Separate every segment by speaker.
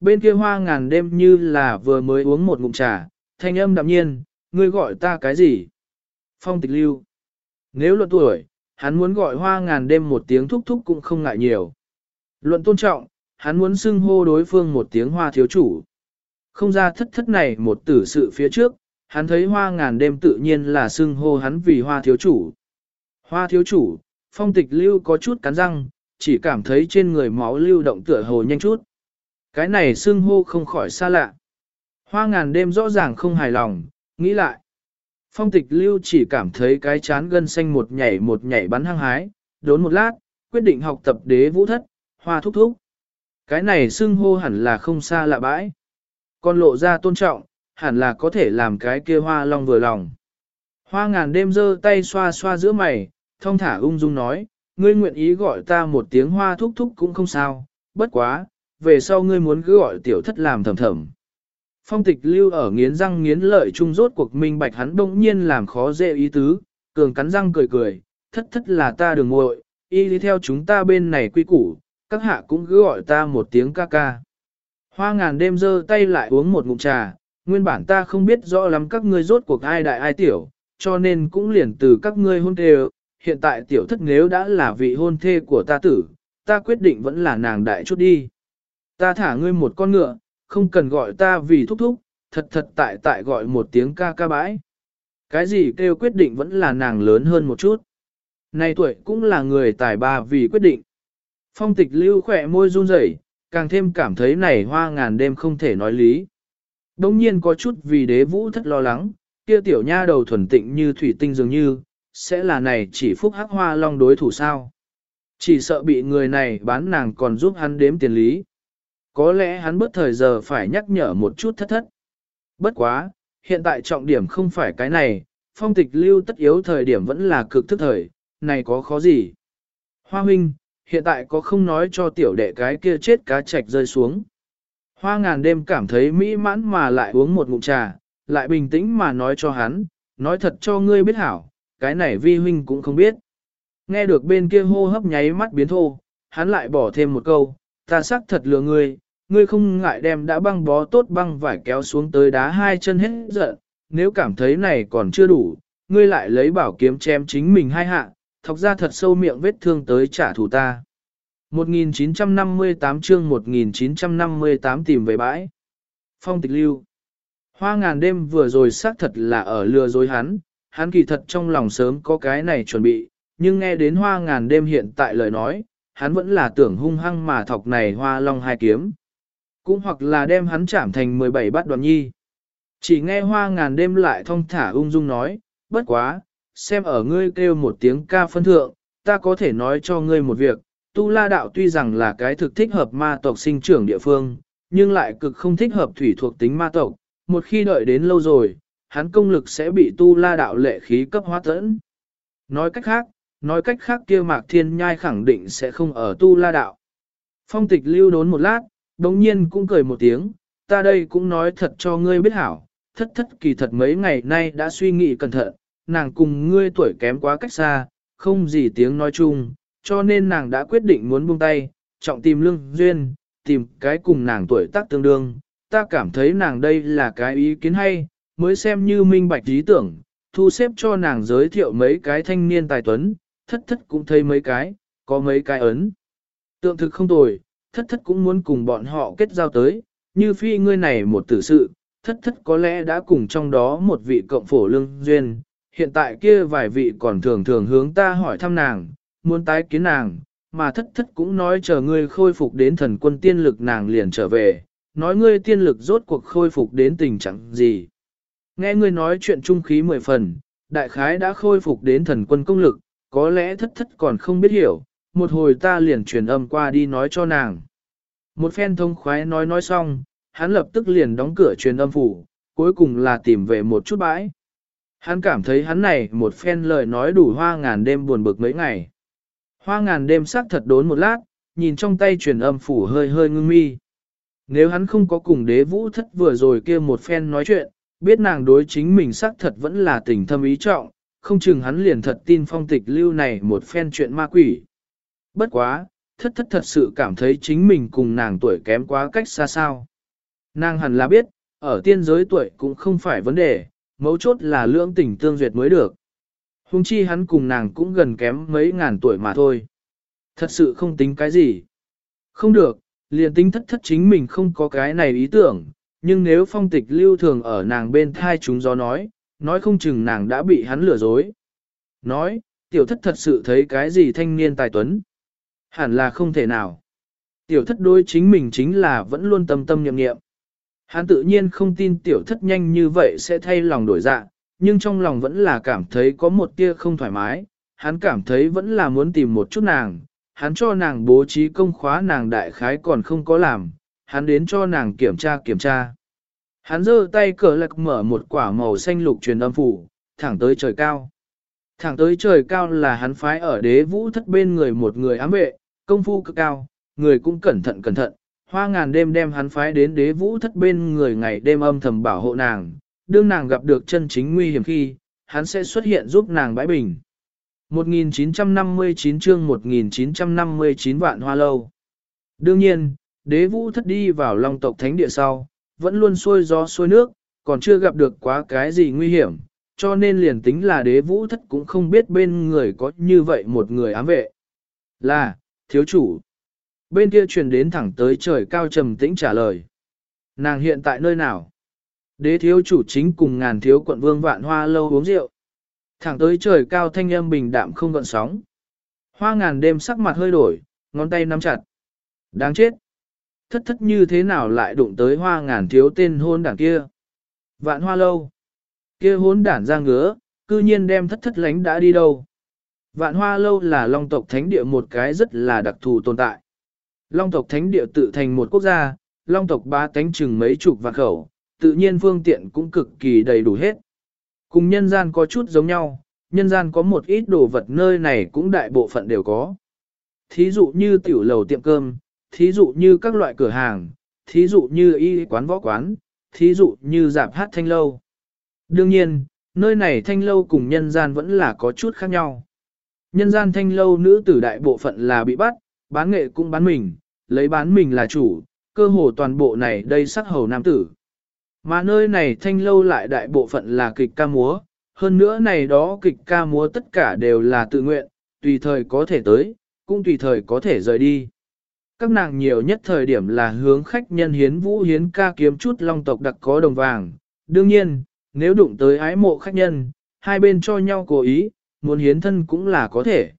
Speaker 1: bên kia hoa ngàn đêm như là vừa mới uống một ngụm trà, thanh âm đạm nhiên, ngươi gọi ta cái gì? Phong tịch lưu. Nếu luận tuổi, hắn muốn gọi hoa ngàn đêm một tiếng thúc thúc cũng không ngại nhiều. Luận tôn trọng, hắn muốn xưng hô đối phương một tiếng hoa thiếu chủ. Không ra thất thất này một tử sự phía trước, hắn thấy hoa ngàn đêm tự nhiên là xưng hô hắn vì hoa thiếu chủ. Hoa thiếu chủ, phong tịch lưu có chút cắn răng, chỉ cảm thấy trên người máu lưu động tựa hồ nhanh chút. Cái này xưng hô không khỏi xa lạ. Hoa ngàn đêm rõ ràng không hài lòng, nghĩ lại. Phong tịch lưu chỉ cảm thấy cái chán gân xanh một nhảy một nhảy bắn hăng hái, đốn một lát, quyết định học tập đế vũ thất, hoa thúc thúc. Cái này xưng hô hẳn là không xa lạ bãi. Còn lộ ra tôn trọng, hẳn là có thể làm cái kia hoa long vừa lòng. Hoa ngàn đêm giơ tay xoa xoa giữa mày, thông thả ung dung nói, ngươi nguyện ý gọi ta một tiếng hoa thúc thúc cũng không sao, bất quá, về sau ngươi muốn cứ gọi tiểu thất làm thầm thầm. Phong tịch lưu ở nghiến răng nghiến lợi chung rốt cuộc minh bạch hắn đông nhiên làm khó dễ ý tứ, cường cắn răng cười cười, thất thất là ta đường muội y đi theo chúng ta bên này quy củ, các hạ cũng cứ gọi ta một tiếng ca ca. Hoa ngàn đêm giơ tay lại uống một ngụm trà, nguyên bản ta không biết rõ lắm các ngươi rốt cuộc ai đại ai tiểu, cho nên cũng liền từ các ngươi hôn thê, hiện tại tiểu thất nếu đã là vị hôn thê của ta tử, ta quyết định vẫn là nàng đại chút đi. Ta thả ngươi một con ngựa, không cần gọi ta vì thúc thúc, thật thật tại tại gọi một tiếng ca ca bãi. Cái gì kêu quyết định vẫn là nàng lớn hơn một chút. Này tuổi cũng là người tài ba vì quyết định. Phong tịch lưu khỏe môi run rẩy, càng thêm cảm thấy này hoa ngàn đêm không thể nói lý. Đông nhiên có chút vì đế vũ thất lo lắng, kia tiểu nha đầu thuần tịnh như thủy tinh dường như, sẽ là này chỉ phúc hắc hoa long đối thủ sao. Chỉ sợ bị người này bán nàng còn giúp hắn đếm tiền lý. Có lẽ hắn bớt thời giờ phải nhắc nhở một chút thất thất. Bất quá, hiện tại trọng điểm không phải cái này, phong tịch lưu tất yếu thời điểm vẫn là cực thức thời, này có khó gì. Hoa huynh, hiện tại có không nói cho tiểu đệ cái kia chết cá chạch rơi xuống. Hoa ngàn đêm cảm thấy mỹ mãn mà lại uống một ngụm trà, lại bình tĩnh mà nói cho hắn, nói thật cho ngươi biết hảo, cái này vi huynh cũng không biết. Nghe được bên kia hô hấp nháy mắt biến thô, hắn lại bỏ thêm một câu, ta xác thật lừa ngươi, ngươi không ngại đem đã băng bó tốt băng vải kéo xuống tới đá hai chân hết giận, nếu cảm thấy này còn chưa đủ, ngươi lại lấy bảo kiếm chém chính mình hai hạ, thọc ra thật sâu miệng vết thương tới trả thù ta. 1958 chương 1958 tìm về bãi. Phong tịch lưu. Hoa ngàn đêm vừa rồi xác thật là ở lừa dối hắn, hắn kỳ thật trong lòng sớm có cái này chuẩn bị, nhưng nghe đến hoa ngàn đêm hiện tại lời nói, hắn vẫn là tưởng hung hăng mà thọc này hoa long hai kiếm. Cũng hoặc là đem hắn chạm thành 17 bát đoàn nhi. Chỉ nghe hoa ngàn đêm lại thong thả ung dung nói, bất quá, xem ở ngươi kêu một tiếng ca phân thượng, ta có thể nói cho ngươi một việc, tu la đạo tuy rằng là cái thực thích hợp ma tộc sinh trưởng địa phương, nhưng lại cực không thích hợp thủy thuộc tính ma tộc, một khi đợi đến lâu rồi, hắn công lực sẽ bị tu la đạo lệ khí cấp hóa tẫn. Nói cách khác, nói cách khác kia mạc thiên nhai khẳng định sẽ không ở tu la đạo. Phong tịch lưu đốn một lát, đồng nhiên cũng cười một tiếng, ta đây cũng nói thật cho ngươi biết hảo, thất thất kỳ thật mấy ngày nay đã suy nghĩ cẩn thận, nàng cùng ngươi tuổi kém quá cách xa, không gì tiếng nói chung, cho nên nàng đã quyết định muốn buông tay, trọng tìm lương duyên, tìm cái cùng nàng tuổi tác tương đương. Ta cảm thấy nàng đây là cái ý kiến hay, mới xem như minh bạch ý tưởng, thu xếp cho nàng giới thiệu mấy cái thanh niên tài tuấn, thất thất cũng thấy mấy cái, có mấy cái ấn. Tượng thực không tồi, thất thất cũng muốn cùng bọn họ kết giao tới, như phi ngươi này một tử sự, thất thất có lẽ đã cùng trong đó một vị cộng phổ lương duyên, hiện tại kia vài vị còn thường thường hướng ta hỏi thăm nàng, muốn tái kiến nàng, mà thất thất cũng nói chờ ngươi khôi phục đến thần quân tiên lực nàng liền trở về, nói ngươi tiên lực rốt cuộc khôi phục đến tình trạng gì. Nghe ngươi nói chuyện trung khí mười phần, đại khái đã khôi phục đến thần quân công lực, có lẽ thất thất còn không biết hiểu, một hồi ta liền truyền âm qua đi nói cho nàng. Một phen thông khoái nói nói xong, hắn lập tức liền đóng cửa truyền âm phủ, cuối cùng là tìm về một chút bãi. Hắn cảm thấy hắn này một phen lời nói đủ hoa ngàn đêm buồn bực mấy ngày. Hoa ngàn đêm sắc thật đốn một lát, nhìn trong tay truyền âm phủ hơi hơi ngưng mi. Nếu hắn không có cùng đế vũ thất vừa rồi kia một phen nói chuyện, biết nàng đối chính mình sắc thật vẫn là tình thâm ý trọng, không chừng hắn liền thật tin phong tịch lưu này một phen chuyện ma quỷ. Bất quá, thất thất thật sự cảm thấy chính mình cùng nàng tuổi kém quá cách xa sao. Nàng hẳn là biết, ở tiên giới tuổi cũng không phải vấn đề, mấu chốt là lưỡng tình tương duyệt mới được. Hùng chi hắn cùng nàng cũng gần kém mấy ngàn tuổi mà thôi. Thật sự không tính cái gì. Không được, liền tính thất thất chính mình không có cái này ý tưởng, nhưng nếu phong tịch lưu thường ở nàng bên thai chúng gió nói, nói không chừng nàng đã bị hắn lừa dối. Nói, tiểu thất thật sự thấy cái gì thanh niên tài tuấn. Hẳn là không thể nào. Tiểu thất đối chính mình chính là vẫn luôn tâm tâm nhậm nghiệm. Hắn tự nhiên không tin tiểu thất nhanh như vậy sẽ thay lòng đổi dạ, nhưng trong lòng vẫn là cảm thấy có một tia không thoải mái, hắn cảm thấy vẫn là muốn tìm một chút nàng, hắn cho nàng bố trí công khóa nàng đại khái còn không có làm, hắn đến cho nàng kiểm tra kiểm tra. Hắn giơ tay cờ lạc mở một quả màu xanh lục truyền âm phủ, thẳng tới trời cao. Thẳng tới trời cao là hắn phái ở đế vũ thất bên người một người ám vệ, công phu cực cao, người cũng cẩn thận cẩn thận, hoa ngàn đêm đem hắn phái đến đế vũ thất bên người ngày đêm âm thầm bảo hộ nàng, đương nàng gặp được chân chính nguy hiểm khi, hắn sẽ xuất hiện giúp nàng bãi bình. 1959 chương 1959 vạn hoa lâu. Đương nhiên, đế vũ thất đi vào long tộc thánh địa sau, vẫn luôn xuôi gió xuôi nước, còn chưa gặp được quá cái gì nguy hiểm, cho nên liền tính là đế vũ thất cũng không biết bên người có như vậy một người ám vệ. Là, thiếu chủ. Bên kia truyền đến thẳng tới trời cao trầm tĩnh trả lời. Nàng hiện tại nơi nào? Đế thiếu chủ chính cùng ngàn thiếu quận vương vạn hoa lâu uống rượu. Thẳng tới trời cao thanh âm bình đạm không gợn sóng. Hoa ngàn đêm sắc mặt hơi đổi, ngón tay nắm chặt. Đáng chết. Thất thất như thế nào lại đụng tới hoa ngàn thiếu tên hôn đảng kia. Vạn hoa lâu kia hốn đản ra ngứa, cư nhiên đem thất thất lánh đã đi đâu. Vạn hoa lâu là long tộc thánh địa một cái rất là đặc thù tồn tại. Long tộc thánh địa tự thành một quốc gia, long tộc ba tánh chừng mấy chục vạn khẩu, tự nhiên phương tiện cũng cực kỳ đầy đủ hết. Cùng nhân gian có chút giống nhau, nhân gian có một ít đồ vật nơi này cũng đại bộ phận đều có. Thí dụ như tiểu lầu tiệm cơm, thí dụ như các loại cửa hàng, thí dụ như y quán võ quán, thí dụ như dạp hát thanh lâu. Đương nhiên, nơi này thanh lâu cùng nhân gian vẫn là có chút khác nhau. Nhân gian thanh lâu nữ tử đại bộ phận là bị bắt, bán nghệ cũng bán mình, lấy bán mình là chủ, cơ hồ toàn bộ này đây sắc hầu nam tử. Mà nơi này thanh lâu lại đại bộ phận là kịch ca múa, hơn nữa này đó kịch ca múa tất cả đều là tự nguyện, tùy thời có thể tới, cũng tùy thời có thể rời đi. Các nàng nhiều nhất thời điểm là hướng khách nhân hiến vũ hiến ca kiếm chút long tộc đặc có đồng vàng. Đương nhiên, nếu đụng tới ái mộ khách nhân, hai bên cho nhau cố ý, muốn hiến thân cũng là có thể.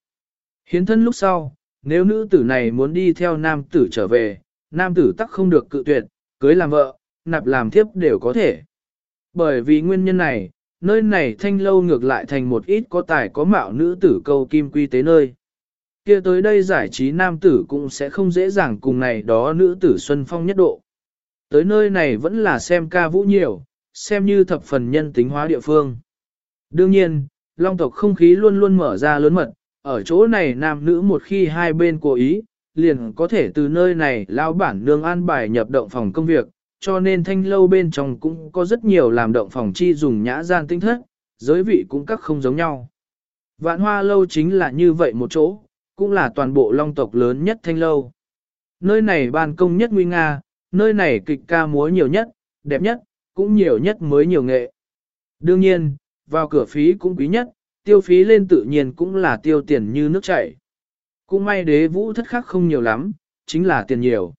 Speaker 1: Hiến thân lúc sau, nếu nữ tử này muốn đi theo nam tử trở về, nam tử tắc không được cự tuyệt, cưới làm vợ, nạp làm thiếp đều có thể. Bởi vì nguyên nhân này, nơi này thanh lâu ngược lại thành một ít có tài có mạo nữ tử câu kim quy tế nơi. kia tới đây giải trí nam tử cũng sẽ không dễ dàng cùng này đó nữ tử xuân phong nhất độ. Tới nơi này vẫn là xem ca vũ nhiều, xem như thập phần nhân tính hóa địa phương. Đương nhiên, long tộc không khí luôn luôn mở ra lớn mật, ở chỗ này nam nữ một khi hai bên cố ý, liền có thể từ nơi này lao bản nương an bài nhập động phòng công việc, cho nên thanh lâu bên trong cũng có rất nhiều làm động phòng chi dùng nhã gian tinh thất, giới vị cũng các không giống nhau. Vạn hoa lâu chính là như vậy một chỗ, cũng là toàn bộ long tộc lớn nhất thanh lâu. Nơi này ban công nhất nguy nga, nơi này kịch ca múa nhiều nhất, đẹp nhất, cũng nhiều nhất mới nhiều nghệ. Đương nhiên, vào cửa phí cũng quý nhất, tiêu phí lên tự nhiên cũng là tiêu tiền như nước chảy. Cũng may đế vũ thất khác không nhiều lắm, chính là tiền nhiều.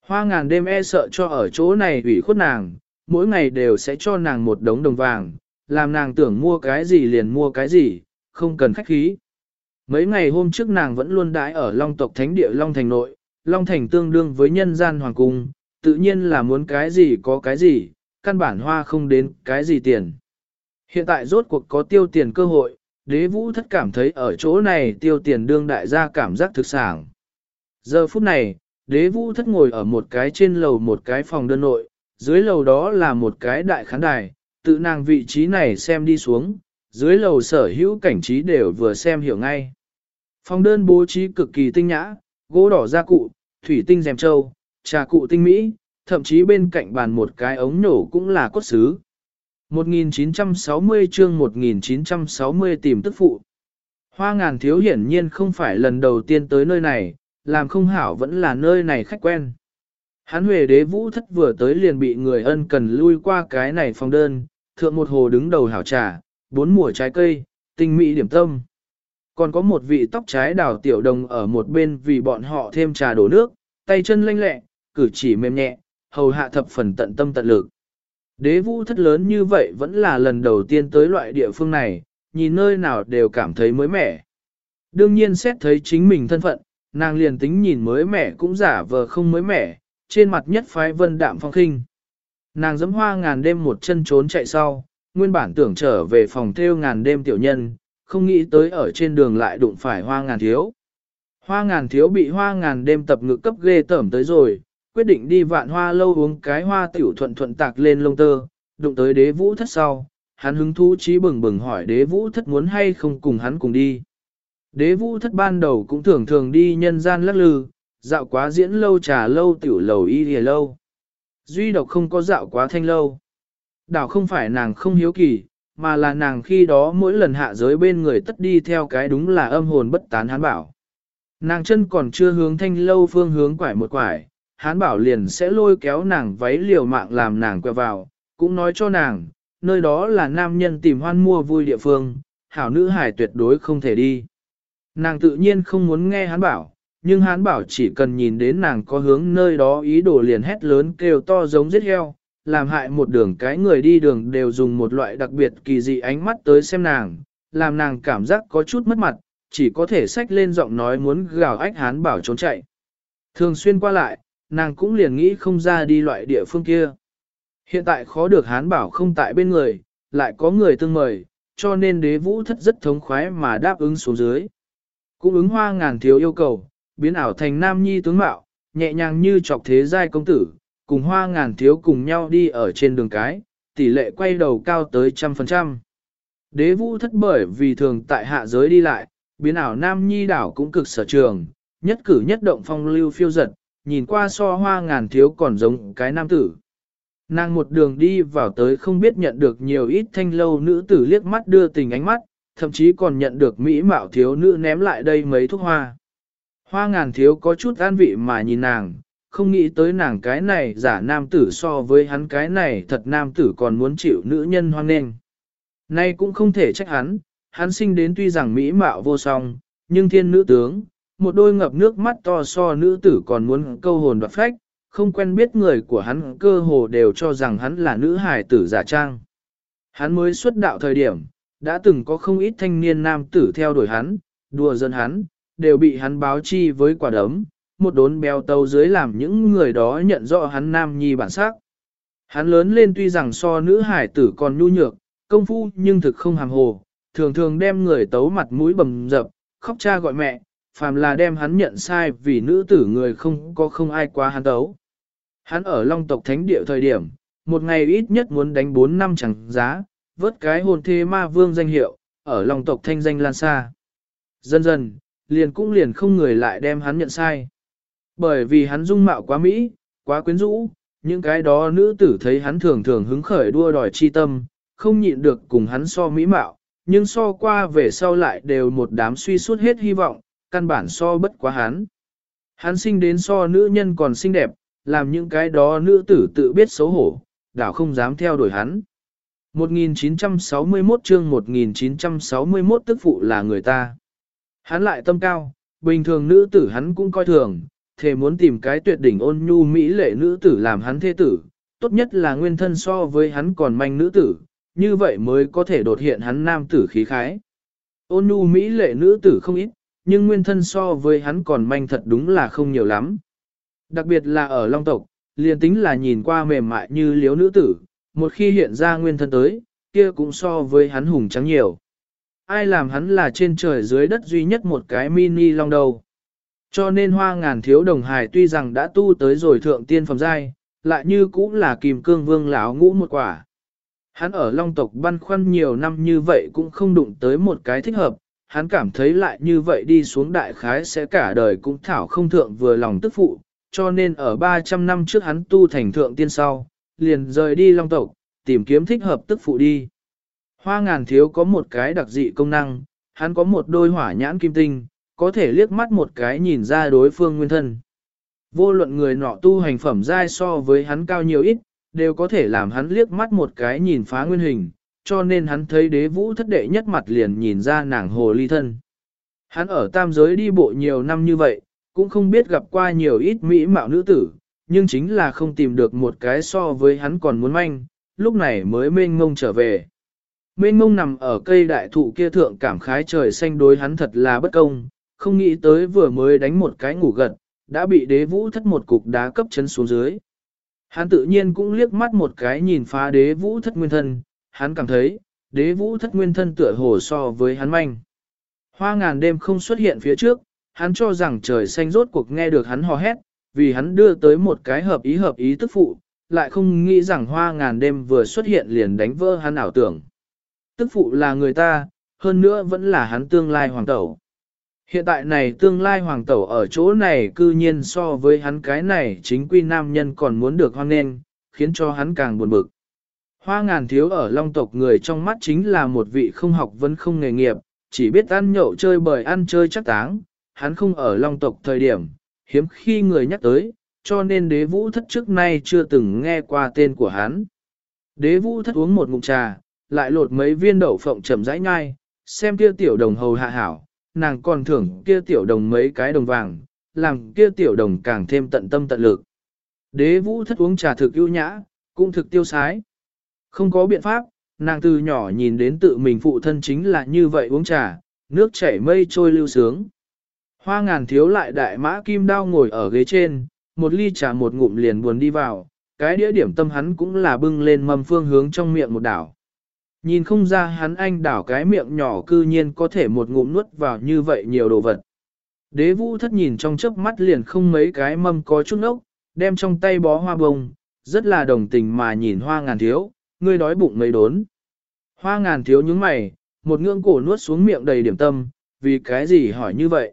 Speaker 1: Hoa ngàn đêm e sợ cho ở chỗ này ủy khuất nàng, mỗi ngày đều sẽ cho nàng một đống đồng vàng, làm nàng tưởng mua cái gì liền mua cái gì, không cần khách khí. Mấy ngày hôm trước nàng vẫn luôn đãi ở Long tộc Thánh địa Long Thành nội, Long Thành tương đương với nhân gian hoàng cung, tự nhiên là muốn cái gì có cái gì, căn bản hoa không đến cái gì tiền. Hiện tại rốt cuộc có tiêu tiền cơ hội, đế vũ thất cảm thấy ở chỗ này tiêu tiền đương đại gia cảm giác thực sản. Giờ phút này, đế vũ thất ngồi ở một cái trên lầu một cái phòng đơn nội, dưới lầu đó là một cái đại khán đài, tự nàng vị trí này xem đi xuống, dưới lầu sở hữu cảnh trí đều vừa xem hiểu ngay. Phòng đơn bố trí cực kỳ tinh nhã, gỗ đỏ gia cụ, thủy tinh rèm trâu, trà cụ tinh mỹ, thậm chí bên cạnh bàn một cái ống nổ cũng là cốt xứ. 1960 chương 1960 tìm tức phụ. Hoa ngàn thiếu hiển nhiên không phải lần đầu tiên tới nơi này, làm không hảo vẫn là nơi này khách quen. Hắn huệ đế vũ thất vừa tới liền bị người ân cần lui qua cái này phòng đơn, thượng một hồ đứng đầu hảo trà, bốn mùa trái cây, tinh mỹ điểm tâm. Còn có một vị tóc trái đào tiểu đồng ở một bên vì bọn họ thêm trà đổ nước, tay chân lanh lẹ, cử chỉ mềm nhẹ, hầu hạ thập phần tận tâm tận lực. Đế vũ thất lớn như vậy vẫn là lần đầu tiên tới loại địa phương này, nhìn nơi nào đều cảm thấy mới mẻ. Đương nhiên xét thấy chính mình thân phận, nàng liền tính nhìn mới mẻ cũng giả vờ không mới mẻ, trên mặt nhất phái vân đạm phong khinh. Nàng giấm hoa ngàn đêm một chân trốn chạy sau, nguyên bản tưởng trở về phòng theo ngàn đêm tiểu nhân, không nghĩ tới ở trên đường lại đụng phải hoa ngàn thiếu. Hoa ngàn thiếu bị hoa ngàn đêm tập ngự cấp ghê tởm tới rồi, quyết định đi vạn hoa lâu uống cái hoa tiểu thuận thuận tạc lên lông tơ, đụng tới đế vũ thất sau, hắn hứng thú trí bừng bừng hỏi đế vũ thất muốn hay không cùng hắn cùng đi. Đế vũ thất ban đầu cũng thường thường đi nhân gian lắc lư, dạo quá diễn lâu trà lâu tiểu lầu y lìa lâu. Duy độc không có dạo quá thanh lâu. Đảo không phải nàng không hiếu kỳ, mà là nàng khi đó mỗi lần hạ giới bên người tất đi theo cái đúng là âm hồn bất tán hắn bảo. Nàng chân còn chưa hướng thanh lâu phương hướng quải một quải, hán bảo liền sẽ lôi kéo nàng váy liều mạng làm nàng quẹo vào, cũng nói cho nàng, nơi đó là nam nhân tìm hoan mua vui địa phương, hảo nữ hải tuyệt đối không thể đi. Nàng tự nhiên không muốn nghe hán bảo, nhưng hán bảo chỉ cần nhìn đến nàng có hướng nơi đó ý đồ liền hét lớn kêu to giống giết heo, làm hại một đường cái người đi đường đều dùng một loại đặc biệt kỳ dị ánh mắt tới xem nàng, làm nàng cảm giác có chút mất mặt, chỉ có thể xách lên giọng nói muốn gào ách hán bảo trốn chạy. Thường xuyên qua lại, nàng cũng liền nghĩ không ra đi loại địa phương kia. Hiện tại khó được hán bảo không tại bên người, lại có người tương mời, cho nên đế vũ thất rất thống khoái mà đáp ứng xuống dưới. Cũng ứng hoa ngàn thiếu yêu cầu, biến ảo thành nam nhi tướng mạo, nhẹ nhàng như chọc thế giai công tử, cùng hoa ngàn thiếu cùng nhau đi ở trên đường cái, tỷ lệ quay đầu cao tới trăm phần trăm. Đế vũ thất bởi vì thường tại hạ giới đi lại, biến ảo nam nhi đảo cũng cực sở trường, nhất cử nhất động phong lưu phiêu giật, nhìn qua so hoa ngàn thiếu còn giống cái nam tử. Nàng một đường đi vào tới không biết nhận được nhiều ít thanh lâu nữ tử liếc mắt đưa tình ánh mắt, thậm chí còn nhận được mỹ mạo thiếu nữ ném lại đây mấy thuốc hoa. Hoa ngàn thiếu có chút an vị mà nhìn nàng, không nghĩ tới nàng cái này giả nam tử so với hắn cái này thật nam tử còn muốn chịu nữ nhân hoang nghênh. Nay cũng không thể trách hắn, hắn sinh đến tuy rằng mỹ mạo vô song, nhưng thiên nữ tướng, một đôi ngập nước mắt to so nữ tử còn muốn câu hồn đoạt phách, không quen biết người của hắn cơ hồ đều cho rằng hắn là nữ hài tử giả trang. Hắn mới xuất đạo thời điểm, đã từng có không ít thanh niên nam tử theo đuổi hắn, đùa dân hắn, đều bị hắn báo chi với quả đấm, một đốn béo tâu dưới làm những người đó nhận rõ hắn nam nhi bản sắc. Hắn lớn lên tuy rằng so nữ hải tử còn nhu nhược, công phu nhưng thực không hàm hồ, thường thường đem người tấu mặt mũi bầm dập, khóc cha gọi mẹ, phàm là đem hắn nhận sai vì nữ tử người không có không ai qua hắn tấu. Hắn ở Long tộc Thánh địa thời điểm, một ngày ít nhất muốn đánh 4 năm chẳng giá, vớt cái hồn thê ma vương danh hiệu, ở Long tộc thanh danh lan xa. Dần dần, liền cũng liền không người lại đem hắn nhận sai. Bởi vì hắn dung mạo quá mỹ, quá quyến rũ, những cái đó nữ tử thấy hắn thường thường hứng khởi đua đòi chi tâm, không nhịn được cùng hắn so mỹ mạo, nhưng so qua về sau lại đều một đám suy suốt hết hy vọng, căn bản so bất quá hắn. Hắn sinh đến so nữ nhân còn xinh đẹp, làm những cái đó nữ tử tự biết xấu hổ, đảo không dám theo đuổi hắn. 1961 chương 1961 tức phụ là người ta. Hắn lại tâm cao, bình thường nữ tử hắn cũng coi thường, thề muốn tìm cái tuyệt đỉnh ôn nhu mỹ lệ nữ tử làm hắn thế tử, tốt nhất là nguyên thân so với hắn còn manh nữ tử, như vậy mới có thể đột hiện hắn nam tử khí khái. Ôn nhu mỹ lệ nữ tử không ít, nhưng nguyên thân so với hắn còn manh thật đúng là không nhiều lắm. Đặc biệt là ở Long tộc, liền tính là nhìn qua mềm mại như liếu nữ tử, một khi hiện ra nguyên thân tới, kia cũng so với hắn hùng trắng nhiều. Ai làm hắn là trên trời dưới đất duy nhất một cái mini long đầu. Cho nên hoa ngàn thiếu đồng hài tuy rằng đã tu tới rồi thượng tiên phẩm giai, lại như cũng là kìm cương vương lão ngũ một quả. Hắn ở long tộc băn khoăn nhiều năm như vậy cũng không đụng tới một cái thích hợp, hắn cảm thấy lại như vậy đi xuống đại khái sẽ cả đời cũng thảo không thượng vừa lòng tức phụ, cho nên ở 300 năm trước hắn tu thành thượng tiên sau, liền rời đi long tộc, tìm kiếm thích hợp tức phụ đi. Hoa ngàn thiếu có một cái đặc dị công năng, hắn có một đôi hỏa nhãn kim tinh, có thể liếc mắt một cái nhìn ra đối phương nguyên thân. Vô luận người nọ tu hành phẩm giai so với hắn cao nhiều ít, đều có thể làm hắn liếc mắt một cái nhìn phá nguyên hình, cho nên hắn thấy đế vũ thất đệ nhất mặt liền nhìn ra nàng hồ ly thân. Hắn ở tam giới đi bộ nhiều năm như vậy, cũng không biết gặp qua nhiều ít mỹ mạo nữ tử, nhưng chính là không tìm được một cái so với hắn còn muốn manh, lúc này mới mênh ngông trở về. Mênh ngông nằm ở cây đại thụ kia thượng cảm khái trời xanh đối hắn thật là bất công, không nghĩ tới vừa mới đánh một cái ngủ gật, đã bị đế vũ thất một cục đá cấp chấn xuống dưới. Hắn tự nhiên cũng liếc mắt một cái nhìn phá đế vũ thất nguyên thân, hắn cảm thấy, đế vũ thất nguyên thân tựa hồ so với hắn manh. Hoa ngàn đêm không xuất hiện phía trước, hắn cho rằng trời xanh rốt cuộc nghe được hắn hò hét, vì hắn đưa tới một cái hợp ý hợp ý tức phụ, lại không nghĩ rằng hoa ngàn đêm vừa xuất hiện liền đánh vỡ hắn ảo tưởng. Tức phụ là người ta, hơn nữa vẫn là hắn tương lai hoàng tẩu. Hiện tại này tương lai hoàng tẩu ở chỗ này cư nhiên so với hắn cái này chính quy nam nhân còn muốn được hoan nghênh, khiến cho hắn càng buồn bực. Hoa ngàn thiếu ở long tộc người trong mắt chính là một vị không học vẫn không nghề nghiệp, chỉ biết ăn nhậu chơi bời ăn chơi chắc táng, hắn không ở long tộc thời điểm, hiếm khi người nhắc tới, cho nên đế vũ thất trước nay chưa từng nghe qua tên của hắn. Đế vũ thất uống một ngụm trà, lại lột mấy viên đậu phộng chậm rãi nhai, xem kia tiểu đồng hầu hạ hảo, nàng còn thưởng kia tiểu đồng mấy cái đồng vàng, làm kia tiểu đồng càng thêm tận tâm tận lực. Đế vũ thất uống trà thực ưu nhã, cũng thực tiêu sái. Không có biện pháp, nàng từ nhỏ nhìn đến tự mình phụ thân chính là như vậy uống trà, nước chảy mây trôi lưu sướng. Hoa ngàn thiếu lại đại mã kim đao ngồi ở ghế trên, một ly trà một ngụm liền buồn đi vào, cái đĩa điểm tâm hắn cũng là bưng lên mâm phương hướng trong miệng một đảo. Nhìn không ra hắn anh đảo cái miệng nhỏ cư nhiên có thể một ngụm nuốt vào như vậy nhiều đồ vật. Đế vũ thất nhìn trong chớp mắt liền không mấy cái mâm có chút ốc, đem trong tay bó hoa bông, rất là đồng tình mà nhìn hoa ngàn thiếu, ngươi đói bụng mấy đốn. Hoa ngàn thiếu những mày, một ngưỡng cổ nuốt xuống miệng đầy điểm tâm, vì cái gì hỏi như vậy?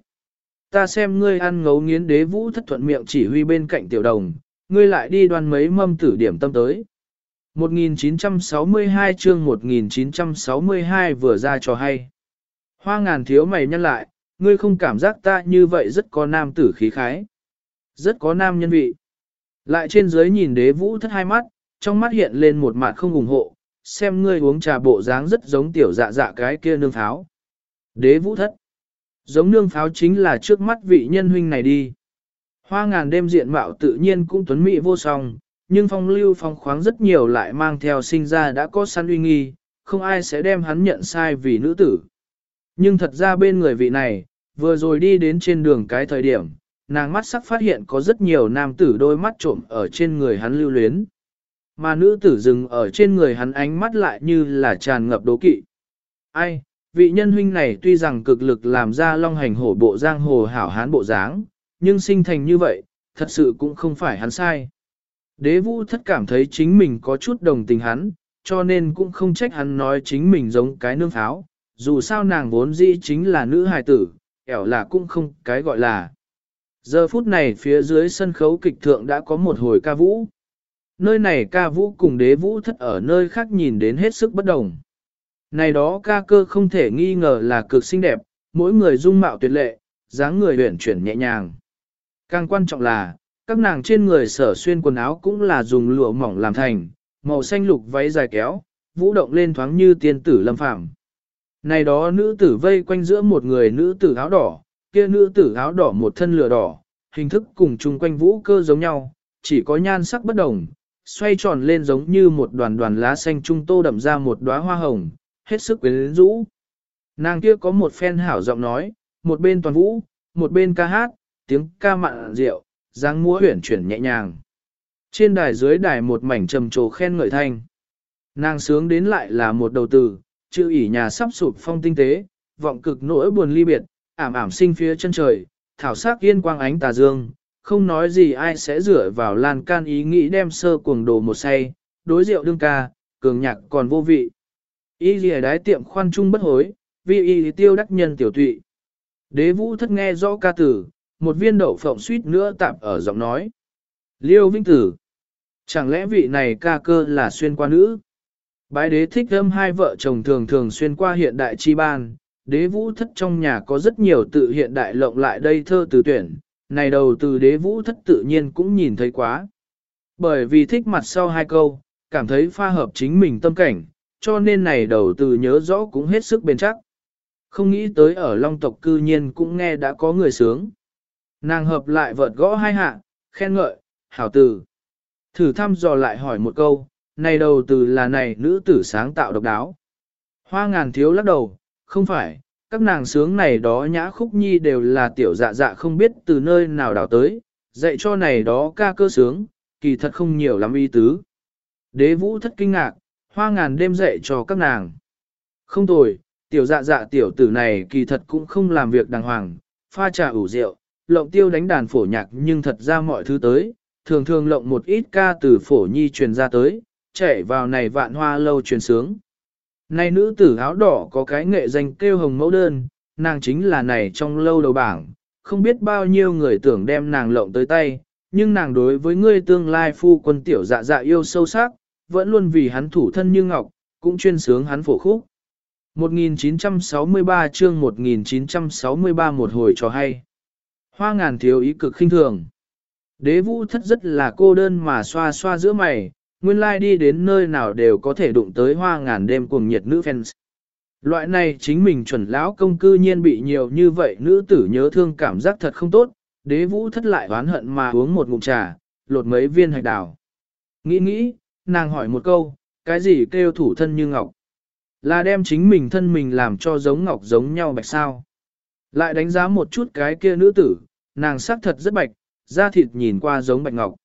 Speaker 1: Ta xem ngươi ăn ngấu nghiến đế vũ thất thuận miệng chỉ huy bên cạnh tiểu đồng, ngươi lại đi đoan mấy mâm tử điểm tâm tới. 1962 chương 1962 vừa ra cho hay. Hoa ngàn thiếu mày nhân lại, ngươi không cảm giác ta như vậy rất có nam tử khí khái. Rất có nam nhân vị. Lại trên dưới nhìn đế vũ thất hai mắt, trong mắt hiện lên một mặt không ủng hộ, xem ngươi uống trà bộ dáng rất giống tiểu dạ dạ cái kia nương pháo. Đế vũ thất. Giống nương pháo chính là trước mắt vị nhân huynh này đi. Hoa ngàn đêm diện mạo tự nhiên cũng tuấn mỹ vô song, nhưng phong lưu phong khoáng rất nhiều lại mang theo sinh ra đã có săn uy nghi, không ai sẽ đem hắn nhận sai vì nữ tử. Nhưng thật ra bên người vị này, vừa rồi đi đến trên đường cái thời điểm, nàng mắt sắc phát hiện có rất nhiều nam tử đôi mắt trộm ở trên người hắn lưu luyến. Mà nữ tử dừng ở trên người hắn ánh mắt lại như là tràn ngập đố kỵ. Ai, vị nhân huynh này tuy rằng cực lực làm ra long hành hổ bộ giang hồ hảo hán bộ dáng, nhưng sinh thành như vậy, thật sự cũng không phải hắn sai. Đế vũ thất cảm thấy chính mình có chút đồng tình hắn, cho nên cũng không trách hắn nói chính mình giống cái nương pháo, dù sao nàng vốn dĩ chính là nữ hài tử, ẻo là cũng không cái gọi là. Giờ phút này phía dưới sân khấu kịch thượng đã có một hồi ca vũ. Nơi này ca vũ cùng đế vũ thất ở nơi khác nhìn đến hết sức bất đồng. Này đó ca cơ không thể nghi ngờ là cực xinh đẹp, mỗi người dung mạo tuyệt lệ, dáng người huyển chuyển nhẹ nhàng. Càng quan trọng là, các nàng trên người sở xuyên quần áo cũng là dùng lụa mỏng làm thành, màu xanh lục váy dài kéo, vũ động lên thoáng như tiên tử lâm phàm. Này đó nữ tử vây quanh giữa một người nữ tử áo đỏ, kia nữ tử áo đỏ một thân lửa đỏ, hình thức cùng chung quanh vũ cơ giống nhau, chỉ có nhan sắc bất đồng, xoay tròn lên giống như một đoàn đoàn lá xanh trung tô đậm ra một đóa hoa hồng, hết sức quyến rũ. Nàng kia có một phen hảo giọng nói, một bên toàn vũ, một bên ca hát, tiếng ca mặn rượu, dáng múa huyển chuyển nhẹ nhàng. Trên đài dưới đài một mảnh trầm trồ khen ngợi thanh. Nàng sướng đến lại là một đầu từ, chữ ỉ nhà sắp sụp phong tinh tế, vọng cực nỗi buồn ly biệt, ảm ảm sinh phía chân trời, thảo sắc yên quang ánh tà dương, không nói gì ai sẽ dựa vào lan can ý nghĩ đem sơ cuồng đồ một say, đối rượu đương ca, cường nhạc còn vô vị. Y gì đái tiệm khoan trung bất hối, vì y tiêu đắc nhân tiểu tụy. Đế vũ thất nghe rõ ca tử, một viên đậu phộng suýt nữa tạm ở giọng nói. Liêu Vinh Tử. Chẳng lẽ vị này ca cơ là xuyên qua nữ? Bái đế thích âm hai vợ chồng thường thường xuyên qua hiện đại chi ban, đế vũ thất trong nhà có rất nhiều tự hiện đại lộng lại đây thơ từ tuyển, này đầu từ đế vũ thất tự nhiên cũng nhìn thấy quá. Bởi vì thích mặt sau hai câu, cảm thấy pha hợp chính mình tâm cảnh, cho nên này đầu từ nhớ rõ cũng hết sức bền chắc. Không nghĩ tới ở long tộc cư nhiên cũng nghe đã có người sướng. Nàng hợp lại vợt gõ hai hạ, khen ngợi, hảo từ. Thử thăm dò lại hỏi một câu, này đầu từ là này nữ tử sáng tạo độc đáo. Hoa ngàn thiếu lắc đầu, không phải, các nàng sướng này đó nhã khúc nhi đều là tiểu dạ dạ không biết từ nơi nào đào tới, dạy cho này đó ca cơ sướng, kỳ thật không nhiều lắm y tứ. Đế vũ thất kinh ngạc, hoa ngàn đêm dạy cho các nàng. Không tồi, tiểu dạ dạ tiểu tử này kỳ thật cũng không làm việc đàng hoàng, pha trà ủ rượu, lộng tiêu đánh đàn phổ nhạc nhưng thật ra mọi thứ tới, thường thường lộng một ít ca từ phổ nhi truyền ra tới, chạy vào này vạn hoa lâu truyền sướng. Này nữ tử áo đỏ có cái nghệ danh kêu hồng mẫu đơn, nàng chính là này trong lâu đầu bảng, không biết bao nhiêu người tưởng đem nàng lộng tới tay, nhưng nàng đối với ngươi tương lai phu quân tiểu dạ dạ yêu sâu sắc, vẫn luôn vì hắn thủ thân như ngọc, cũng chuyên sướng hắn phổ khúc. 1963 chương 1963 một hồi cho hay. Hoa ngàn thiếu ý cực khinh thường. Đế vũ thất rất là cô đơn mà xoa xoa giữa mày, nguyên lai đi đến nơi nào đều có thể đụng tới hoa ngàn đêm cuồng nhiệt nữ fans. Loại này chính mình chuẩn lão công cư nhiên bị nhiều như vậy nữ tử nhớ thương cảm giác thật không tốt, đế vũ thất lại oán hận mà uống một ngụm trà, lột mấy viên hạch đào. Nghĩ nghĩ, nàng hỏi một câu, cái gì kêu thủ thân như ngọc? Là đem chính mình thân mình làm cho giống ngọc giống nhau bạch sao? Lại đánh giá một chút cái kia nữ tử, nàng sắc thật rất bạch, da thịt nhìn qua giống bạch ngọc.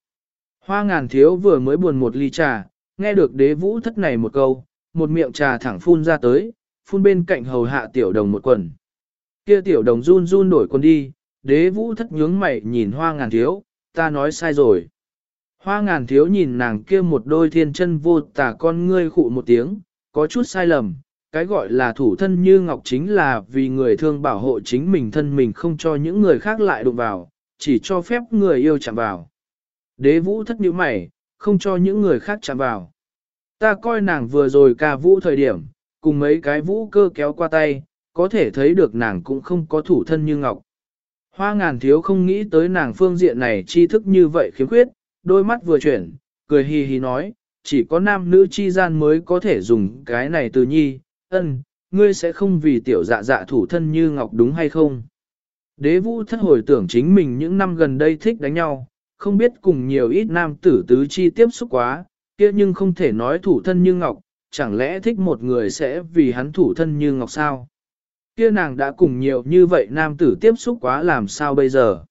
Speaker 1: Hoa ngàn thiếu vừa mới buồn một ly trà, nghe được đế vũ thất này một câu, một miệng trà thẳng phun ra tới, phun bên cạnh hầu hạ tiểu đồng một quần. Kia tiểu đồng run run đổi quần đi, đế vũ thất nhướng mày nhìn hoa ngàn thiếu, ta nói sai rồi. Hoa ngàn thiếu nhìn nàng kia một đôi thiên chân vô tả con ngươi khụ một tiếng, có chút sai lầm, cái gọi là thủ thân như ngọc chính là vì người thương bảo hộ chính mình thân mình không cho những người khác lại đụng vào, chỉ cho phép người yêu chạm vào. Đế vũ thất nhíu mày, không cho những người khác chạm vào. Ta coi nàng vừa rồi ca vũ thời điểm, cùng mấy cái vũ cơ kéo qua tay, có thể thấy được nàng cũng không có thủ thân như ngọc. Hoa ngàn thiếu không nghĩ tới nàng phương diện này tri thức như vậy khiếm khuyết, đôi mắt vừa chuyển, cười hì hì nói, chỉ có nam nữ chi gian mới có thể dùng cái này từ nhi, ân, ngươi sẽ không vì tiểu dạ dạ thủ thân như ngọc đúng hay không? Đế vũ thất hồi tưởng chính mình những năm gần đây thích đánh nhau, không biết cùng nhiều ít nam tử tứ chi tiếp xúc quá, kia nhưng không thể nói thủ thân như ngọc, chẳng lẽ thích một người sẽ vì hắn thủ thân như ngọc sao? Kia nàng đã cùng nhiều như vậy nam tử tiếp xúc quá làm sao bây giờ?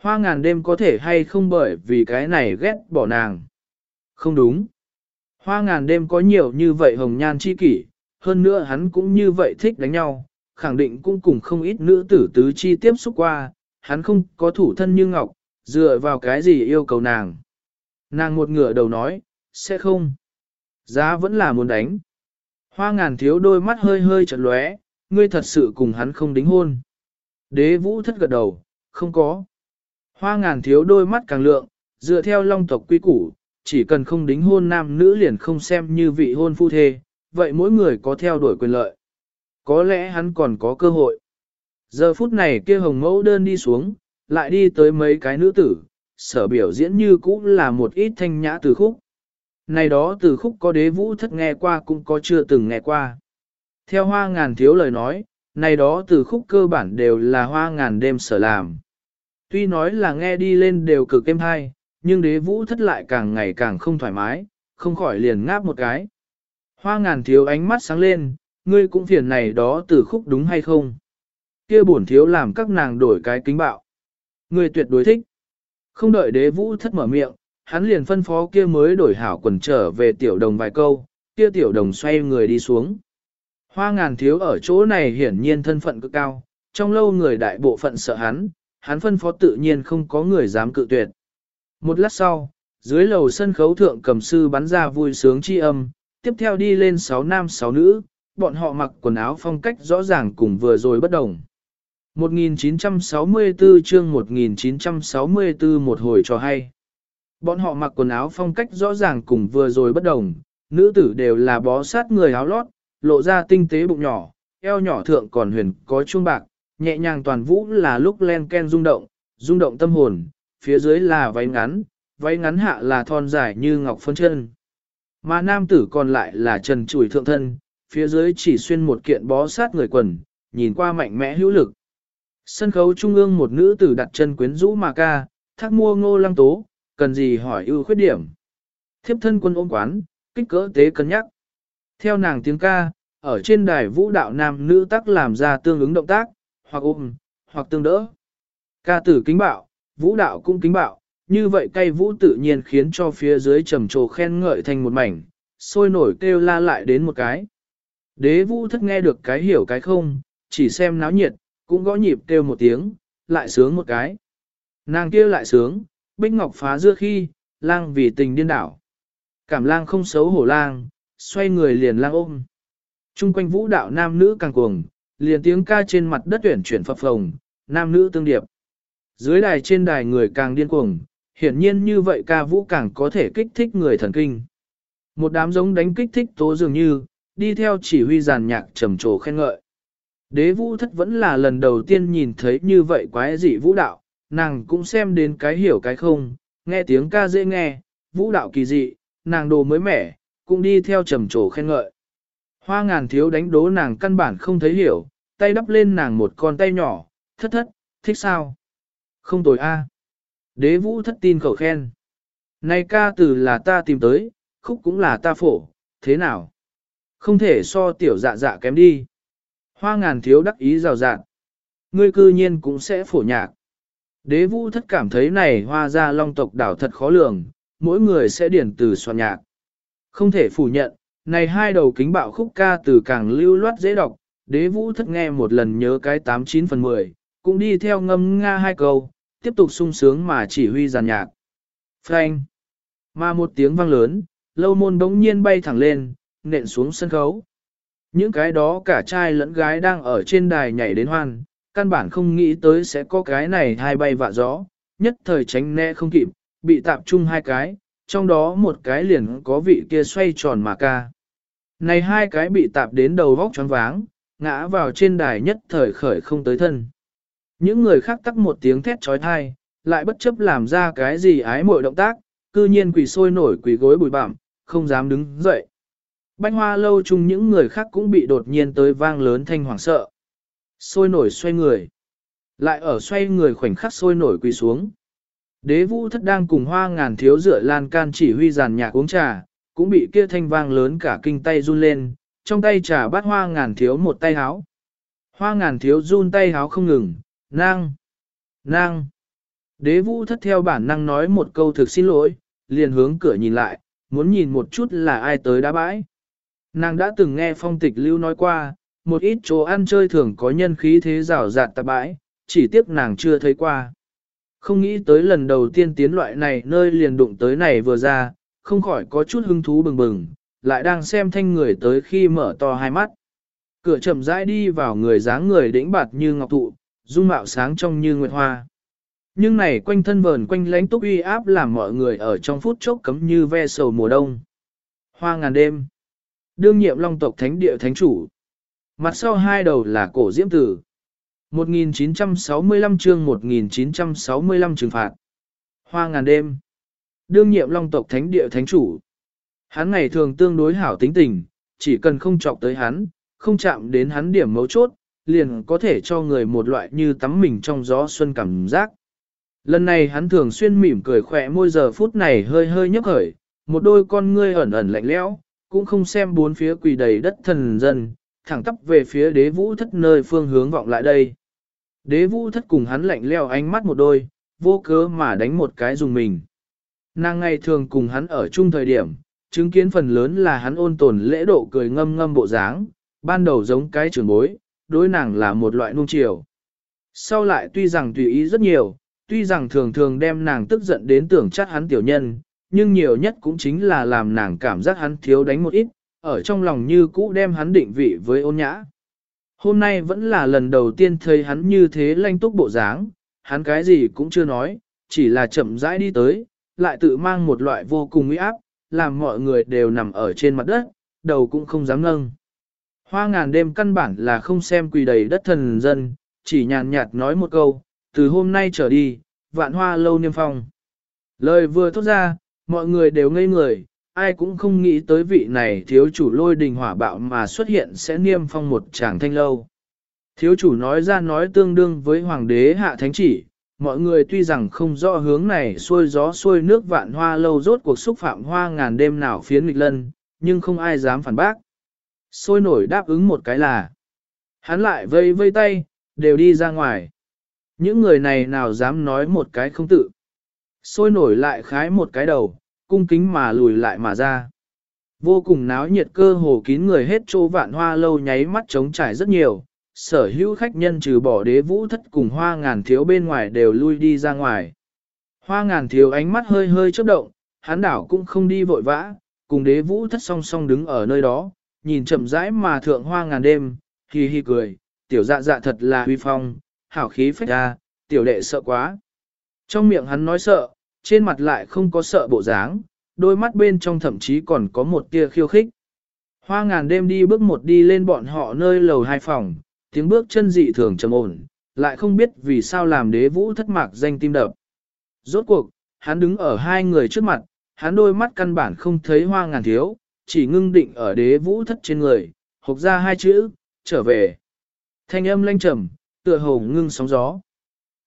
Speaker 1: Hoa ngàn đêm có thể hay không bởi vì cái này ghét bỏ nàng? Không đúng. Hoa ngàn đêm có nhiều như vậy hồng nhan chi kỷ, hơn nữa hắn cũng như vậy thích đánh nhau, khẳng định cũng cùng không ít nữ tử tứ chi tiếp xúc qua, hắn không có thủ thân như ngọc, dựa vào cái gì yêu cầu nàng. Nàng một ngửa đầu nói, sẽ không. Giá vẫn là muốn đánh. Hoa ngàn thiếu đôi mắt hơi hơi chật lóe, ngươi thật sự cùng hắn không đính hôn. Đế vũ thất gật đầu, không có. Hoa ngàn thiếu đôi mắt càng lượng, dựa theo long tộc quy củ, chỉ cần không đính hôn nam nữ liền không xem như vị hôn phu thê, vậy mỗi người có theo đuổi quyền lợi. Có lẽ hắn còn có cơ hội. Giờ phút này kia hồng mẫu đơn đi xuống, lại đi tới mấy cái nữ tử, sở biểu diễn như cũ là một ít thanh nhã từ khúc. Này đó từ khúc có đế vũ thất nghe qua cũng có chưa từng nghe qua. Theo hoa ngàn thiếu lời nói, này đó từ khúc cơ bản đều là hoa ngàn đêm sở làm. Tuy nói là nghe đi lên đều cực êm hay, nhưng đế vũ thất lại càng ngày càng không thoải mái, không khỏi liền ngáp một cái. Hoa ngàn thiếu ánh mắt sáng lên, ngươi cũng phiền này đó từ khúc đúng hay không? Kia bổn thiếu làm các nàng đổi cái kính bạo. Ngươi tuyệt đối thích. Không đợi đế vũ thất mở miệng, hắn liền phân phó kia mới đổi hảo quần trở về tiểu đồng vài câu, kia tiểu đồng xoay người đi xuống. Hoa ngàn thiếu ở chỗ này hiển nhiên thân phận cực cao, trong lâu người đại bộ phận sợ hắn, hắn phân phó tự nhiên không có người dám cự tuyệt. Một lát sau, dưới lầu sân khấu thượng cầm sư bắn ra vui sướng chi âm, tiếp theo đi lên sáu nam sáu nữ, bọn họ mặc quần áo phong cách rõ ràng cùng vừa rồi bất đồng. 1964 chương 1964 một hồi cho hay. Bọn họ mặc quần áo phong cách rõ ràng cùng vừa rồi bất đồng, nữ tử đều là bó sát người áo lót, lộ ra tinh tế bụng nhỏ, eo nhỏ thượng còn huyền có chuông bạc, nhẹ nhàng toàn vũ là lúc len ken rung động, rung động tâm hồn, phía dưới là váy ngắn, váy ngắn hạ là thon dài như ngọc phân chân. Mà nam tử còn lại là trần chùi thượng thân, phía dưới chỉ xuyên một kiện bó sát người quần, nhìn qua mạnh mẽ hữu lực. Sân khấu trung ương một nữ tử đặt chân quyến rũ mà ca, thác mua ngô lăng tố, cần gì hỏi ưu khuyết điểm. Thiếp thân quân ôm quán, kích cỡ tế cân nhắc. Theo nàng tiếng ca, ở trên đài vũ đạo nam nữ tác làm ra tương ứng động tác, hoặc ôm, hoặc tương đỡ. Ca tử kính bạo, vũ đạo cũng kính bạo, như vậy cây vũ tự nhiên khiến cho phía dưới trầm trồ khen ngợi thành một mảnh, sôi nổi kêu la lại đến một cái. Đế vũ thất nghe được cái hiểu cái không, chỉ xem náo nhiệt, cũng gõ nhịp kêu một tiếng, lại sướng một cái. Nàng kia lại sướng, bích ngọc phá dưa khi, lang vì tình điên đảo. Cảm lang không xấu hổ lang, xoay người liền lang ôm. Trung quanh vũ đạo nam nữ càng cuồng, liền tiếng ca trên mặt đất tuyển chuyển phập phồng, nam nữ tương điệp. Dưới đài trên đài người càng điên cuồng, hiển nhiên như vậy ca vũ càng có thể kích thích người thần kinh. Một đám giống đánh kích thích tố dường như, đi theo chỉ huy giàn nhạc trầm trồ khen ngợi. Đế vũ thất vẫn là lần đầu tiên nhìn thấy như vậy quái dị vũ đạo, nàng cũng xem đến cái hiểu cái không, nghe tiếng ca dễ nghe, vũ đạo kỳ dị, nàng đồ mới mẻ, cũng đi theo trầm trồ khen ngợi. Hoa ngàn thiếu đánh đố nàng căn bản không thấy hiểu, tay đắp lên nàng một con tay nhỏ, thất thất, thích sao? Không tồi a. Đế vũ thất tin khẩu khen. Này ca từ là ta tìm tới, khúc cũng là ta phổ, thế nào? Không thể so tiểu dạ dạ kém đi. Hoa ngàn thiếu đắc ý rào rạt. Ngươi cư nhiên cũng sẽ phổ nhạc. Đế vũ thất cảm thấy này hoa ra long tộc đảo thật khó lường, mỗi người sẽ điển từ soạn nhạc. Không thể phủ nhận, này hai đầu kính bạo khúc ca từ càng lưu loát dễ đọc, đế vũ thất nghe một lần nhớ cái 89 phần 10, cũng đi theo ngâm nga hai câu, tiếp tục sung sướng mà chỉ huy giàn nhạc. Frank! Mà một tiếng vang lớn, lâu môn đống nhiên bay thẳng lên, nện xuống sân khấu. Những cái đó cả trai lẫn gái đang ở trên đài nhảy đến hoan, căn bản không nghĩ tới sẽ có cái này hai bay vạ gió, nhất thời tránh né không kịp, bị tạp chung hai cái, trong đó một cái liền có vị kia xoay tròn mà ca. Này hai cái bị tạp đến đầu vóc choáng váng, ngã vào trên đài nhất thời khởi không tới thân. Những người khác tắc một tiếng thét trói thai, lại bất chấp làm ra cái gì ái mội động tác, cư nhiên quỳ sôi nổi quỳ gối bùi bặm, không dám đứng dậy. Bánh hoa lâu chung những người khác cũng bị đột nhiên tới vang lớn thanh hoảng sợ. Sôi nổi xoay người. Lại ở xoay người khoảnh khắc sôi nổi quỳ xuống. Đế vũ thất đang cùng hoa ngàn thiếu rửa lan can chỉ huy giàn nhạc uống trà, cũng bị kia thanh vang lớn cả kinh tay run lên, trong tay trà bắt hoa ngàn thiếu một tay háo. Hoa ngàn thiếu run tay háo không ngừng, nang, nang. Đế vũ thất theo bản năng nói một câu thực xin lỗi, liền hướng cửa nhìn lại, muốn nhìn một chút là ai tới đá bãi. Nàng đã từng nghe phong tịch lưu nói qua, một ít chỗ ăn chơi thường có nhân khí thế rào rạt tạp bãi, chỉ tiếc nàng chưa thấy qua. Không nghĩ tới lần đầu tiên tiến loại này nơi liền đụng tới này vừa ra, không khỏi có chút hứng thú bừng bừng, lại đang xem thanh người tới khi mở to hai mắt. Cửa chậm rãi đi vào người dáng người đĩnh bạt như ngọc thụ, dung mạo sáng trong như nguyệt hoa. Nhưng này quanh thân vờn quanh lánh túc uy áp làm mọi người ở trong phút chốc cấm như ve sầu mùa đông. Hoa ngàn đêm. Đương nhiệm long tộc thánh địa thánh chủ. Mặt sau hai đầu là cổ diễm tử. 1965 chương 1965 trừng phạt. Hoa ngàn đêm. Đương nhiệm long tộc thánh địa thánh chủ. Hắn ngày thường tương đối hảo tính tình, chỉ cần không chọc tới hắn, không chạm đến hắn điểm mấu chốt, liền có thể cho người một loại như tắm mình trong gió xuân cảm giác. Lần này hắn thường xuyên mỉm cười khỏe môi giờ phút này hơi hơi nhấp khởi, một đôi con ngươi ẩn ẩn lạnh lẽo, cũng không xem bốn phía quỳ đầy đất thần dân, thẳng tắp về phía đế vũ thất nơi phương hướng vọng lại đây. Đế vũ thất cùng hắn lạnh leo ánh mắt một đôi, vô cớ mà đánh một cái dùng mình. Nàng ngày thường cùng hắn ở chung thời điểm, chứng kiến phần lớn là hắn ôn tồn lễ độ cười ngâm ngâm bộ dáng, ban đầu giống cái trường bối, đối nàng là một loại nung chiều. Sau lại tuy rằng tùy ý rất nhiều, tuy rằng thường thường đem nàng tức giận đến tưởng chắc hắn tiểu nhân, nhưng nhiều nhất cũng chính là làm nàng cảm giác hắn thiếu đánh một ít, ở trong lòng như cũ đem hắn định vị với ôn nhã. Hôm nay vẫn là lần đầu tiên thấy hắn như thế lanh túc bộ dáng, hắn cái gì cũng chưa nói, chỉ là chậm rãi đi tới, lại tự mang một loại vô cùng uy áp, làm mọi người đều nằm ở trên mặt đất, đầu cũng không dám ngâng. Hoa ngàn đêm căn bản là không xem quỳ đầy đất thần dân, chỉ nhàn nhạt nói một câu, từ hôm nay trở đi, vạn hoa lâu niêm phong. Lời vừa thốt ra, mọi người đều ngây người, ai cũng không nghĩ tới vị này thiếu chủ lôi đình hỏa bạo mà xuất hiện sẽ niêm phong một chàng thanh lâu. Thiếu chủ nói ra nói tương đương với hoàng đế hạ thánh chỉ, mọi người tuy rằng không rõ hướng này xuôi gió xuôi nước vạn hoa lâu rốt cuộc xúc phạm hoa ngàn đêm nào phiến nghịch lân, nhưng không ai dám phản bác. Sôi nổi đáp ứng một cái là, hắn lại vây vây tay, đều đi ra ngoài. Những người này nào dám nói một cái không tự. Sôi nổi lại khái một cái đầu, cung kính mà lùi lại mà ra. Vô cùng náo nhiệt cơ hồ kín người hết chỗ vạn hoa lâu nháy mắt trống trải rất nhiều, sở hữu khách nhân trừ bỏ đế vũ thất cùng hoa ngàn thiếu bên ngoài đều lui đi ra ngoài. Hoa ngàn thiếu ánh mắt hơi hơi chớp động, hắn đảo cũng không đi vội vã, cùng đế vũ thất song song đứng ở nơi đó, nhìn chậm rãi mà thượng hoa ngàn đêm, hi hi cười, tiểu dạ dạ thật là huy phong, hảo khí phách ra, tiểu đệ sợ quá. Trong miệng hắn nói sợ, trên mặt lại không có sợ bộ dáng, đôi mắt bên trong thậm chí còn có một tia khiêu khích. Hoa ngàn đêm đi bước một đi lên bọn họ nơi lầu hai phòng, tiếng bước chân dị thường trầm ổn, lại không biết vì sao làm đế vũ thất mạc danh tim đập. Rốt cuộc, hắn đứng ở hai người trước mặt, hắn đôi mắt căn bản không thấy hoa ngàn thiếu, chỉ ngưng định ở đế vũ thất trên người, hộc ra hai chữ, trở về. Thanh âm lanh trầm, tựa hồ ngưng sóng gió.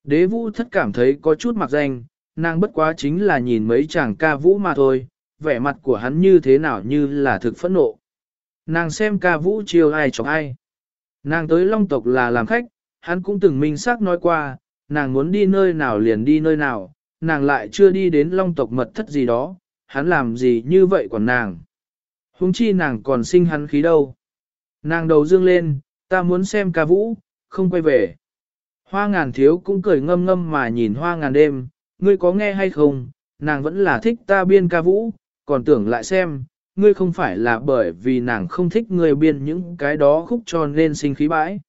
Speaker 1: Đế vũ thất cảm thấy có chút mặc danh, nàng bất quá chính là nhìn mấy chàng ca vũ mà thôi, vẻ mặt của hắn như thế nào như là thực phẫn nộ. Nàng xem ca vũ chiều ai chọc ai. Nàng tới long tộc là làm khách, hắn cũng từng minh xác nói qua, nàng muốn đi nơi nào liền đi nơi nào, nàng lại chưa đi đến long tộc mật thất gì đó, hắn làm gì như vậy còn nàng. Hùng chi nàng còn sinh hắn khí đâu. Nàng đầu dương lên, ta muốn xem ca vũ, không quay về. Hoa ngàn thiếu cũng cười ngâm ngâm mà nhìn hoa ngàn đêm, ngươi có nghe hay không, nàng vẫn là thích ta biên ca vũ, còn tưởng lại xem, ngươi không phải là bởi vì nàng không thích ngươi biên những cái đó khúc cho nên sinh khí bãi.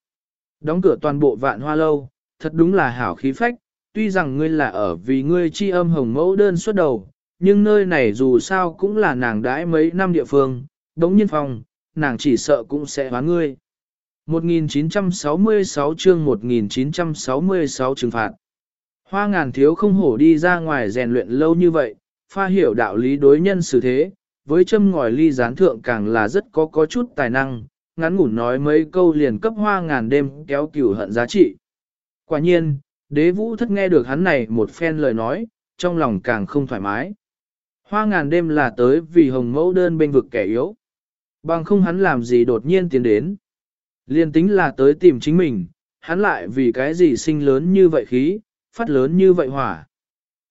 Speaker 1: Đóng cửa toàn bộ vạn hoa lâu, thật đúng là hảo khí phách, tuy rằng ngươi là ở vì ngươi chi âm hồng mẫu đơn suốt đầu, nhưng nơi này dù sao cũng là nàng đãi mấy năm địa phương, đống nhiên phòng, nàng chỉ sợ cũng sẽ hóa ngươi. 1966 chương 1966 trừng phạt. Hoa ngàn thiếu không hổ đi ra ngoài rèn luyện lâu như vậy, pha hiểu đạo lý đối nhân xử thế, với châm ngòi ly gián thượng càng là rất có có chút tài năng, ngắn ngủn nói mấy câu liền cấp hoa ngàn đêm kéo cửu hận giá trị. Quả nhiên, đế vũ thất nghe được hắn này một phen lời nói, trong lòng càng không thoải mái. Hoa ngàn đêm là tới vì hồng mẫu đơn bên vực kẻ yếu. Bằng không hắn làm gì đột nhiên tiến đến. Liên tính là tới tìm chính mình, hắn lại vì cái gì sinh lớn như vậy khí, phát lớn như vậy hỏa.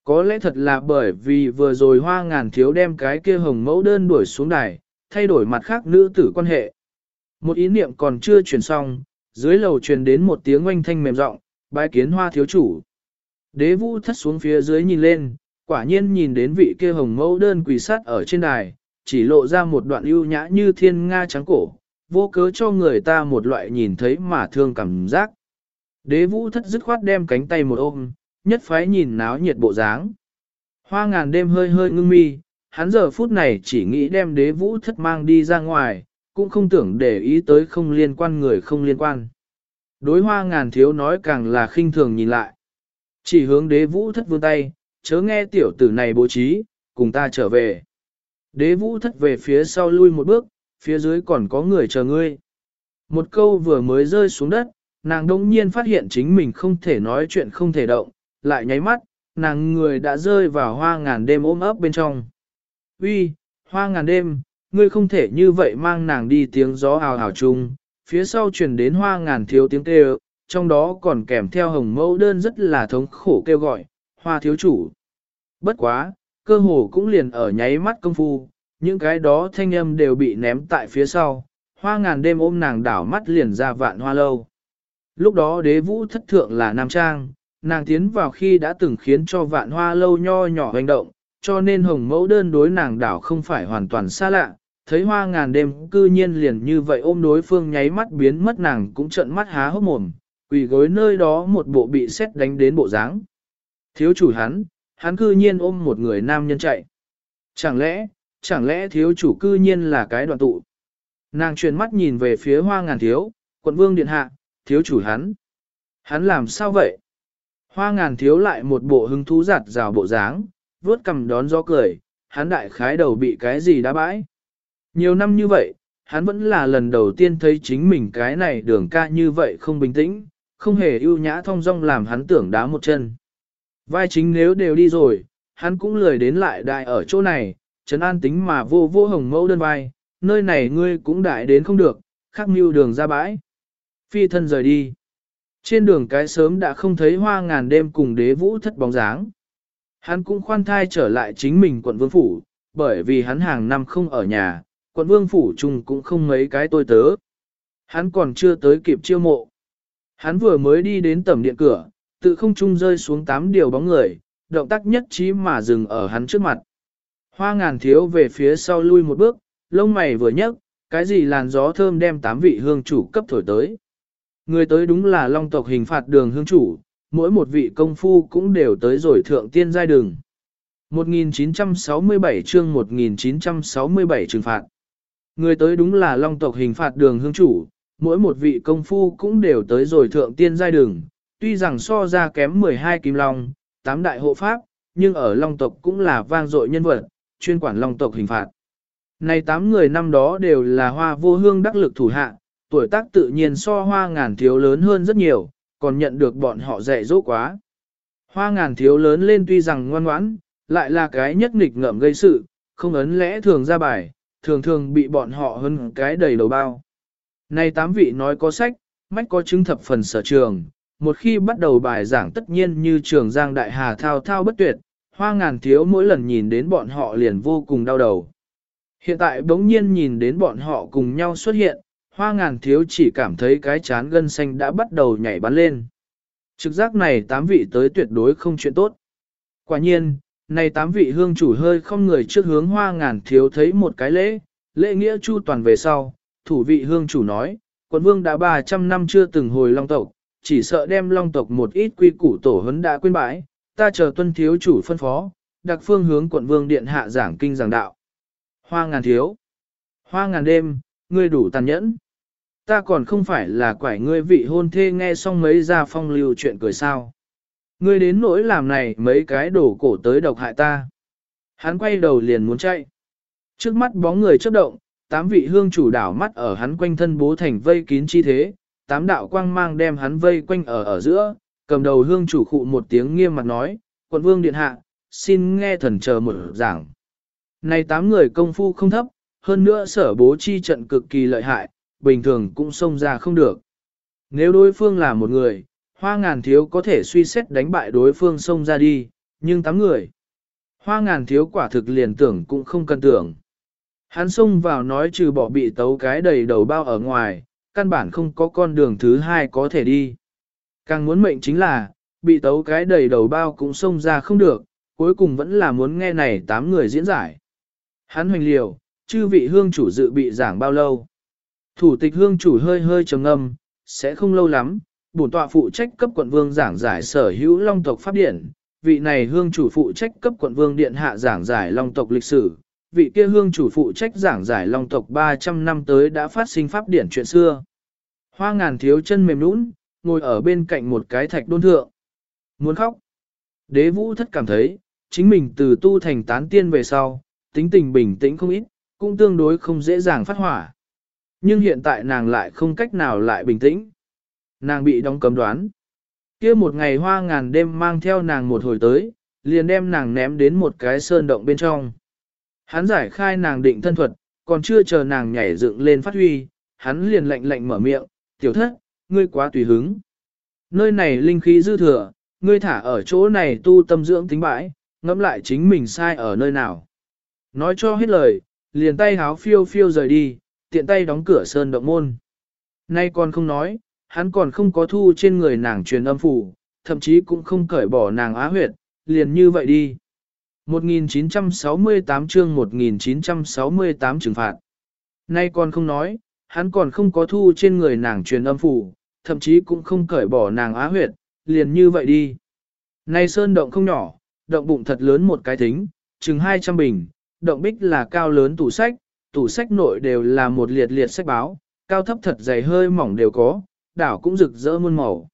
Speaker 1: Có lẽ thật là bởi vì vừa rồi hoa ngàn thiếu đem cái kia hồng mẫu đơn đuổi xuống đài, thay đổi mặt khác nữ tử quan hệ. Một ý niệm còn chưa truyền xong, dưới lầu truyền đến một tiếng oanh thanh mềm rộng, bái kiến hoa thiếu chủ. Đế vũ thất xuống phía dưới nhìn lên, quả nhiên nhìn đến vị kia hồng mẫu đơn quỳ sát ở trên đài, chỉ lộ ra một đoạn ưu nhã như thiên nga trắng cổ, vô cớ cho người ta một loại nhìn thấy mà thương cảm giác. Đế vũ thất dứt khoát đem cánh tay một ôm, nhất phái nhìn náo nhiệt bộ dáng. Hoa ngàn đêm hơi hơi ngưng mi, hắn giờ phút này chỉ nghĩ đem đế vũ thất mang đi ra ngoài, cũng không tưởng để ý tới không liên quan người không liên quan. Đối hoa ngàn thiếu nói càng là khinh thường nhìn lại. Chỉ hướng đế vũ thất vươn tay, chớ nghe tiểu tử này bố trí, cùng ta trở về. Đế vũ thất về phía sau lui một bước, phía dưới còn có người chờ ngươi. Một câu vừa mới rơi xuống đất, nàng đông nhiên phát hiện chính mình không thể nói chuyện không thể động, lại nháy mắt, nàng người đã rơi vào hoa ngàn đêm ôm ấp bên trong. Uy, hoa ngàn đêm, ngươi không thể như vậy mang nàng đi tiếng gió hào hào chung, phía sau truyền đến hoa ngàn thiếu tiếng kêu, trong đó còn kèm theo hồng mẫu đơn rất là thống khổ kêu gọi, hoa thiếu chủ. Bất quá, cơ hồ cũng liền ở nháy mắt công phu, những cái đó thanh âm đều bị ném tại phía sau, hoa ngàn đêm ôm nàng đảo mắt liền ra vạn hoa lâu. Lúc đó đế vũ thất thượng là nam trang, nàng tiến vào khi đã từng khiến cho vạn hoa lâu nho nhỏ hành động, cho nên hồng mẫu đơn đối nàng đảo không phải hoàn toàn xa lạ, thấy hoa ngàn đêm cư nhiên liền như vậy ôm đối phương nháy mắt biến mất nàng cũng trợn mắt há hốc mồm, quỳ gối nơi đó một bộ bị xét đánh đến bộ dáng. Thiếu chủ hắn, hắn cư nhiên ôm một người nam nhân chạy. Chẳng lẽ, chẳng lẽ thiếu chủ cư nhiên là cái đoạn tụ? Nàng chuyển mắt nhìn về phía hoa ngàn thiếu, quận vương điện hạ, thiếu chủ hắn. Hắn làm sao vậy? Hoa ngàn thiếu lại một bộ hứng thú giặt rào bộ dáng, vuốt cầm đón gió cười, hắn đại khái đầu bị cái gì đã bãi. Nhiều năm như vậy, hắn vẫn là lần đầu tiên thấy chính mình cái này đường ca như vậy không bình tĩnh, không hề ưu nhã thong dong làm hắn tưởng đá một chân. Vai chính nếu đều đi rồi, hắn cũng lười đến lại đại ở chỗ này, trấn an tính mà vô vô hồng mẫu đơn vai, nơi này ngươi cũng đại đến không được, khắc mưu đường ra bãi. Phi thân rời đi. Trên đường cái sớm đã không thấy hoa ngàn đêm cùng đế vũ thất bóng dáng. Hắn cũng khoan thai trở lại chính mình quận vương phủ, bởi vì hắn hàng năm không ở nhà, quận vương phủ chung cũng không mấy cái tôi tớ. Hắn còn chưa tới kịp chiêu mộ. Hắn vừa mới đi đến tầm điện cửa, tự không trung rơi xuống tám điều bóng người, động tác nhất trí mà dừng ở hắn trước mặt. Hoa ngàn thiếu về phía sau lui một bước, lông mày vừa nhấc, cái gì làn gió thơm đem tám vị hương chủ cấp thổi tới. Người tới đúng là long tộc hình phạt đường hương chủ, mỗi một vị công phu cũng đều tới rồi thượng tiên giai đường. 1967 chương 1967 trừng phạt. Người tới đúng là long tộc hình phạt đường hương chủ, mỗi một vị công phu cũng đều tới rồi thượng tiên giai đường, tuy rằng so ra kém 12 kim long, 8 đại hộ pháp, nhưng ở long tộc cũng là vang dội nhân vật, chuyên quản long tộc hình phạt. Này 8 người năm đó đều là hoa vô hương đắc lực thủ hạ, tuổi tác tự nhiên so hoa ngàn thiếu lớn hơn rất nhiều, còn nhận được bọn họ dạy dỗ quá. Hoa ngàn thiếu lớn lên tuy rằng ngoan ngoãn, lại là cái nhất nghịch ngợm gây sự, không ấn lẽ thường ra bài, thường thường bị bọn họ hơn cái đầy đầu bao. Này tám vị nói có sách, mách có chứng thập phần sở trường, một khi bắt đầu bài giảng tất nhiên như trường giang đại hà thao thao bất tuyệt, hoa ngàn thiếu mỗi lần nhìn đến bọn họ liền vô cùng đau đầu. Hiện tại bỗng nhiên nhìn đến bọn họ cùng nhau xuất hiện, hoa ngàn thiếu chỉ cảm thấy cái chán gân xanh đã bắt đầu nhảy bắn lên. Trực giác này tám vị tới tuyệt đối không chuyện tốt. Quả nhiên, này tám vị hương chủ hơi không người trước hướng hoa ngàn thiếu thấy một cái lễ, lễ nghĩa chu toàn về sau, thủ vị hương chủ nói, quận vương đã 300 năm chưa từng hồi long tộc, chỉ sợ đem long tộc một ít quy củ tổ hấn đã quên bãi, ta chờ tuân thiếu chủ phân phó, đặc phương hướng quận vương điện hạ giảng kinh giảng đạo. Hoa ngàn thiếu, hoa ngàn đêm, ngươi đủ tàn nhẫn. Ta còn không phải là quải ngươi vị hôn thê nghe xong mấy gia phong lưu chuyện cười sao. Ngươi đến nỗi làm này mấy cái đổ cổ tới độc hại ta. Hắn quay đầu liền muốn chạy. Trước mắt bóng người chớp động, tám vị hương chủ đảo mắt ở hắn quanh thân bố thành vây kín chi thế, tám đạo quang mang đem hắn vây quanh ở ở giữa, cầm đầu hương chủ khụ một tiếng nghiêm mặt nói, quận vương điện hạ, xin nghe thần chờ một giảng. Này tám người công phu không thấp, hơn nữa sở bố chi trận cực kỳ lợi hại, bình thường cũng xông ra không được. Nếu đối phương là một người, hoa ngàn thiếu có thể suy xét đánh bại đối phương xông ra đi, nhưng tám người. Hoa ngàn thiếu quả thực liền tưởng cũng không cần tưởng. Hắn xông vào nói trừ bỏ bị tấu cái đầy đầu bao ở ngoài, căn bản không có con đường thứ hai có thể đi. Càng muốn mệnh chính là, bị tấu cái đầy đầu bao cũng xông ra không được, cuối cùng vẫn là muốn nghe này tám người diễn giải. Hắn hoành liều, chư vị hương chủ dự bị giảng bao lâu. Thủ tịch hương chủ hơi hơi trầm ngâm, sẽ không lâu lắm, bổn tọa phụ trách cấp quận vương giảng giải sở hữu long tộc pháp điển, vị này hương chủ phụ trách cấp quận vương điện hạ giảng giải long tộc lịch sử, vị kia hương chủ phụ trách giảng giải long tộc 300 năm tới đã phát sinh pháp điển chuyện xưa. Hoa ngàn thiếu chân mềm nũng, ngồi ở bên cạnh một cái thạch đôn thượng. Muốn khóc. Đế vũ thất cảm thấy, chính mình từ tu thành tán tiên về sau, tính tình bình tĩnh không ít, cũng tương đối không dễ dàng phát hỏa. Nhưng hiện tại nàng lại không cách nào lại bình tĩnh. Nàng bị đóng cấm đoán. kia một ngày hoa ngàn đêm mang theo nàng một hồi tới, liền đem nàng ném đến một cái sơn động bên trong. Hắn giải khai nàng định thân thuật, còn chưa chờ nàng nhảy dựng lên phát huy, hắn liền lạnh lạnh mở miệng, tiểu thất, ngươi quá tùy hứng. Nơi này linh khí dư thừa, ngươi thả ở chỗ này tu tâm dưỡng tính bãi, ngẫm lại chính mình sai ở nơi nào. Nói cho hết lời, liền tay háo phiêu phiêu rời đi, tiện tay đóng cửa sơn động môn. Nay còn không nói, hắn còn không có thu trên người nàng truyền âm phủ, thậm chí cũng không cởi bỏ nàng á huyệt, liền như vậy đi. 1968 chương 1968 trừng phạt. Nay còn không nói, hắn còn không có thu trên người nàng truyền âm phủ, thậm chí cũng không cởi bỏ nàng á huyệt, liền như vậy đi. Nay sơn động không nhỏ, động bụng thật lớn một cái thính, chừng 200 bình, động bích là cao lớn tủ sách, tủ sách nội đều là một liệt liệt sách báo, cao thấp thật dày hơi mỏng đều có, đảo cũng rực rỡ muôn màu.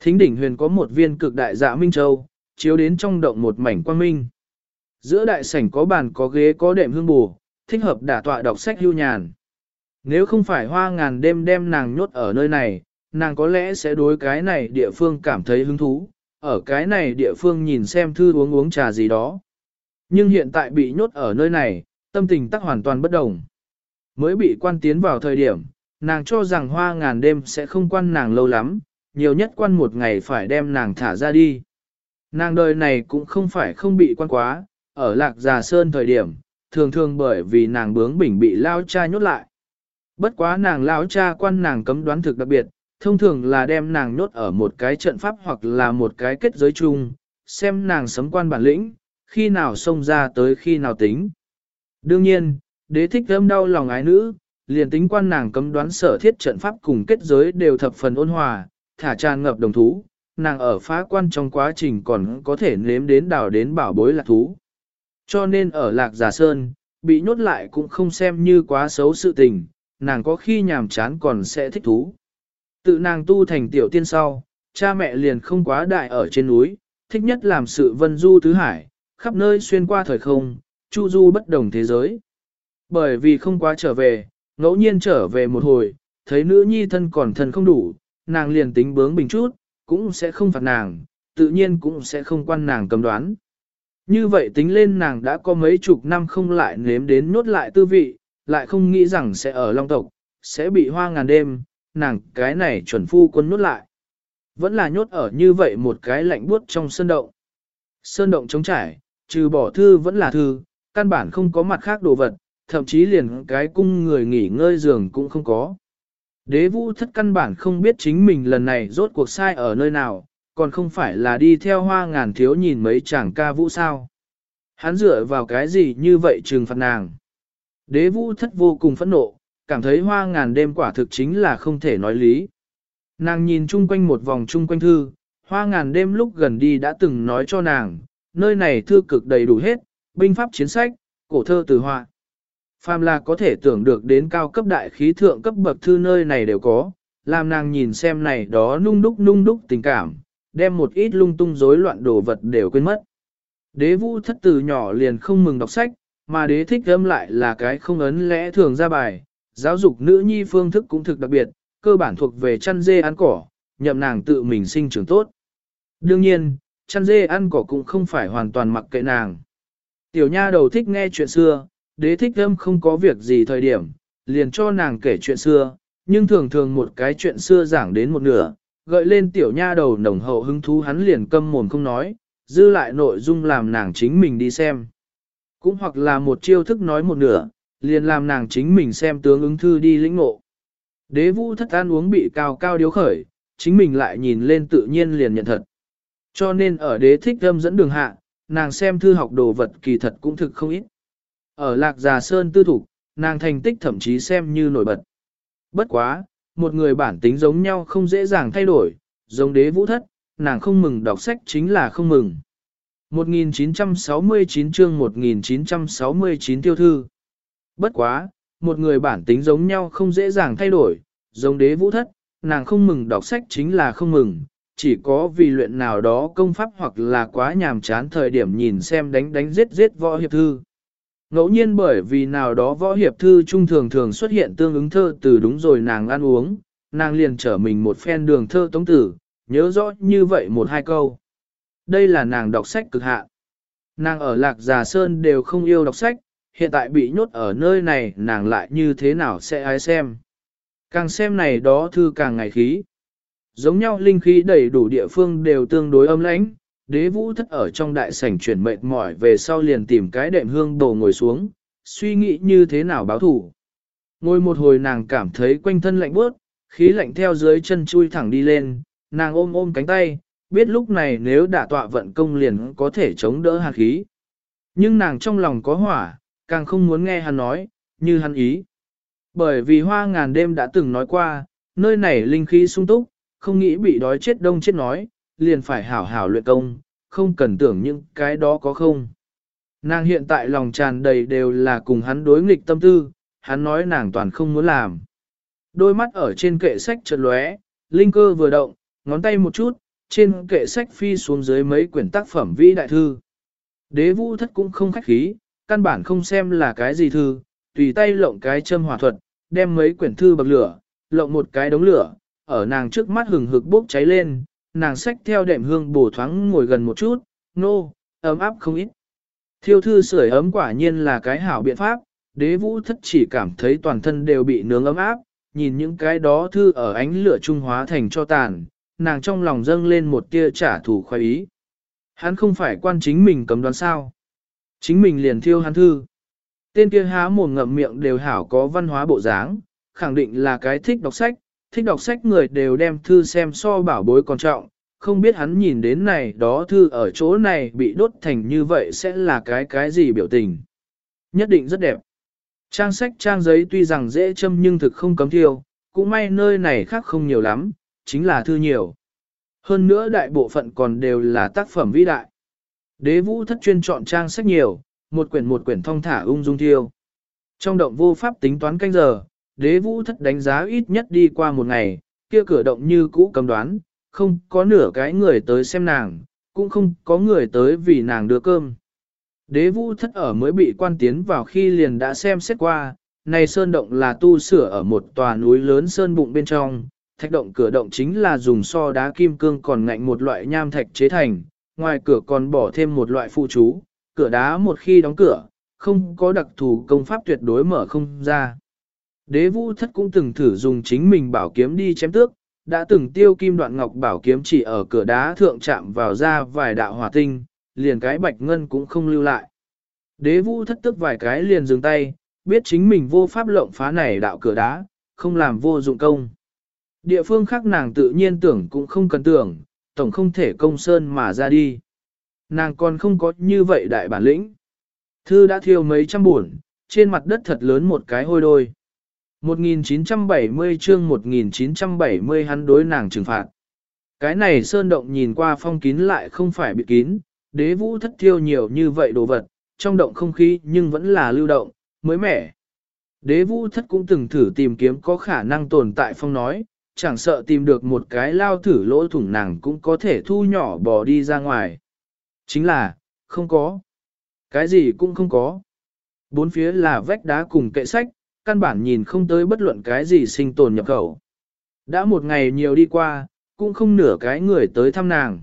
Speaker 1: Thính đỉnh huyền có một viên cực đại dạ minh châu, chiếu đến trong động một mảnh quang minh. Giữa đại sảnh có bàn có ghế có đệm hương bù, thích hợp đả tọa đọc sách hưu nhàn. Nếu không phải hoa ngàn đêm đem nàng nhốt ở nơi này, nàng có lẽ sẽ đối cái này địa phương cảm thấy hứng thú, ở cái này địa phương nhìn xem thư uống uống trà gì đó. Nhưng hiện tại bị nhốt ở nơi này, tâm tình tắc hoàn toàn bất đồng. Mới bị quan tiến vào thời điểm, nàng cho rằng hoa ngàn đêm sẽ không quan nàng lâu lắm, nhiều nhất quan một ngày phải đem nàng thả ra đi. Nàng đời này cũng không phải không bị quan quá, ở lạc già sơn thời điểm, thường thường bởi vì nàng bướng bỉnh bị lao cha nhốt lại. Bất quá nàng lão cha quan nàng cấm đoán thực đặc biệt, thông thường là đem nàng nhốt ở một cái trận pháp hoặc là một cái kết giới chung, xem nàng sấm quan bản lĩnh, khi nào xông ra tới khi nào tính. Đương nhiên, đế thích thơm đau lòng ái nữ, liền tính quan nàng cấm đoán sở thiết trận pháp cùng kết giới đều thập phần ôn hòa, thả tràn ngập đồng thú, nàng ở phá quan trong quá trình còn có thể nếm đến đào đến bảo bối lạc thú. Cho nên ở lạc giả sơn, bị nhốt lại cũng không xem như quá xấu sự tình, nàng có khi nhàm chán còn sẽ thích thú. Tự nàng tu thành tiểu tiên sau, cha mẹ liền không quá đại ở trên núi, thích nhất làm sự vân du tứ hải, khắp nơi xuyên qua thời không, chu du bất đồng thế giới. Bởi vì không quá trở về, ngẫu nhiên trở về một hồi, thấy nữ nhi thân còn thân không đủ, nàng liền tính bướng bình chút, cũng sẽ không phạt nàng, tự nhiên cũng sẽ không quan nàng cầm đoán. Như vậy tính lên nàng đã có mấy chục năm không lại nếm đến nốt lại tư vị, lại không nghĩ rằng sẽ ở Long Tộc, sẽ bị hoa ngàn đêm, nàng cái này chuẩn phu quân nhốt lại. Vẫn là nhốt ở như vậy một cái lạnh buốt trong sơn động. Sơn động trống trải, trừ bỏ thư vẫn là thư, căn bản không có mặt khác đồ vật, thậm chí liền cái cung người nghỉ ngơi giường cũng không có. Đế vũ thất căn bản không biết chính mình lần này rốt cuộc sai ở nơi nào, còn không phải là đi theo hoa ngàn thiếu nhìn mấy chàng ca vũ sao. Hắn dựa vào cái gì như vậy trừng phạt nàng. Đế vũ thất vô cùng phẫn nộ, cảm thấy hoa ngàn đêm quả thực chính là không thể nói lý. Nàng nhìn chung quanh một vòng chung quanh thư, hoa ngàn đêm lúc gần đi đã từng nói cho nàng, nơi này thư cực đầy đủ hết, binh pháp chiến sách, cổ thơ từ họa. Phàm là có thể tưởng được đến cao cấp đại khí thượng cấp bậc thư nơi này đều có, làm nàng nhìn xem này đó nung đúc nung đúc tình cảm, đem một ít lung tung rối loạn đồ vật đều quên mất. Đế vũ thất từ nhỏ liền không mừng đọc sách, mà đế thích âm lại là cái không ấn lẽ thường ra bài, giáo dục nữ nhi phương thức cũng thực đặc biệt, cơ bản thuộc về chăn dê ăn cỏ, nhậm nàng tự mình sinh trưởng tốt. Đương nhiên, chăn dê ăn cỏ cũng không phải hoàn toàn mặc kệ nàng. Tiểu nha đầu thích nghe chuyện xưa, đế thích âm không có việc gì thời điểm, liền cho nàng kể chuyện xưa, nhưng thường thường một cái chuyện xưa giảng đến một nửa, gợi lên tiểu nha đầu nồng hậu hứng thú hắn liền câm mồm không nói, dư lại nội dung làm nàng chính mình đi xem. Cũng hoặc là một chiêu thức nói một nửa, liền làm nàng chính mình xem tướng ứng thư đi lĩnh ngộ. Đế vũ thất ăn uống bị cao cao điếu khởi, chính mình lại nhìn lên tự nhiên liền nhận thật. Cho nên ở đế thích âm dẫn đường hạ, nàng xem thư học đồ vật kỳ thật cũng thực không ít. Ở lạc già sơn tư thục, nàng thành tích thậm chí xem như nổi bật. Bất quá, một người bản tính giống nhau không dễ dàng thay đổi, giống đế vũ thất, nàng không mừng đọc sách chính là không mừng. 1969 chương 1969 tiêu thư. Bất quá, một người bản tính giống nhau không dễ dàng thay đổi, giống đế vũ thất, nàng không mừng đọc sách chính là không mừng, chỉ có vì luyện nào đó công pháp hoặc là quá nhàm chán thời điểm nhìn xem đánh đánh giết giết võ hiệp thư. Ngẫu nhiên bởi vì nào đó võ hiệp thư trung thường thường xuất hiện tương ứng thơ từ đúng rồi nàng ăn uống, nàng liền trở mình một phen đường thơ tống tử, nhớ rõ như vậy một hai câu. Đây là nàng đọc sách cực hạn. Nàng ở Lạc Già Sơn đều không yêu đọc sách, hiện tại bị nhốt ở nơi này nàng lại như thế nào sẽ ai xem. Càng xem này đó thư càng ngày khí. Giống nhau linh khí đầy đủ địa phương đều tương đối âm lãnh, đế vũ thất ở trong đại sảnh chuyển mệt mỏi về sau liền tìm cái đệm hương đồ ngồi xuống, suy nghĩ như thế nào báo thủ. Ngồi một hồi nàng cảm thấy quanh thân lạnh bớt, khí lạnh theo dưới chân chui thẳng đi lên, nàng ôm ôm cánh tay, biết lúc này nếu đả tọa vận công liền có thể chống đỡ hàn khí. Nhưng nàng trong lòng có hỏa, càng không muốn nghe hắn nói, như hắn ý. Bởi vì hoa ngàn đêm đã từng nói qua, nơi này linh khí sung túc, không nghĩ bị đói chết đông chết nói, liền phải hảo hảo luyện công, không cần tưởng những cái đó có không. Nàng hiện tại lòng tràn đầy đều là cùng hắn đối nghịch tâm tư, hắn nói nàng toàn không muốn làm. Đôi mắt ở trên kệ sách chợt lóe, linh cơ vừa động, ngón tay một chút, trên kệ sách phi xuống dưới mấy quyển tác phẩm vĩ đại thư. Đế vũ thất cũng không khách khí, căn bản không xem là cái gì thư, tùy tay lộng cái châm hỏa thuật, đem mấy quyển thư bậc lửa, lộng một cái đống lửa, ở nàng trước mắt hừng hực bốc cháy lên, nàng sách theo đệm hương bổ thoáng ngồi gần một chút, nô, no, ấm áp không ít. Thiêu thư sưởi ấm quả nhiên là cái hảo biện pháp, đế vũ thất chỉ cảm thấy toàn thân đều bị nướng ấm áp, nhìn những cái đó thư ở ánh lửa trung hóa thành cho tàn, nàng trong lòng dâng lên một tia trả thù khoái ý. Hắn không phải quan chính mình cấm đoán sao. Chính mình liền thiêu hắn thư. Tên kia há mồm ngậm miệng đều hảo có văn hóa bộ dáng, khẳng định là cái thích đọc sách, thích đọc sách người đều đem thư xem so bảo bối còn trọng, không biết hắn nhìn đến này đó thư ở chỗ này bị đốt thành như vậy sẽ là cái cái gì biểu tình. Nhất định rất đẹp. Trang sách trang giấy tuy rằng dễ châm nhưng thực không cấm thiêu, cũng may nơi này khác không nhiều lắm, chính là thư nhiều. Hơn nữa đại bộ phận còn đều là tác phẩm vĩ đại. Đế vũ thất chuyên chọn trang sách nhiều, một quyển một quyển thong thả ung dung thiêu. Trong động vô pháp tính toán canh giờ, đế vũ thất đánh giá ít nhất đi qua một ngày, kia cửa động như cũ cầm đoán, không có nửa cái người tới xem nàng, cũng không có người tới vì nàng đưa cơm. Đế vũ thất ở mới bị quan tiến vào khi liền đã xem xét qua, này sơn động là tu sửa ở một tòa núi lớn sơn bụng bên trong, thạch động cửa động chính là dùng so đá kim cương còn ngạnh một loại nham thạch chế thành, ngoài cửa còn bỏ thêm một loại phụ chú, cửa đá một khi đóng cửa, không có đặc thù công pháp tuyệt đối mở không ra. Đế vũ thất cũng từng thử dùng chính mình bảo kiếm đi chém tước, đã từng tiêu kim đoạn ngọc bảo kiếm chỉ ở cửa đá thượng chạm vào ra vài đạo hỏa tinh, liền cái bạch ngân cũng không lưu lại. Đế vũ thất tức vài cái liền dừng tay, biết chính mình vô pháp lộng phá này đạo cửa đá, không làm vô dụng công. Địa phương khác nàng tự nhiên tưởng cũng không cần tưởng, tổng không thể công sơn mà ra đi. Nàng còn không có như vậy đại bản lĩnh. Thư đã thiêu mấy trăm buồn, trên mặt đất thật lớn một cái hôi đôi. 1970 chương 1970 hắn đối nàng trừng phạt. Cái này sơn động nhìn qua phong kín lại không phải bị kín, đế vũ thất thiêu nhiều như vậy đồ vật, trong động không khí nhưng vẫn là lưu động, mới mẻ. Đế vũ thất cũng từng thử tìm kiếm có khả năng tồn tại phong nói, chẳng sợ tìm được một cái lao thử lỗ thủng nàng cũng có thể thu nhỏ bỏ đi ra ngoài. Chính là, không có. Cái gì cũng không có. Bốn phía là vách đá cùng kệ sách, căn bản nhìn không tới bất luận cái gì sinh tồn nhập khẩu. Đã một ngày nhiều đi qua, cũng không nửa cái người tới thăm nàng.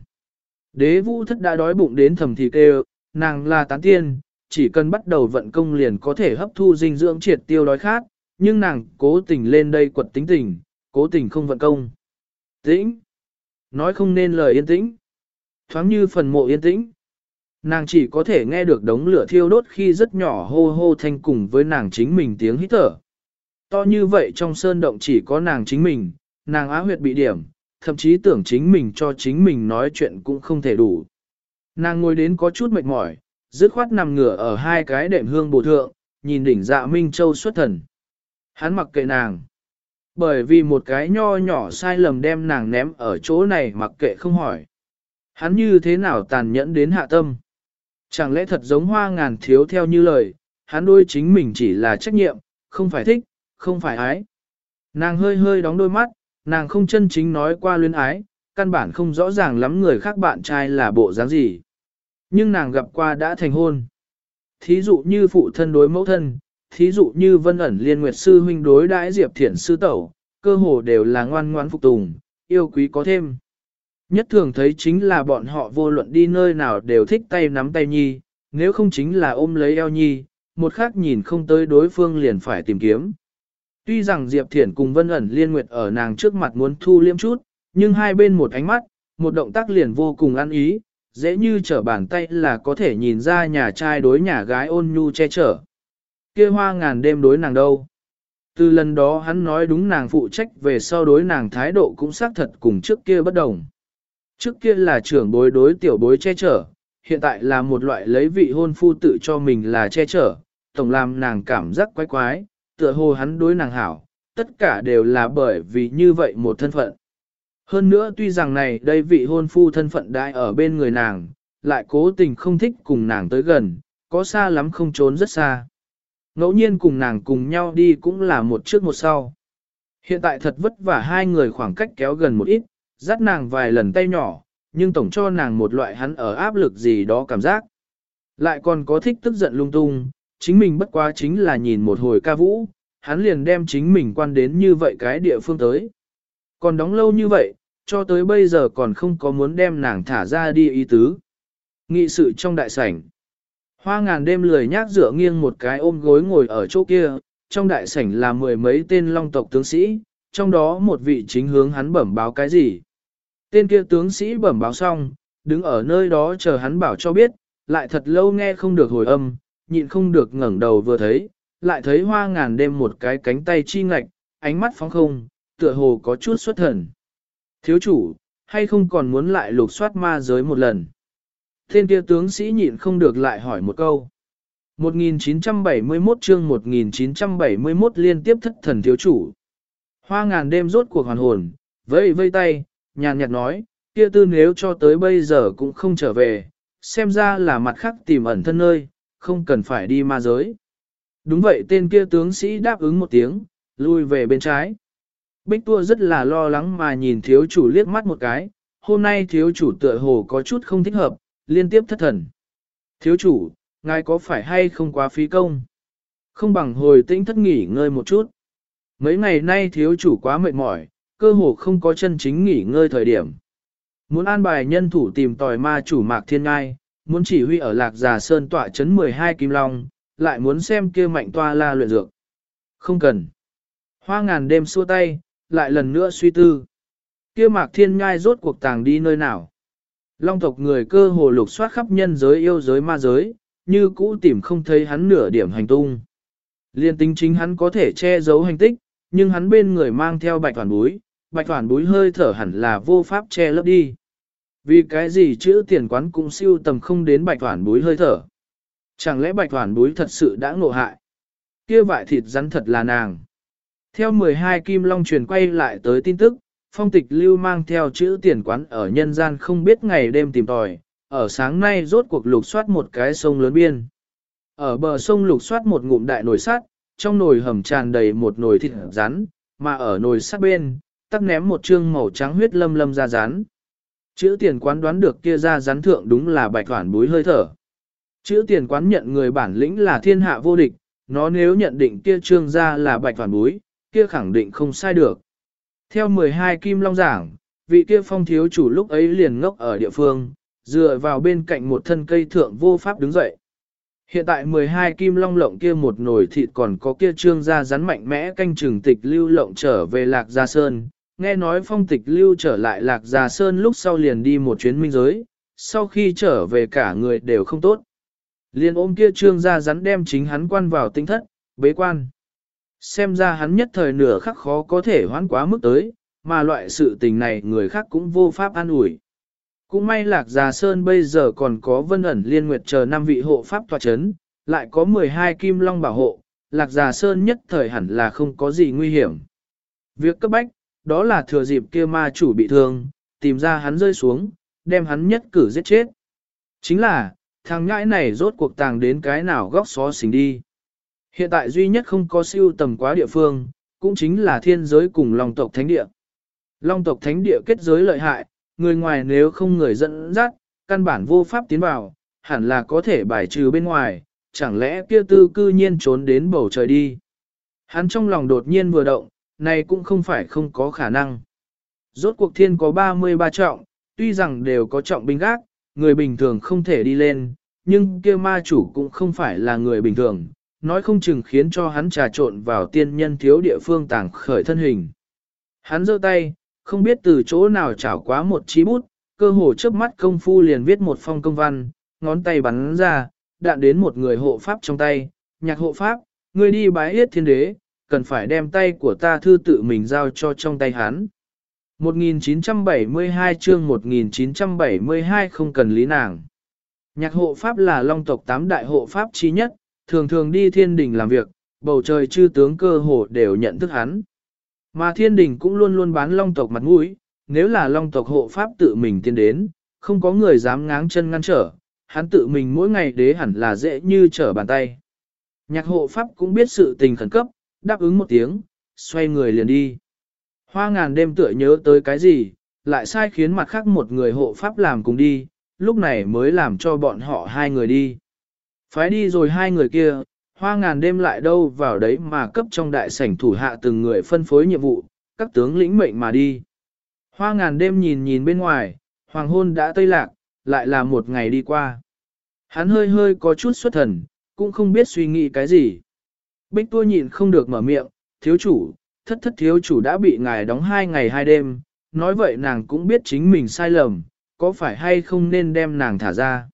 Speaker 1: Đế vũ thất đã đói bụng đến thầm thì kêu, nàng là tán tiên, chỉ cần bắt đầu vận công liền có thể hấp thu dinh dưỡng triệt tiêu đói khát, nhưng nàng cố tình lên đây quật tính tình, cố tình không vận công. Tĩnh! Nói không nên lời yên tĩnh. Thoáng như phần mộ yên tĩnh. Nàng chỉ có thể nghe được đống lửa thiêu đốt khi rất nhỏ hô hô thanh cùng với nàng chính mình tiếng hít thở. To như vậy trong sơn động chỉ có nàng chính mình, nàng á huyệt bị điểm, thậm chí tưởng chính mình cho chính mình nói chuyện cũng không thể đủ. Nàng ngồi đến có chút mệt mỏi, dứt khoát nằm ngửa ở hai cái đệm hương bổ thượng, nhìn đỉnh dạ Minh Châu xuất thần. Hắn mặc kệ nàng. Bởi vì một cái nho nhỏ sai lầm đem nàng ném ở chỗ này mặc kệ không hỏi. Hắn như thế nào tàn nhẫn đến hạ tâm. Chẳng lẽ thật giống hoa ngàn thiếu theo như lời, hắn đôi chính mình chỉ là trách nhiệm, không phải thích, không phải ái. Nàng hơi hơi đóng đôi mắt, nàng không chân chính nói qua luyến ái, căn bản không rõ ràng lắm người khác bạn trai là bộ dáng gì. Nhưng nàng gặp qua đã thành hôn. Thí dụ như phụ thân đối mẫu thân, thí dụ như vân ẩn liên nguyệt sư huynh đối đãi diệp thiển sư tẩu, cơ hồ đều là ngoan ngoan phục tùng, yêu quý có thêm. Nhất thường thấy chính là bọn họ vô luận đi nơi nào đều thích tay nắm tay nhi, nếu không chính là ôm lấy eo nhi, một khác nhìn không tới đối phương liền phải tìm kiếm. Tuy rằng Diệp Thiển cùng Vân ẩn liên nguyệt ở nàng trước mặt muốn thu liêm chút, nhưng hai bên một ánh mắt, một động tác liền vô cùng ăn ý, dễ như trở bàn tay là có thể nhìn ra nhà trai đối nhà gái ôn nhu che chở. Kia hoa ngàn đêm đối nàng đâu. Từ lần đó hắn nói đúng nàng phụ trách về sau đối nàng thái độ cũng xác thật cùng trước kia bất đồng. Trước kia là trưởng bối đối tiểu bối che chở, hiện tại là một loại lấy vị hôn phu tự cho mình là che chở, tổng làm nàng cảm giác quái quái, tựa hồ hắn đối nàng hảo, tất cả đều là bởi vì như vậy một thân phận. Hơn nữa tuy rằng này đây vị hôn phu thân phận đại ở bên người nàng, lại cố tình không thích cùng nàng tới gần, có xa lắm không trốn rất xa. Ngẫu nhiên cùng nàng cùng nhau đi cũng là một trước một sau. Hiện tại thật vất vả hai người khoảng cách kéo gần một ít, dắt nàng vài lần tay nhỏ, nhưng tổng cho nàng một loại hắn ở áp lực gì đó cảm giác. Lại còn có thích tức giận lung tung, chính mình bất quá chính là nhìn một hồi ca vũ, hắn liền đem chính mình quan đến như vậy cái địa phương tới. Còn đóng lâu như vậy, cho tới bây giờ còn không có muốn đem nàng thả ra đi ý tứ. Nghị sự trong đại sảnh. Hoa ngàn đêm lười nhác dựa nghiêng một cái ôm gối ngồi ở chỗ kia, trong đại sảnh là mười mấy tên long tộc tướng sĩ, trong đó một vị chính hướng hắn bẩm báo cái gì. Tên kia tướng sĩ bẩm báo xong, đứng ở nơi đó chờ hắn bảo cho biết, lại thật lâu nghe không được hồi âm, nhịn không được ngẩng đầu vừa thấy, lại thấy hoa ngàn đêm một cái cánh tay chi ngạch, ánh mắt phóng không, tựa hồ có chút xuất thần. Thiếu chủ, hay không còn muốn lại lục soát ma giới một lần? Tên kia tướng sĩ nhịn không được lại hỏi một câu. 1971 chương 1971 liên tiếp thất thần thiếu chủ. Hoa ngàn đêm rốt cuộc hoàn hồn, vây vây tay, nhàn nhạt nói, kia tư nếu cho tới bây giờ cũng không trở về, xem ra là mặt khác tìm ẩn thân nơi, không cần phải đi ma giới. Đúng vậy tên kia tướng sĩ đáp ứng một tiếng, lui về bên trái. Bích tua rất là lo lắng mà nhìn thiếu chủ liếc mắt một cái, hôm nay thiếu chủ tựa hồ có chút không thích hợp, liên tiếp thất thần. Thiếu chủ, ngài có phải hay không quá phí công? Không bằng hồi tĩnh thất nghỉ ngơi một chút. Mấy ngày nay thiếu chủ quá mệt mỏi, cơ hồ không có chân chính nghỉ ngơi thời điểm. Muốn an bài nhân thủ tìm tòi ma chủ mạc thiên ngai, muốn chỉ huy ở lạc già sơn tọa chấn 12 kim long, lại muốn xem kia mạnh toa la luyện dược. Không cần. Hoa ngàn đêm xua tay, lại lần nữa suy tư. Kia mạc thiên ngai rốt cuộc tàng đi nơi nào. Long tộc người cơ hồ lục soát khắp nhân giới yêu giới ma giới, như cũ tìm không thấy hắn nửa điểm hành tung. Liên tính chính hắn có thể che giấu hành tích, nhưng hắn bên người mang theo bạch toàn búi, bạch toàn búi hơi thở hẳn là vô pháp che lấp đi. Vì cái gì chữ tiền quán cũng siêu tầm không đến bạch toàn búi hơi thở. Chẳng lẽ bạch toàn búi thật sự đã ngộ hại? Kia vại thịt rắn thật là nàng. Theo 12 kim long truyền quay lại tới tin tức, phong tịch lưu mang theo chữ tiền quán ở nhân gian không biết ngày đêm tìm tòi, ở sáng nay rốt cuộc lục soát một cái sông lớn biên. Ở bờ sông lục soát một ngụm đại nồi sắt, trong nồi hầm tràn đầy một nồi thịt rắn, mà ở nồi sắt bên, tắc ném một trương màu trắng huyết lâm lâm ra rắn. Chữ tiền quán đoán được kia ra rắn thượng đúng là bạch toản búi hơi thở. Chữ tiền quán nhận người bản lĩnh là thiên hạ vô địch, nó nếu nhận định kia trương ra là bạch toản búi, kia khẳng định không sai được. Theo 12 kim long giảng, vị kia phong thiếu chủ lúc ấy liền ngốc ở địa phương, dựa vào bên cạnh một thân cây thượng vô pháp đứng dậy. Hiện tại 12 kim long lộng kia một nồi thịt còn có kia trương gia rắn mạnh mẽ canh chừng tịch lưu lộng trở về lạc gia sơn. Nghe nói phong tịch lưu trở lại lạc gia sơn lúc sau liền đi một chuyến minh giới, sau khi trở về cả người đều không tốt. Liền ôm kia trương gia rắn đem chính hắn quan vào tinh thất, bế quan. Xem ra hắn nhất thời nửa khắc khó có thể hoãn quá mức tới, mà loại sự tình này người khác cũng vô pháp an ủi. Cũng may lạc già sơn bây giờ còn có vân ẩn liên nguyệt chờ năm vị hộ pháp tòa chấn, lại có 12 kim long bảo hộ, lạc già sơn nhất thời hẳn là không có gì nguy hiểm. Việc cấp bách, đó là thừa dịp kia ma chủ bị thương, tìm ra hắn rơi xuống, đem hắn nhất cử giết chết. Chính là, thằng ngãi này rốt cuộc tàng đến cái nào góc xó xỉnh đi. Hiện tại duy nhất không có siêu tầm quá địa phương, cũng chính là thiên giới cùng long tộc thánh địa. Long tộc thánh địa kết giới lợi hại, người ngoài nếu không người dẫn dắt, căn bản vô pháp tiến vào, hẳn là có thể bài trừ bên ngoài, chẳng lẽ kia tư cư nhiên trốn đến bầu trời đi. Hắn trong lòng đột nhiên vừa động, này cũng không phải không có khả năng. Rốt cuộc thiên có 33 trọng, tuy rằng đều có trọng binh gác, người bình thường không thể đi lên, nhưng kia ma chủ cũng không phải là người bình thường, nói không chừng khiến cho hắn trà trộn vào tiên nhân thiếu địa phương tàng khởi thân hình. Hắn giơ tay, không biết từ chỗ nào chảo quá một chí bút, cơ hồ trước mắt công phu liền viết một phong công văn, ngón tay bắn ra, đạn đến một người hộ pháp trong tay, nhạc hộ pháp, người đi bái yết thiên đế, cần phải đem tay của ta thư tự mình giao cho trong tay hắn. 1972 chương 1972 không cần lý nàng. Nhạc hộ pháp là long tộc tám đại hộ pháp chí nhất, thường thường đi thiên đình làm việc, bầu trời chư tướng cơ hồ đều nhận thức hắn. Mà thiên đình cũng luôn luôn bán long tộc mặt mũi, nếu là long tộc hộ pháp tự mình tiến đến, không có người dám ngáng chân ngăn trở, hắn tự mình mỗi ngày đế hẳn là dễ như trở bàn tay. Nhạc hộ pháp cũng biết sự tình khẩn cấp, đáp ứng một tiếng, xoay người liền đi. Hoa ngàn đêm tựa nhớ tới cái gì, lại sai khiến mặt khác một người hộ pháp làm cùng đi, lúc này mới làm cho bọn họ hai người đi. Phái đi rồi hai người kia, hoa ngàn đêm lại đâu vào đấy mà cấp trong đại sảnh thủ hạ từng người phân phối nhiệm vụ, các tướng lĩnh mệnh mà đi. Hoa ngàn đêm nhìn nhìn bên ngoài, hoàng hôn đã tây lạc, lại là một ngày đi qua. Hắn hơi hơi có chút xuất thần, cũng không biết suy nghĩ cái gì. Bích tua nhịn không được mở miệng, thiếu chủ, thất thất thiếu chủ đã bị ngài đóng hai ngày hai đêm, nói vậy nàng cũng biết chính mình sai lầm, có phải hay không nên đem nàng thả ra.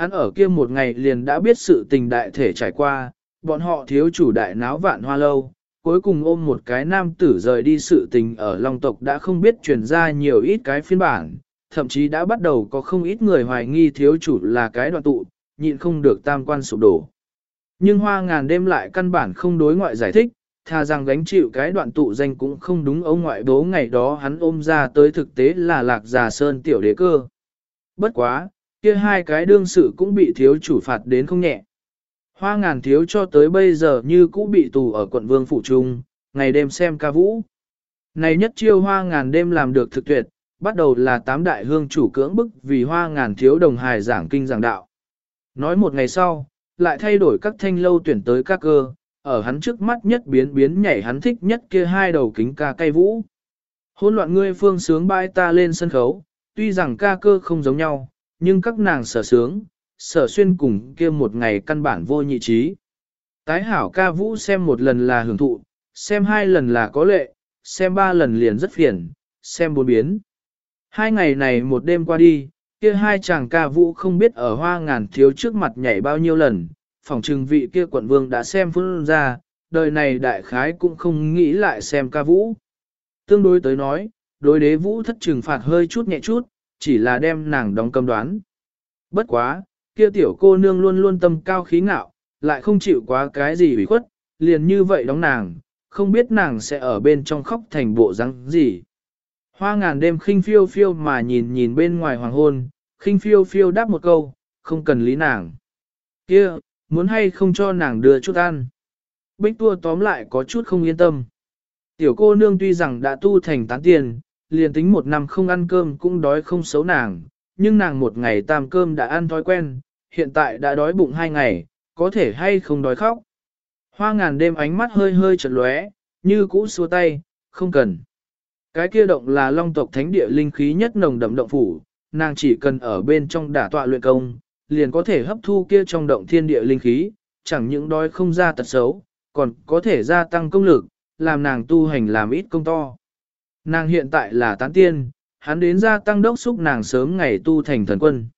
Speaker 1: Hắn ở kia một ngày liền đã biết sự tình đại thể trải qua, bọn họ thiếu chủ đại náo vạn hoa lâu, cuối cùng ôm một cái nam tử rời đi sự tình ở Long tộc đã không biết truyền ra nhiều ít cái phiên bản, thậm chí đã bắt đầu có không ít người hoài nghi thiếu chủ là cái đoạn tụ, nhịn không được tam quan sụp đổ. Nhưng hoa ngàn đêm lại căn bản không đối ngoại giải thích, thà rằng gánh chịu cái đoạn tụ danh cũng không đúng ông ngoại bố ngày đó hắn ôm ra tới thực tế là lạc già sơn tiểu đế cơ. Bất quá, kia hai cái đương sự cũng bị thiếu chủ phạt đến không nhẹ. Hoa ngàn thiếu cho tới bây giờ như cũ bị tù ở quận vương phủ trung, ngày đêm xem ca vũ. Này nhất chiêu hoa ngàn đêm làm được thực tuyệt, bắt đầu là tám đại hương chủ cưỡng bức vì hoa ngàn thiếu đồng hài giảng kinh giảng đạo. Nói một ngày sau, lại thay đổi các thanh lâu tuyển tới các cơ, ở hắn trước mắt nhất biến biến nhảy hắn thích nhất kia hai đầu kính ca cay vũ. Hôn loạn ngươi phương sướng bãi ta lên sân khấu, tuy rằng ca cơ không giống nhau, nhưng các nàng sở sướng, sở xuyên cùng kia một ngày căn bản vô nhị trí. Tái hảo ca vũ xem một lần là hưởng thụ, xem hai lần là có lệ, xem ba lần liền rất phiền, xem bốn biến. Hai ngày này một đêm qua đi, kia hai chàng ca vũ không biết ở hoa ngàn thiếu trước mặt nhảy bao nhiêu lần, phòng trừng vị kia quận vương đã xem phương ra, đời này đại khái cũng không nghĩ lại xem ca vũ. Tương đối tới nói, đối đế vũ thất trừng phạt hơi chút nhẹ chút, chỉ là đem nàng đóng cầm đoán. Bất quá, kia tiểu cô nương luôn luôn tâm cao khí ngạo, lại không chịu quá cái gì ủy khuất, liền như vậy đóng nàng, không biết nàng sẽ ở bên trong khóc thành bộ răng gì. Hoa ngàn đêm khinh phiêu phiêu mà nhìn nhìn bên ngoài hoàng hôn, khinh phiêu phiêu đáp một câu, không cần lý nàng. Kia, muốn hay không cho nàng đưa chút ăn. Bích tua tóm lại có chút không yên tâm. Tiểu cô nương tuy rằng đã tu thành tán tiền, liền tính một năm không ăn cơm cũng đói không xấu nàng, nhưng nàng một ngày tam cơm đã ăn thói quen, hiện tại đã đói bụng hai ngày, có thể hay không đói khóc. Hoa ngàn đêm ánh mắt hơi hơi chật lóe, như cũ xua tay, không cần. Cái kia động là long tộc thánh địa linh khí nhất nồng đậm động phủ, nàng chỉ cần ở bên trong đả tọa luyện công, liền có thể hấp thu kia trong động thiên địa linh khí, chẳng những đói không ra tật xấu, còn có thể gia tăng công lực, làm nàng tu hành làm ít công to. Nàng hiện tại là tán tiên, hắn đến gia tăng đốc xúc nàng sớm ngày tu thành thần quân.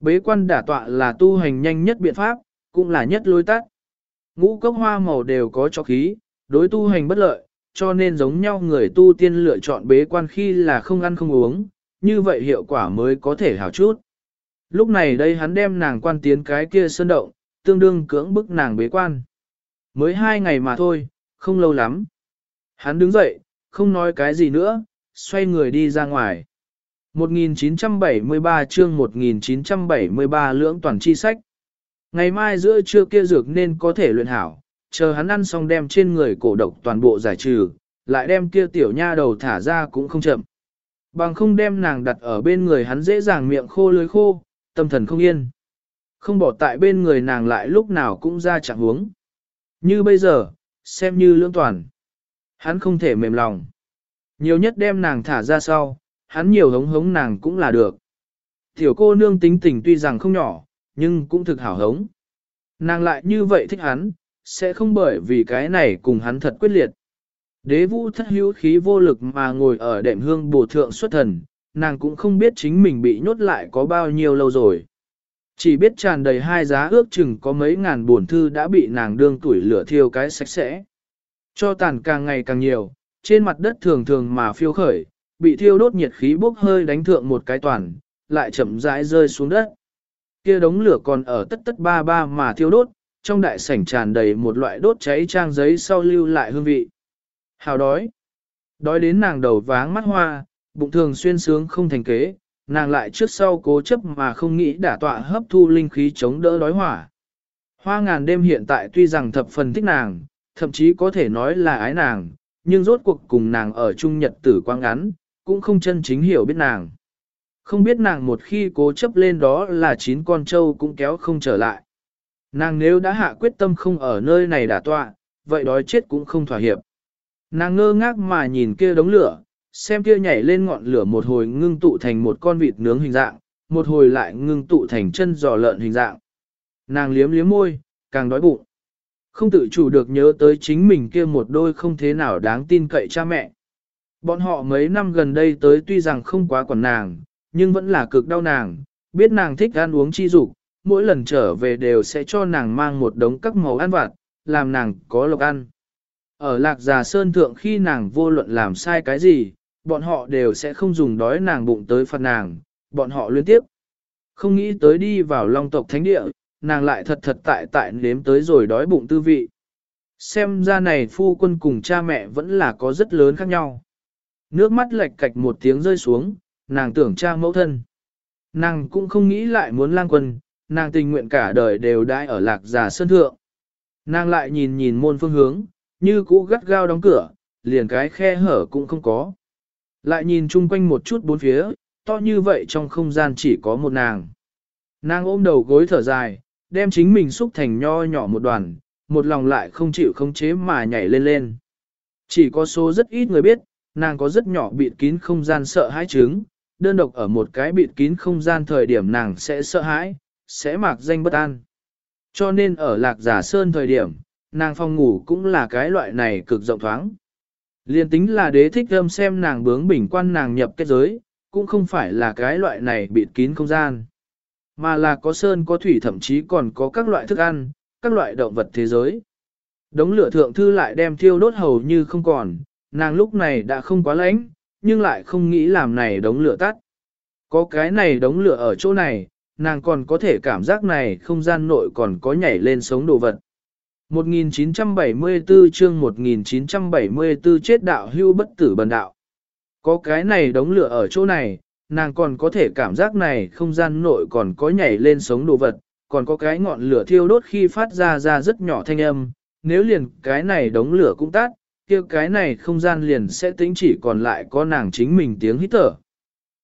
Speaker 1: Bế quan đả tọa là tu hành nhanh nhất biện pháp, cũng là nhất lối tắt. Ngũ cốc hoa màu đều có cho khí, đối tu hành bất lợi, cho nên giống nhau người tu tiên lựa chọn bế quan khi là không ăn không uống, như vậy hiệu quả mới có thể hảo chút. Lúc này đây hắn đem nàng quan tiến cái kia sơn động, tương đương cưỡng bức nàng bế quan. Mới hai ngày mà thôi, không lâu lắm. Hắn đứng dậy, không nói cái gì nữa, xoay người đi ra ngoài. 1973 chương 1973 lưỡng toàn chi sách. Ngày mai giữa trưa kia dược nên có thể luyện hảo, chờ hắn ăn xong đem trên người cổ độc toàn bộ giải trừ, lại đem kia tiểu nha đầu thả ra cũng không chậm. Bằng không đem nàng đặt ở bên người hắn dễ dàng miệng khô lưới khô, tâm thần không yên. Không bỏ tại bên người nàng lại lúc nào cũng ra chẳng huống. Như bây giờ, xem như lưỡng toàn. Hắn không thể mềm lòng. Nhiều nhất đem nàng thả ra sau, hắn nhiều hống hống nàng cũng là được. Tiểu cô nương tính tình tuy rằng không nhỏ, nhưng cũng thực hảo hống. Nàng lại như vậy thích hắn, sẽ không bởi vì cái này cùng hắn thật quyết liệt. Đế vũ thất hữu khí vô lực mà ngồi ở đệm hương bổ thượng xuất thần, nàng cũng không biết chính mình bị nhốt lại có bao nhiêu lâu rồi. Chỉ biết tràn đầy hai giá ước chừng có mấy ngàn buồn thư đã bị nàng đương tuổi lửa thiêu cái sạch sẽ. Cho tàn càng ngày càng nhiều, trên mặt đất thường thường mà phiêu khởi, bị thiêu đốt nhiệt khí bốc hơi đánh thượng một cái toàn, lại chậm rãi rơi xuống đất. Kia đống lửa còn ở tất tất ba ba mà thiêu đốt, trong đại sảnh tràn đầy một loại đốt cháy trang giấy sau lưu lại hương vị. Hào đói. Đói đến nàng đầu váng mắt hoa, bụng thường xuyên sướng không thành kế, nàng lại trước sau cố chấp mà không nghĩ đả tọa hấp thu linh khí chống đỡ đói hỏa. Hoa ngàn đêm hiện tại tuy rằng thập phần thích nàng, thậm chí có thể nói là ái nàng, nhưng rốt cuộc cùng nàng ở chung nhật tử quang ngắn, cũng không chân chính hiểu biết nàng. Không biết nàng một khi cố chấp lên đó là chín con trâu cũng kéo không trở lại. Nàng nếu đã hạ quyết tâm không ở nơi này đả tọa, vậy đói chết cũng không thỏa hiệp. Nàng ngơ ngác mà nhìn kia đống lửa, xem kia nhảy lên ngọn lửa một hồi ngưng tụ thành một con vịt nướng hình dạng, một hồi lại ngưng tụ thành chân giò lợn hình dạng. Nàng liếm liếm môi, càng đói bụng. Không tự chủ được nhớ tới chính mình kia một đôi không thế nào đáng tin cậy cha mẹ. Bọn họ mấy năm gần đây tới tuy rằng không quá quản nàng, nhưng vẫn là cực đau nàng, biết nàng thích ăn uống chi dục, mỗi lần trở về đều sẽ cho nàng mang một đống các màu ăn vặt, làm nàng có lộc ăn. Ở lạc già sơn thượng khi nàng vô luận làm sai cái gì, bọn họ đều sẽ không dùng đói nàng bụng tới phạt nàng, bọn họ liên tiếp. Không nghĩ tới đi vào long tộc thánh địa, nàng lại thật thật tại tại nếm tới rồi đói bụng tư vị. Xem ra này phu quân cùng cha mẹ vẫn là có rất lớn khác nhau. Nước mắt lệch cạch một tiếng rơi xuống, nàng tưởng cha mẫu thân. Nàng cũng không nghĩ lại muốn lang quân, nàng tình nguyện cả đời đều đãi ở lạc già sơn thượng. Nàng lại nhìn nhìn môn phương hướng, như cũ gắt gao đóng cửa, liền cái khe hở cũng không có. Lại nhìn chung quanh một chút bốn phía, to như vậy trong không gian chỉ có một nàng. Nàng ôm đầu gối thở dài, đem chính mình xúc thành nho nhỏ một đoàn, một lòng lại không chịu khống chế mà nhảy lên lên. Chỉ có số rất ít người biết, nàng có rất nhỏ bịt kín không gian sợ hãi trứng, đơn độc ở một cái bịt kín không gian thời điểm nàng sẽ sợ hãi, sẽ mạc danh bất an. Cho nên ở lạc giả sơn thời điểm, nàng phòng ngủ cũng là cái loại này cực rộng thoáng. Liên tính là đế thích âm xem nàng bướng bình quan nàng nhập kết giới, cũng không phải là cái loại này bịt kín không gian. Mà là có sơn có thủy thậm chí còn có các loại thức ăn, các loại động vật thế giới. Đống lửa thượng thư lại đem thiêu đốt hầu như không còn, nàng lúc này đã không quá lãnh nhưng lại không nghĩ làm này đống lửa tắt. Có cái này đống lửa ở chỗ này, nàng còn có thể cảm giác này không gian nội còn có nhảy lên sống đồ vật. 1974 chương 1974 chết đạo hưu bất tử bần đạo. Có cái này đống lửa ở chỗ này, nàng còn có thể cảm giác này không gian nội còn có nhảy lên sống đồ vật, còn có cái ngọn lửa thiêu đốt khi phát ra ra rất nhỏ thanh âm, nếu liền cái này đống lửa cũng tắt, kia cái này không gian liền sẽ tính chỉ còn lại có nàng chính mình tiếng hít thở.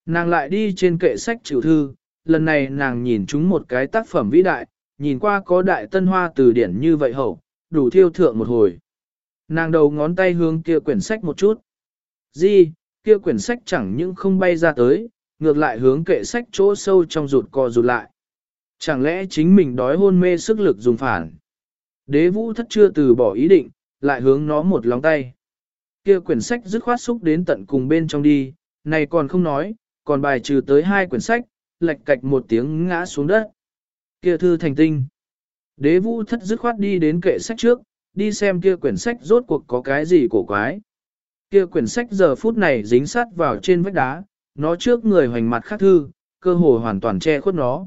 Speaker 1: Nàng lại đi trên kệ sách chịu thư, lần này nàng nhìn chúng một cái tác phẩm vĩ đại, nhìn qua có đại tân hoa từ điển như vậy hậu, đủ thiêu thượng một hồi. Nàng đầu ngón tay hướng kia quyển sách một chút. Di, kia quyển sách chẳng những không bay ra tới, ngược lại hướng kệ sách chỗ sâu trong rụt co rụt lại. Chẳng lẽ chính mình đói hôn mê sức lực dùng phản? Đế vũ thất chưa từ bỏ ý định, lại hướng nó một lòng tay. Kia quyển sách dứt khoát xúc đến tận cùng bên trong đi, này còn không nói, còn bài trừ tới hai quyển sách, lệch cạch một tiếng ngã xuống đất. Kia thư thành tinh. Đế vũ thất dứt khoát đi đến kệ sách trước, đi xem kia quyển sách rốt cuộc có cái gì cổ quái. Kia quyển sách giờ phút này dính sát vào trên vách đá, nó trước người hoành mặt khác thư, cơ hồ hoàn toàn che khuất nó.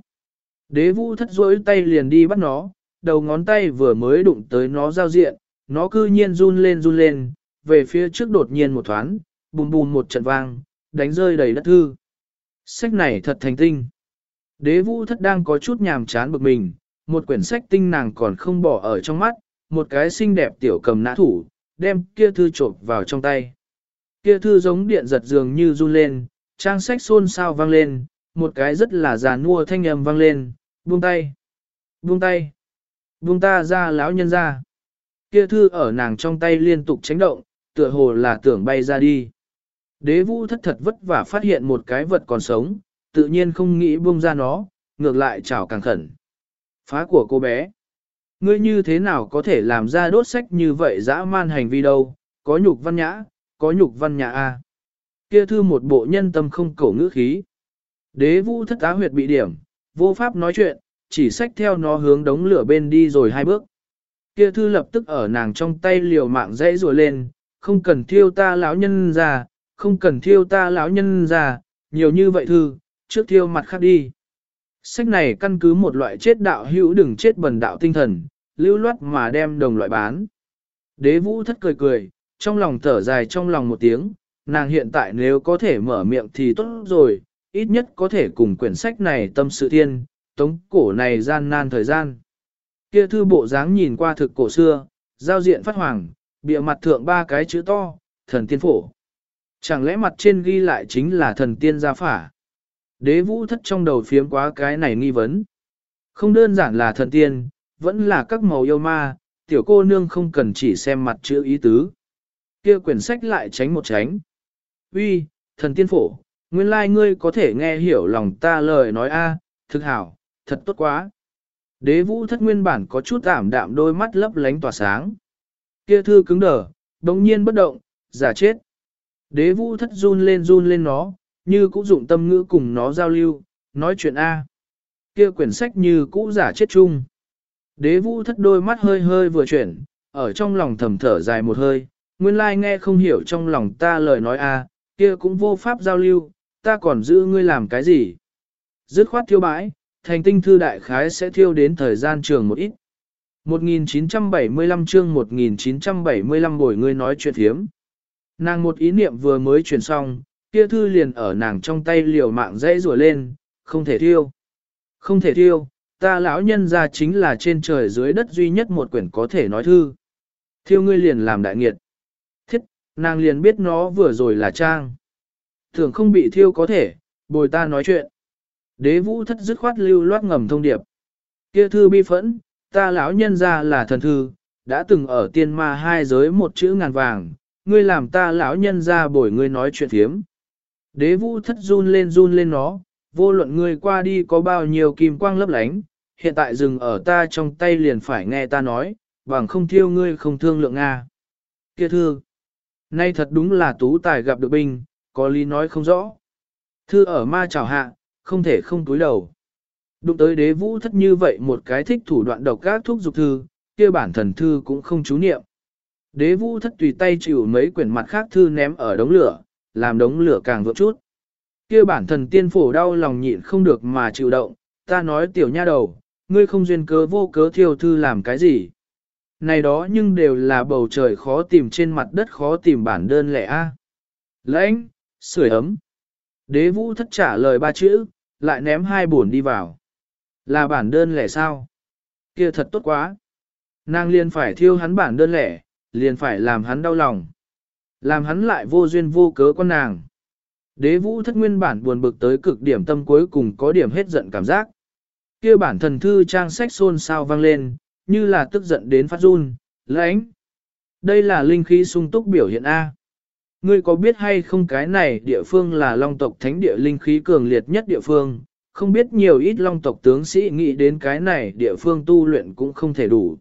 Speaker 1: Đế vũ thất rỗi tay liền đi bắt nó, đầu ngón tay vừa mới đụng tới nó giao diện, nó cư nhiên run lên run lên, về phía trước đột nhiên một thoáng, bùm bùm một trận vang, đánh rơi đầy đất thư. Sách này thật thành tinh. Đế vũ thất đang có chút nhàm chán bực mình, một quyển sách tinh nàng còn không bỏ ở trong mắt, một cái xinh đẹp tiểu cầm nã thủ, đem kia thư trộm vào trong tay. Kia thư giống điện giật dường như run lên, trang sách xôn xao vang lên, một cái rất là già nua thanh âm vang lên, buông tay, buông tay, buông ta ra lão nhân ra. Kia thư ở nàng trong tay liên tục chấn động, tựa hồ là tưởng bay ra đi. Đế vũ thất thật vất vả phát hiện một cái vật còn sống, tự nhiên không nghĩ buông ra nó, ngược lại chảo càng khẩn. Phá của cô bé. Ngươi như thế nào có thể làm ra đốt sách như vậy dã man hành vi đâu, có nhục văn nhã, có nhục văn nhã a. Kia thư một bộ nhân tâm không cổ ngữ khí. Đế vũ thất á huyệt bị điểm, vô pháp nói chuyện, chỉ sách theo nó hướng đống lửa bên đi rồi hai bước. Kia thư lập tức ở nàng trong tay liều mạng dãy rùa lên, không cần thiêu ta lão nhân ra, không cần thiêu ta lão nhân ra, nhiều như vậy thư, trước thiêu mặt khác đi. Sách này căn cứ một loại chết đạo hữu đừng chết bần đạo tinh thần, lưu loát mà đem đồng loại bán. Đế vũ thất cười cười, trong lòng thở dài trong lòng một tiếng, nàng hiện tại nếu có thể mở miệng thì tốt rồi, ít nhất có thể cùng quyển sách này tâm sự thiên, tống cổ này gian nan thời gian. Kia thư bộ dáng nhìn qua thực cổ xưa, giao diện phát hoàng, bìa mặt thượng ba cái chữ to, thần tiên phổ. Chẳng lẽ mặt trên ghi lại chính là thần tiên gia phả? Đế vũ thất trong đầu phiếm quá cái này nghi vấn. Không đơn giản là thần tiên, vẫn là các màu yêu ma, tiểu cô nương không cần chỉ xem mặt chữ ý tứ. Kia quyển sách lại tránh một tránh. Uy, thần tiên phổ, nguyên lai ngươi có thể nghe hiểu lòng ta lời nói a, thực hảo, thật tốt quá. Đế vũ thất nguyên bản có chút ảm đạm đôi mắt lấp lánh tỏa sáng. Kia thư cứng đờ, đồng nhiên bất động, giả chết. Đế vũ thất run lên run lên nó, như cũng dụng tâm ngữ cùng nó giao lưu, nói chuyện A. Kia quyển sách như cũ giả chết chung. Đế vũ thất đôi mắt hơi hơi vừa chuyển, ở trong lòng thầm thở dài một hơi, nguyên lai nghe không hiểu trong lòng ta lời nói A, kia cũng vô pháp giao lưu, ta còn giữ ngươi làm cái gì. Dứt khoát thiêu bãi, thành tinh thư đại khái sẽ thiêu đến thời gian trường một ít. 1975 chương 1975 buổi ngươi nói chuyện thiếm. Nàng một ý niệm vừa mới truyền xong, kia thư liền ở nàng trong tay liều mạng dãy rùa lên, không thể thiêu. Không thể thiêu, ta lão nhân ra chính là trên trời dưới đất duy nhất một quyển có thể nói thư. Thiêu ngươi liền làm đại nghiệt. Nàng liền biết nó vừa rồi là trang. Thường không bị thiêu có thể, bồi ta nói chuyện. Đế vũ thất dứt khoát lưu loát ngầm thông điệp. Kia thư bi phẫn, ta lão nhân ra là thần thư, đã từng ở tiên ma hai giới một chữ ngàn vàng, ngươi làm ta lão nhân ra bồi ngươi nói chuyện thiếm. Đế vũ thất run lên run lên nó, vô luận ngươi qua đi có bao nhiêu kim quang lấp lánh, hiện tại dừng ở ta trong tay liền phải nghe ta nói, bằng không thiêu ngươi không thương lượng Nga. Kia thư, nay thật đúng là tú tài gặp được binh, có lý nói không rõ. Thư ở ma chảo hạ, không thể không túi đầu. Đụng tới đế vũ thất như vậy một cái thích thủ đoạn độc các thuốc dục thư, kia bản thần thư cũng không chú niệm. Đế vũ thất tùy tay chịu mấy quyển mặt khác thư ném ở đống lửa, làm đống lửa càng vượng chút. kia bản thần tiên phổ đau lòng nhịn không được mà chịu động, ta nói tiểu nha đầu, ngươi không duyên cớ vô cớ thiêu thư làm cái gì. Này đó nhưng đều là bầu trời khó tìm trên mặt đất khó tìm bản đơn lẻ a. Lãnh, sưởi ấm. Đế vũ thất trả lời ba chữ, lại ném hai buồn đi vào. Là bản đơn lẻ sao? Kia thật tốt quá. Nàng liền phải thiêu hắn bản đơn lẻ, liền phải làm hắn đau lòng. Làm hắn lại vô duyên vô cớ con nàng. Đế vũ thất nguyên bản buồn bực tới cực điểm tâm cuối cùng có điểm hết giận cảm giác. kia bản thần thư trang sách xôn xao vang lên, như là tức giận đến phát run, lãnh. Đây là linh khí sung túc biểu hiện A. Ngươi có biết hay không cái này địa phương là long tộc thánh địa linh khí cường liệt nhất địa phương, không biết nhiều ít long tộc tướng sĩ nghĩ đến cái này địa phương tu luyện cũng không thể đủ.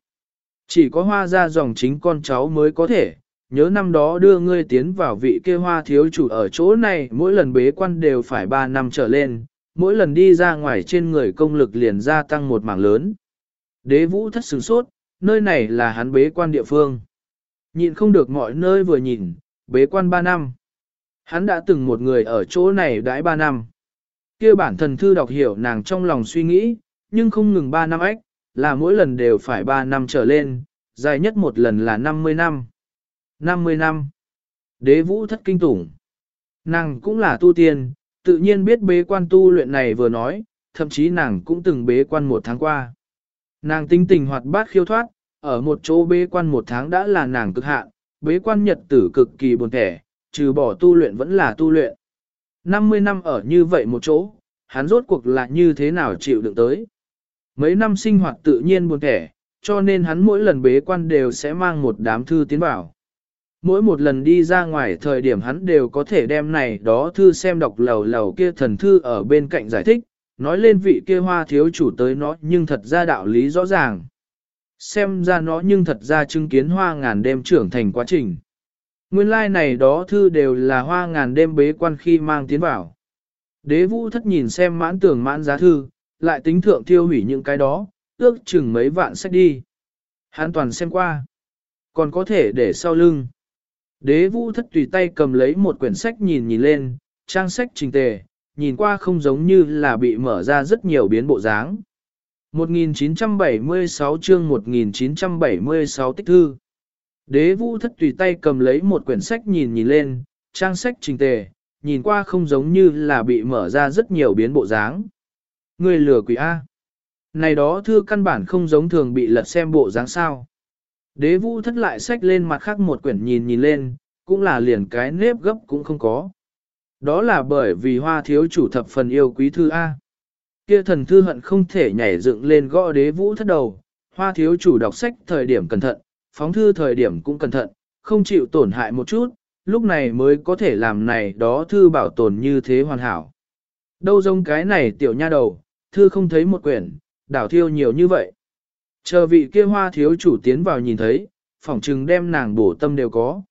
Speaker 1: Chỉ có hoa ra dòng chính con cháu mới có thể, nhớ năm đó đưa ngươi tiến vào vị kia hoa thiếu chủ ở chỗ này mỗi lần bế quan đều phải 3 năm trở lên, mỗi lần đi ra ngoài trên người công lực liền gia tăng một mảng lớn. Đế vũ thất sửng sốt, nơi này là hắn bế quan địa phương. Nhìn không được mọi nơi vừa nhìn, bế quan 3 năm. Hắn đã từng một người ở chỗ này đãi 3 năm. kia bản thần thư đọc hiểu nàng trong lòng suy nghĩ, nhưng không ngừng 3 năm ách, là mỗi lần đều phải 3 năm trở lên, dài nhất một lần là 50 năm. 50 năm. Đế vũ thất kinh tủng. Nàng cũng là tu tiên, tự nhiên biết bế quan tu luyện này vừa nói, thậm chí nàng cũng từng bế quan một tháng qua. Nàng tinh tình hoạt bát khiêu thoát, ở một chỗ bế quan một tháng đã là nàng cực hạn, bế quan nhật tử cực kỳ buồn thẻ, trừ bỏ tu luyện vẫn là tu luyện. 50 năm ở như vậy một chỗ, hắn rốt cuộc là như thế nào chịu đựng tới. Mấy năm sinh hoạt tự nhiên buồn thẻ, cho nên hắn mỗi lần bế quan đều sẽ mang một đám thư tiến vào. Mỗi một lần đi ra ngoài thời điểm hắn đều có thể đem này đó thư xem đọc lầu lầu kia thần thư ở bên cạnh giải thích, nói lên vị kia hoa thiếu chủ tới nó nhưng thật ra đạo lý rõ ràng. Xem ra nó nhưng thật ra chứng kiến hoa ngàn đêm trưởng thành quá trình. Nguyên lai like này đó thư đều là hoa ngàn đêm bế quan khi mang tiến vào. Đế vũ thất nhìn xem mãn tưởng mãn giá thư, lại tính thượng tiêu hủy những cái đó, ước chừng mấy vạn sách đi. Hán toàn xem qua. Còn có thể để sau lưng. Đế vũ thất tùy tay cầm lấy một quyển sách nhìn nhìn lên, trang sách trình tề, nhìn qua không giống như là bị mở ra rất nhiều biến bộ dáng. 1976 chương 1976 tích thư. Đế vũ thất tùy tay cầm lấy một quyển sách nhìn nhìn lên, trang sách trình tề, nhìn qua không giống như là bị mở ra rất nhiều biến bộ dáng. Người lừa quỷ A. Này đó thư căn bản không giống thường bị lật xem bộ dáng sao. Đế vũ thất lại sách lên mặt khác một quyển nhìn nhìn lên, cũng là liền cái nếp gấp cũng không có. Đó là bởi vì hoa thiếu chủ thập phần yêu quý thư A. Kia thần thư hận không thể nhảy dựng lên gõ đế vũ thất đầu, hoa thiếu chủ đọc sách thời điểm cẩn thận, phóng thư thời điểm cũng cẩn thận, không chịu tổn hại một chút, lúc này mới có thể làm này đó thư bảo tồn như thế hoàn hảo. Đâu giống cái này tiểu nha đầu, thư không thấy một quyển, đảo thiêu nhiều như vậy. Chờ vị kia hoa thiếu chủ tiến vào nhìn thấy, phỏng trừng đem nàng bổ tâm đều có.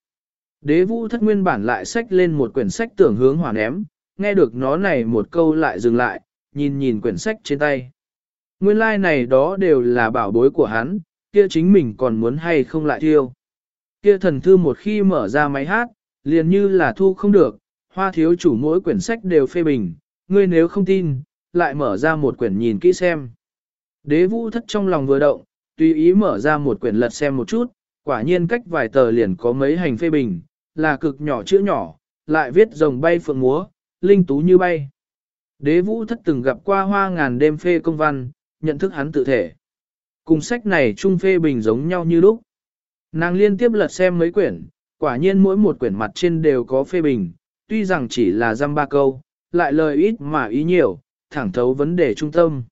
Speaker 1: Đế vũ thất nguyên bản lại sách lên một quyển sách tưởng hướng hỏa ném, nghe được nó này một câu lại dừng lại, nhìn nhìn quyển sách trên tay. Nguyên lai like này đó đều là bảo bối của hắn, kia chính mình còn muốn hay không lại thiêu. Kia thần thư một khi mở ra máy hát, liền như là thu không được, hoa thiếu chủ mỗi quyển sách đều phê bình, ngươi nếu không tin, lại mở ra một quyển nhìn kỹ xem. Đế vũ thất trong lòng vừa động, tùy ý mở ra một quyển lật xem một chút, quả nhiên cách vài tờ liền có mấy hành phê bình, là cực nhỏ chữ nhỏ, lại viết rồng bay phượng múa, linh tú như bay. Đế vũ thất từng gặp qua hoa ngàn đêm phê công văn, nhận thức hắn tự thể. Cùng sách này chung phê bình giống nhau như lúc. Nàng liên tiếp lật xem mấy quyển, quả nhiên mỗi một quyển mặt trên đều có phê bình, tuy rằng chỉ là dăm ba câu, lại lời ít mà ý nhiều, thẳng thấu vấn đề trung tâm.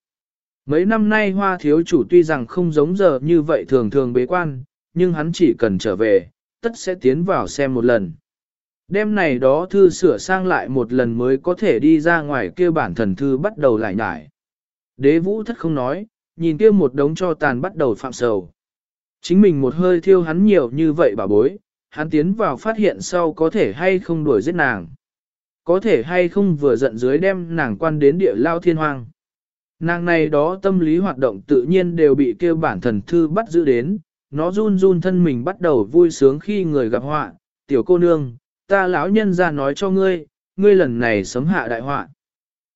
Speaker 1: Mấy năm nay hoa thiếu chủ tuy rằng không giống giờ như vậy thường thường bế quan, nhưng hắn chỉ cần trở về, tất sẽ tiến vào xem một lần. Đêm này đó thư sửa sang lại một lần mới có thể đi ra ngoài kia bản thần thư bắt đầu lại nhải. Đế vũ thất không nói, nhìn kia một đống cho tàn bắt đầu phạm sầu. Chính mình một hơi thiêu hắn nhiều như vậy bà bối, hắn tiến vào phát hiện sau có thể hay không đuổi giết nàng. Có thể hay không vừa giận dưới đem nàng quan đến địa lao thiên hoang. Nàng này đó tâm lý hoạt động tự nhiên đều bị kêu bản thần thư bắt giữ đến, nó run run thân mình bắt đầu vui sướng khi người gặp họa, tiểu cô nương, ta lão nhân ra nói cho ngươi, ngươi lần này sấm hạ đại họa.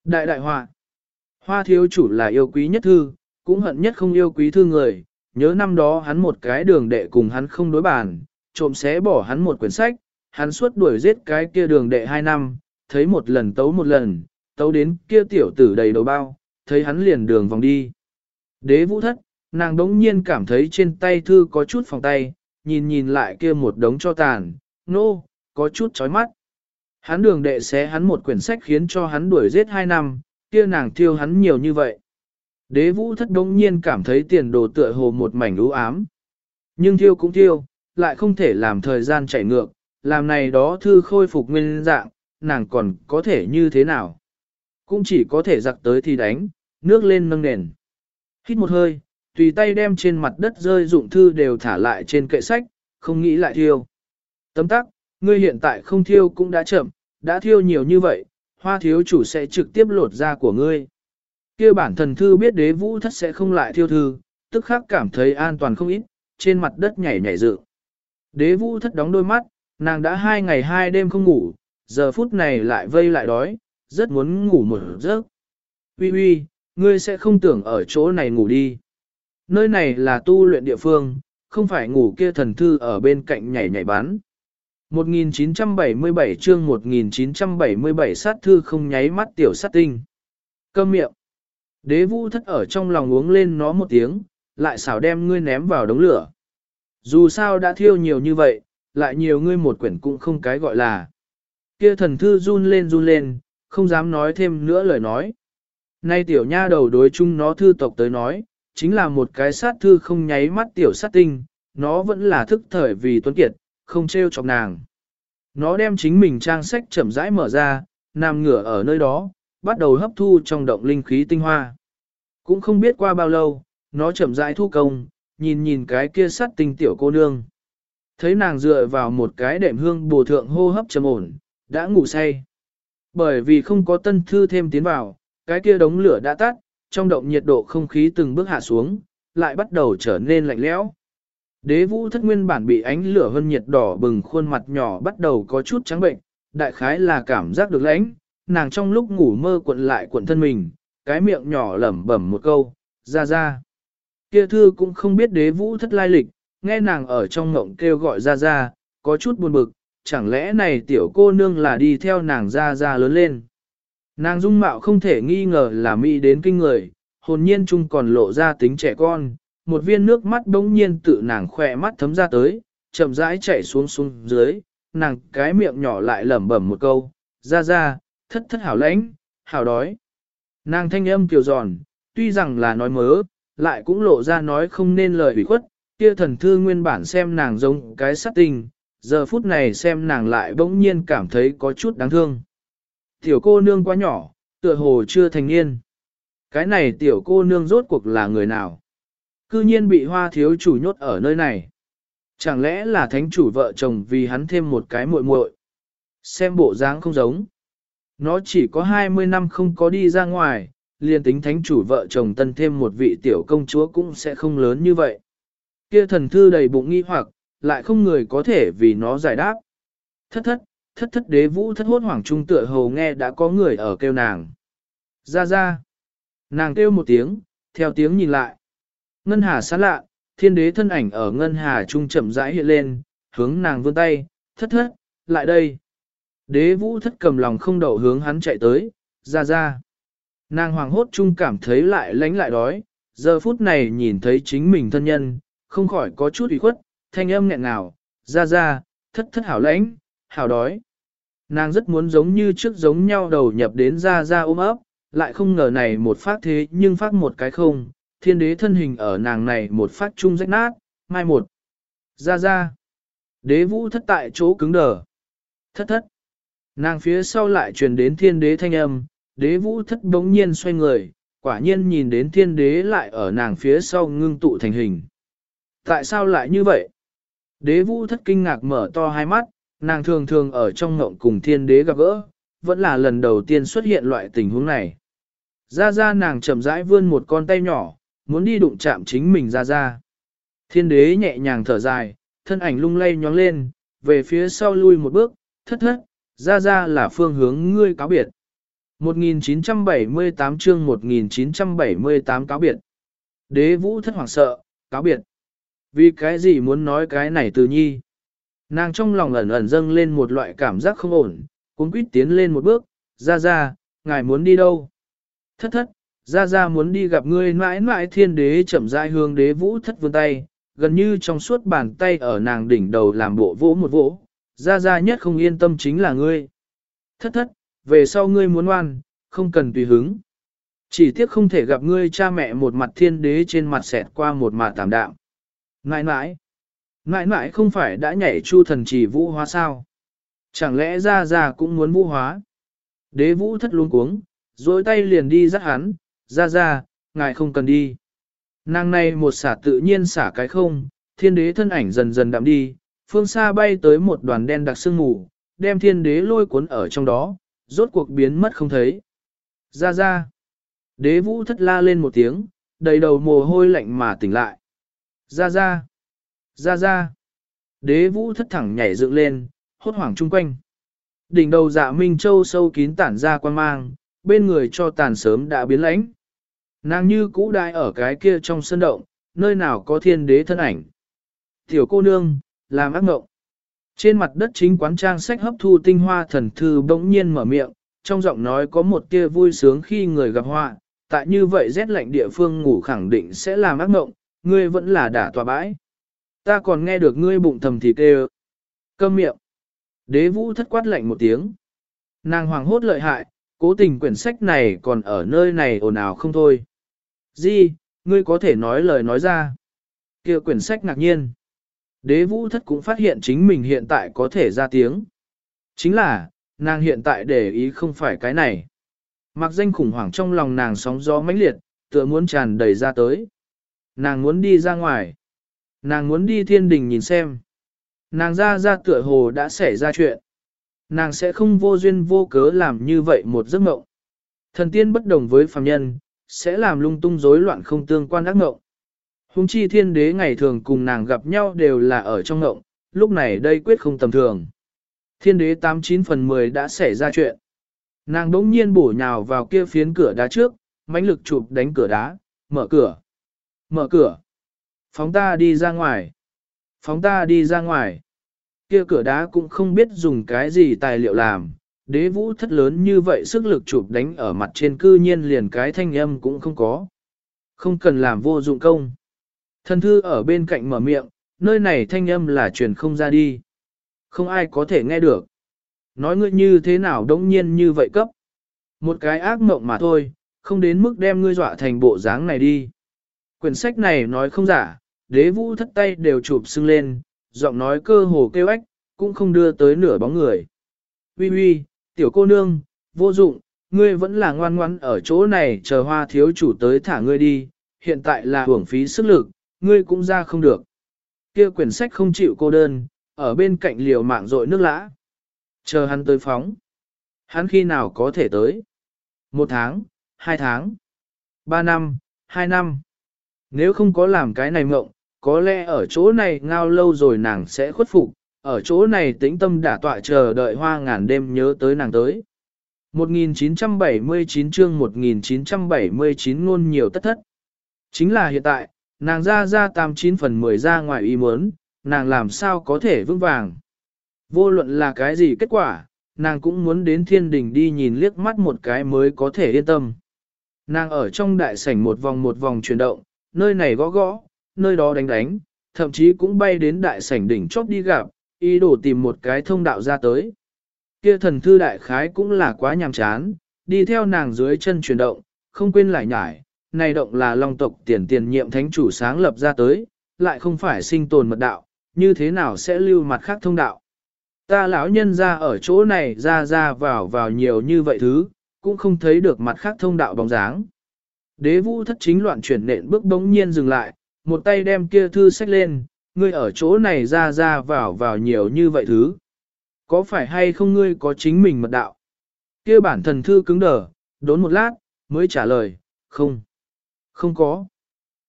Speaker 1: Đại đại họa, hoa thiếu chủ là yêu quý nhất thư, cũng hận nhất không yêu quý thư người, nhớ năm đó hắn một cái đường đệ cùng hắn không đối bàn, trộm xé bỏ hắn một quyển sách, hắn suốt đuổi giết cái kia đường đệ hai năm, thấy một lần tấu một lần, tấu đến kia tiểu tử đầy đầu bao, thấy hắn liền đường vòng đi. Đế vũ thất, nàng đống nhiên cảm thấy trên tay thư có chút phòng tay, nhìn nhìn lại kia một đống cho tàn, nô, no, có chút chói mắt. Hắn đường đệ xé hắn một quyển sách khiến cho hắn đuổi giết hai năm, kia nàng thiêu hắn nhiều như vậy. Đế vũ thất đống nhiên cảm thấy tiền đồ tựa hồ một mảnh lũ ám. Nhưng thiêu cũng thiêu, lại không thể làm thời gian chạy ngược, làm này đó thư khôi phục nguyên dạng, nàng còn có thể như thế nào. Cũng chỉ có thể giặc tới thì đánh, nước lên nâng nền. Hít một hơi, tùy tay đem trên mặt đất rơi dụng thư đều thả lại trên kệ sách, không nghĩ lại thiêu. Tấm tắc, ngươi hiện tại không thiêu cũng đã chậm, đã thiêu nhiều như vậy, hoa thiếu chủ sẽ trực tiếp lột ra của ngươi. kia bản thần thư biết đế vũ thất sẽ không lại thiêu thư, tức khắc cảm thấy an toàn không ít, trên mặt đất nhảy nhảy dự. Đế vũ thất đóng đôi mắt, nàng đã hai ngày hai đêm không ngủ, giờ phút này lại vây lại đói, rất muốn ngủ một giấc. Uy uy, ngươi sẽ không tưởng ở chỗ này ngủ đi. Nơi này là tu luyện địa phương, không phải ngủ kia thần thư ở bên cạnh nhảy nhảy bán. 1977 chương 1977 sát thư không nháy mắt tiểu sát tinh. Cơm miệng. Đế vũ thất ở trong lòng uống lên nó một tiếng, lại xảo đem ngươi ném vào đống lửa. Dù sao đã thiêu nhiều như vậy, lại nhiều ngươi một quyển cũng không cái gọi là. Kia thần thư run lên run lên, không dám nói thêm nữa lời nói. Nay tiểu nha đầu đối chung nó thư tộc tới nói, chính là một cái sát thư không nháy mắt tiểu sát tinh, nó vẫn là thức thời vì tuấn kiệt, không treo chọc nàng. Nó đem chính mình trang sách chậm rãi mở ra, nằm ngửa ở nơi đó, bắt đầu hấp thu trong động linh khí tinh hoa. Cũng không biết qua bao lâu, nó chậm rãi thu công, nhìn nhìn cái kia sát tinh tiểu cô nương. Thấy nàng dựa vào một cái đệm hương bổ thượng hô hấp trầm ổn, đã ngủ say. Bởi vì không có tân thư thêm tiến vào, cái kia đống lửa đã tắt, trong động nhiệt độ không khí từng bước hạ xuống, lại bắt đầu trở nên lạnh lẽo. Đế vũ thất nguyên bản bị ánh lửa hơn nhiệt đỏ bừng khuôn mặt nhỏ bắt đầu có chút trắng bệnh, đại khái là cảm giác được lãnh, nàng trong lúc ngủ mơ cuộn lại cuộn thân mình, cái miệng nhỏ lẩm bẩm một câu, ra ra. Kia thư cũng không biết đế vũ thất lai lịch, nghe nàng ở trong ngộng kêu gọi ra ra, có chút buồn bực, chẳng lẽ này tiểu cô nương là đi theo nàng ra ra lớn lên. Nàng dung mạo không thể nghi ngờ là mỹ đến kinh người, hồn nhiên chung còn lộ ra tính trẻ con, một viên nước mắt bỗng nhiên tự nàng khỏe mắt thấm ra tới, chậm rãi chảy xuống xuống dưới, nàng cái miệng nhỏ lại lẩm bẩm một câu, ra ra, thất thất hảo lãnh, hảo đói. Nàng thanh âm kiều giòn, tuy rằng là nói mớ, lại cũng lộ ra nói không nên lời ủy khuất, kia thần thư nguyên bản xem nàng giống cái sát tình, giờ phút này xem nàng lại bỗng nhiên cảm thấy có chút đáng thương. Tiểu cô nương quá nhỏ, tựa hồ chưa thành niên. Cái này tiểu cô nương rốt cuộc là người nào? Cư nhiên bị hoa thiếu chủ nhốt ở nơi này. Chẳng lẽ là thánh chủ vợ chồng vì hắn thêm một cái muội muội? Xem bộ dáng không giống. Nó chỉ có 20 năm không có đi ra ngoài, liền tính thánh chủ vợ chồng tân thêm một vị tiểu công chúa cũng sẽ không lớn như vậy. Kia thần thư đầy bụng nghi hoặc, lại không người có thể vì nó giải đáp. Thất thất, thất thất đế vũ thất hốt hoảng trung tựa hầu nghe đã có người ở kêu nàng. Ra ra. Nàng kêu một tiếng, theo tiếng nhìn lại. Ngân hà xa lạ, thiên đế thân ảnh ở ngân hà trung chậm rãi hiện lên, hướng nàng vươn tay, thất thất, lại đây. Đế vũ thất cầm lòng không đậu hướng hắn chạy tới, ra ra. Nàng hoàng hốt trung cảm thấy lại lánh lại đói, giờ phút này nhìn thấy chính mình thân nhân, không khỏi có chút ủy khuất, thanh âm nghẹn ngào, ra ra, thất thất hảo lãnh, hảo đói. Nàng rất muốn giống như trước giống nhau đầu nhập đến ra ra ôm ấp, lại không ngờ này một phát thế nhưng phát một cái không, thiên đế thân hình ở nàng này một phát chung rách nát, mai một. Ra ra. Đế vũ thất tại chỗ cứng đờ. Thất thất. Nàng phía sau lại truyền đến thiên đế thanh âm, đế vũ thất bỗng nhiên xoay người, quả nhiên nhìn đến thiên đế lại ở nàng phía sau ngưng tụ thành hình. Tại sao lại như vậy? Đế vũ thất kinh ngạc mở to hai mắt, nàng thường thường ở trong ngộng cùng thiên đế gặp gỡ, vẫn là lần đầu tiên xuất hiện loại tình huống này. Ra ra nàng chậm rãi vươn một con tay nhỏ, muốn đi đụng chạm chính mình ra ra. Thiên đế nhẹ nhàng thở dài, thân ảnh lung lay nhóng lên, về phía sau lui một bước, thất thất, ra ra là phương hướng ngươi cáo biệt. 1978 chương 1978 cáo biệt. Đế vũ thất hoảng sợ, cáo biệt. Vì cái gì muốn nói cái này từ nhi? Nàng trong lòng ẩn ẩn dâng lên một loại cảm giác không ổn, cuống quýt tiến lên một bước, ra ra, ngài muốn đi đâu? Thất thất, ra ra muốn đi gặp ngươi mãi mãi thiên đế chậm rãi hướng đế vũ thất vươn tay, gần như trong suốt bàn tay ở nàng đỉnh đầu làm bộ vỗ một vỗ, ra ra nhất không yên tâm chính là ngươi. Thất thất, về sau ngươi muốn ngoan, không cần tùy hứng. Chỉ tiếc không thể gặp ngươi cha mẹ một mặt thiên đế trên mặt xẹt qua một mặt tạm đạm. Ngại mãi, ngại mãi không phải đã nhảy chu thần chỉ vũ hóa sao? Chẳng lẽ ra ra cũng muốn vũ hóa? Đế vũ thất luôn cuống, dối tay liền đi dắt hắn, ra ra, ngài không cần đi. Nàng này một xả tự nhiên xả cái không, thiên đế thân ảnh dần dần đạm đi, phương xa bay tới một đoàn đen đặc sương mù, đem thiên đế lôi cuốn ở trong đó, rốt cuộc biến mất không thấy. Ra ra. Đế vũ thất la lên một tiếng, đầy đầu mồ hôi lạnh mà tỉnh lại. Ra ra. Ra ra. Đế vũ thất thẳng nhảy dựng lên, hốt hoảng chung quanh. Đỉnh đầu dạ Minh Châu sâu kín tản ra quan mang, bên người cho tàn sớm đã biến lãnh. Nàng như cũ đại ở cái kia trong sân động, nơi nào có thiên đế thân ảnh. Tiểu cô nương, làm ác ngộng. Trên mặt đất chính quán trang sách hấp thu tinh hoa thần thư bỗng nhiên mở miệng, trong giọng nói có một tia vui sướng khi người gặp họa, tại như vậy rét lạnh địa phương ngủ khẳng định sẽ làm ác ngộng, ngươi vẫn là đả tòa bãi. Ta còn nghe được ngươi bụng thầm thì kêu. Câm miệng. Đế vũ thất quát lạnh một tiếng. Nàng hoàng hốt lợi hại, cố tình quyển sách này còn ở nơi này ồn ào không thôi. Di, ngươi có thể nói lời nói ra. kia quyển sách ngạc nhiên. Đế vũ thất cũng phát hiện chính mình hiện tại có thể ra tiếng. Chính là, nàng hiện tại để ý không phải cái này. Mặc danh khủng hoảng trong lòng nàng sóng gió mãnh liệt, tựa muốn tràn đầy ra tới. Nàng muốn đi ra ngoài. Nàng muốn đi thiên đình nhìn xem. Nàng ra ra tựa hồ đã xảy ra chuyện. Nàng sẽ không vô duyên vô cớ làm như vậy một giấc mộng. Thần tiên bất đồng với phàm nhân, sẽ làm lung tung rối loạn không tương quan ác mộng. Hùng chi thiên đế ngày thường cùng nàng gặp nhau đều là ở trong mộng, lúc này đây quyết không tầm thường. Thiên đế 89 phần 10 đã xảy ra chuyện. Nàng đỗng nhiên bổ nhào vào kia phiến cửa đá trước, mãnh lực chụp đánh cửa đá, mở cửa. Mở cửa. Phóng ta đi ra ngoài. Phóng ta đi ra ngoài. Kia cửa đá cũng không biết dùng cái gì tài liệu làm. Đế vũ thất lớn như vậy sức lực chụp đánh ở mặt trên cư nhiên liền cái thanh âm cũng không có. Không cần làm vô dụng công. Thần thư ở bên cạnh mở miệng, nơi này thanh âm là truyền không ra đi. Không ai có thể nghe được. Nói ngươi như thế nào đống nhiên như vậy cấp. Một cái ác mộng mà thôi, không đến mức đem ngươi dọa thành bộ dáng này đi. Quyển sách này nói không giả, đế vũ thất tay đều chụp xưng lên, giọng nói cơ hồ kêu ách, cũng không đưa tới nửa bóng người. Ui uy, tiểu cô nương, vô dụng, ngươi vẫn là ngoan ngoãn ở chỗ này chờ hoa thiếu chủ tới thả ngươi đi, hiện tại là hưởng phí sức lực, ngươi cũng ra không được. Kia quyển sách không chịu cô đơn, ở bên cạnh liều mạng rội nước lã. Chờ hắn tới phóng. Hắn khi nào có thể tới? Một tháng, hai tháng, ba năm, hai năm. Nếu không có làm cái này mộng, có lẽ ở chỗ này ngao lâu rồi nàng sẽ khuất phục, ở chỗ này tĩnh tâm đả tọa chờ đợi hoa ngàn đêm nhớ tới nàng tới. 1979 chương 1979 ngôn nhiều tất thất. Chính là hiện tại, nàng ra ra tam chín phần 10 ra ngoài ý muốn, nàng làm sao có thể vững vàng. Vô luận là cái gì kết quả, nàng cũng muốn đến thiên đình đi nhìn liếc mắt một cái mới có thể yên tâm. Nàng ở trong đại sảnh một vòng một vòng chuyển động, nơi này gõ gõ, nơi đó đánh đánh, thậm chí cũng bay đến đại sảnh đỉnh chóp đi gặp, ý đồ tìm một cái thông đạo ra tới. Kia thần thư đại khái cũng là quá nhàm chán, đi theo nàng dưới chân chuyển động, không quên lại nhải, này động là long tộc tiền tiền nhiệm thánh chủ sáng lập ra tới, lại không phải sinh tồn mật đạo, như thế nào sẽ lưu mặt khác thông đạo. Ta lão nhân ra ở chỗ này ra ra vào vào nhiều như vậy thứ, cũng không thấy được mặt khác thông đạo bóng dáng. Đế vũ thất chính loạn chuyển nện bước bỗng nhiên dừng lại, một tay đem kia thư sách lên, ngươi ở chỗ này ra ra vào vào nhiều như vậy thứ. Có phải hay không ngươi có chính mình mật đạo? Kia bản thần thư cứng đờ, đốn một lát, mới trả lời, không. Không có.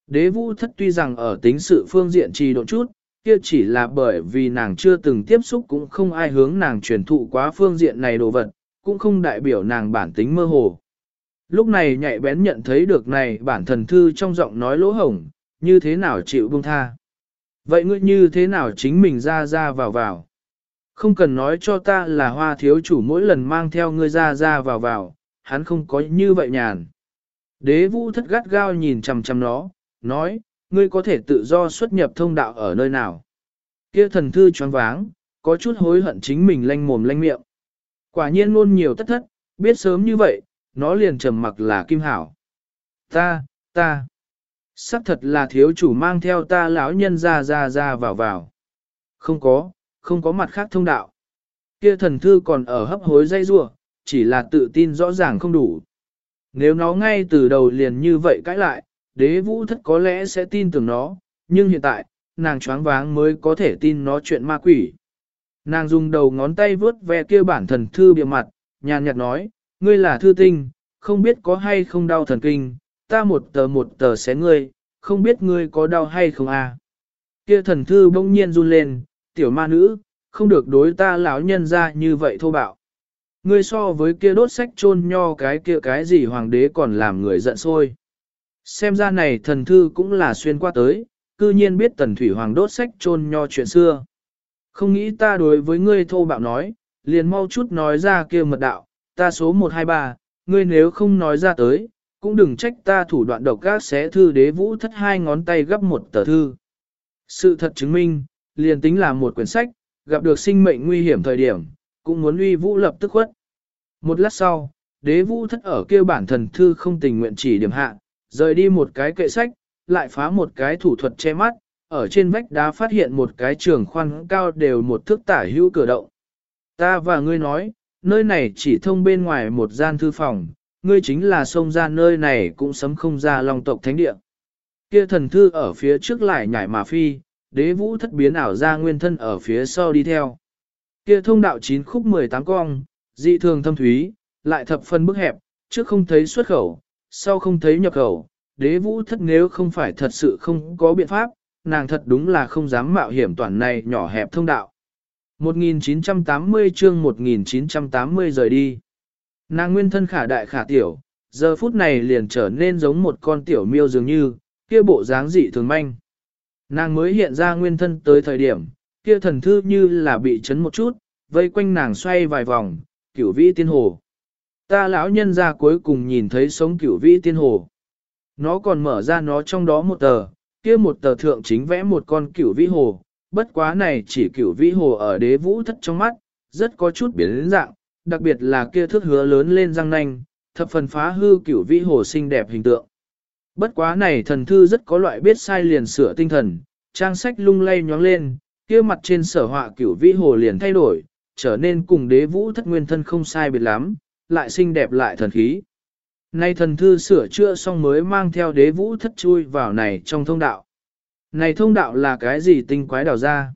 Speaker 1: Đế vũ thất tuy rằng ở tính sự phương diện trì độ chút, kia chỉ là bởi vì nàng chưa từng tiếp xúc cũng không ai hướng nàng truyền thụ quá phương diện này đồ vật, cũng không đại biểu nàng bản tính mơ hồ. Lúc này nhạy bén nhận thấy được này bản thần thư trong giọng nói lỗ hổng, như thế nào chịu buông tha. Vậy ngươi như thế nào chính mình ra ra vào vào? Không cần nói cho ta là hoa thiếu chủ mỗi lần mang theo ngươi ra ra vào vào, hắn không có như vậy nhàn. Đế vũ thất gắt gao nhìn chằm chằm nó, nói, ngươi có thể tự do xuất nhập thông đạo ở nơi nào. Kia thần thư choáng váng, có chút hối hận chính mình lanh mồm lanh miệng. Quả nhiên luôn nhiều tất thất, biết sớm như vậy, nó liền trầm mặc là kim hảo. Ta, ta, xác thật là thiếu chủ mang theo ta lão nhân ra ra ra vào vào. Không có, không có mặt khác thông đạo. Kia thần thư còn ở hấp hối dây rua, chỉ là tự tin rõ ràng không đủ. Nếu nó ngay từ đầu liền như vậy cãi lại, đế vũ thất có lẽ sẽ tin tưởng nó, nhưng hiện tại, nàng choáng váng mới có thể tin nó chuyện ma quỷ. Nàng dùng đầu ngón tay vướt ve kia bản thần thư bìa mặt, nhàn nhạt nói, ngươi là thư tinh, không biết có hay không đau thần kinh, ta một tờ một tờ xé ngươi, không biết ngươi có đau hay không à. Kia thần thư bỗng nhiên run lên, tiểu ma nữ, không được đối ta lão nhân ra như vậy thô bạo. Ngươi so với kia đốt sách chôn nho cái kia cái gì hoàng đế còn làm người giận sôi. Xem ra này thần thư cũng là xuyên qua tới, cư nhiên biết tần thủy hoàng đốt sách chôn nho chuyện xưa. Không nghĩ ta đối với ngươi thô bạo nói, liền mau chút nói ra kia mật đạo, ta số 123, ngươi nếu không nói ra tới, cũng đừng trách ta thủ đoạn độc gác xé thư đế vũ thất hai ngón tay gấp một tờ thư. Sự thật chứng minh, liền tính là một quyển sách, gặp được sinh mệnh nguy hiểm thời điểm, cũng muốn uy vũ lập tức khuất. Một lát sau, đế vũ thất ở kêu bản thần thư không tình nguyện chỉ điểm hạ, rời đi một cái kệ sách, lại phá một cái thủ thuật che mắt, ở trên vách đá phát hiện một cái trường khoan cao đều một thước tả hữu cửa động. Ta và ngươi nói, nơi này chỉ thông bên ngoài một gian thư phòng, ngươi chính là xông ra nơi này cũng sấm không ra lòng tộc thánh địa. Kia thần thư ở phía trước lại nhảy mà phi, đế vũ thất biến ảo ra nguyên thân ở phía sau đi theo. Kia thông đạo chín khúc 18 cong, dị thường thâm thúy, lại thập phân bức hẹp, trước không thấy xuất khẩu, sau không thấy nhập khẩu, đế vũ thất nếu không phải thật sự không có biện pháp, nàng thật đúng là không dám mạo hiểm toàn này nhỏ hẹp thông đạo. 1980 chương 1980 rời đi. Nàng nguyên thân khả đại khả tiểu, giờ phút này liền trở nên giống một con tiểu miêu dường như, kia bộ dáng dị thường manh. Nàng mới hiện ra nguyên thân tới thời điểm, kia thần thư như là bị chấn một chút, vây quanh nàng xoay vài vòng, cửu vĩ tiên hồ. Ta lão nhân ra cuối cùng nhìn thấy sống cửu vĩ tiên hồ. nó còn mở ra nó trong đó một tờ, kia một tờ thượng chính vẽ một con cửu vĩ hồ, bất quá này chỉ cửu vĩ hồ ở đế vũ thất trong mắt, rất có chút biến dạng, đặc biệt là kia thước hứa lớn lên răng nanh, thập phần phá hư cửu vĩ hồ xinh đẹp hình tượng. Bất quá này thần thư rất có loại biết sai liền sửa tinh thần, trang sách lung lay nhóng lên, kia mặt trên sở họa cửu vĩ hồ liền thay đổi, trở nên cùng đế vũ thất nguyên thân không sai biệt lắm, lại xinh đẹp lại thần khí. Nay thần thư sửa chữa xong mới mang theo đế vũ thất chui vào này trong thông đạo. Này thông đạo là cái gì tinh quái đào ra?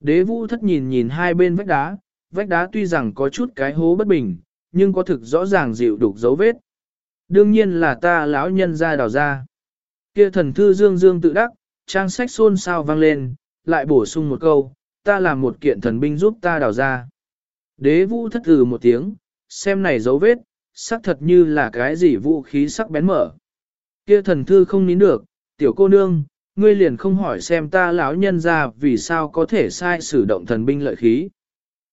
Speaker 1: Đế vũ thất nhìn nhìn hai bên vách đá, vách đá tuy rằng có chút cái hố bất bình, nhưng có thực rõ ràng dịu đục dấu vết. Đương nhiên là ta lão nhân ra đào ra. Kia thần thư dương dương tự đắc, trang sách xôn xao vang lên, lại bổ sung một câu, ta làm một kiện thần binh giúp ta đào ra. Đế vũ thất từ một tiếng, xem này dấu vết, sắc thật như là cái gì vũ khí sắc bén mở. Kia thần thư không nín được, tiểu cô nương, ngươi liền không hỏi xem ta lão nhân ra vì sao có thể sai sử động thần binh lợi khí.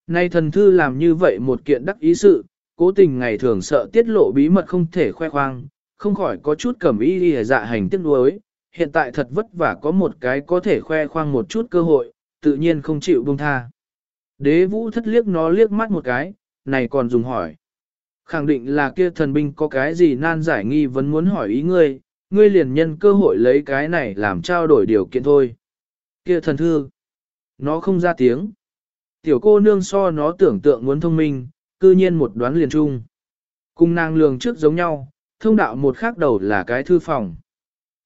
Speaker 1: Nay thần thư làm như vậy một kiện đắc ý sự, cố tình ngày thường sợ tiết lộ bí mật không thể khoe khoang, không khỏi có chút cẩm ý đi dạ hành tiếc nuối, hiện tại thật vất vả có một cái có thể khoe khoang một chút cơ hội, tự nhiên không chịu buông tha. Đế vũ thất liếc nó liếc mắt một cái, này còn dùng hỏi. Khẳng định là kia thần binh có cái gì nan giải nghi vấn muốn hỏi ý ngươi, ngươi liền nhân cơ hội lấy cái này làm trao đổi điều kiện thôi. Kia thần thư, nó không ra tiếng. Tiểu cô nương so nó tưởng tượng muốn thông minh, cư nhiên một đoán liền chung. Cùng nàng lường trước giống nhau, thông đạo một khác đầu là cái thư phòng.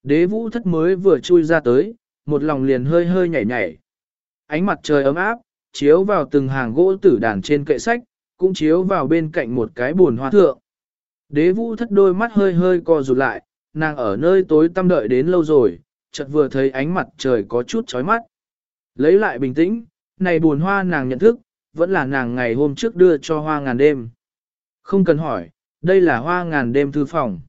Speaker 1: Đế vũ thất mới vừa chui ra tới, một lòng liền hơi hơi nhảy nhảy. Ánh mặt trời ấm áp, chiếu vào từng hàng gỗ tử đàn trên kệ sách, cũng chiếu vào bên cạnh một cái buồn hoa thượng. Đế vũ thất đôi mắt hơi hơi co rụt lại, nàng ở nơi tối tăm đợi đến lâu rồi, chợt vừa thấy ánh mặt trời có chút chói mắt. Lấy lại bình tĩnh, này buồn hoa nàng nhận thức, vẫn là nàng ngày hôm trước đưa cho hoa ngàn đêm. Không cần hỏi, đây là hoa ngàn đêm thư phòng.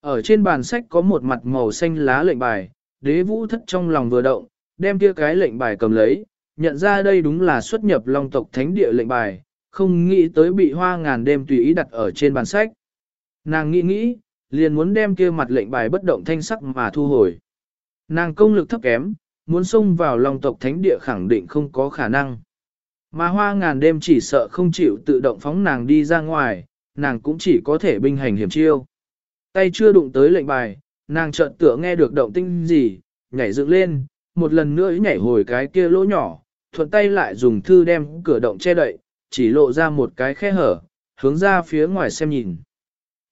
Speaker 1: Ở trên bàn sách có một mặt màu xanh lá lệnh bài, đế vũ thất trong lòng vừa động, đem kia cái lệnh bài cầm lấy, nhận ra đây đúng là xuất nhập long tộc thánh địa lệnh bài, không nghĩ tới bị hoa ngàn đêm tùy ý đặt ở trên bàn sách. Nàng nghĩ nghĩ, liền muốn đem kia mặt lệnh bài bất động thanh sắc mà thu hồi. Nàng công lực thấp kém, muốn xông vào lòng tộc thánh địa khẳng định không có khả năng. Mà hoa ngàn đêm chỉ sợ không chịu tự động phóng nàng đi ra ngoài, nàng cũng chỉ có thể binh hành hiểm chiêu. Tay chưa đụng tới lệnh bài, nàng chợt tựa nghe được động tinh gì, nhảy dựng lên, một lần nữa nhảy hồi cái kia lỗ nhỏ, thuận tay lại dùng thư đem cửa động che đậy, chỉ lộ ra một cái khe hở, hướng ra phía ngoài xem nhìn.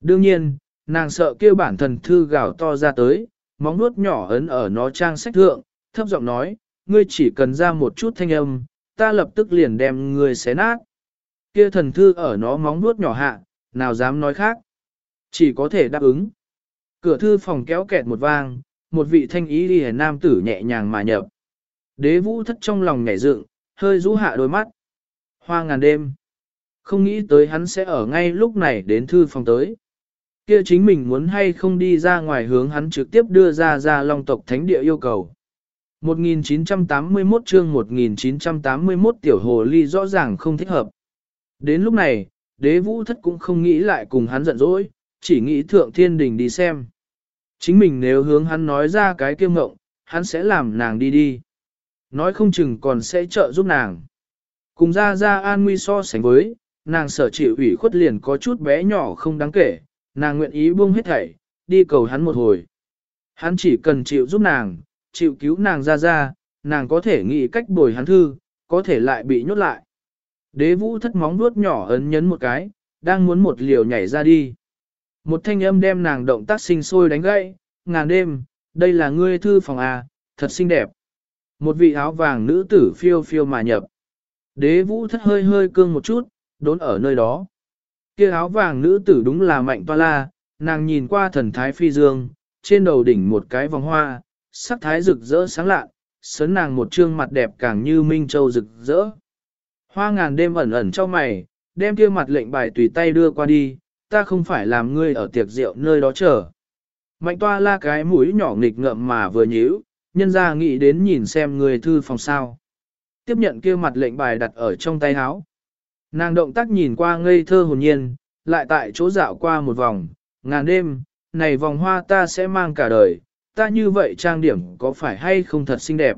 Speaker 1: Đương nhiên, nàng sợ kêu bản thần thư gào to ra tới, móng nuốt nhỏ ấn ở nó trang sách thượng, thấp giọng nói, ngươi chỉ cần ra một chút thanh âm, ta lập tức liền đem ngươi xé nát. Kia thần thư ở nó móng nuốt nhỏ hạ, nào dám nói khác. Chỉ có thể đáp ứng. Cửa thư phòng kéo kẹt một vang, một vị thanh ý đi nam tử nhẹ nhàng mà nhập. Đế vũ thất trong lòng nhảy dựng, hơi rũ hạ đôi mắt. Hoa ngàn đêm. Không nghĩ tới hắn sẽ ở ngay lúc này đến thư phòng tới. Kia chính mình muốn hay không đi ra ngoài hướng hắn trực tiếp đưa ra ra long tộc thánh địa yêu cầu. 1981 chương 1981 tiểu hồ ly rõ ràng không thích hợp. Đến lúc này, đế vũ thất cũng không nghĩ lại cùng hắn giận dỗi, chỉ nghĩ thượng thiên đình đi xem. Chính mình nếu hướng hắn nói ra cái kiêu ngộng, hắn sẽ làm nàng đi đi. Nói không chừng còn sẽ trợ giúp nàng. Cùng ra ra an nguy so sánh với, nàng sở chịu ủy khuất liền có chút bé nhỏ không đáng kể, nàng nguyện ý buông hết thảy, đi cầu hắn một hồi. Hắn chỉ cần chịu giúp nàng, chịu cứu nàng ra ra, nàng có thể nghĩ cách bồi hắn thư, có thể lại bị nhốt lại. Đế vũ thất móng vuốt nhỏ ấn nhấn một cái, đang muốn một liều nhảy ra đi. Một thanh âm đem nàng động tác sinh sôi đánh gãy, ngàn đêm, đây là ngươi thư phòng à, thật xinh đẹp. Một vị áo vàng nữ tử phiêu phiêu mà nhập. Đế vũ thất hơi hơi cương một chút, đốn ở nơi đó. Kia áo vàng nữ tử đúng là mạnh toa la, nàng nhìn qua thần thái phi dương, trên đầu đỉnh một cái vòng hoa, sắc thái rực rỡ sáng lạ, sấn nàng một trương mặt đẹp càng như minh châu rực rỡ. Hoa ngàn đêm ẩn ẩn trong mày, đem kia mặt lệnh bài tùy tay đưa qua đi, ta không phải làm ngươi ở tiệc rượu nơi đó chờ. Mạnh toa la cái mũi nhỏ nghịch ngợm mà vừa nhíu, nhân ra nghĩ đến nhìn xem người thư phòng sao. Tiếp nhận kia mặt lệnh bài đặt ở trong tay áo. Nàng động tác nhìn qua ngây thơ hồn nhiên, lại tại chỗ dạo qua một vòng, ngàn đêm, này vòng hoa ta sẽ mang cả đời, ta như vậy trang điểm có phải hay không thật xinh đẹp.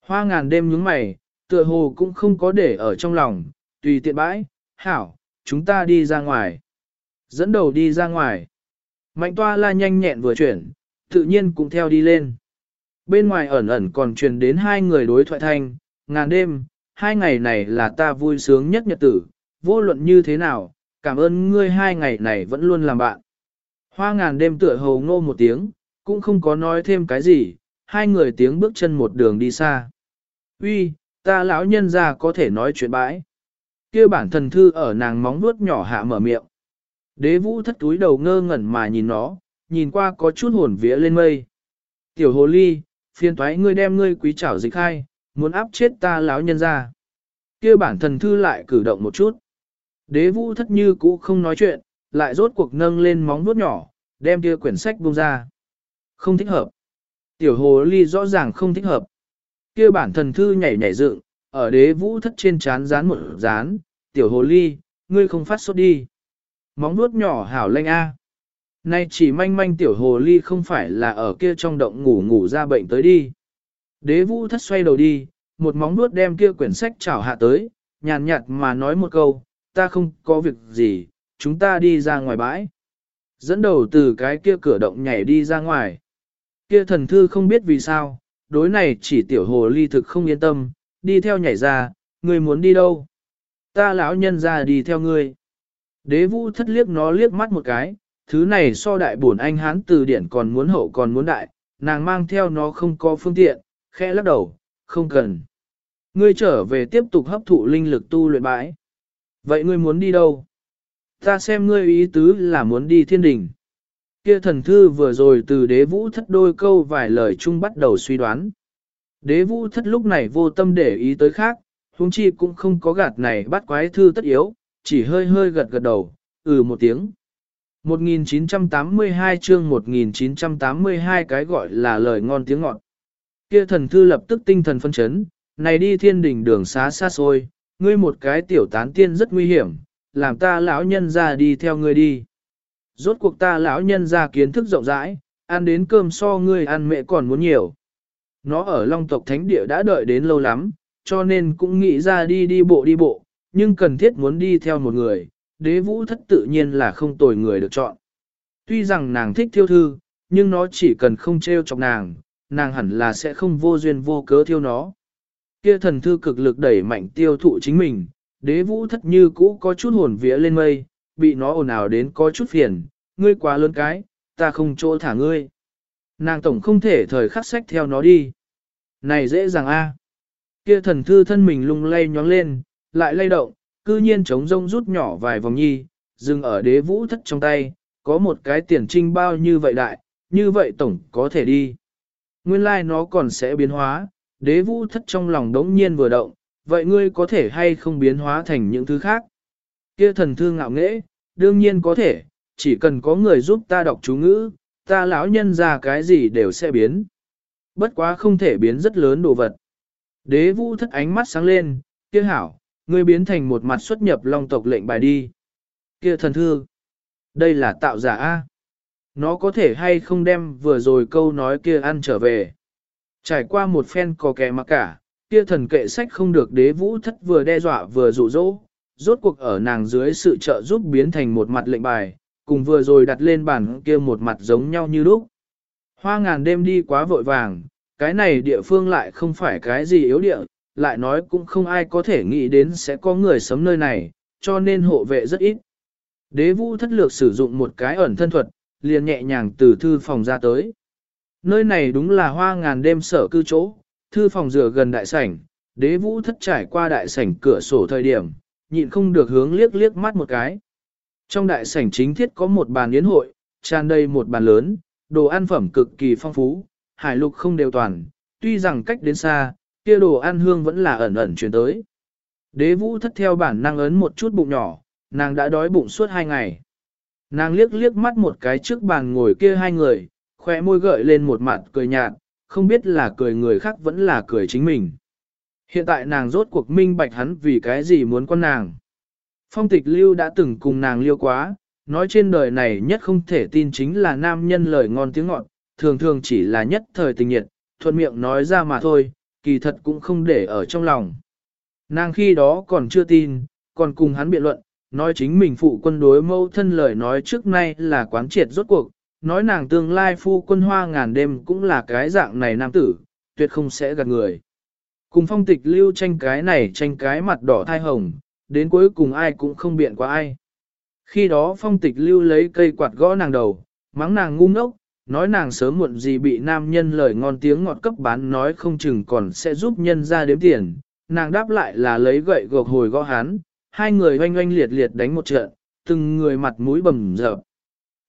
Speaker 1: Hoa ngàn đêm nhướng mày, tựa hồ cũng không có để ở trong lòng, tùy tiện bãi, hảo, chúng ta đi ra ngoài. Dẫn đầu đi ra ngoài. Mạnh toa la nhanh nhẹn vừa chuyển, tự nhiên cũng theo đi lên. Bên ngoài ẩn ẩn còn truyền đến hai người đối thoại thanh, ngàn đêm, hai ngày này là ta vui sướng nhất nhật tử, vô luận như thế nào, cảm ơn ngươi hai ngày này vẫn luôn làm bạn. Hoa ngàn đêm tựa hầu ngô một tiếng, cũng không có nói thêm cái gì, hai người tiếng bước chân một đường đi xa. Uy, ta lão nhân ra có thể nói chuyện bãi. kia bản thần thư ở nàng móng vuốt nhỏ hạ mở miệng. Đế vũ thất túi đầu ngơ ngẩn mà nhìn nó, nhìn qua có chút hồn vía lên mây. Tiểu hồ ly, phiền toái ngươi đem ngươi quý chảo dịch hai, muốn áp chết ta lão nhân ra. kia bản thần thư lại cử động một chút. Đế vũ thất như cũ không nói chuyện, lại rốt cuộc nâng lên móng vuốt nhỏ, đem kia quyển sách buông ra. Không thích hợp. Tiểu hồ ly rõ ràng không thích hợp. kia bản thần thư nhảy nhảy dựng, ở đế vũ thất trên chán dán một dán, tiểu hồ ly, ngươi không phát sốt đi. Móng vuốt nhỏ hảo lanh a. Nay chỉ manh manh tiểu hồ ly không phải là ở kia trong động ngủ ngủ ra bệnh tới đi. Đế vũ thất xoay đầu đi, một móng nuốt đem kia quyển sách chảo hạ tới, nhàn nhạt mà nói một câu, ta không có việc gì, chúng ta đi ra ngoài bãi. Dẫn đầu từ cái kia cửa động nhảy đi ra ngoài. Kia thần thư không biết vì sao, đối này chỉ tiểu hồ ly thực không yên tâm, đi theo nhảy ra, người muốn đi đâu? Ta lão nhân ra đi theo ngươi. Đế vũ thất liếc nó liếc mắt một cái, thứ này so đại bổn anh hán từ điển còn muốn hậu còn muốn đại, nàng mang theo nó không có phương tiện, khẽ lắc đầu, không cần. Ngươi trở về tiếp tục hấp thụ linh lực tu luyện bãi. Vậy ngươi muốn đi đâu? Ta xem ngươi ý tứ là muốn đi thiên đình. Kia thần thư vừa rồi từ đế vũ thất đôi câu vài lời chung bắt đầu suy đoán. Đế vũ thất lúc này vô tâm để ý tới khác, huống chi cũng không có gạt này bắt quái thư tất yếu, chỉ hơi hơi gật gật đầu, ừ một tiếng. 1982 chương 1982 cái gọi là lời ngon tiếng ngọt. Kia thần thư lập tức tinh thần phân chấn, này đi thiên đỉnh đường xá xa xôi, ngươi một cái tiểu tán tiên rất nguy hiểm, làm ta lão nhân ra đi theo ngươi đi. Rốt cuộc ta lão nhân ra kiến thức rộng rãi, ăn đến cơm so ngươi ăn mẹ còn muốn nhiều. Nó ở Long tộc Thánh Địa đã đợi đến lâu lắm, cho nên cũng nghĩ ra đi đi bộ đi bộ, nhưng cần thiết muốn đi theo một người, đế vũ thất tự nhiên là không tồi người được chọn. Tuy rằng nàng thích thiêu thư, nhưng nó chỉ cần không treo chọc nàng, nàng hẳn là sẽ không vô duyên vô cớ thiêu nó. Kia thần thư cực lực đẩy mạnh tiêu thụ chính mình, đế vũ thất như cũ có chút hồn vía lên mây, bị nó ồn ào đến có chút phiền, ngươi quá lớn cái, ta không chỗ thả ngươi. Nàng tổng không thể thời khắc sách theo nó đi. Này dễ dàng a. Kia thần thư thân mình lung lay nhóng lên, lại lay động, cư nhiên chống rông rút nhỏ vài vòng nhi, dừng ở đế vũ thất trong tay, có một cái tiền trinh bao như vậy đại, như vậy tổng có thể đi. Nguyên lai nó còn sẽ biến hóa, đế vũ thất trong lòng đống nhiên vừa động, vậy ngươi có thể hay không biến hóa thành những thứ khác? Kia thần thư ngạo nghễ, đương nhiên có thể, chỉ cần có người giúp ta đọc chú ngữ, ta lão nhân ra cái gì đều sẽ biến. Bất quá không thể biến rất lớn đồ vật. Đế vũ thất ánh mắt sáng lên, kia hảo, ngươi biến thành một mặt xuất nhập long tộc lệnh bài đi. Kia thần thư, đây là tạo giả A. Nó có thể hay không đem vừa rồi câu nói kia ăn trở về. Trải qua một phen có kẻ mà cả, kia thần kệ sách không được đế vũ thất vừa đe dọa vừa dụ dỗ, rốt cuộc ở nàng dưới sự trợ giúp biến thành một mặt lệnh bài, cùng vừa rồi đặt lên bàn kia một mặt giống nhau như lúc. Hoa ngàn đêm đi quá vội vàng, cái này địa phương lại không phải cái gì yếu địa, lại nói cũng không ai có thể nghĩ đến sẽ có người sấm nơi này, cho nên hộ vệ rất ít. Đế vũ thất lược sử dụng một cái ẩn thân thuật, liền nhẹ nhàng từ thư phòng ra tới. Nơi này đúng là hoa ngàn đêm sở cư chỗ, thư phòng rửa gần đại sảnh, đế vũ thất trải qua đại sảnh cửa sổ thời điểm, nhịn không được hướng liếc liếc mắt một cái. Trong đại sảnh chính thiết có một bàn yến hội, tràn đầy một bàn lớn, đồ ăn phẩm cực kỳ phong phú, hải lục không đều toàn, tuy rằng cách đến xa, kia đồ ăn hương vẫn là ẩn ẩn chuyển tới. Đế vũ thất theo bản năng ấn một chút bụng nhỏ, nàng đã đói bụng suốt hai ngày. Nàng liếc liếc mắt một cái trước bàn ngồi kia hai người, khỏe môi gợi lên một mặt cười nhạt, không biết là cười người khác vẫn là cười chính mình. Hiện tại nàng rốt cuộc minh bạch hắn vì cái gì muốn con nàng. Phong tịch lưu đã từng cùng nàng liêu quá, nói trên đời này nhất không thể tin chính là nam nhân lời ngon tiếng ngọt, thường thường chỉ là nhất thời tình nhiệt, thuận miệng nói ra mà thôi, kỳ thật cũng không để ở trong lòng. Nàng khi đó còn chưa tin, còn cùng hắn biện luận, nói chính mình phụ quân đối mâu thân lời nói trước nay là quán triệt rốt cuộc, nói nàng tương lai phu quân hoa ngàn đêm cũng là cái dạng này nam tử, tuyệt không sẽ gạt người. Cùng phong tịch lưu tranh cái này tranh cái mặt đỏ thai hồng, đến cuối cùng ai cũng không biện qua ai. Khi đó phong tịch lưu lấy cây quạt gõ nàng đầu, mắng nàng ngu ngốc, nói nàng sớm muộn gì bị nam nhân lời ngon tiếng ngọt cấp bán nói không chừng còn sẽ giúp nhân ra đếm tiền. Nàng đáp lại là lấy gậy gộc hồi gõ hắn, hai người oanh oanh liệt liệt đánh một trận, từng người mặt mũi bầm dập.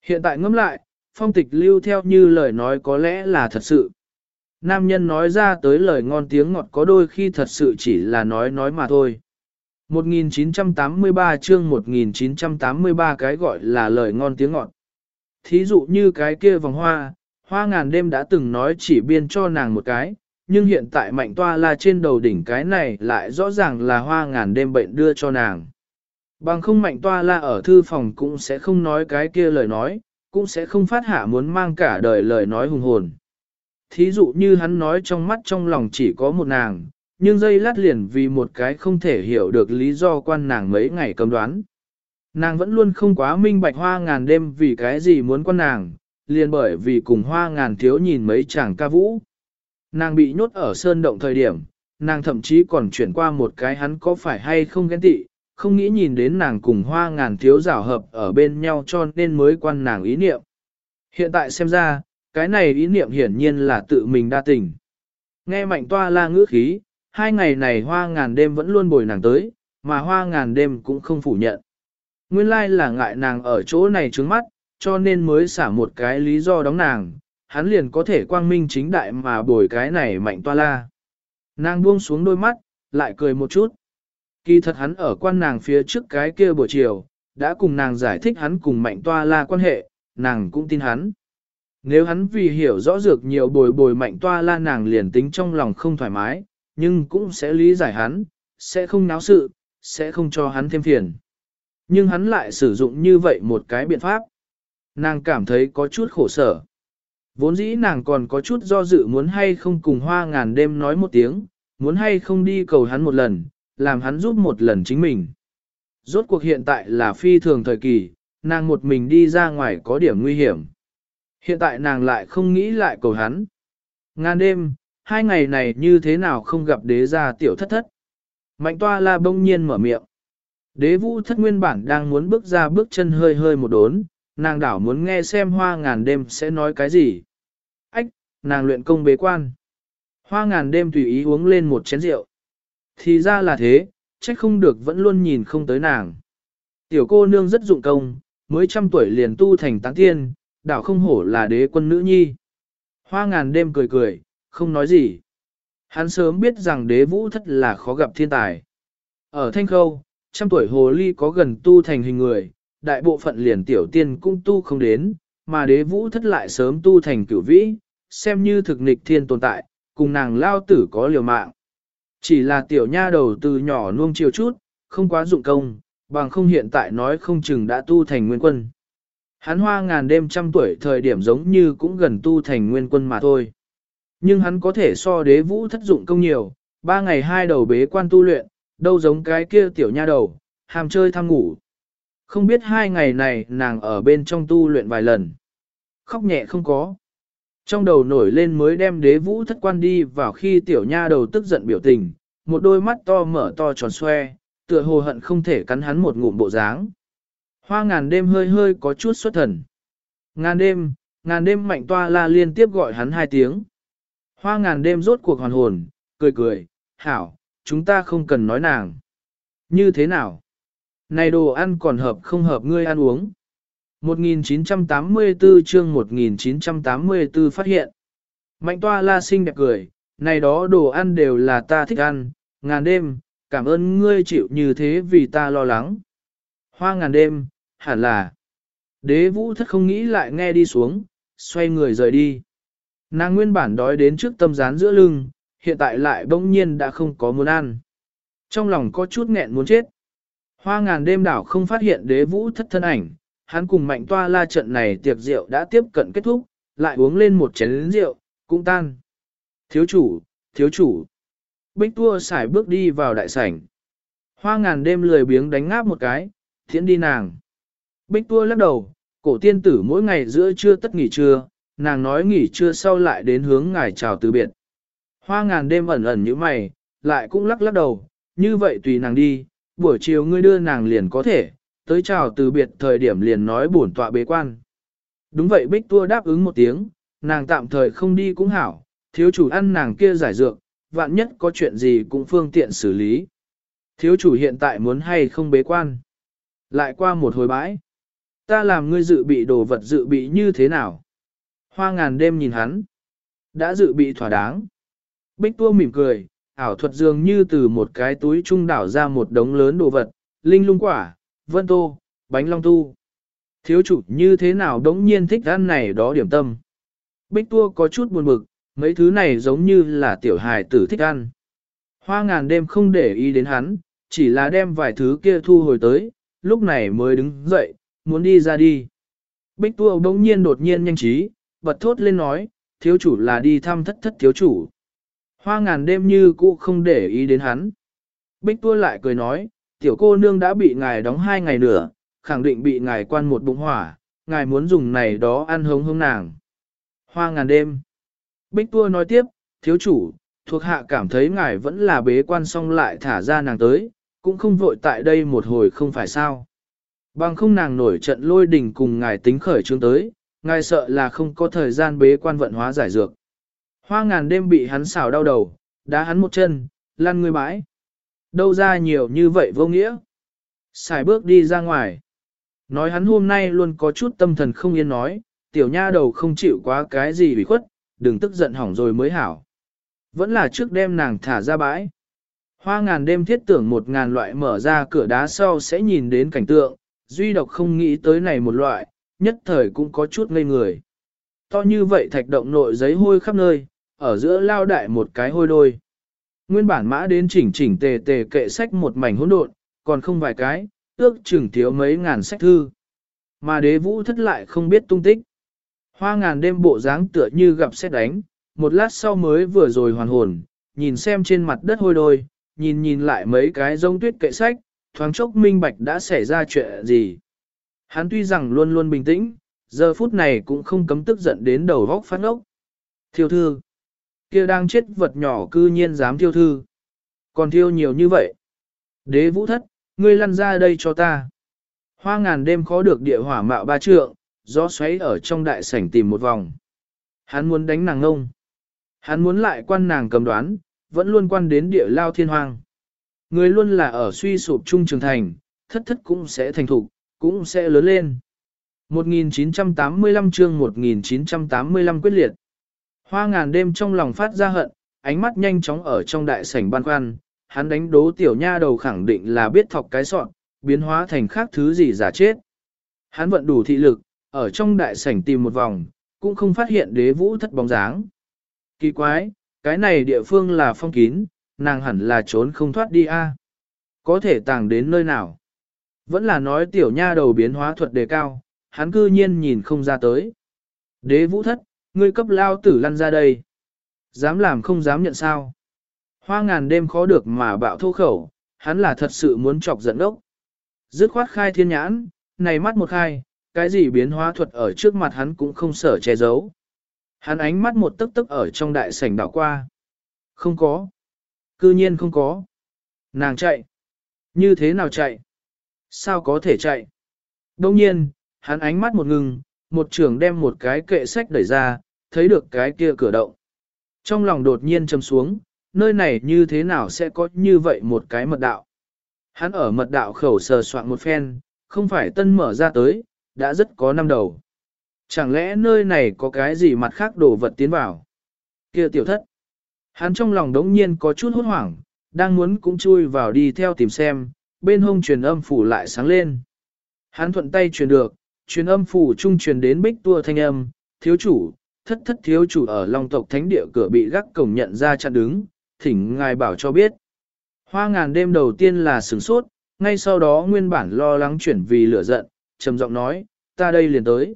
Speaker 1: Hiện tại ngẫm lại, phong tịch lưu theo như lời nói có lẽ là thật sự. Nam nhân nói ra tới lời ngon tiếng ngọt có đôi khi thật sự chỉ là nói nói mà thôi. 1983 chương 1983 cái gọi là lời ngon tiếng ngọt. Thí dụ như cái kia vòng hoa, hoa ngàn đêm đã từng nói chỉ biên cho nàng một cái, nhưng hiện tại mạnh toa là trên đầu đỉnh cái này lại rõ ràng là hoa ngàn đêm bệnh đưa cho nàng. Bằng không mạnh toa la ở thư phòng cũng sẽ không nói cái kia lời nói, cũng sẽ không phát hạ muốn mang cả đời lời nói hùng hồn. Thí dụ như hắn nói trong mắt trong lòng chỉ có một nàng, nhưng dây lát liền vì một cái không thể hiểu được lý do quan nàng mấy ngày cầm đoán. Nàng vẫn luôn không quá minh bạch hoa ngàn đêm vì cái gì muốn quan nàng, liền bởi vì cùng hoa ngàn thiếu nhìn mấy chàng ca vũ. Nàng bị nhốt ở sơn động thời điểm, nàng thậm chí còn chuyển qua một cái hắn có phải hay không ghen tị, không nghĩ nhìn đến nàng cùng hoa ngàn thiếu rào hợp ở bên nhau cho nên mới quan nàng ý niệm. Hiện tại xem ra, cái này ý niệm hiển nhiên là tự mình đa tình. Nghe mạnh toa la ngữ khí, hai ngày này hoa ngàn đêm vẫn luôn bồi nàng tới, mà hoa ngàn đêm cũng không phủ nhận. Nguyên lai là ngại nàng ở chỗ này trướng mắt, cho nên mới xả một cái lý do đóng nàng, hắn liền có thể quang minh chính đại mà bồi cái này mạnh toa la. Nàng buông xuống đôi mắt, lại cười một chút. Kỳ thật hắn ở quan nàng phía trước cái kia buổi chiều, đã cùng nàng giải thích hắn cùng mạnh toa la quan hệ, nàng cũng tin hắn. Nếu hắn vì hiểu rõ dược nhiều bồi bồi mạnh toa la nàng liền tính trong lòng không thoải mái, nhưng cũng sẽ lý giải hắn, sẽ không náo sự, sẽ không cho hắn thêm phiền. Nhưng hắn lại sử dụng như vậy một cái biện pháp. Nàng cảm thấy có chút khổ sở. Vốn dĩ nàng còn có chút do dự muốn hay không cùng hoa ngàn đêm nói một tiếng, muốn hay không đi cầu hắn một lần, làm hắn giúp một lần chính mình. Rốt cuộc hiện tại là phi thường thời kỳ, nàng một mình đi ra ngoài có điểm nguy hiểm. Hiện tại nàng lại không nghĩ lại cầu hắn. Ngàn đêm, hai ngày này như thế nào không gặp đế gia tiểu thất thất. Mạnh toa la bông nhiên mở miệng. Đế vũ thất nguyên bản đang muốn bước ra bước chân hơi hơi một đốn, nàng đảo muốn nghe xem hoa ngàn đêm sẽ nói cái gì. Nàng luyện công bế quan. Hoa ngàn đêm tùy ý uống lên một chén rượu. Thì ra là thế, trách không được vẫn luôn nhìn không tới nàng. Tiểu cô nương rất dụng công, mới trăm tuổi liền tu thành táng tiên, đảo không hổ là đế quân nữ nhi. Hoa ngàn đêm cười cười, không nói gì. Hắn sớm biết rằng đế vũ thất là khó gặp thiên tài. Ở Thanh Khâu, trăm tuổi hồ ly có gần tu thành hình người, đại bộ phận liền tiểu tiên cũng tu không đến, mà đế vũ thất lại sớm tu thành cửu vĩ, xem như thực nịch thiên tồn tại, cùng nàng lao tử có liều mạng. Chỉ là tiểu nha đầu từ nhỏ nuông chiều chút, không quá dụng công, bằng không hiện tại nói không chừng đã tu thành nguyên quân. Hắn hoa ngàn đêm trăm tuổi thời điểm giống như cũng gần tu thành nguyên quân mà thôi. Nhưng hắn có thể so đế vũ thất dụng công nhiều, ba ngày hai đầu bế quan tu luyện, đâu giống cái kia tiểu nha đầu, hàm chơi tham ngủ. Không biết hai ngày này nàng ở bên trong tu luyện vài lần. Khóc nhẹ không có. Trong đầu nổi lên mới đem đế vũ thất quan đi vào khi tiểu nha đầu tức giận biểu tình, một đôi mắt to mở to tròn xoe, tựa hồ hận không thể cắn hắn một ngụm bộ dáng. Hoa ngàn đêm hơi hơi có chút xuất thần. Ngàn đêm, ngàn đêm mạnh toa la liên tiếp gọi hắn hai tiếng. Hoa ngàn đêm rốt cuộc hoàn hồn, cười cười, hảo, chúng ta không cần nói nàng. Như thế nào? Này đồ ăn còn hợp không hợp ngươi ăn uống? 1984 chương 1984 phát hiện. Mạnh toa la xinh đẹp cười, này đó đồ ăn đều là ta thích ăn, ngàn đêm, cảm ơn ngươi chịu như thế vì ta lo lắng. Hoa ngàn đêm, hẳn là. Đế vũ thất không nghĩ lại nghe đi xuống, xoay người rời đi. Nàng nguyên bản đói đến trước tâm rán giữa lưng, hiện tại lại bỗng nhiên đã không có muốn ăn. Trong lòng có chút nghẹn muốn chết. Hoa ngàn đêm đảo không phát hiện đế vũ thất thân ảnh, hắn cùng mạnh toa la trận này tiệc rượu đã tiếp cận kết thúc, lại uống lên một chén rượu, cũng tan. Thiếu chủ, thiếu chủ. Bích tua xài bước đi vào đại sảnh. Hoa ngàn đêm lười biếng đánh ngáp một cái, thiện đi nàng. Bích tua lắc đầu, cổ tiên tử mỗi ngày giữa trưa tất nghỉ trưa, nàng nói nghỉ trưa sau lại đến hướng ngài chào từ biệt. Hoa ngàn đêm ẩn ẩn như mày, lại cũng lắc lắc đầu, như vậy tùy nàng đi, buổi chiều ngươi đưa nàng liền có thể, tới chào từ biệt thời điểm liền nói bổn tọa bế quan. Đúng vậy Bích Tua đáp ứng một tiếng, nàng tạm thời không đi cũng hảo, thiếu chủ ăn nàng kia giải dược, vạn nhất có chuyện gì cũng phương tiện xử lý. Thiếu chủ hiện tại muốn hay không bế quan. Lại qua một hồi bãi. Ta làm ngươi dự bị đồ vật dự bị như thế nào? Hoa ngàn đêm nhìn hắn. Đã dự bị thỏa đáng. Bích tua mỉm cười, ảo thuật dường như từ một cái túi trung đảo ra một đống lớn đồ vật, linh lung quả, vân tô, bánh long tu. Thiếu chủ như thế nào đống nhiên thích ăn này đó điểm tâm. Bích tua có chút buồn bực, mấy thứ này giống như là tiểu hài tử thích ăn. Hoa ngàn đêm không để ý đến hắn, chỉ là đem vài thứ kia thu hồi tới, lúc này mới đứng dậy, muốn đi ra đi. Bích tua đống nhiên đột nhiên nhanh trí, bật thốt lên nói, thiếu chủ là đi thăm thất thất thiếu chủ. Hoa ngàn đêm như cũ không để ý đến hắn. Bích tua lại cười nói, tiểu cô nương đã bị ngài đóng hai ngày nữa, khẳng định bị ngài quan một bụng hỏa, ngài muốn dùng này đó ăn hống hống nàng. Hoa ngàn đêm. Bích tua nói tiếp, thiếu chủ, thuộc hạ cảm thấy ngài vẫn là bế quan xong lại thả ra nàng tới, cũng không vội tại đây một hồi không phải sao. Bằng không nàng nổi trận lôi đình cùng ngài tính khởi trương tới, ngài sợ là không có thời gian bế quan vận hóa giải dược. Hoa ngàn đêm bị hắn xào đau đầu, đá hắn một chân, lăn người bãi. Đâu ra nhiều như vậy vô nghĩa. Xài bước đi ra ngoài. Nói hắn hôm nay luôn có chút tâm thần không yên nói, tiểu nha đầu không chịu quá cái gì bị khuất, đừng tức giận hỏng rồi mới hảo. Vẫn là trước đêm nàng thả ra bãi. Hoa ngàn đêm thiết tưởng một ngàn loại mở ra cửa đá sau sẽ nhìn đến cảnh tượng, duy độc không nghĩ tới này một loại, nhất thời cũng có chút ngây người. To như vậy thạch động nội giấy hôi khắp nơi, ở giữa lao đại một cái hôi đôi. Nguyên bản mã đến chỉnh chỉnh tề tề kệ sách một mảnh hỗn độn, còn không vài cái, ước chừng thiếu mấy ngàn sách thư. Mà đế vũ thất lại không biết tung tích. Hoa ngàn đêm bộ dáng tựa như gặp xét đánh, một lát sau mới vừa rồi hoàn hồn, nhìn xem trên mặt đất hôi đôi, nhìn nhìn lại mấy cái rông tuyết kệ sách, thoáng chốc minh bạch đã xảy ra chuyện gì. Hắn tuy rằng luôn luôn bình tĩnh, giờ phút này cũng không cấm tức giận đến đầu vóc phát ốc. Thiêu thư, kia đang chết vật nhỏ cư nhiên dám thiêu thư. Còn thiêu nhiều như vậy. Đế vũ thất, ngươi lăn ra đây cho ta. Hoa ngàn đêm khó được địa hỏa mạo ba trượng, gió xoáy ở trong đại sảnh tìm một vòng. Hắn muốn đánh nàng ngông. Hắn muốn lại quan nàng cầm đoán, vẫn luôn quan đến địa lao thiên hoang. Người luôn là ở suy sụp trung trường thành, thất thất cũng sẽ thành thục, cũng sẽ lớn lên. 1985 chương 1985 quyết liệt. Hoa ngàn đêm trong lòng phát ra hận, ánh mắt nhanh chóng ở trong đại sảnh ban khoăn, hắn đánh đố tiểu nha đầu khẳng định là biết thọc cái sọn, biến hóa thành khác thứ gì giả chết. Hắn vận đủ thị lực, ở trong đại sảnh tìm một vòng, cũng không phát hiện đế vũ thất bóng dáng. Kỳ quái, cái này địa phương là phong kín, nàng hẳn là trốn không thoát đi a. Có thể tàng đến nơi nào? Vẫn là nói tiểu nha đầu biến hóa thuật đề cao, hắn cư nhiên nhìn không ra tới. Đế vũ thất, ngươi cấp lao tử lăn ra đây. Dám làm không dám nhận sao. Hoa ngàn đêm khó được mà bạo thô khẩu, hắn là thật sự muốn chọc giận ốc. Dứt khoát khai thiên nhãn, này mắt một khai, cái gì biến hóa thuật ở trước mặt hắn cũng không sở che giấu. Hắn ánh mắt một tức tức ở trong đại sảnh đảo qua. Không có. Cư nhiên không có. Nàng chạy. Như thế nào chạy? Sao có thể chạy? Đông nhiên, hắn ánh mắt một ngừng, một trưởng đem một cái kệ sách đẩy ra, thấy được cái kia cửa động. Trong lòng đột nhiên châm xuống, nơi này như thế nào sẽ có như vậy một cái mật đạo. Hắn ở mật đạo khẩu sờ soạn một phen, không phải tân mở ra tới, đã rất có năm đầu. Chẳng lẽ nơi này có cái gì mặt khác đổ vật tiến vào? Kia tiểu thất. Hắn trong lòng đống nhiên có chút hốt hoảng, đang muốn cũng chui vào đi theo tìm xem, bên hông truyền âm phủ lại sáng lên. Hắn thuận tay truyền được, truyền âm phủ trung truyền đến bích tua thanh âm, thiếu chủ, thất thất thiếu chủ ở Long tộc thánh địa cửa bị gác cổng nhận ra chặn đứng, thỉnh ngài bảo cho biết. Hoa ngàn đêm đầu tiên là sửng sốt, ngay sau đó nguyên bản lo lắng chuyển vì lửa giận, trầm giọng nói, ta đây liền tới.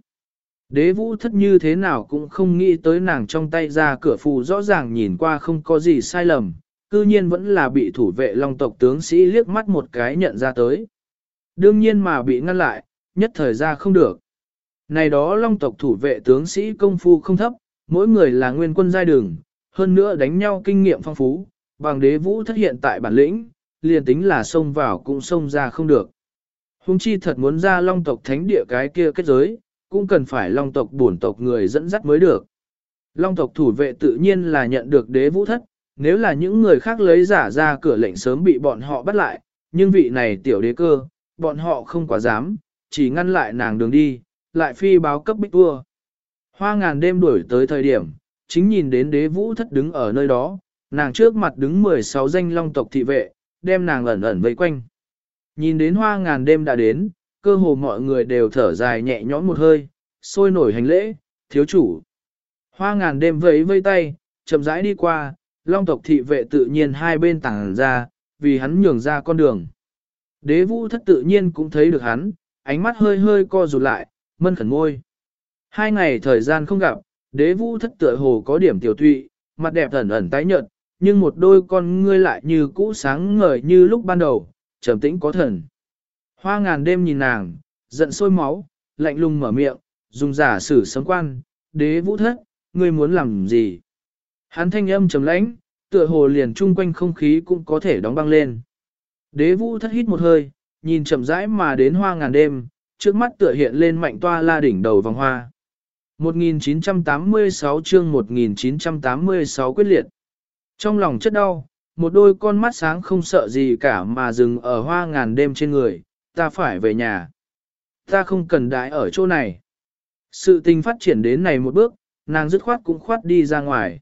Speaker 1: Đế vũ thất như thế nào cũng không nghĩ tới nàng trong tay ra cửa phù rõ ràng nhìn qua không có gì sai lầm, cư nhiên vẫn là bị thủ vệ long tộc tướng sĩ liếc mắt một cái nhận ra tới. Đương nhiên mà bị ngăn lại, nhất thời ra không được. Này đó long tộc thủ vệ tướng sĩ công phu không thấp, mỗi người là nguyên quân giai đường, hơn nữa đánh nhau kinh nghiệm phong phú, bằng đế vũ thất hiện tại bản lĩnh, liền tính là xông vào cũng xông ra không được. Hùng chi thật muốn ra long tộc thánh địa cái kia kết giới, cũng cần phải long tộc bổn tộc người dẫn dắt mới được. Long tộc thủ vệ tự nhiên là nhận được đế vũ thất, nếu là những người khác lấy giả ra cửa lệnh sớm bị bọn họ bắt lại, nhưng vị này tiểu đế cơ, bọn họ không quá dám, chỉ ngăn lại nàng đường đi, lại phi báo cấp bích vua. Hoa ngàn đêm đuổi tới thời điểm, chính nhìn đến đế vũ thất đứng ở nơi đó, nàng trước mặt đứng 16 danh long tộc thị vệ, đem nàng ẩn ẩn vây quanh. Nhìn đến hoa ngàn đêm đã đến, cơ hồ mọi người đều thở dài nhẹ nhõm một hơi, sôi nổi hành lễ, thiếu chủ. Hoa ngàn đêm vẫy vây tay, chậm rãi đi qua, long tộc thị vệ tự nhiên hai bên tảng ra, vì hắn nhường ra con đường. Đế vũ thất tự nhiên cũng thấy được hắn, ánh mắt hơi hơi co rụt lại, mân khẩn môi. Hai ngày thời gian không gặp, đế vũ thất tựa hồ có điểm tiểu thụy, mặt đẹp ẩn ẩn tái nhợt, nhưng một đôi con ngươi lại như cũ sáng ngời như lúc ban đầu, trầm tĩnh có thần. Hoa ngàn đêm nhìn nàng, giận sôi máu, lạnh lùng mở miệng, dùng giả sử sấm quan, đế vũ thất, ngươi muốn làm gì? Hắn thanh âm trầm lãnh, tựa hồ liền chung quanh không khí cũng có thể đóng băng lên. Đế vũ thất hít một hơi, nhìn chậm rãi mà đến hoa ngàn đêm, trước mắt tựa hiện lên mạnh toa la đỉnh đầu vòng hoa. 1986 chương 1986 quyết liệt. Trong lòng chất đau, một đôi con mắt sáng không sợ gì cả mà dừng ở hoa ngàn đêm trên người, ta phải về nhà. Ta không cần đái ở chỗ này. Sự tình phát triển đến này một bước, nàng dứt khoát cũng khoát đi ra ngoài.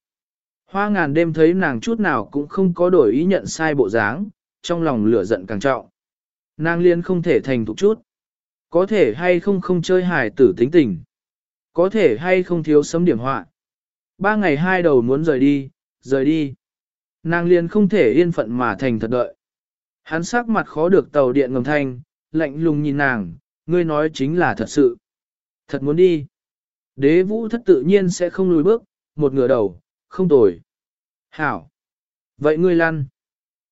Speaker 1: Hoa ngàn đêm thấy nàng chút nào cũng không có đổi ý nhận sai bộ dáng, trong lòng lửa giận càng trọng. Nàng liên không thể thành thục chút. Có thể hay không không chơi hài tử tính tình. Có thể hay không thiếu sấm điểm họa. Ba ngày hai đầu muốn rời đi, rời đi. Nàng liền không thể yên phận mà thành thật đợi. Hắn sắc mặt khó được tàu điện ngầm thanh, lạnh lùng nhìn nàng, ngươi nói chính là thật sự. Thật muốn đi. Đế vũ thất tự nhiên sẽ không lùi bước, một ngửa đầu, không tồi. Hảo. Vậy ngươi lăn.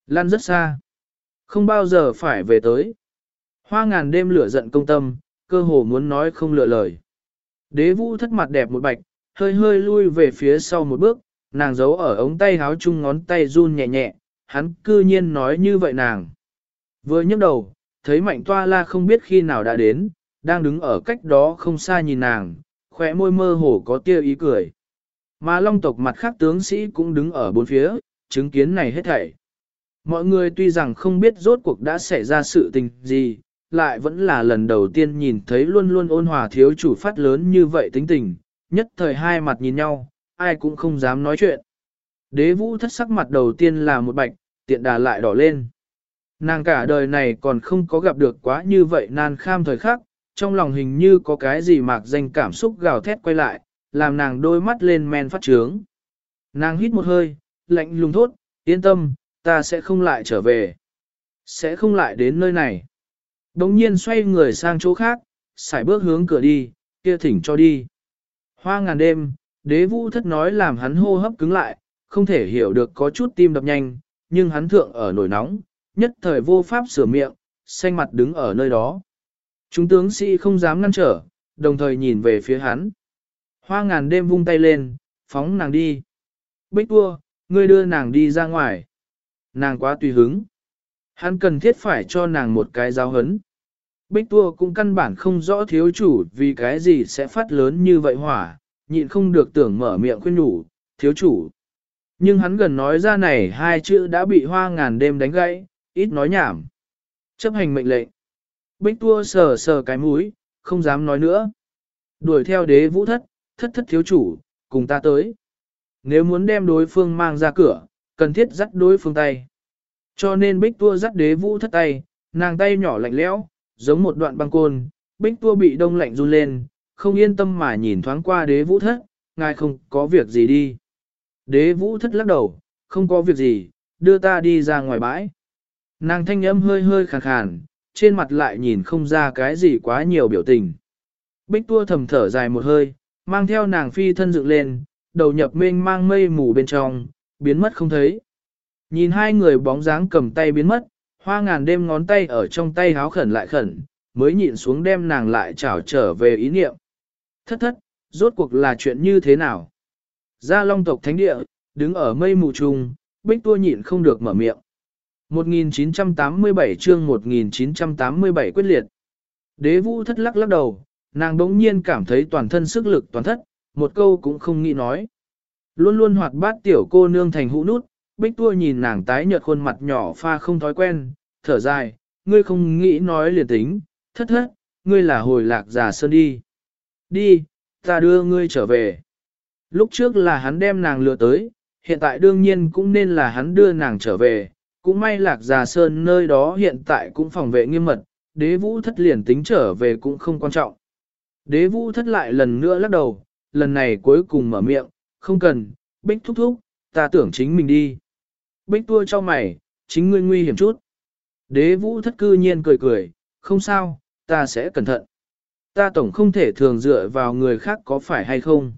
Speaker 1: Lăn rất xa. Không bao giờ phải về tới. Hoa ngàn đêm lửa giận công tâm, cơ hồ muốn nói không lựa lời. Đế vũ thất mặt đẹp một bạch, hơi hơi lui về phía sau một bước, nàng giấu ở ống tay háo chung ngón tay run nhẹ nhẹ, hắn cư nhiên nói như vậy nàng. Vừa nhấc đầu, thấy mạnh toa la không biết khi nào đã đến, đang đứng ở cách đó không xa nhìn nàng, khỏe môi mơ hồ có tia ý cười. Mà long tộc mặt khác tướng sĩ cũng đứng ở bốn phía, chứng kiến này hết thảy. Mọi người tuy rằng không biết rốt cuộc đã xảy ra sự tình gì, lại vẫn là lần đầu tiên nhìn thấy luôn luôn ôn hòa thiếu chủ phát lớn như vậy tính tình, nhất thời hai mặt nhìn nhau, ai cũng không dám nói chuyện. Đế vũ thất sắc mặt đầu tiên là một bạch, tiện đà lại đỏ lên. Nàng cả đời này còn không có gặp được quá như vậy nan kham thời khắc, trong lòng hình như có cái gì mạc danh cảm xúc gào thét quay lại, làm nàng đôi mắt lên men phát trướng. Nàng hít một hơi, lạnh lùng thốt, yên tâm, ta sẽ không lại trở về. Sẽ không lại đến nơi này. Đồng nhiên xoay người sang chỗ khác, xài bước hướng cửa đi, kia thỉnh cho đi. Hoa ngàn đêm, đế vũ thất nói làm hắn hô hấp cứng lại, không thể hiểu được có chút tim đập nhanh, nhưng hắn thượng ở nổi nóng, nhất thời vô pháp sửa miệng, xanh mặt đứng ở nơi đó. Chúng tướng sĩ không dám ngăn trở, đồng thời nhìn về phía hắn. Hoa ngàn đêm vung tay lên, phóng nàng đi. Bích vua, ngươi đưa nàng đi ra ngoài. Nàng quá tùy hứng. Hắn cần thiết phải cho nàng một cái giáo hấn. Bích Tua cũng căn bản không rõ thiếu chủ vì cái gì sẽ phát lớn như vậy hỏa, nhịn không được tưởng mở miệng khuyên nhủ, thiếu chủ. Nhưng hắn gần nói ra này hai chữ đã bị hoa ngàn đêm đánh gãy, ít nói nhảm. Chấp hành mệnh lệnh. Bích tua sờ sờ cái mũi, không dám nói nữa. Đuổi theo đế vũ thất, thất thất thiếu chủ, cùng ta tới. Nếu muốn đem đối phương mang ra cửa, cần thiết dắt đối phương tay. Cho nên bích tua dắt đế vũ thất tay, nàng tay nhỏ lạnh lẽo, giống một đoạn băng côn, bích tua bị đông lạnh run lên, không yên tâm mà nhìn thoáng qua đế vũ thất, ngài không có việc gì đi. Đế vũ thất lắc đầu, không có việc gì, đưa ta đi ra ngoài bãi. Nàng thanh âm hơi hơi khàn khàn, trên mặt lại nhìn không ra cái gì quá nhiều biểu tình. Bích tua thầm thở dài một hơi, mang theo nàng phi thân dựng lên, đầu nhập mênh mang mây mù bên trong, biến mất không thấy. Nhìn hai người bóng dáng cầm tay biến mất, hoa ngàn đêm ngón tay ở trong tay háo khẩn lại khẩn, mới nhịn xuống đem nàng lại trảo trở về ý niệm. Thất thất, rốt cuộc là chuyện như thế nào? Gia long tộc thánh địa, đứng ở mây mù trùng, bích tua nhịn không được mở miệng. 1987 chương 1987 quyết liệt. Đế vũ thất lắc lắc đầu, nàng đống nhiên cảm thấy toàn thân sức lực toàn thất, một câu cũng không nghĩ nói. Luôn luôn hoạt bát tiểu cô nương thành hũ nút, bích tua nhìn nàng tái nhợt khuôn mặt nhỏ pha không thói quen, thở dài, ngươi không nghĩ nói liền tính, thất thất, ngươi là hồi lạc già sơn đi. Đi, ta đưa ngươi trở về. Lúc trước là hắn đem nàng lừa tới, hiện tại đương nhiên cũng nên là hắn đưa nàng trở về, cũng may lạc già sơn nơi đó hiện tại cũng phòng vệ nghiêm mật, đế vũ thất liền tính trở về cũng không quan trọng. Đế vũ thất lại lần nữa lắc đầu, lần này cuối cùng mở miệng, không cần, bích thúc thúc, ta tưởng chính mình đi. Bích tua cho mày, chính ngươi nguy hiểm chút. Đế vũ thất cư nhiên cười cười, không sao, ta sẽ cẩn thận. Ta tổng không thể thường dựa vào người khác có phải hay không.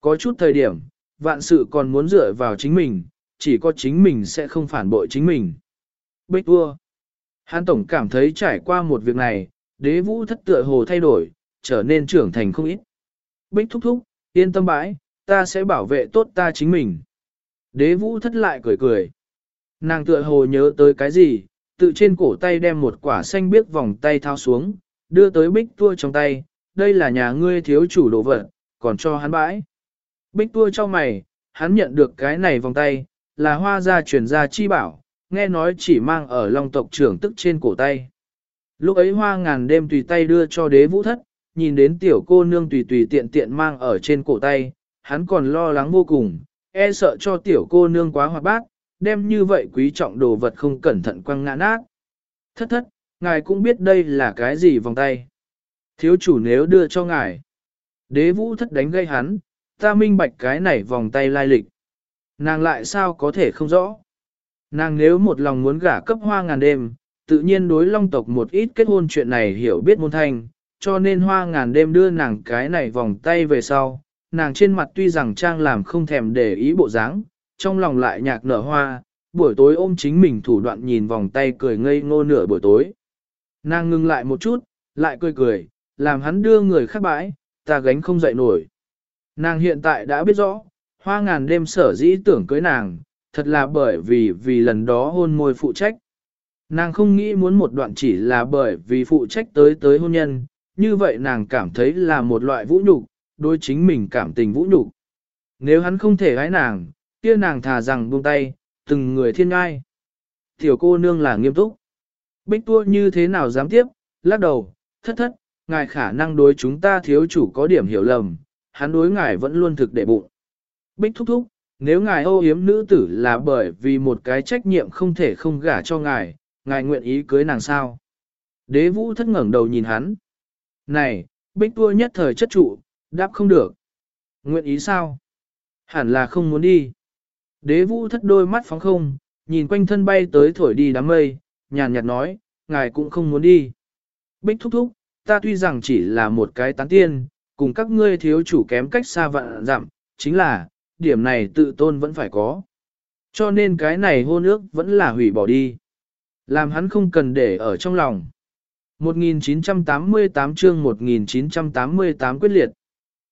Speaker 1: Có chút thời điểm, vạn sự còn muốn dựa vào chính mình, chỉ có chính mình sẽ không phản bội chính mình. Bích vua. Hán Tổng cảm thấy trải qua một việc này, đế vũ thất tựa hồ thay đổi, trở nên trưởng thành không ít. Bích thúc thúc, yên tâm bãi, ta sẽ bảo vệ tốt ta chính mình. Đế vũ thất lại cười cười. Nàng tựa hồ nhớ tới cái gì, tự trên cổ tay đem một quả xanh biếc vòng tay thao xuống, đưa tới bích tua trong tay, đây là nhà ngươi thiếu chủ đồ vật, còn cho hắn bãi. Bích tua cho mày, hắn nhận được cái này vòng tay, là hoa gia truyền gia chi bảo, nghe nói chỉ mang ở long tộc trưởng tức trên cổ tay. Lúc ấy hoa ngàn đêm tùy tay đưa cho đế vũ thất, nhìn đến tiểu cô nương tùy tùy tiện tiện mang ở trên cổ tay, hắn còn lo lắng vô cùng, e sợ cho tiểu cô nương quá hoạt bát, đem như vậy quý trọng đồ vật không cẩn thận quăng ngã nát. Thất thất, ngài cũng biết đây là cái gì vòng tay. Thiếu chủ nếu đưa cho ngài. Đế vũ thất đánh gây hắn, ta minh bạch cái này vòng tay lai lịch. Nàng lại sao có thể không rõ. Nàng nếu một lòng muốn gả cấp hoa ngàn đêm, tự nhiên đối long tộc một ít kết hôn chuyện này hiểu biết môn thanh, cho nên hoa ngàn đêm đưa nàng cái này vòng tay về sau. Nàng trên mặt tuy rằng trang làm không thèm để ý bộ dáng, trong lòng lại nhạc nở hoa, buổi tối ôm chính mình thủ đoạn nhìn vòng tay cười ngây ngô nửa buổi tối. Nàng ngưng lại một chút, lại cười cười, làm hắn đưa người khác bãi, ta gánh không dậy nổi. Nàng hiện tại đã biết rõ, hoa ngàn đêm sở dĩ tưởng cưới nàng, thật là bởi vì vì lần đó hôn môi phụ trách. Nàng không nghĩ muốn một đoạn chỉ là bởi vì phụ trách tới tới hôn nhân, như vậy nàng cảm thấy là một loại vũ nhục, đối chính mình cảm tình vũ nhục. Nếu hắn không thể gái nàng, kia nàng thà rằng buông tay, từng người thiên ngai. Tiểu cô nương là nghiêm túc. Bích tua như thế nào dám tiếp, lắc đầu, thất thất, ngài khả năng đối chúng ta thiếu chủ có điểm hiểu lầm, hắn đối ngài vẫn luôn thực đệ bụng. Bích thúc thúc, nếu ngài ô hiếm nữ tử là bởi vì một cái trách nhiệm không thể không gả cho ngài, ngài nguyện ý cưới nàng sao? Đế vũ thất ngẩng đầu nhìn hắn. Này, bích tua nhất thời chất trụ, đáp không được. Nguyện ý sao? Hẳn là không muốn đi. Đế vũ thất đôi mắt phóng không, nhìn quanh thân bay tới thổi đi đám mây, nhàn nhạt nói, ngài cũng không muốn đi. Bích thúc thúc, ta tuy rằng chỉ là một cái tán tiên, cùng các ngươi thiếu chủ kém cách xa vạn dặm, chính là, điểm này tự tôn vẫn phải có. Cho nên cái này hôn ước vẫn là hủy bỏ đi. Làm hắn không cần để ở trong lòng. 1988 chương 1988 quyết liệt.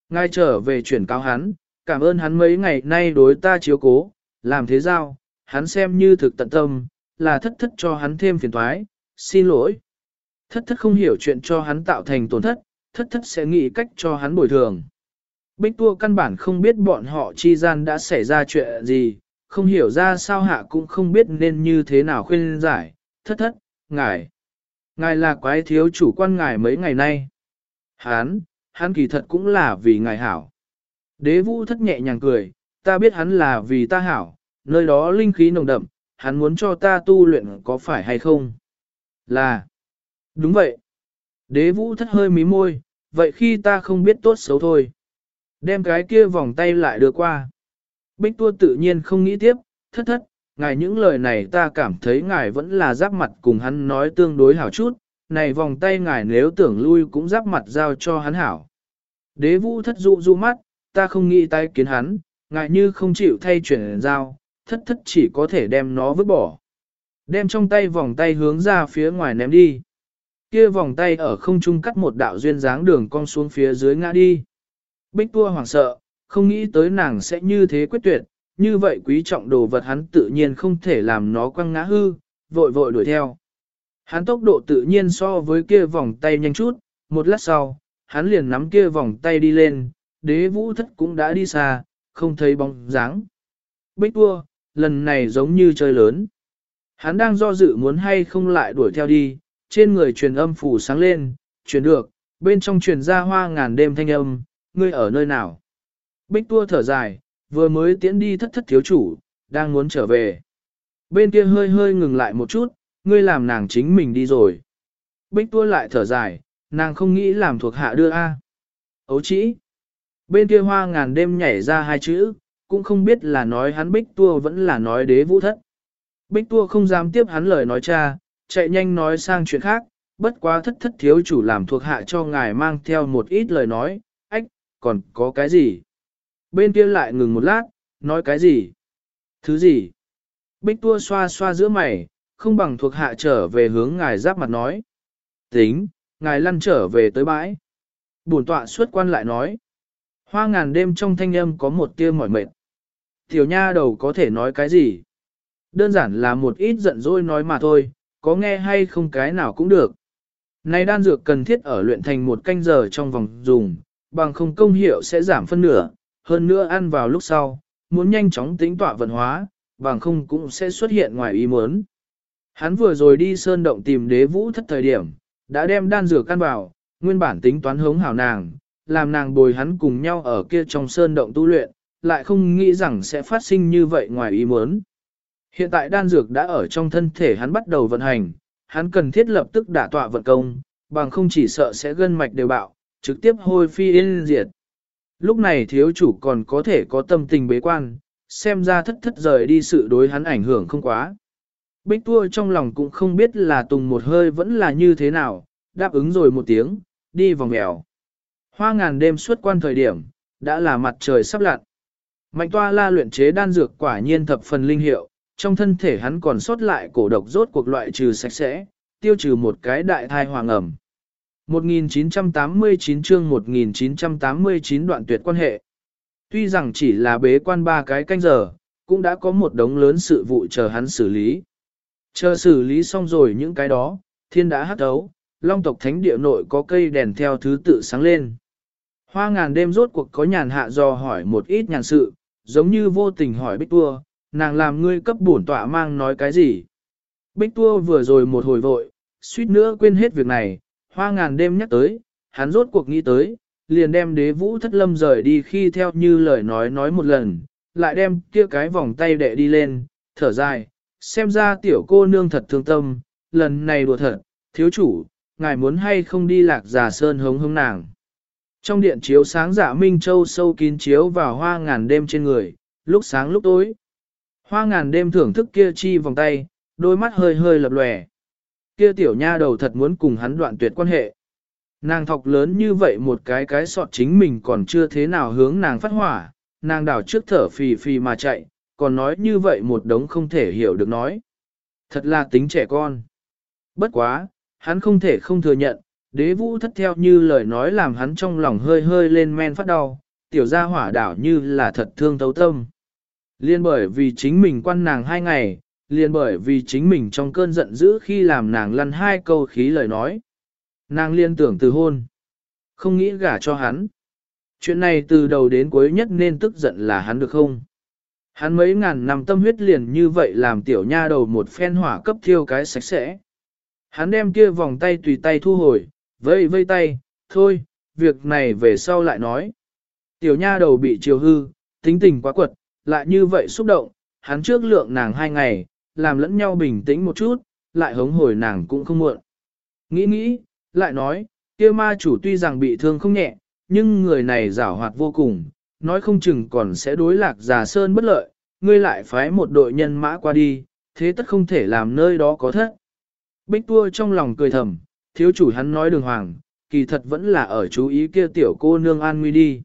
Speaker 1: Ngay trở về chuyển cáo hắn, cảm ơn hắn mấy ngày nay đối ta chiếu cố, làm thế giao, hắn xem như thực tận tâm, là thất thất cho hắn thêm phiền thoái, xin lỗi. Thất thất không hiểu chuyện cho hắn tạo thành tổn thất, thất thất sẽ nghĩ cách cho hắn bồi thường. Bích tua căn bản không biết bọn họ chi gian đã xảy ra chuyện gì, không hiểu ra sao hạ cũng không biết nên như thế nào khuyên giải, thất thất, ngài. Ngài là quái thiếu chủ quan ngài mấy ngày nay. Hán, hắn kỳ thật cũng là vì ngài hảo. Đế vũ thất nhẹ nhàng cười, ta biết hắn là vì ta hảo, nơi đó linh khí nồng đậm, hắn muốn cho ta tu luyện có phải hay không? Là. Đúng vậy. Đế vũ thất hơi mí môi, vậy khi ta không biết tốt xấu thôi. Đem cái kia vòng tay lại đưa qua. Bích tua tự nhiên không nghĩ tiếp, thất thất, ngài những lời này ta cảm thấy ngài vẫn là giáp mặt cùng hắn nói tương đối hảo chút, này vòng tay ngài nếu tưởng lui cũng giáp mặt giao cho hắn hảo. Đế vũ thất dụ du mắt, ta không nghĩ tay kiến hắn, ngài như không chịu thay chuyển dao, thất thất chỉ có thể đem nó vứt bỏ. Đem trong tay vòng tay hướng ra phía ngoài ném đi. Kia vòng tay ở không trung cắt một đạo duyên dáng đường cong xuống phía dưới ngã đi. Bích tua hoảng sợ, không nghĩ tới nàng sẽ như thế quyết tuyệt, như vậy quý trọng đồ vật hắn tự nhiên không thể làm nó quăng ngã hư, vội vội đuổi theo. Hắn tốc độ tự nhiên so với kia vòng tay nhanh chút, một lát sau, hắn liền nắm kia vòng tay đi lên, đế vũ thất cũng đã đi xa, không thấy bóng dáng. Bích tua, lần này giống như chơi lớn. Hắn đang do dự muốn hay không lại đuổi theo đi, trên người truyền âm phủ sáng lên, truyền được, bên trong truyền ra hoa ngàn đêm thanh âm, ngươi ở nơi nào. Bích tua thở dài, vừa mới tiễn đi thất thất thiếu chủ, đang muốn trở về. Bên kia hơi hơi ngừng lại một chút, ngươi làm nàng chính mình đi rồi. Bích tua lại thở dài, nàng không nghĩ làm thuộc hạ đưa A. Ấu chỉ. Bên kia hoa ngàn đêm nhảy ra hai chữ, cũng không biết là nói hắn bích tua vẫn là nói đế vũ thất. Bích tua không dám tiếp hắn lời nói cha, chạy nhanh nói sang chuyện khác, bất quá thất thất thiếu chủ làm thuộc hạ cho ngài mang theo một ít lời nói, ách, còn có cái gì? Bên kia lại ngừng một lát, nói cái gì? Thứ gì? Bích tua xoa xoa giữa mày, không bằng thuộc hạ trở về hướng ngài giáp mặt nói. Tính, ngài lăn trở về tới bãi. Bổn tọa xuất quan lại nói. Hoa ngàn đêm trong thanh âm có một tia mỏi mệt. Tiểu nha đầu có thể nói cái gì? Đơn giản là một ít giận dỗi nói mà thôi, có nghe hay không cái nào cũng được. Này đan dược cần thiết ở luyện thành một canh giờ trong vòng dùng, bằng không công hiệu sẽ giảm phân nửa, hơn nữa ăn vào lúc sau, muốn nhanh chóng tính tỏa vận hóa, bằng không cũng sẽ xuất hiện ngoài ý muốn. Hắn vừa rồi đi sơn động tìm đế vũ thất thời điểm, đã đem đan dược căn vào, nguyên bản tính toán hống hảo nàng, làm nàng bồi hắn cùng nhau ở kia trong sơn động tu luyện, lại không nghĩ rằng sẽ phát sinh như vậy ngoài ý muốn. Hiện tại đan dược đã ở trong thân thể hắn bắt đầu vận hành, hắn cần thiết lập tức đả tọa vận công, bằng không chỉ sợ sẽ gân mạch đều bạo, trực tiếp hôi phi yên diệt. Lúc này thiếu chủ còn có thể có tâm tình bế quan, xem ra thất thất rời đi sự đối hắn ảnh hưởng không quá. Bích tua trong lòng cũng không biết là tùng một hơi vẫn là như thế nào, đáp ứng rồi một tiếng, đi vòng mèo. Hoa ngàn đêm suốt quan thời điểm, đã là mặt trời sắp lặn. Mạnh toa la luyện chế đan dược quả nhiên thập phần linh hiệu, trong thân thể hắn còn sót lại cổ độc rốt cuộc loại trừ sạch sẽ, tiêu trừ một cái đại thai hoàng ẩm. 1989 chương 1989 đoạn tuyệt quan hệ. Tuy rằng chỉ là bế quan ba cái canh giờ, cũng đã có một đống lớn sự vụ chờ hắn xử lý. Chờ xử lý xong rồi những cái đó, thiên đã hát đấu, long tộc thánh địa nội có cây đèn theo thứ tự sáng lên. Hoa ngàn đêm rốt cuộc có nhàn hạ do hỏi một ít nhàn sự, giống như vô tình hỏi bích tua, nàng làm ngươi cấp bổn tọa mang nói cái gì. Bích tua vừa rồi một hồi vội, suýt nữa quên hết việc này, hoa ngàn đêm nhắc tới, hắn rốt cuộc nghĩ tới, liền đem đế vũ thất lâm rời đi khi theo như lời nói nói một lần, lại đem kia cái vòng tay đệ đi lên, thở dài, xem ra tiểu cô nương thật thương tâm, lần này đùa thật, thiếu chủ, ngài muốn hay không đi lạc giả sơn hống hống nàng. Trong điện chiếu sáng giả Minh Châu sâu kín chiếu vào hoa ngàn đêm trên người, lúc sáng lúc tối. Hoa ngàn đêm thưởng thức kia chi vòng tay, đôi mắt hơi hơi lập lòe. Kia tiểu nha đầu thật muốn cùng hắn đoạn tuyệt quan hệ. Nàng thọc lớn như vậy một cái cái sọt chính mình còn chưa thế nào hướng nàng phát hỏa, nàng đảo trước thở phì phì mà chạy, còn nói như vậy một đống không thể hiểu được nói. Thật là tính trẻ con. Bất quá, hắn không thể không thừa nhận, đế vũ thất theo như lời nói làm hắn trong lòng hơi hơi lên men phát đau, tiểu gia hỏa đảo như là thật thương thấu tâm. Liên bởi vì chính mình quan nàng hai ngày, liên bởi vì chính mình trong cơn giận dữ khi làm nàng lăn hai câu khí lời nói. Nàng liên tưởng từ hôn. Không nghĩ gả cho hắn. Chuyện này từ đầu đến cuối nhất nên tức giận là hắn được không? Hắn mấy ngàn năm tâm huyết liền như vậy làm tiểu nha đầu một phen hỏa cấp thiêu cái sạch sẽ. Hắn đem kia vòng tay tùy tay thu hồi, vây vây tay, thôi, việc này về sau lại nói. Tiểu nha đầu bị chiều hư, tính tình quá quật, lại như vậy xúc động, hắn trước lượng nàng hai ngày, làm lẫn nhau bình tĩnh một chút, lại hống hồi nàng cũng không muộn. Nghĩ nghĩ, lại nói, kia ma chủ tuy rằng bị thương không nhẹ, nhưng người này giảo hoạt vô cùng, nói không chừng còn sẽ đối lạc giả sơn bất lợi, ngươi lại phái một đội nhân mã qua đi, thế tất không thể làm nơi đó có thất. Bích tua trong lòng cười thầm, thiếu chủ hắn nói đường hoàng, kỳ thật vẫn là ở chú ý kia tiểu cô nương an nguy đi.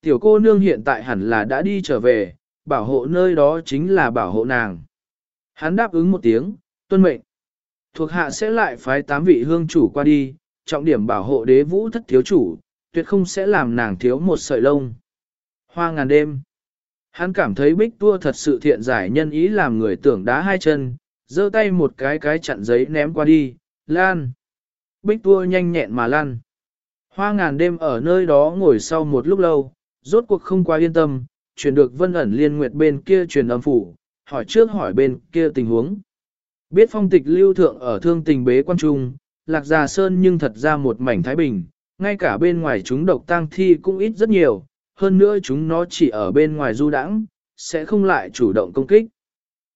Speaker 1: Tiểu cô nương hiện tại hẳn là đã đi trở về, bảo hộ nơi đó chính là bảo hộ nàng. Hắn đáp ứng một tiếng, tuân mệnh. Thuộc hạ sẽ lại phái tám vị hương chủ qua đi, trọng điểm bảo hộ đế vũ thất thiếu chủ, tuyệt không sẽ làm nàng thiếu một sợi lông. Hoa ngàn đêm. Hắn cảm thấy bích tua thật sự thiện giải nhân ý làm người tưởng đá hai chân, giơ tay một cái cái chặn giấy ném qua đi, lan. Bích tua nhanh nhẹn mà lăn, Hoa ngàn đêm ở nơi đó ngồi sau một lúc lâu, rốt cuộc không quá yên tâm, chuyển được vân ẩn liên nguyệt bên kia truyền âm phủ, hỏi trước hỏi bên kia tình huống. Biết phong tịch lưu thượng ở thương tình bế quan trung, lạc già sơn nhưng thật ra một mảnh thái bình, ngay cả bên ngoài chúng độc tang thi cũng ít rất nhiều, hơn nữa chúng nó chỉ ở bên ngoài du đãng, sẽ không lại chủ động công kích.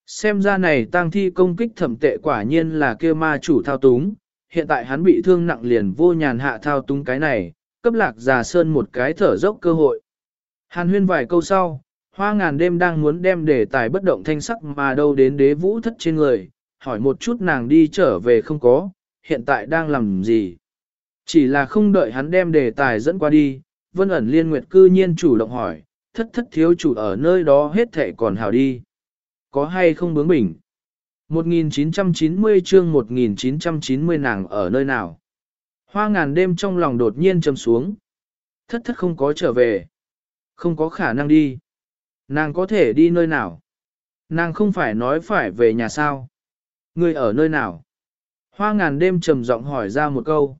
Speaker 1: Xem ra này tang thi công kích thẩm tệ quả nhiên là kia ma chủ thao túng, hiện tại hắn bị thương nặng liền vô nhàn hạ thao túng cái này, cấp lạc già sơn một cái thở dốc cơ hội. Hàn huyên vài câu sau, hoa ngàn đêm đang muốn đem đề tài bất động thanh sắc mà đâu đến đế vũ thất trên người, hỏi một chút nàng đi trở về không có, hiện tại đang làm gì. Chỉ là không đợi hắn đem đề tài dẫn qua đi, vân ẩn liên nguyệt cư nhiên chủ động hỏi, thất thất thiếu chủ ở nơi đó hết thệ còn hảo đi. Có hay không bướng bỉnh? 1990 chương 1990 nàng ở nơi nào? Hoa ngàn đêm trong lòng đột nhiên châm xuống. Thất thất không có trở về. Không có khả năng đi. Nàng có thể đi nơi nào? Nàng không phải nói phải về nhà sao? Người ở nơi nào? Hoa ngàn đêm trầm giọng hỏi ra một câu.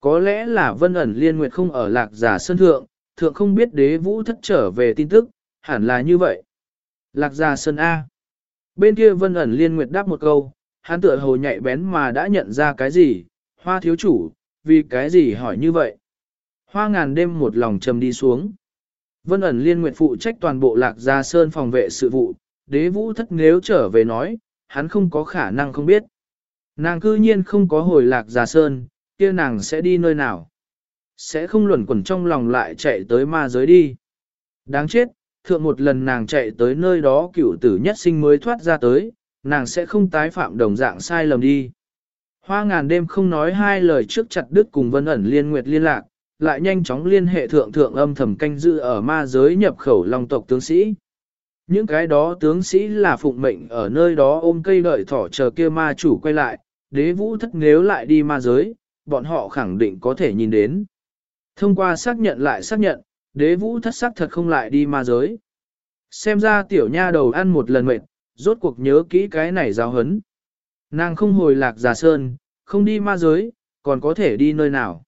Speaker 1: Có lẽ là vân ẩn liên nguyệt không ở lạc giả sân thượng, thượng không biết đế vũ thất trở về tin tức, hẳn là như vậy. Lạc giả sân A. Bên kia vân ẩn liên nguyệt đáp một câu, hắn tựa hồ nhạy bén mà đã nhận ra cái gì, hoa thiếu chủ, vì cái gì hỏi như vậy. Hoa ngàn đêm một lòng trầm đi xuống. Vân ẩn liên nguyệt phụ trách toàn bộ lạc gia sơn phòng vệ sự vụ, đế vũ thất nếu trở về nói, hắn không có khả năng không biết. Nàng cư nhiên không có hồi lạc gia sơn, kia nàng sẽ đi nơi nào? Sẽ không luẩn quẩn trong lòng lại chạy tới ma giới đi. Đáng chết, thượng một lần nàng chạy tới nơi đó cựu tử nhất sinh mới thoát ra tới, nàng sẽ không tái phạm đồng dạng sai lầm đi. Hoa ngàn đêm không nói hai lời trước chặt đứt cùng vân ẩn liên nguyệt liên lạc, lại nhanh chóng liên hệ thượng thượng âm thầm canh dự ở ma giới nhập khẩu long tộc tướng sĩ. Những cái đó tướng sĩ là phụng mệnh ở nơi đó ôm cây đợi thỏ chờ kia ma chủ quay lại, đế vũ thất nếu lại đi ma giới, bọn họ khẳng định có thể nhìn đến. Thông qua xác nhận lại xác nhận, đế vũ thất sắc thật không lại đi ma giới. Xem ra tiểu nha đầu ăn một lần mệt, rốt cuộc nhớ kỹ cái này giáo hấn. Nàng không hồi lạc giả sơn, không đi ma giới, còn có thể đi nơi nào.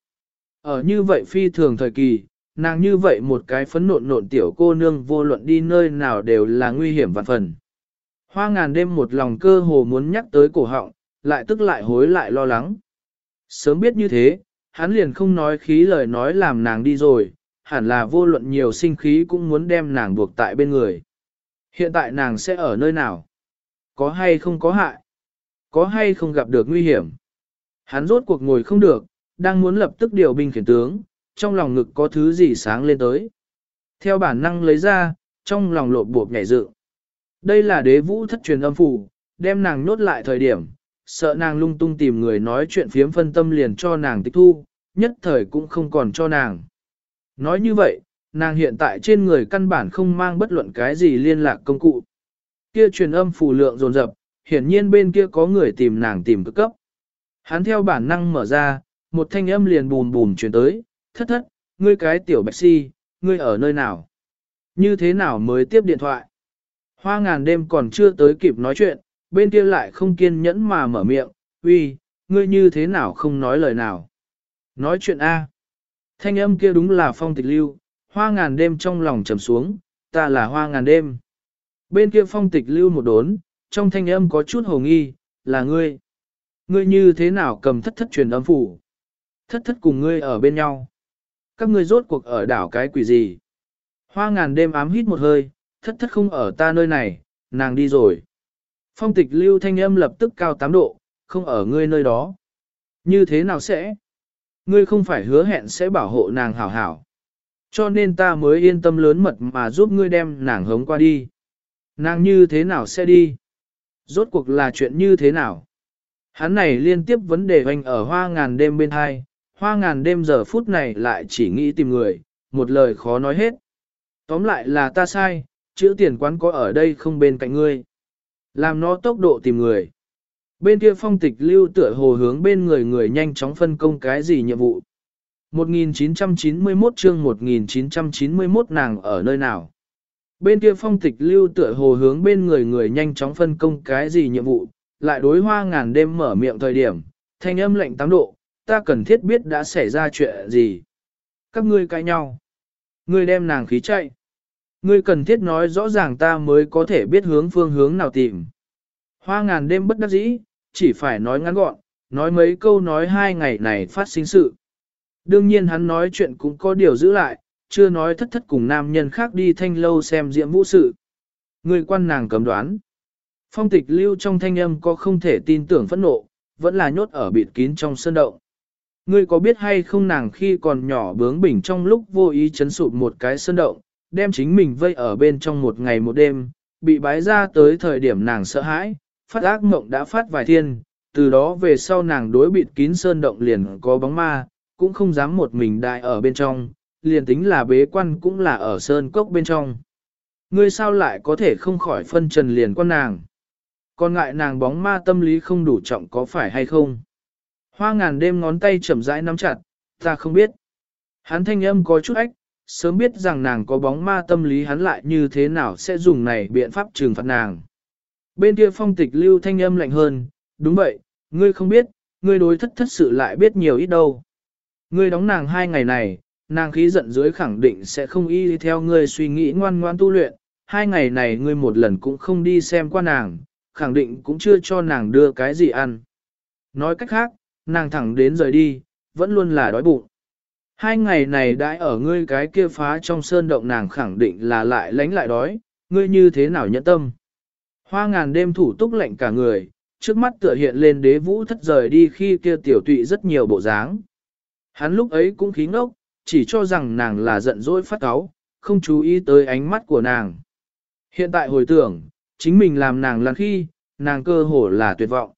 Speaker 1: Ở như vậy phi thường thời kỳ, nàng như vậy một cái phấn nộn nộn tiểu cô nương vô luận đi nơi nào đều là nguy hiểm vạn phần. Hoa ngàn đêm một lòng cơ hồ muốn nhắc tới cổ họng, lại tức lại hối lại lo lắng. Sớm biết như thế, hắn liền không nói khí lời nói làm nàng đi rồi, hẳn là vô luận nhiều sinh khí cũng muốn đem nàng buộc tại bên người. Hiện tại nàng sẽ ở nơi nào? Có hay không có hại? Có hay không gặp được nguy hiểm? Hắn rốt cuộc ngồi không được, đang muốn lập tức điều binh khiển tướng, trong lòng ngực có thứ gì sáng lên tới. Theo bản năng lấy ra, trong lòng lộp bộp nhảy dựng. Đây là đế vũ thất truyền âm phủ, đem nàng nhốt lại thời điểm, sợ nàng lung tung tìm người nói chuyện phiếm phân tâm liền cho nàng tịch thu, nhất thời cũng không còn cho nàng. Nói như vậy, nàng hiện tại trên người căn bản không mang bất luận cái gì liên lạc công cụ. Kia truyền âm phù lượng dồn dập, hiển nhiên bên kia có người tìm nàng tìm cực cấp. Hắn theo bản năng mở ra, một thanh âm liền bùm bùm truyền tới, thất thất, ngươi cái tiểu bạch si, ngươi ở nơi nào? Như thế nào mới tiếp điện thoại? Hoa ngàn đêm còn chưa tới kịp nói chuyện, bên kia lại không kiên nhẫn mà mở miệng, uy, ngươi như thế nào không nói lời nào. Nói chuyện A. Thanh âm kia đúng là phong tịch lưu, hoa ngàn đêm trong lòng trầm xuống, ta là hoa ngàn đêm. Bên kia phong tịch lưu một đốn, trong thanh âm có chút hồ nghi, là ngươi. Ngươi như thế nào cầm thất thất truyền âm phủ? Thất thất cùng ngươi ở bên nhau. Các ngươi rốt cuộc ở đảo cái quỷ gì? Hoa ngàn đêm ám hít một hơi, thất thất không ở ta nơi này, nàng đi rồi. Phong tịch lưu thanh âm lập tức cao 8 độ, không ở ngươi nơi đó. Như thế nào sẽ? Ngươi không phải hứa hẹn sẽ bảo hộ nàng hảo hảo. Cho nên ta mới yên tâm lớn mật mà giúp ngươi đem nàng hống qua đi. Nàng như thế nào sẽ đi? Rốt cuộc là chuyện như thế nào? Hắn này liên tiếp vấn đề hoành ở hoa ngàn đêm bên hai, hoa ngàn đêm giờ phút này lại chỉ nghĩ tìm người, một lời khó nói hết. Tóm lại là ta sai, chữ tiền quán có ở đây không bên cạnh ngươi. Làm nó tốc độ tìm người. Bên kia phong tịch lưu tựa hồ hướng bên người người nhanh chóng phân công cái gì nhiệm vụ. 1991 chương 1991 nàng ở nơi nào? Bên kia phong tịch lưu tựa hồ hướng bên người người nhanh chóng phân công cái gì nhiệm vụ, lại đối hoa ngàn đêm mở miệng thời điểm, thanh âm lệnh tám độ, ta cần thiết biết đã xảy ra chuyện gì. Các ngươi cãi nhau. Ngươi đem nàng khí chạy. Ngươi cần thiết nói rõ ràng ta mới có thể biết hướng phương hướng nào tìm. Hoa ngàn đêm bất đắc dĩ, chỉ phải nói ngắn gọn, nói mấy câu nói hai ngày này phát sinh sự. Đương nhiên hắn nói chuyện cũng có điều giữ lại, chưa nói thất thất cùng nam nhân khác đi thanh lâu xem diễm vũ sự. Người quan nàng cấm đoán. Phong tịch lưu trong thanh âm có không thể tin tưởng phẫn nộ, vẫn là nhốt ở bịt kín trong sơn động. Ngươi có biết hay không nàng khi còn nhỏ bướng bỉnh trong lúc vô ý chấn sụp một cái sơn động, đem chính mình vây ở bên trong một ngày một đêm, bị bái ra tới thời điểm nàng sợ hãi, phát ác mộng đã phát vài thiên, từ đó về sau nàng đối bịt kín sơn động liền có bóng ma, cũng không dám một mình đại ở bên trong, liền tính là bế quan cũng là ở sơn cốc bên trong. Ngươi sao lại có thể không khỏi phân trần liền quan nàng? Còn ngại nàng bóng ma tâm lý không đủ trọng có phải hay không? Hoa ngàn đêm ngón tay chậm rãi nắm chặt, ta không biết. Hắn thanh âm có chút ách, sớm biết rằng nàng có bóng ma tâm lý hắn lại như thế nào sẽ dùng này biện pháp trừng phạt nàng. Bên kia phong tịch lưu thanh âm lạnh hơn, đúng vậy, ngươi không biết, ngươi đối thất thất sự lại biết nhiều ít đâu. Ngươi đóng nàng hai ngày này, nàng khí giận dưới khẳng định sẽ không y theo ngươi suy nghĩ ngoan ngoan tu luyện, hai ngày này ngươi một lần cũng không đi xem qua nàng, khẳng định cũng chưa cho nàng đưa cái gì ăn. Nói cách khác, nàng thẳng đến rời đi, vẫn luôn là đói bụng. Hai ngày này đãi ở ngươi cái kia phá trong sơn động nàng khẳng định là lại lánh lại đói, ngươi như thế nào nhẫn tâm. Hoa ngàn đêm thủ túc lệnh cả người, trước mắt tựa hiện lên đế vũ thất rời đi khi kia tiểu tụy rất nhiều bộ dáng. Hắn lúc ấy cũng khí ngốc, chỉ cho rằng nàng là giận dỗi phát cáu, không chú ý tới ánh mắt của nàng. Hiện tại hồi tưởng, chính mình làm nàng lần khi, nàng cơ hồ là tuyệt vọng.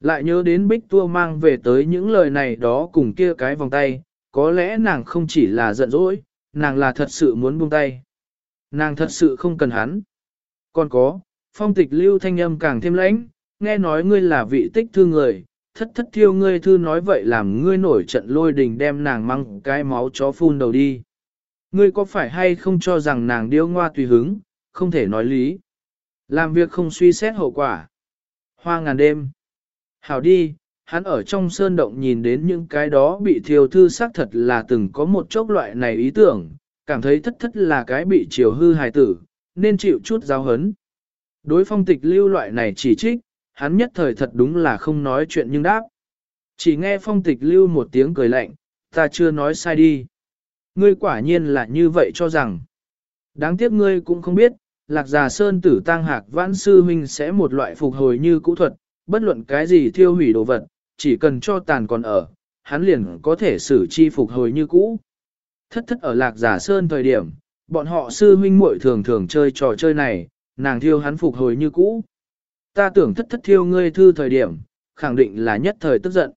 Speaker 1: Lại nhớ đến bích tua mang về tới những lời này đó cùng kia cái vòng tay, có lẽ nàng không chỉ là giận dỗi, nàng là thật sự muốn buông tay. Nàng thật sự không cần hắn. Còn có, phong tịch lưu thanh âm càng thêm lãnh, nghe nói ngươi là vị tích thư người, thất thất thiêu ngươi thư nói vậy làm ngươi nổi trận lôi đình đem nàng mang cái máu chó phun đầu đi. Ngươi có phải hay không cho rằng nàng điêu ngoa tùy hứng, không thể nói lý. Làm việc không suy xét hậu quả. Hoa ngàn đêm. Hảo đi, hắn ở trong sơn động nhìn đến những cái đó bị thiêu thư xác thật là từng có một chốc loại này ý tưởng, cảm thấy thất thất là cái bị chiều hư hài tử, nên chịu chút giáo hấn. Đối phong tịch lưu loại này chỉ trích, hắn nhất thời thật đúng là không nói chuyện nhưng đáp. Chỉ nghe phong tịch lưu một tiếng cười lạnh, ta chưa nói sai đi. Ngươi quả nhiên là như vậy cho rằng. Đáng tiếc ngươi cũng không biết, lạc già sơn tử tăng hạc vãn sư huynh sẽ một loại phục hồi như cũ thuật, bất luận cái gì thiêu hủy đồ vật, chỉ cần cho tàn còn ở, hắn liền có thể xử chi phục hồi như cũ. Thất thất ở lạc giả sơn thời điểm, bọn họ sư huynh muội thường thường chơi trò chơi này, nàng thiêu hắn phục hồi như cũ. Ta tưởng thất thất thiêu ngươi thư thời điểm, khẳng định là nhất thời tức giận.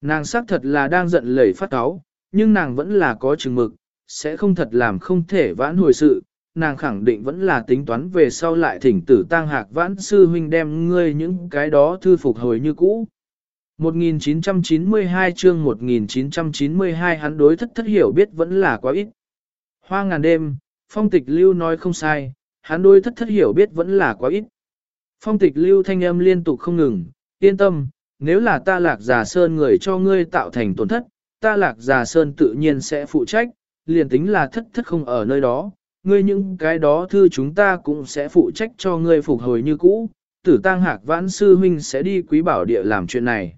Speaker 1: Nàng xác thật là đang giận lẩy phát cáo, nhưng nàng vẫn là có chừng mực, sẽ không thật làm không thể vãn hồi sự, nàng khẳng định vẫn là tính toán về sau lại thỉnh tử tang hạc vãn sư huynh đem ngươi những cái đó thư phục hồi như cũ. 1992 chương 1992 hắn đối thất thất hiểu biết vẫn là quá ít. Hoa ngàn đêm, phong tịch lưu nói không sai, hắn đôi thất thất hiểu biết vẫn là quá ít. Phong tịch lưu thanh âm liên tục không ngừng, yên tâm, nếu là ta lạc giả sơn người cho ngươi tạo thành tổn thất, ta lạc giả sơn tự nhiên sẽ phụ trách, liền tính là thất thất không ở nơi đó, ngươi những cái đó thư chúng ta cũng sẽ phụ trách cho ngươi phục hồi như cũ, tử tang hạc vãn sư huynh sẽ đi quý bảo địa làm chuyện này.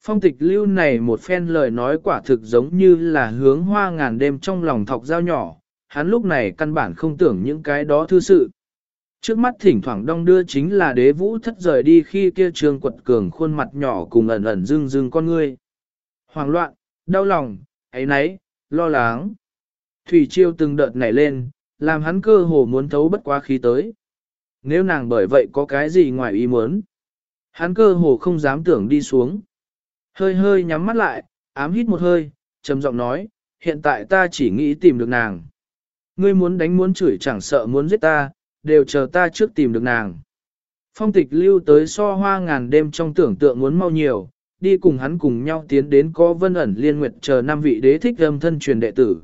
Speaker 1: Phong tịch lưu này một phen lời nói quả thực giống như là hướng hoa ngàn đêm trong lòng thọc dao nhỏ, hắn lúc này căn bản không tưởng những cái đó thư sự. Trước mắt thỉnh thoảng đong đưa chính là đế vũ thất rời đi khi kia trường quật cường khuôn mặt nhỏ cùng ẩn ẩn rưng rưng con ngươi. Hoàng loạn, đau lòng, ấy nấy, lo lắng. Thủy chiêu từng đợt nảy lên, làm hắn cơ hồ muốn thấu bất quá khí tới. Nếu nàng bởi vậy có cái gì ngoài ý muốn. Hắn cơ hồ không dám tưởng đi xuống. Hơi hơi nhắm mắt lại, ám hít một hơi, trầm giọng nói, hiện tại ta chỉ nghĩ tìm được nàng. Ngươi muốn đánh muốn chửi chẳng sợ muốn giết ta, đều chờ ta trước tìm được nàng. Phong tịch lưu tới so hoa ngàn đêm trong tưởng tượng muốn mau nhiều, đi cùng hắn cùng nhau tiến đến có vân ẩn liên nguyệt chờ năm vị đế thích âm thân truyền đệ tử.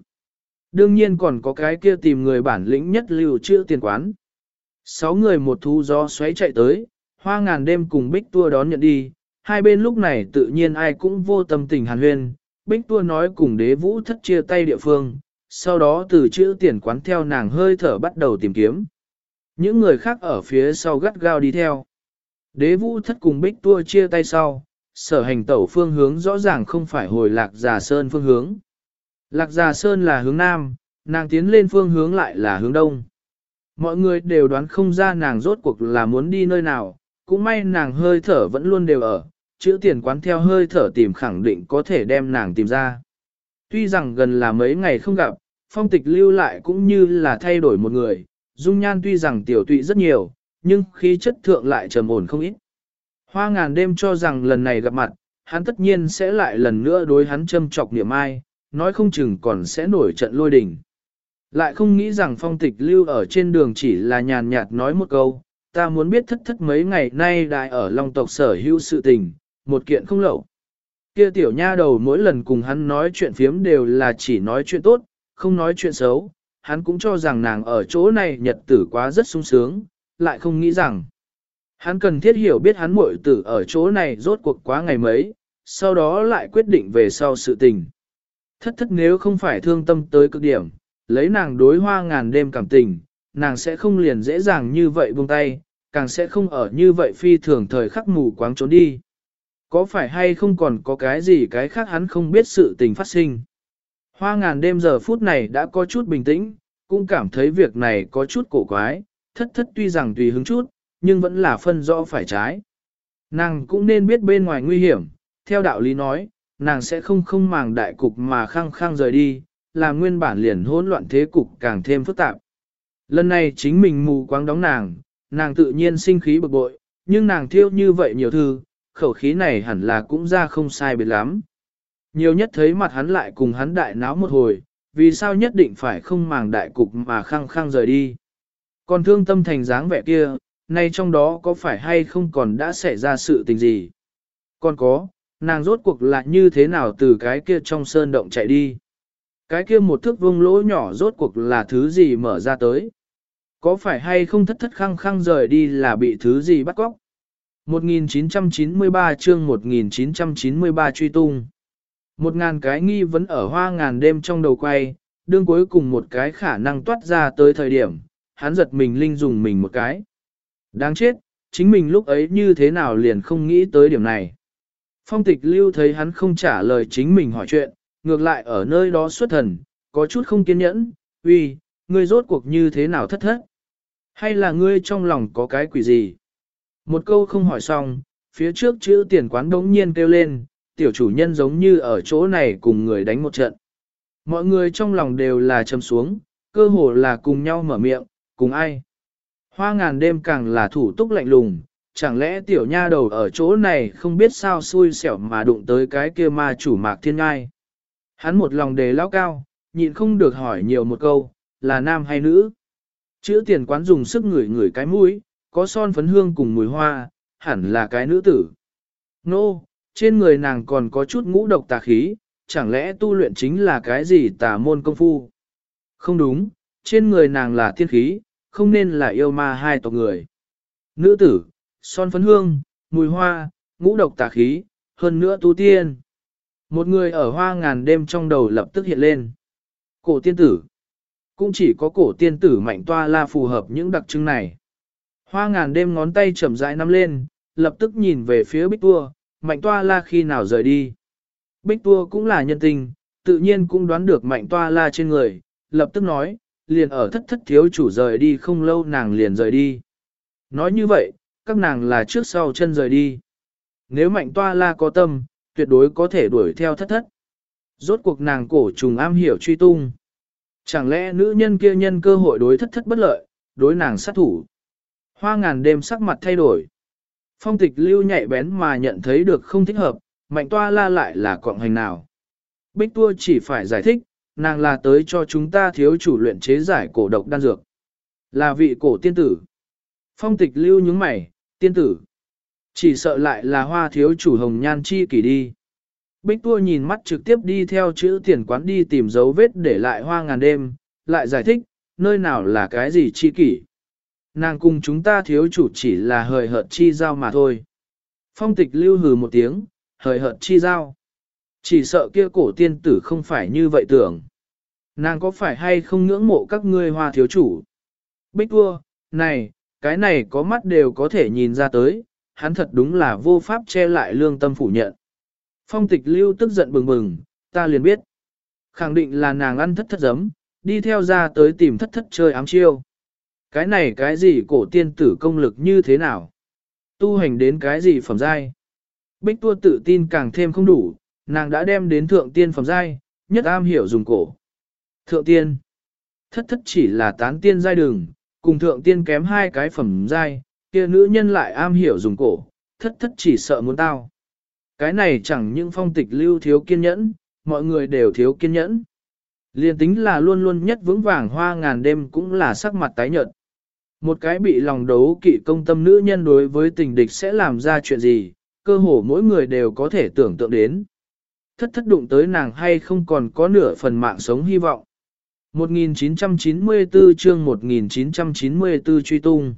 Speaker 1: Đương nhiên còn có cái kia tìm người bản lĩnh nhất lưu chữa tiền quán. Sáu người một thu gió xoáy chạy tới, hoa ngàn đêm cùng bích tua đón nhận đi, hai bên lúc này tự nhiên ai cũng vô tâm tình hàn huyên, bích tua nói cùng đế vũ thất chia tay địa phương, sau đó từ chữ tiền quán theo nàng hơi thở bắt đầu tìm kiếm. Những người khác ở phía sau gắt gao đi theo. Đế vũ thất cùng bích tua chia tay sau, sở hành tẩu phương hướng rõ ràng không phải hồi lạc già sơn phương hướng. Lạc già sơn là hướng nam, nàng tiến lên phương hướng lại là hướng đông. Mọi người đều đoán không ra nàng rốt cuộc là muốn đi nơi nào, cũng may nàng hơi thở vẫn luôn đều ở, chữ tiền quán theo hơi thở tìm khẳng định có thể đem nàng tìm ra. Tuy rằng gần là mấy ngày không gặp, phong tịch lưu lại cũng như là thay đổi một người, dung nhan tuy rằng tiểu tụy rất nhiều, nhưng khí chất thượng lại trầm ổn không ít. Hoa ngàn đêm cho rằng lần này gặp mặt, hắn tất nhiên sẽ lại lần nữa đối hắn châm chọc niệm ai, nói không chừng còn sẽ nổi trận lôi đình. Lại không nghĩ rằng phong tịch lưu ở trên đường chỉ là nhàn nhạt nói một câu, ta muốn biết thất thất mấy ngày nay đại ở Long tộc sở hữu sự tình, một kiện không lậu. Kia tiểu nha đầu mỗi lần cùng hắn nói chuyện phiếm đều là chỉ nói chuyện tốt, không nói chuyện xấu, hắn cũng cho rằng nàng ở chỗ này nhật tử quá rất sung sướng, lại không nghĩ rằng hắn cần thiết hiểu biết hắn muội tử ở chỗ này rốt cuộc quá ngày mấy, sau đó lại quyết định về sau sự tình. Thất thất nếu không phải thương tâm tới cực điểm, lấy nàng đối hoa ngàn đêm cảm tình, nàng sẽ không liền dễ dàng như vậy buông tay, càng sẽ không ở như vậy phi thường thời khắc mù quáng trốn đi. Có phải hay không còn có cái gì cái khác hắn không biết sự tình phát sinh. Hoa ngàn đêm giờ phút này đã có chút bình tĩnh, cũng cảm thấy việc này có chút cổ quái, thất thất tuy rằng tùy hứng chút, nhưng vẫn là phân rõ phải trái. Nàng cũng nên biết bên ngoài nguy hiểm, theo đạo lý nói, nàng sẽ không không màng đại cục mà khăng khăng rời đi, làm nguyên bản liền hỗn loạn thế cục càng thêm phức tạp. Lần này chính mình mù quáng đóng nàng, nàng tự nhiên sinh khí bực bội, nhưng nàng thiêu như vậy nhiều thư, khẩu khí này hẳn là cũng ra không sai biệt lắm. Nhiều nhất thấy mặt hắn lại cùng hắn đại náo một hồi, vì sao nhất định phải không màng đại cục mà khăng khăng rời đi. Còn thương tâm thành dáng vẻ kia, nay trong đó có phải hay không còn đã xảy ra sự tình gì? Còn có, nàng rốt cuộc lại như thế nào từ cái kia trong sơn động chạy đi? Cái kia một thước vương lỗ nhỏ rốt cuộc là thứ gì mở ra tới? Có phải hay không thất thất khăng khăng rời đi là bị thứ gì bắt cóc? 1993 chương 1993 truy tung. Một ngàn cái nghi vấn ở hoa ngàn đêm trong đầu quay, đương cuối cùng một cái khả năng toát ra tới thời điểm, hắn giật mình linh dùng mình một cái. Đáng chết, chính mình lúc ấy như thế nào liền không nghĩ tới điểm này. Phong tịch lưu thấy hắn không trả lời chính mình hỏi chuyện, ngược lại ở nơi đó xuất thần, có chút không kiên nhẫn, uy, ngươi rốt cuộc như thế nào thất thất? Hay là ngươi trong lòng có cái quỷ gì? Một câu không hỏi xong, phía trước chữ tiền quán đống nhiên kêu lên, tiểu chủ nhân giống như ở chỗ này cùng người đánh một trận. Mọi người trong lòng đều là châm xuống, cơ hồ là cùng nhau mở miệng, cùng ai. Hoa ngàn đêm càng là thủ túc lạnh lùng, chẳng lẽ tiểu nha đầu ở chỗ này không biết sao xui xẻo mà đụng tới cái kia ma chủ mạc thiên ngai. Hắn một lòng đề lao cao, nhịn không được hỏi nhiều một câu, là nam hay nữ. Chữ tiền quán dùng sức ngửi ngửi cái mũi, có son phấn hương cùng mùi hoa, hẳn là cái nữ tử. Nô, no, trên người nàng còn có chút ngũ độc tà khí, chẳng lẽ tu luyện chính là cái gì tà môn công phu? Không đúng, trên người nàng là thiên khí, không nên là yêu ma hai tộc người. Nữ tử, son phấn hương, mùi hoa, ngũ độc tà khí, hơn nữa tu tiên. Một người ở hoa ngàn đêm trong đầu lập tức hiện lên. Cổ tiên tử. Cũng chỉ có cổ tiên tử mạnh toa la phù hợp những đặc trưng này. Hoa ngàn đêm ngón tay chậm rãi nắm lên, lập tức nhìn về phía bích tua, mạnh toa la khi nào rời đi. Bích tua cũng là nhân tình, tự nhiên cũng đoán được mạnh toa la trên người, lập tức nói, liền ở thất thất thiếu chủ rời đi không lâu nàng liền rời đi. Nói như vậy, các nàng là trước sau chân rời đi. Nếu mạnh toa la có tâm, tuyệt đối có thể đuổi theo thất thất. Rốt cuộc nàng cổ trùng am hiểu truy tung. Chẳng lẽ nữ nhân kia nhân cơ hội đối thất thất bất lợi, đối nàng sát thủ. Hoa ngàn đêm sắc mặt thay đổi. Phong tịch lưu nhạy bén mà nhận thấy được không thích hợp, mạnh toa la lại là quọng hành nào. Bích tua chỉ phải giải thích, nàng là tới cho chúng ta thiếu chủ luyện chế giải cổ độc đan dược. Là vị cổ tiên tử. Phong tịch lưu nhướng mày, tiên tử. Chỉ sợ lại là hoa thiếu chủ hồng nhan chi kỷ đi. Bích tua nhìn mắt trực tiếp đi theo chữ tiền quán đi tìm dấu vết để lại hoa ngàn đêm, lại giải thích, nơi nào là cái gì chi kỷ. Nàng cùng chúng ta thiếu chủ chỉ là hời hợt chi giao mà thôi. Phong tịch lưu hừ một tiếng, hời hợt chi giao. Chỉ sợ kia cổ tiên tử không phải như vậy tưởng. Nàng có phải hay không ngưỡng mộ các ngươi hoa thiếu chủ? Bích vua, này, cái này có mắt đều có thể nhìn ra tới, hắn thật đúng là vô pháp che lại lương tâm phủ nhận. Phong tịch lưu tức giận bừng bừng, ta liền biết. Khẳng định là nàng ăn thất thất giấm, đi theo ra tới tìm thất thất chơi ám chiêu. Cái này cái gì cổ tiên tử công lực như thế nào? Tu hành đến cái gì phẩm giai? Bích tua tự tin càng thêm không đủ, nàng đã đem đến thượng tiên phẩm giai, nhất am hiểu dùng cổ. Thượng tiên. Thất thất chỉ là tán tiên giai đường, cùng thượng tiên kém hai cái phẩm giai, kia nữ nhân lại am hiểu dùng cổ, thất thất chỉ sợ muốn tao. Cái này chẳng những phong tịch lưu thiếu kiên nhẫn, mọi người đều thiếu kiên nhẫn. Liên tính là luôn luôn nhất vững vàng hoa ngàn đêm cũng là sắc mặt tái nhợt. Một cái bị lòng đấu kỵ công tâm nữ nhân đối với tình địch sẽ làm ra chuyện gì, cơ hồ mỗi người đều có thể tưởng tượng đến. Thất thất đụng tới nàng hay không còn có nửa phần mạng sống hy vọng. 1994 chương 1994 truy tung.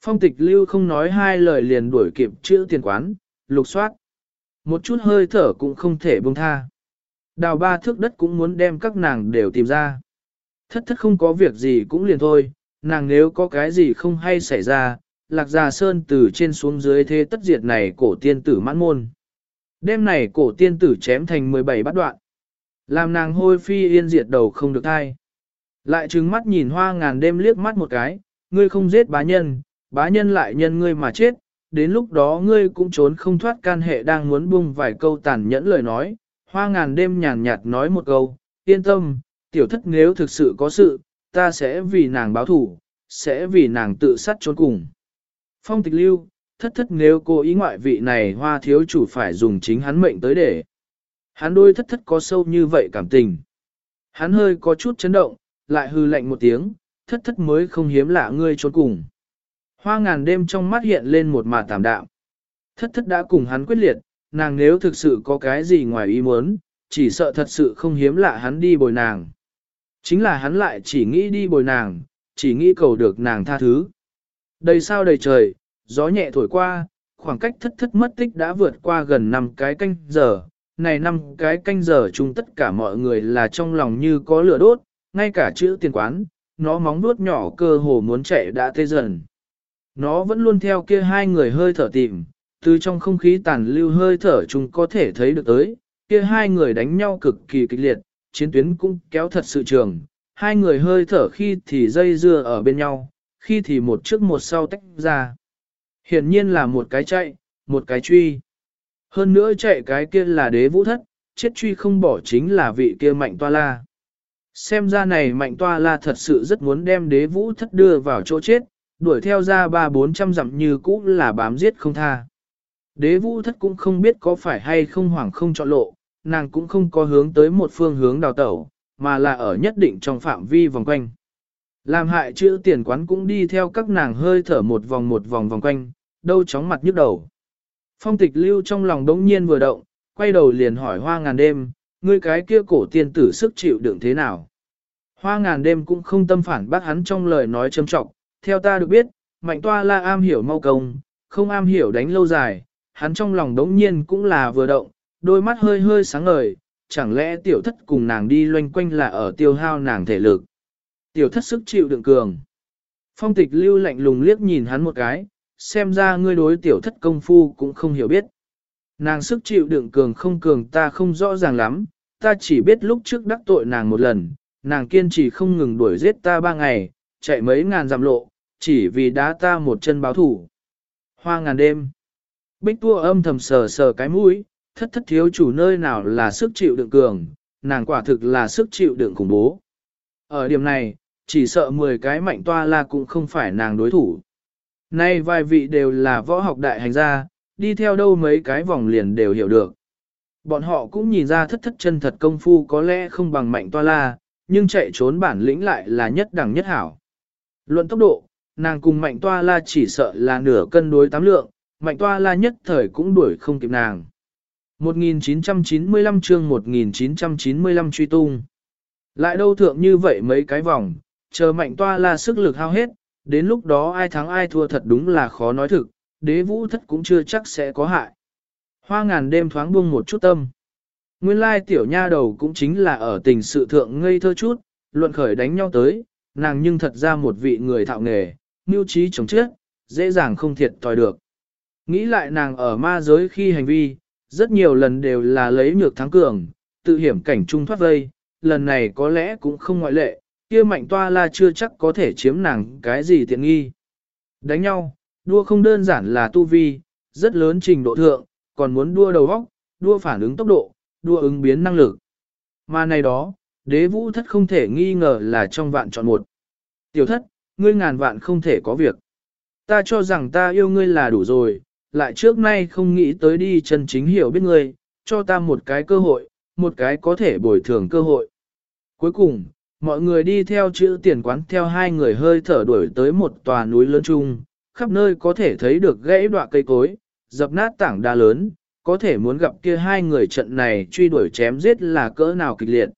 Speaker 1: Phong tịch lưu không nói hai lời liền đuổi kịp chữ tiền quán, lục soát. Một chút hơi thở cũng không thể buông tha. Đào ba thước đất cũng muốn đem các nàng đều tìm ra. Thất thất không có việc gì cũng liền thôi, nàng nếu có cái gì không hay xảy ra, lạc già sơn từ trên xuống dưới thế tất diệt này cổ tiên tử mãn môn. Đêm này cổ tiên tử chém thành 17 bát đoạn. Làm nàng hôi phi yên diệt đầu không được thai. Lại trừng mắt nhìn hoa ngàn đêm liếc mắt một cái, ngươi không giết bá nhân, bá nhân lại nhân ngươi mà chết, đến lúc đó ngươi cũng trốn không thoát can hệ đang muốn buông vài câu tàn nhẫn lời nói. Hoa ngàn đêm nhàn nhạt nói một câu, yên tâm, tiểu thất nếu thực sự có sự, ta sẽ vì nàng báo thủ, sẽ vì nàng tự sát trốn cùng. Phong tịch lưu, thất thất nếu cô ý ngoại vị này hoa thiếu chủ phải dùng chính hắn mệnh tới để. Hắn đôi thất thất có sâu như vậy cảm tình. Hắn hơi có chút chấn động, lại hư lạnh một tiếng, thất thất mới không hiếm lạ ngươi trốn cùng. Hoa ngàn đêm trong mắt hiện lên một mà tạm đạo. Thất thất đã cùng hắn quyết liệt, nàng nếu thực sự có cái gì ngoài ý muốn, chỉ sợ thật sự không hiếm lạ hắn đi bồi nàng. Chính là hắn lại chỉ nghĩ đi bồi nàng, chỉ nghĩ cầu được nàng tha thứ. Đầy sao đầy trời, gió nhẹ thổi qua, khoảng cách thất thất mất tích đã vượt qua gần 5 cái canh giờ. Này năm cái canh giờ chung tất cả mọi người là trong lòng như có lửa đốt, ngay cả chữ tiền quán, nó móng vuốt nhỏ cơ hồ muốn chạy đã tê dần. Nó vẫn luôn theo kia hai người hơi thở tìm, từ trong không khí tàn lưu hơi thở chúng có thể thấy được tới, kia hai người đánh nhau cực kỳ kịch liệt, chiến tuyến cũng kéo thật sự trường, hai người hơi thở khi thì dây dưa ở bên nhau, khi thì một trước một sau tách ra. Hiển nhiên là một cái chạy, một cái truy. Hơn nữa chạy cái kia là đế vũ thất, chết truy không bỏ chính là vị kia mạnh toa la. Xem ra này mạnh toa la thật sự rất muốn đem đế vũ thất đưa vào chỗ chết, đuổi theo ra ba bốn trăm dặm như cũ là bám giết không tha. Đế vũ thất cũng không biết có phải hay không hoảng không chọn lộ, nàng cũng không có hướng tới một phương hướng đào tẩu, mà là ở nhất định trong phạm vi vòng quanh. Làm hại chữ tiền quán cũng đi theo các nàng hơi thở một vòng một vòng vòng quanh, đâu chóng mặt nhức đầu. Phong tịch lưu trong lòng đống nhiên vừa động, quay đầu liền hỏi hoa ngàn đêm, ngươi cái kia cổ tiên tử sức chịu đựng thế nào. Hoa ngàn đêm cũng không tâm phản bác hắn trong lời nói châm trọng, theo ta được biết, mạnh toa la am hiểu mau công, không am hiểu đánh lâu dài, hắn trong lòng đống nhiên cũng là vừa động, đôi mắt hơi hơi sáng ngời, chẳng lẽ tiểu thất cùng nàng đi loanh quanh là ở tiêu hao nàng thể lực. Tiểu thất sức chịu đựng cường. Phong tịch lưu lạnh lùng liếc nhìn hắn một cái, xem ra ngươi đối tiểu thất công phu cũng không hiểu biết. Nàng sức chịu đựng cường không cường ta không rõ ràng lắm, ta chỉ biết lúc trước đắc tội nàng một lần, nàng kiên trì không ngừng đuổi giết ta ba ngày, chạy mấy ngàn dặm lộ, chỉ vì đá ta một chân báo thủ. Hoa ngàn đêm. Bích tua âm thầm sờ sờ cái mũi, thất thất thiếu chủ nơi nào là sức chịu đựng cường, nàng quả thực là sức chịu đựng khủng bố. Ở điểm này, chỉ sợ 10 cái mạnh toa la cũng không phải nàng đối thủ. Nay vài vị đều là võ học đại hành gia, đi theo đâu mấy cái vòng liền đều hiểu được. Bọn họ cũng nhìn ra thất thất chân thật công phu có lẽ không bằng mạnh toa la, nhưng chạy trốn bản lĩnh lại là nhất đẳng nhất hảo. Luận tốc độ, nàng cùng mạnh toa la chỉ sợ là nửa cân đối tám lượng, mạnh toa la nhất thời cũng đuổi không kịp nàng. 1995 chương 1995 truy tung. Lại đâu thượng như vậy mấy cái vòng, chờ mạnh toa là sức lực hao hết, đến lúc đó ai thắng ai thua thật đúng là khó nói thực, đế vũ thất cũng chưa chắc sẽ có hại. Hoa ngàn đêm thoáng buông một chút tâm. Nguyên lai tiểu nha đầu cũng chính là ở tình sự thượng ngây thơ chút, luận khởi đánh nhau tới, nàng nhưng thật ra một vị người thạo nghề, mưu trí chống chết, dễ dàng không thiệt tòi được. Nghĩ lại nàng ở ma giới khi hành vi, rất nhiều lần đều là lấy nhược thắng cường, tự hiểm cảnh trung thoát vây, lần này có lẽ cũng không ngoại lệ, kia mạnh toa la chưa chắc có thể chiếm nàng cái gì tiện nghi. Đánh nhau, đua không đơn giản là tu vi, rất lớn trình độ thượng, còn muốn đua đầu óc, đua phản ứng tốc độ, đua ứng biến năng lực. Mà này đó, đế vũ thất không thể nghi ngờ là trong vạn chọn một. Tiểu thất, ngươi ngàn vạn không thể có việc. Ta cho rằng ta yêu ngươi là đủ rồi, lại trước nay không nghĩ tới đi chân chính hiểu biết ngươi, cho ta một cái cơ hội, một cái có thể bồi thường cơ hội. Cuối cùng, mọi người đi theo chữ tiền quán theo hai người hơi thở đuổi tới một tòa núi lớn chung, khắp nơi có thể thấy được gãy đoạn cây cối, dập nát tảng đa lớn, có thể muốn gặp kia hai người trận này truy đuổi chém giết là cỡ nào kịch liệt.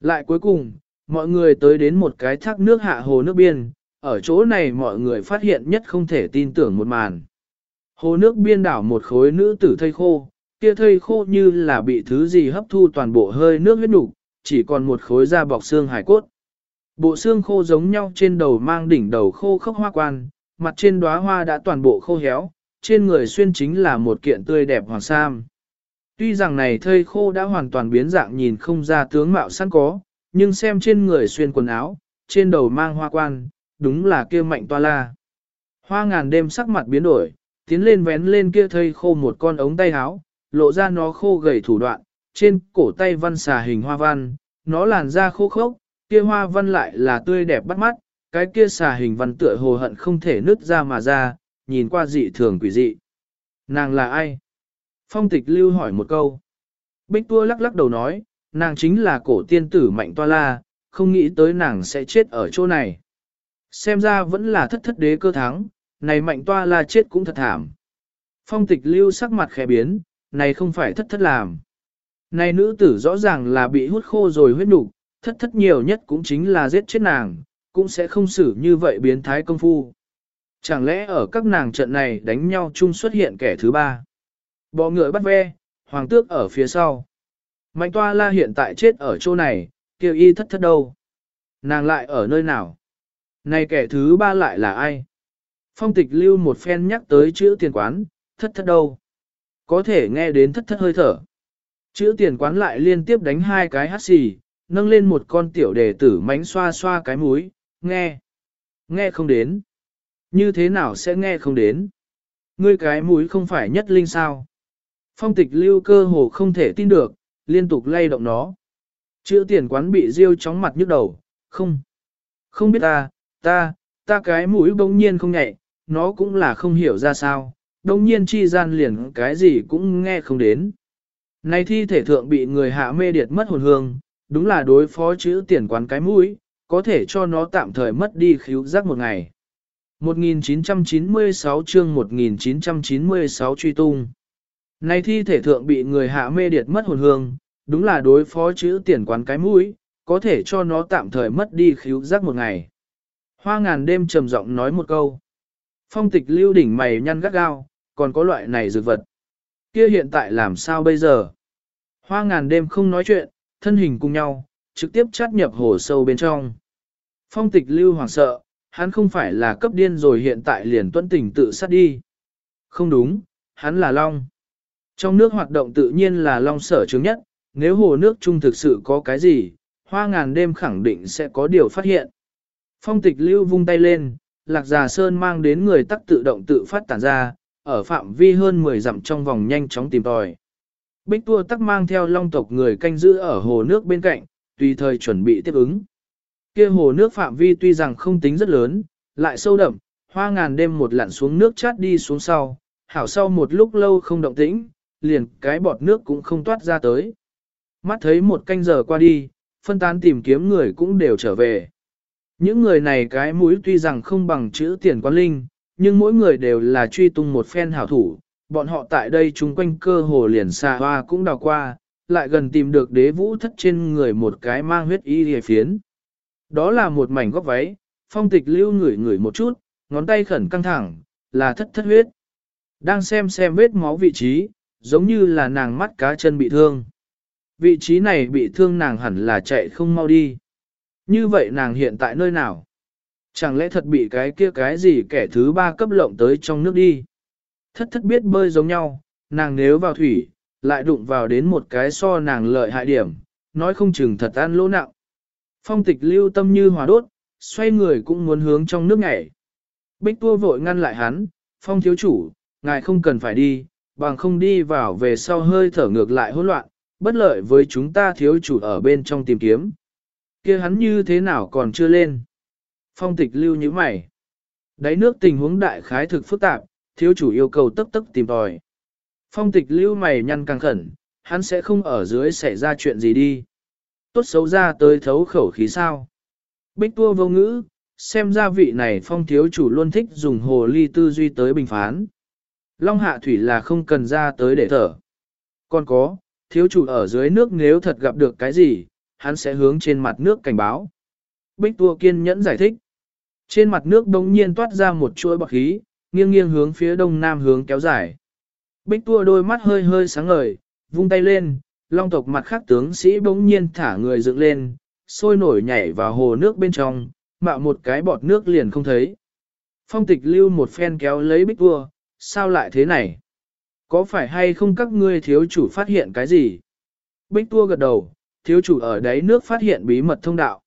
Speaker 1: Lại cuối cùng, mọi người tới đến một cái thác nước hạ hồ nước biên, ở chỗ này mọi người phát hiện nhất không thể tin tưởng một màn. Hồ nước biên đảo một khối nữ tử thây khô, kia thây khô như là bị thứ gì hấp thu toàn bộ hơi nước huyết nục, chỉ còn một khối da bọc xương hải cốt. Bộ xương khô giống nhau trên đầu mang đỉnh đầu khô khốc hoa quan, mặt trên đóa hoa đã toàn bộ khô héo, trên người xuyên chính là một kiện tươi đẹp hoàng sam. Tuy rằng này thây khô đã hoàn toàn biến dạng nhìn không ra tướng mạo sẵn có, nhưng xem trên người xuyên quần áo, trên đầu mang hoa quan, đúng là kia mạnh toa la. Hoa ngàn đêm sắc mặt biến đổi, tiến lên vén lên kia thây khô một con ống tay áo, lộ ra nó khô gầy thủ đoạn, trên cổ tay văn xà hình hoa văn, nó làn da khô khốc, kia hoa văn lại là tươi đẹp bắt mắt, cái kia xà hình văn tựa hồ hận không thể nứt ra mà ra, nhìn qua dị thường quỷ dị. Nàng là ai? Phong tịch lưu hỏi một câu. Bích tua lắc lắc đầu nói, nàng chính là cổ tiên tử mạnh toa la, không nghĩ tới nàng sẽ chết ở chỗ này. Xem ra vẫn là thất thất đế cơ thắng, này mạnh toa la chết cũng thật thảm. Phong tịch lưu sắc mặt khẽ biến, này không phải thất thất làm. Này nữ tử rõ ràng là bị hút khô rồi huyết nục, thất thất nhiều nhất cũng chính là giết chết nàng, cũng sẽ không xử như vậy biến thái công phu. Chẳng lẽ ở các nàng trận này đánh nhau chung xuất hiện kẻ thứ ba? Bọ ngựa bắt ve, hoàng tước ở phía sau. Mạnh toa la hiện tại chết ở chỗ này, kêu y thất thất đâu? Nàng lại ở nơi nào? Này kẻ thứ ba lại là ai? Phong tịch lưu một phen nhắc tới chữ tiền quán, thất thất đâu? Có thể nghe đến thất thất hơi thở. Chữ tiền quán lại liên tiếp đánh hai cái hát xì, nâng lên một con tiểu đề tử mánh xoa xoa cái mũi, nghe. Nghe không đến. Như thế nào sẽ nghe không đến? Ngươi cái mũi không phải nhất linh sao? Phong tịch lưu cơ hồ không thể tin được, liên tục lay động nó. Chữ tiền quán bị riêu chóng mặt nhức đầu, không. Không biết ta, ta, ta cái mũi bỗng nhiên không nhạy, nó cũng là không hiểu ra sao, đồng nhiên chi gian liền cái gì cũng nghe không đến. Này thi thể thượng bị người hạ mê điệt mất hồn hương, đúng là đối phó chữ tiền quán cái mũi, có thể cho nó tạm thời mất đi khíu giác một ngày. 1996 chương 1996 truy tung. Này thi thể thượng bị người hạ mê điệt mất hồn hương, đúng là đối phó chữ tiền quán cái mũi, có thể cho nó tạm thời mất đi khíu giác một ngày. Hoa ngàn đêm trầm giọng nói một câu. Phong tịch lưu đỉnh mày nhăn gắt gao, còn có loại này dược vật. Kia hiện tại làm sao bây giờ? Hoa ngàn đêm không nói chuyện, thân hình cùng nhau, trực tiếp chát nhập hồ sâu bên trong. Phong tịch lưu hoảng sợ, hắn không phải là cấp điên rồi hiện tại liền tuân tình tự sát đi. Không đúng, hắn là long. Trong nước hoạt động tự nhiên là long sở chứng nhất, nếu hồ nước trung thực sự có cái gì, hoa ngàn đêm khẳng định sẽ có điều phát hiện. Phong tịch lưu vung tay lên, lạc già sơn mang đến người tắc tự động tự phát tản ra, ở phạm vi hơn 10 dặm trong vòng nhanh chóng tìm tòi. Bích tua tắc mang theo long tộc người canh giữ ở hồ nước bên cạnh, tùy thời chuẩn bị tiếp ứng. Kia hồ nước phạm vi tuy rằng không tính rất lớn, lại sâu đậm, Hoa ngàn đêm một lặn xuống nước chát đi xuống sau, hảo sau một lúc lâu không động tĩnh, liền cái bọt nước cũng không toát ra tới. Mắt thấy một canh giờ qua đi, phân tán tìm kiếm người cũng đều trở về. Những người này cái mũi tuy rằng không bằng chữ tiền quan linh, nhưng mỗi người đều là truy tung một phen hảo thủ, bọn họ tại đây chung quanh cơ hồ liền xa hoa cũng đào qua, lại gần tìm được đế vũ thất trên người một cái mang huyết y hề phiến. Đó là một mảnh góc váy, phong tịch lưu ngửi ngửi một chút, ngón tay khẩn căng thẳng, là thất thất huyết. Đang xem xem vết máu vị trí, giống như là nàng mắt cá chân bị thương. Vị trí này bị thương nàng hẳn là chạy không mau đi. Như vậy nàng hiện tại nơi nào? Chẳng lẽ thật bị cái kia cái gì kẻ thứ ba cấp lộng tới trong nước đi? Thất thất biết bơi giống nhau, nàng nếu vào thủy, lại đụng vào đến một cái so nàng lợi hại điểm, nói không chừng thật ăn lỗ nặng. Phong tịch lưu tâm như hòa đốt, xoay người cũng muốn hướng trong nước nhảy. Bích tua vội ngăn lại hắn, phong thiếu chủ, ngài không cần phải đi, bằng không đi vào về sau hơi thở ngược lại hỗn loạn, bất lợi với chúng ta thiếu chủ ở bên trong tìm kiếm kia hắn như thế nào còn chưa lên? Phong tịch lưu như mày. Đáy nước tình huống đại khái thực phức tạp, thiếu chủ yêu cầu tức tức tìm tòi. Phong tịch lưu mày nhăn căng khẩn, hắn sẽ không ở dưới xảy ra chuyện gì đi. Tốt xấu ra tới thấu khẩu khí sao. Bích tua vô ngữ, xem ra vị này phong thiếu chủ luôn thích dùng hồ ly tư duy tới bình phán. Long hạ thủy là không cần ra tới để thở. Còn có, thiếu chủ ở dưới nước nếu thật gặp được cái gì, hắn sẽ hướng trên mặt nước cảnh báo. Bích tua kiên nhẫn giải thích. Trên mặt nước đông nhiên toát ra một chuỗi bọc khí, nghiêng nghiêng hướng phía đông nam hướng kéo dài. Bích tua đôi mắt hơi hơi sáng ngời, vung tay lên, long tộc mặt khác tướng sĩ bỗng nhiên thả người dựng lên, sôi nổi nhảy vào hồ nước bên trong, mạo một cái bọt nước liền không thấy. Phong tịch lưu một phen kéo lấy bích tua, sao lại thế này? Có phải hay không các ngươi thiếu chủ phát hiện cái gì? Bích tua gật đầu, thiếu chủ ở đáy nước phát hiện bí mật thông đạo.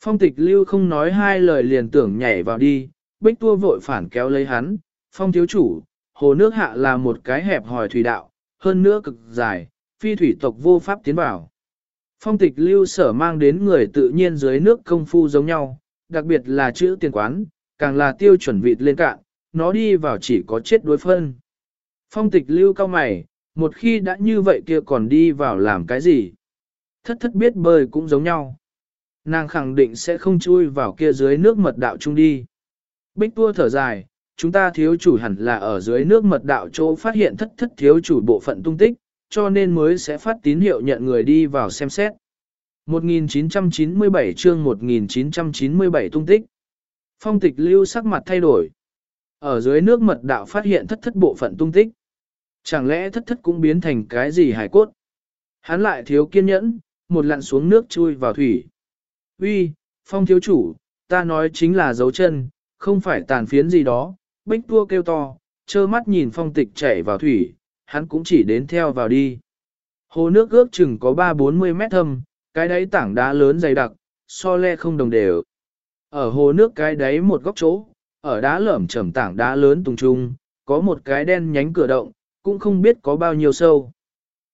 Speaker 1: Phong tịch lưu không nói hai lời liền tưởng nhảy vào đi, bích tua vội phản kéo lấy hắn, phong thiếu chủ, hồ nước hạ là một cái hẹp hòi thủy đạo, hơn nữa cực dài, phi thủy tộc vô pháp tiến vào. Phong tịch lưu sở mang đến người tự nhiên dưới nước công phu giống nhau, đặc biệt là chữ tiền quán, càng là tiêu chuẩn vịt lên cạn, nó đi vào chỉ có chết đối phân. Phong tịch lưu cao mày, một khi đã như vậy kia còn đi vào làm cái gì? Thất thất biết bơi cũng giống nhau. Nàng khẳng định sẽ không chui vào kia dưới nước mật đạo chung đi. Bích tua thở dài, chúng ta thiếu chủ hẳn là ở dưới nước mật đạo chỗ phát hiện thất thất thiếu chủ bộ phận tung tích, cho nên mới sẽ phát tín hiệu nhận người đi vào xem xét. 1997 chương 1997 tung tích. Phong tịch lưu sắc mặt thay đổi. Ở dưới nước mật đạo phát hiện thất thất bộ phận tung tích. Chẳng lẽ thất thất cũng biến thành cái gì hải cốt? Hắn lại thiếu kiên nhẫn, một lặn xuống nước chui vào thủy. Uy, phong thiếu chủ, ta nói chính là dấu chân, không phải tàn phiến gì đó. Bích tua kêu to, trơ mắt nhìn phong tịch chảy vào thủy, hắn cũng chỉ đến theo vào đi. Hồ nước ước chừng có 3-40 mét thâm, cái đáy tảng đá lớn dày đặc, so le không đồng đều. Ở hồ nước cái đáy một góc chỗ, ở đá lởm chởm tảng đá lớn tung trung, có một cái đen nhánh cửa động, cũng không biết có bao nhiêu sâu.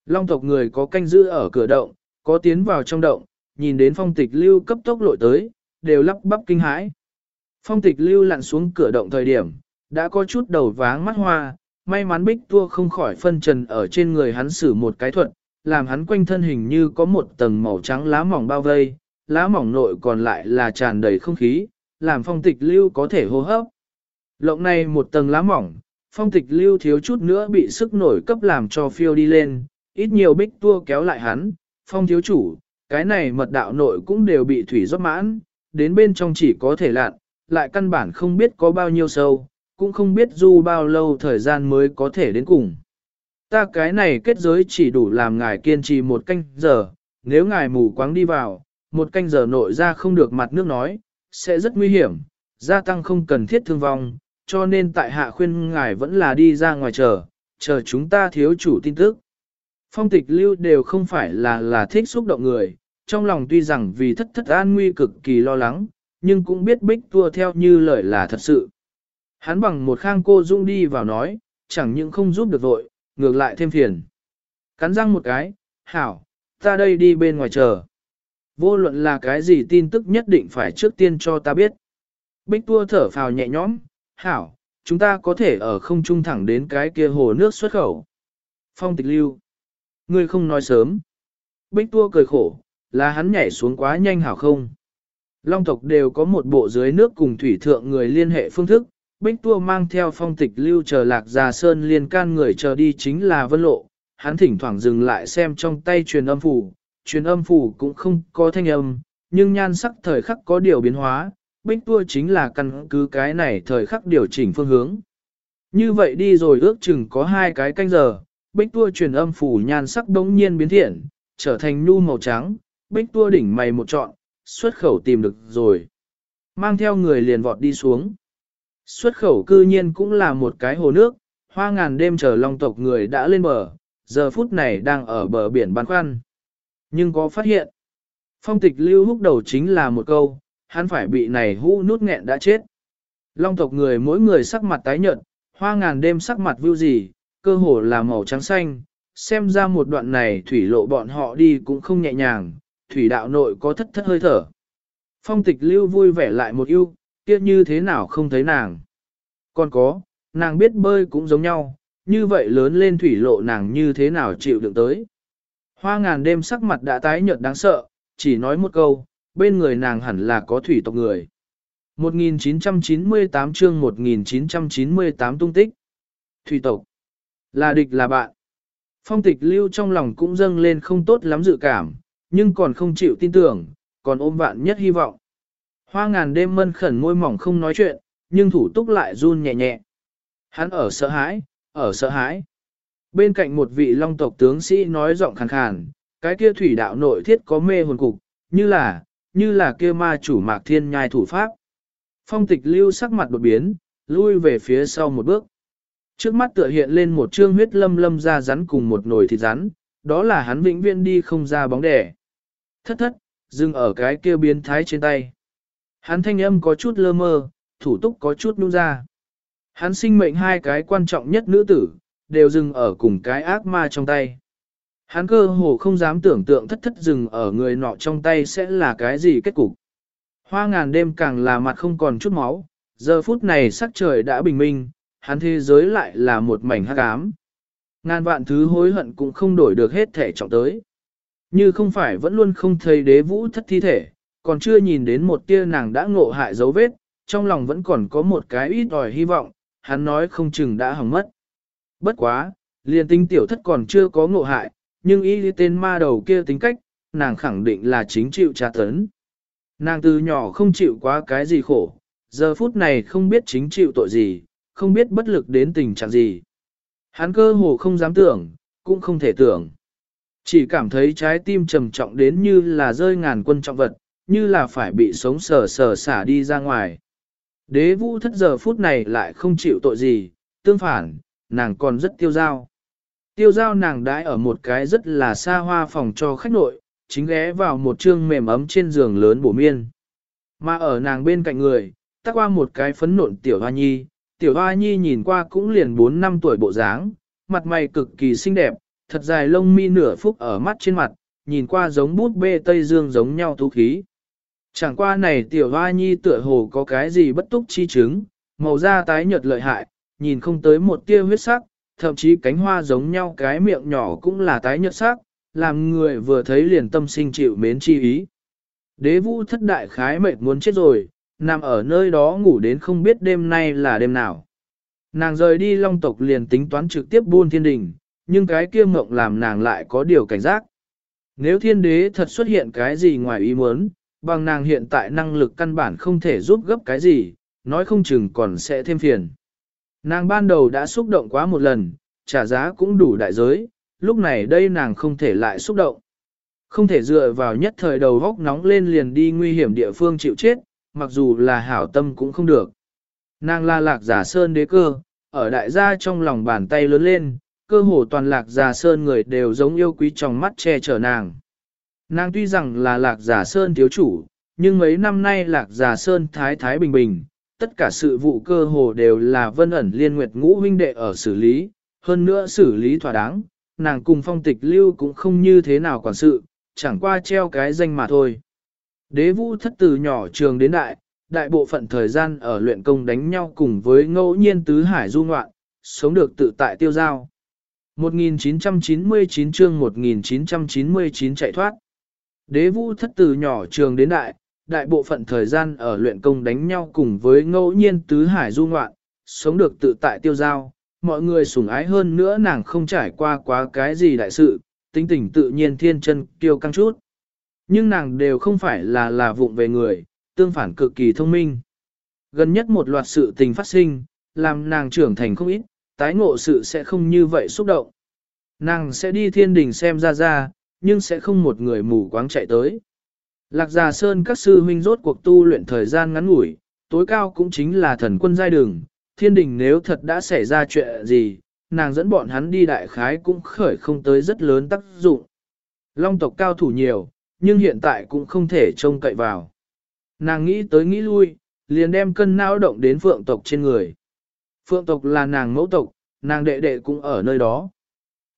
Speaker 1: Long tộc người có canh giữ ở cửa động, có tiến vào trong động, nhìn đến phong tịch lưu cấp tốc lội tới, đều lắp bắp kinh hãi. Phong tịch lưu lặn xuống cửa động thời điểm, đã có chút đầu váng mắt hoa, may mắn bích tua không khỏi phân trần ở trên người hắn xử một cái thuận, làm hắn quanh thân hình như có một tầng màu trắng lá mỏng bao vây, lá mỏng nội còn lại là tràn đầy không khí, làm phong tịch lưu có thể hô hấp. Lộng này một tầng lá mỏng, phong tịch lưu thiếu chút nữa bị sức nổi cấp làm cho phiêu đi lên, ít nhiều bích tua kéo lại hắn, phong thiếu chủ, cái này mật đạo nội cũng đều bị thủy rót mãn, đến bên trong chỉ có thể lạn, lại căn bản không biết có bao nhiêu sâu, cũng không biết du bao lâu thời gian mới có thể đến cùng. Ta cái này kết giới chỉ đủ làm ngài kiên trì một canh giờ, nếu ngài mù quáng đi vào, một canh giờ nội ra không được mặt nước nói, sẽ rất nguy hiểm, gia tăng không cần thiết thương vong, cho nên tại hạ khuyên ngài vẫn là đi ra ngoài chờ, chờ chúng ta thiếu chủ tin tức. Phong tịch lưu đều không phải là là thích xúc động người, trong lòng tuy rằng vì thất thất an nguy cực kỳ lo lắng, nhưng cũng biết bích tua theo như lời là thật sự. Hắn bằng một khang cô dung đi vào nói, chẳng những không giúp được vội, ngược lại thêm phiền. Cắn răng một cái, hảo, ta đây đi bên ngoài chờ. Vô luận là cái gì tin tức nhất định phải trước tiên cho ta biết. Bích tua thở phào nhẹ nhõm, hảo, chúng ta có thể ở không trung thẳng đến cái kia hồ nước xuất khẩu. Phong tịch lưu. Ngươi không nói sớm. Bích tua cười khổ, là hắn nhảy xuống quá nhanh hảo không? Long tộc đều có một bộ dưới nước cùng thủy thượng người liên hệ phương thức, Bích tua mang theo phong tịch lưu chờ lạc già sơn liên can người chờ đi chính là vân lộ, hắn thỉnh thoảng dừng lại xem trong tay truyền âm phủ, truyền âm phủ cũng không có thanh âm, nhưng nhan sắc thời khắc có điều biến hóa, bích tua chính là căn cứ cái này thời khắc điều chỉnh phương hướng. Như vậy đi rồi ước chừng có hai cái canh giờ, bích tua truyền âm phủ nhan sắc đống nhiên biến thiện, trở thành nu màu trắng, bích tua đỉnh mày một trọn, xuất khẩu tìm được rồi. Mang theo người liền vọt đi xuống. Xuất khẩu cư nhiên cũng là một cái hồ nước, hoa ngàn đêm chờ long tộc người đã lên bờ, giờ phút này đang ở bờ biển băn khoăn. Nhưng có phát hiện, phong tịch lưu húc đầu chính là một câu, hắn phải bị này hũ nút nghẹn đã chết. Long tộc người mỗi người sắc mặt tái nhợt, hoa ngàn đêm sắc mặt vưu gì, cơ hồ là màu trắng xanh, xem ra một đoạn này thủy lộ bọn họ đi cũng không nhẹ nhàng, thủy đạo nội có thất thất hơi thở. Phong tịch lưu vui vẻ lại một ưu, kia như thế nào không thấy nàng. Còn có, nàng biết bơi cũng giống nhau, như vậy lớn lên thủy lộ nàng như thế nào chịu đựng tới. Hoa ngàn đêm sắc mặt đã tái nhợt đáng sợ, chỉ nói một câu, bên người nàng hẳn là có thủy tộc người. 1998 chương 1998 tung tích. Thủy tộc. Là địch là bạn. Phong tịch lưu trong lòng cũng dâng lên không tốt lắm dự cảm, nhưng còn không chịu tin tưởng, còn ôm vạn nhất hy vọng. Hoa ngàn đêm mân khẩn môi mỏng không nói chuyện, nhưng thủ túc lại run nhẹ nhẹ. Hắn ở sợ hãi, ở sợ hãi. Bên cạnh một vị long tộc tướng sĩ nói giọng khàn khàn, cái kia thủy đạo nội thiết có mê hồn cục, như là, như là kia ma chủ mạc thiên nhai thủ pháp. Phong tịch lưu sắc mặt đột biến, lui về phía sau một bước. Trước mắt tựa hiện lên một trương huyết lâm lâm ra rắn cùng một nồi thịt rắn, đó là hắn vĩnh viễn đi không ra bóng đẻ. Thất thất, dừng ở cái kia biến thái trên tay. Hắn thanh âm có chút lơ mơ, thủ túc có chút nung ra. Hắn sinh mệnh hai cái quan trọng nhất nữ tử, đều dừng ở cùng cái ác ma trong tay. Hắn cơ hồ không dám tưởng tượng thất thất dừng ở người nọ trong tay sẽ là cái gì kết cục. Hoa ngàn đêm càng là mặt không còn chút máu, giờ phút này sắc trời đã bình minh, hắn thế giới lại là một mảnh hắc ám. Ngàn vạn thứ hối hận cũng không đổi được hết thể trọng tới. Như không phải vẫn luôn không thấy đế vũ thất thi thể, còn chưa nhìn đến một tia nàng đã ngộ hại dấu vết, trong lòng vẫn còn có một cái ít ỏi hy vọng, hắn nói không chừng đã hỏng mất. Bất quá, liền tinh tiểu thất còn chưa có ngộ hại, nhưng ý tên ma đầu kia tính cách, nàng khẳng định là chính chịu tra tấn. Nàng từ nhỏ không chịu quá cái gì khổ, giờ phút này không biết chính chịu tội gì, không biết bất lực đến tình trạng gì. Hắn cơ hồ không dám tưởng, cũng không thể tưởng. Chỉ cảm thấy trái tim trầm trọng đến như là rơi ngàn quân trọng vật, như là phải bị sống sờ sờ xả đi ra ngoài. Đế vũ thất giờ phút này lại không chịu tội gì, tương phản, nàng còn rất tiêu dao. Tiêu dao nàng đãi ở một cái rất là xa hoa phòng cho khách nội, chính ghé vào một trương mềm ấm trên giường lớn bổ miên. Mà ở nàng bên cạnh người, tắc qua một cái phấn nộn tiểu hoa nhi, tiểu hoa nhi nhìn qua cũng liền 4 năm tuổi bộ dáng, mặt mày cực kỳ xinh đẹp, thật dài lông mi nửa phúc ở mắt trên mặt, nhìn qua giống bút bê Tây Dương giống nhau thú khí. Chẳng qua này tiểu hoa nhi tựa hồ có cái gì bất túc chi chứng, màu da tái nhợt lợi hại, nhìn không tới một tia huyết sắc, thậm chí cánh hoa giống nhau cái miệng nhỏ cũng là tái nhợt sắc, làm người vừa thấy liền tâm sinh chịu mến chi ý. Đế vũ thất đại khái mệt muốn chết rồi, nằm ở nơi đó ngủ đến không biết đêm nay là đêm nào. Nàng rời đi long tộc liền tính toán trực tiếp buôn thiên đình, nhưng cái kia mộng làm nàng lại có điều cảnh giác. Nếu thiên đế thật xuất hiện cái gì ngoài ý muốn, bằng nàng hiện tại năng lực căn bản không thể giúp gấp cái gì, nói không chừng còn sẽ thêm phiền. Nàng ban đầu đã xúc động quá một lần, trả giá cũng đủ đại giới, lúc này đây nàng không thể lại xúc động. Không thể dựa vào nhất thời đầu góc nóng lên liền đi nguy hiểm địa phương chịu chết, mặc dù là hảo tâm cũng không được. Nàng là lạc giả sơn đế cơ, ở đại gia trong lòng bàn tay lớn lên, cơ hồ toàn lạc giả sơn người đều giống yêu quý trong mắt che chở nàng. Nàng tuy rằng là lạc giả sơn thiếu chủ, nhưng mấy năm nay lạc giả sơn thái thái bình bình, tất cả sự vụ cơ hồ đều là vân ẩn liên nguyệt ngũ huynh đệ ở xử lý, hơn nữa xử lý thỏa đáng, nàng cùng phong tịch lưu cũng không như thế nào quản sự, chẳng qua treo cái danh mà thôi. Đế vũ thất từ nhỏ trường đến đại, đại bộ phận thời gian ở luyện công đánh nhau cùng với ngẫu nhiên tứ hải du ngoạn, sống được tự tại tiêu giao. 1999 chương 1999 chạy thoát. Đế vũ thất từ nhỏ trường đến đại, đại bộ phận thời gian ở luyện công đánh nhau cùng với ngẫu nhiên tứ hải du ngoạn, sống được tự tại tiêu giao, mọi người sủng ái hơn nữa nàng không trải qua quá cái gì đại sự, tính tình tự nhiên thiên chân kiêu căng chút. Nhưng nàng đều không phải là là vụng về người, tương phản cực kỳ thông minh. Gần nhất một loạt sự tình phát sinh, làm nàng trưởng thành không ít, tái ngộ sự sẽ không như vậy xúc động. Nàng sẽ đi thiên đình xem ra ra, nhưng sẽ không một người mù quáng chạy tới. Lạc Già Sơn các sư huynh rốt cuộc tu luyện thời gian ngắn ngủi, tối cao cũng chính là thần quân giai đường, thiên đình nếu thật đã xảy ra chuyện gì, nàng dẫn bọn hắn đi đại khái cũng khởi không tới rất lớn tác dụng. Long tộc cao thủ nhiều, nhưng hiện tại cũng không thể trông cậy vào. Nàng nghĩ tới nghĩ lui, liền đem cân não động đến phượng tộc trên người. Phượng tộc là nàng mẫu tộc, nàng đệ đệ cũng ở nơi đó.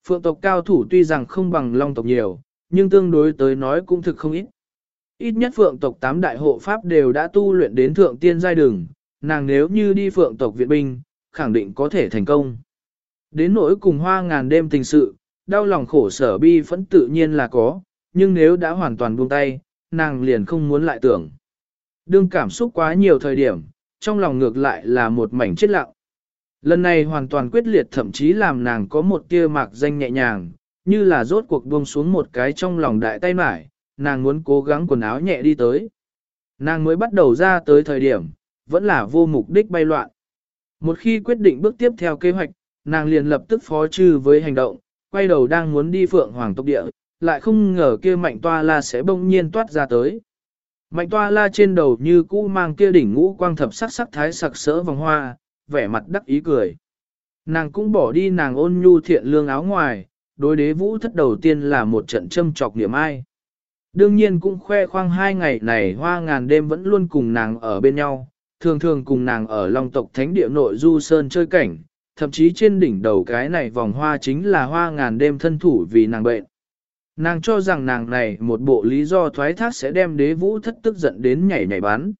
Speaker 1: Phượng tộc cao thủ tuy rằng không bằng long tộc nhiều, nhưng tương đối tới nói cũng thực không ít. Ít nhất phượng tộc tám đại hộ pháp đều đã tu luyện đến thượng tiên giai đường, nàng nếu như đi phượng tộc viện binh, khẳng định có thể thành công. Đến nỗi cùng hoa ngàn đêm tình sự, đau lòng khổ sở bi phẫn tự nhiên là có, nhưng nếu đã hoàn toàn buông tay, nàng liền không muốn lại tưởng. Đương cảm xúc quá nhiều thời điểm, trong lòng ngược lại là một mảnh chết lặng. Lần này hoàn toàn quyết liệt thậm chí làm nàng có một tia mạc danh nhẹ nhàng, như là rốt cuộc buông xuống một cái trong lòng đại tay mải, nàng muốn cố gắng quần áo nhẹ đi tới. Nàng mới bắt đầu ra tới thời điểm, vẫn là vô mục đích bay loạn. Một khi quyết định bước tiếp theo kế hoạch, nàng liền lập tức phó trừ với hành động, quay đầu đang muốn đi phượng hoàng tốc địa, lại không ngờ kia mạnh toa la sẽ bỗng nhiên toát ra tới. Mạnh toa la trên đầu như cũ mang kia đỉnh ngũ quang thập sắc sắc thái sặc sỡ vòng hoa, vẻ mặt đắc ý cười. Nàng cũng bỏ đi nàng ôn nhu thiện lương áo ngoài, đối đế vũ thất đầu tiên là một trận châm trọc niệm ai. Đương nhiên cũng khoe khoang hai ngày này hoa ngàn đêm vẫn luôn cùng nàng ở bên nhau, thường thường cùng nàng ở Long tộc thánh địa nội du sơn chơi cảnh, thậm chí trên đỉnh đầu cái này vòng hoa chính là hoa ngàn đêm thân thủ vì nàng bệnh. Nàng cho rằng nàng này một bộ lý do thoái thác sẽ đem đế vũ thất tức giận đến nhảy nhảy bán.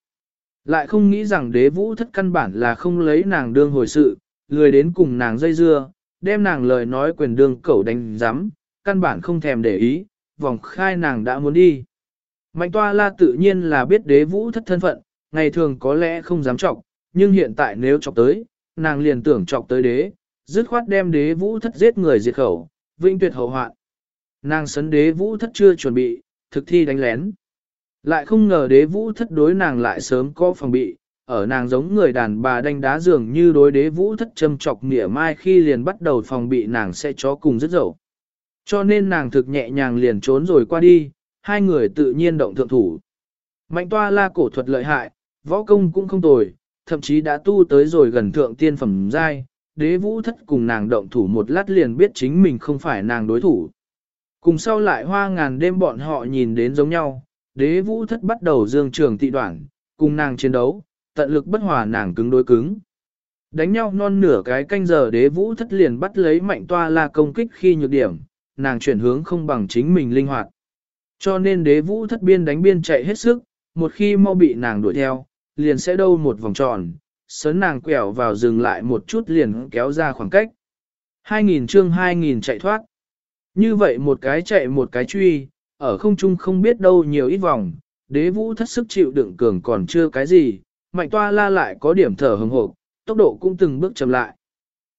Speaker 1: Lại không nghĩ rằng đế vũ thất căn bản là không lấy nàng đương hồi sự, lười đến cùng nàng dây dưa, đem nàng lời nói quyền đương cẩu đánh giám, căn bản không thèm để ý, vòng khai nàng đã muốn đi. Mạnh toa la tự nhiên là biết đế vũ thất thân phận, ngày thường có lẽ không dám trọng, nhưng hiện tại nếu chọc tới, nàng liền tưởng chọc tới đế, dứt khoát đem đế vũ thất giết người diệt khẩu, vinh tuyệt hậu hoạn. Nàng sấn đế vũ thất chưa chuẩn bị, thực thi đánh lén. Lại không ngờ đế vũ thất đối nàng lại sớm có phòng bị, ở nàng giống người đàn bà đánh đá dường như đối đế vũ thất châm chọc nghĩa mai khi liền bắt đầu phòng bị nàng sẽ chó cùng rất dậu. Cho nên nàng thực nhẹ nhàng liền trốn rồi qua đi, hai người tự nhiên động thượng thủ. Mạnh toa la cổ thuật lợi hại, võ công cũng không tồi, thậm chí đã tu tới rồi gần thượng tiên phẩm giai, đế vũ thất cùng nàng động thủ một lát liền biết chính mình không phải nàng đối thủ. Cùng sau lại hoa ngàn đêm bọn họ nhìn đến giống nhau, đế vũ thất bắt đầu dương trường tị đoạn, cùng nàng chiến đấu, tận lực bất hòa nàng cứng đối cứng. Đánh nhau non nửa cái canh giờ đế vũ thất liền bắt lấy mạnh toa la công kích khi nhược điểm, nàng chuyển hướng không bằng chính mình linh hoạt. Cho nên đế vũ thất biên đánh biên chạy hết sức, một khi mau bị nàng đuổi theo, liền sẽ đâu một vòng tròn, sớn nàng quẹo vào dừng lại một chút liền kéo ra khoảng cách. 2000 chương 2000 chạy thoát. Như vậy một cái chạy một cái truy, ở không trung không biết đâu nhiều ít vòng, đế vũ thất sức chịu đựng cường còn chưa cái gì, mạnh toa la lại có điểm thở hừng hộp, tốc độ cũng từng bước chậm lại.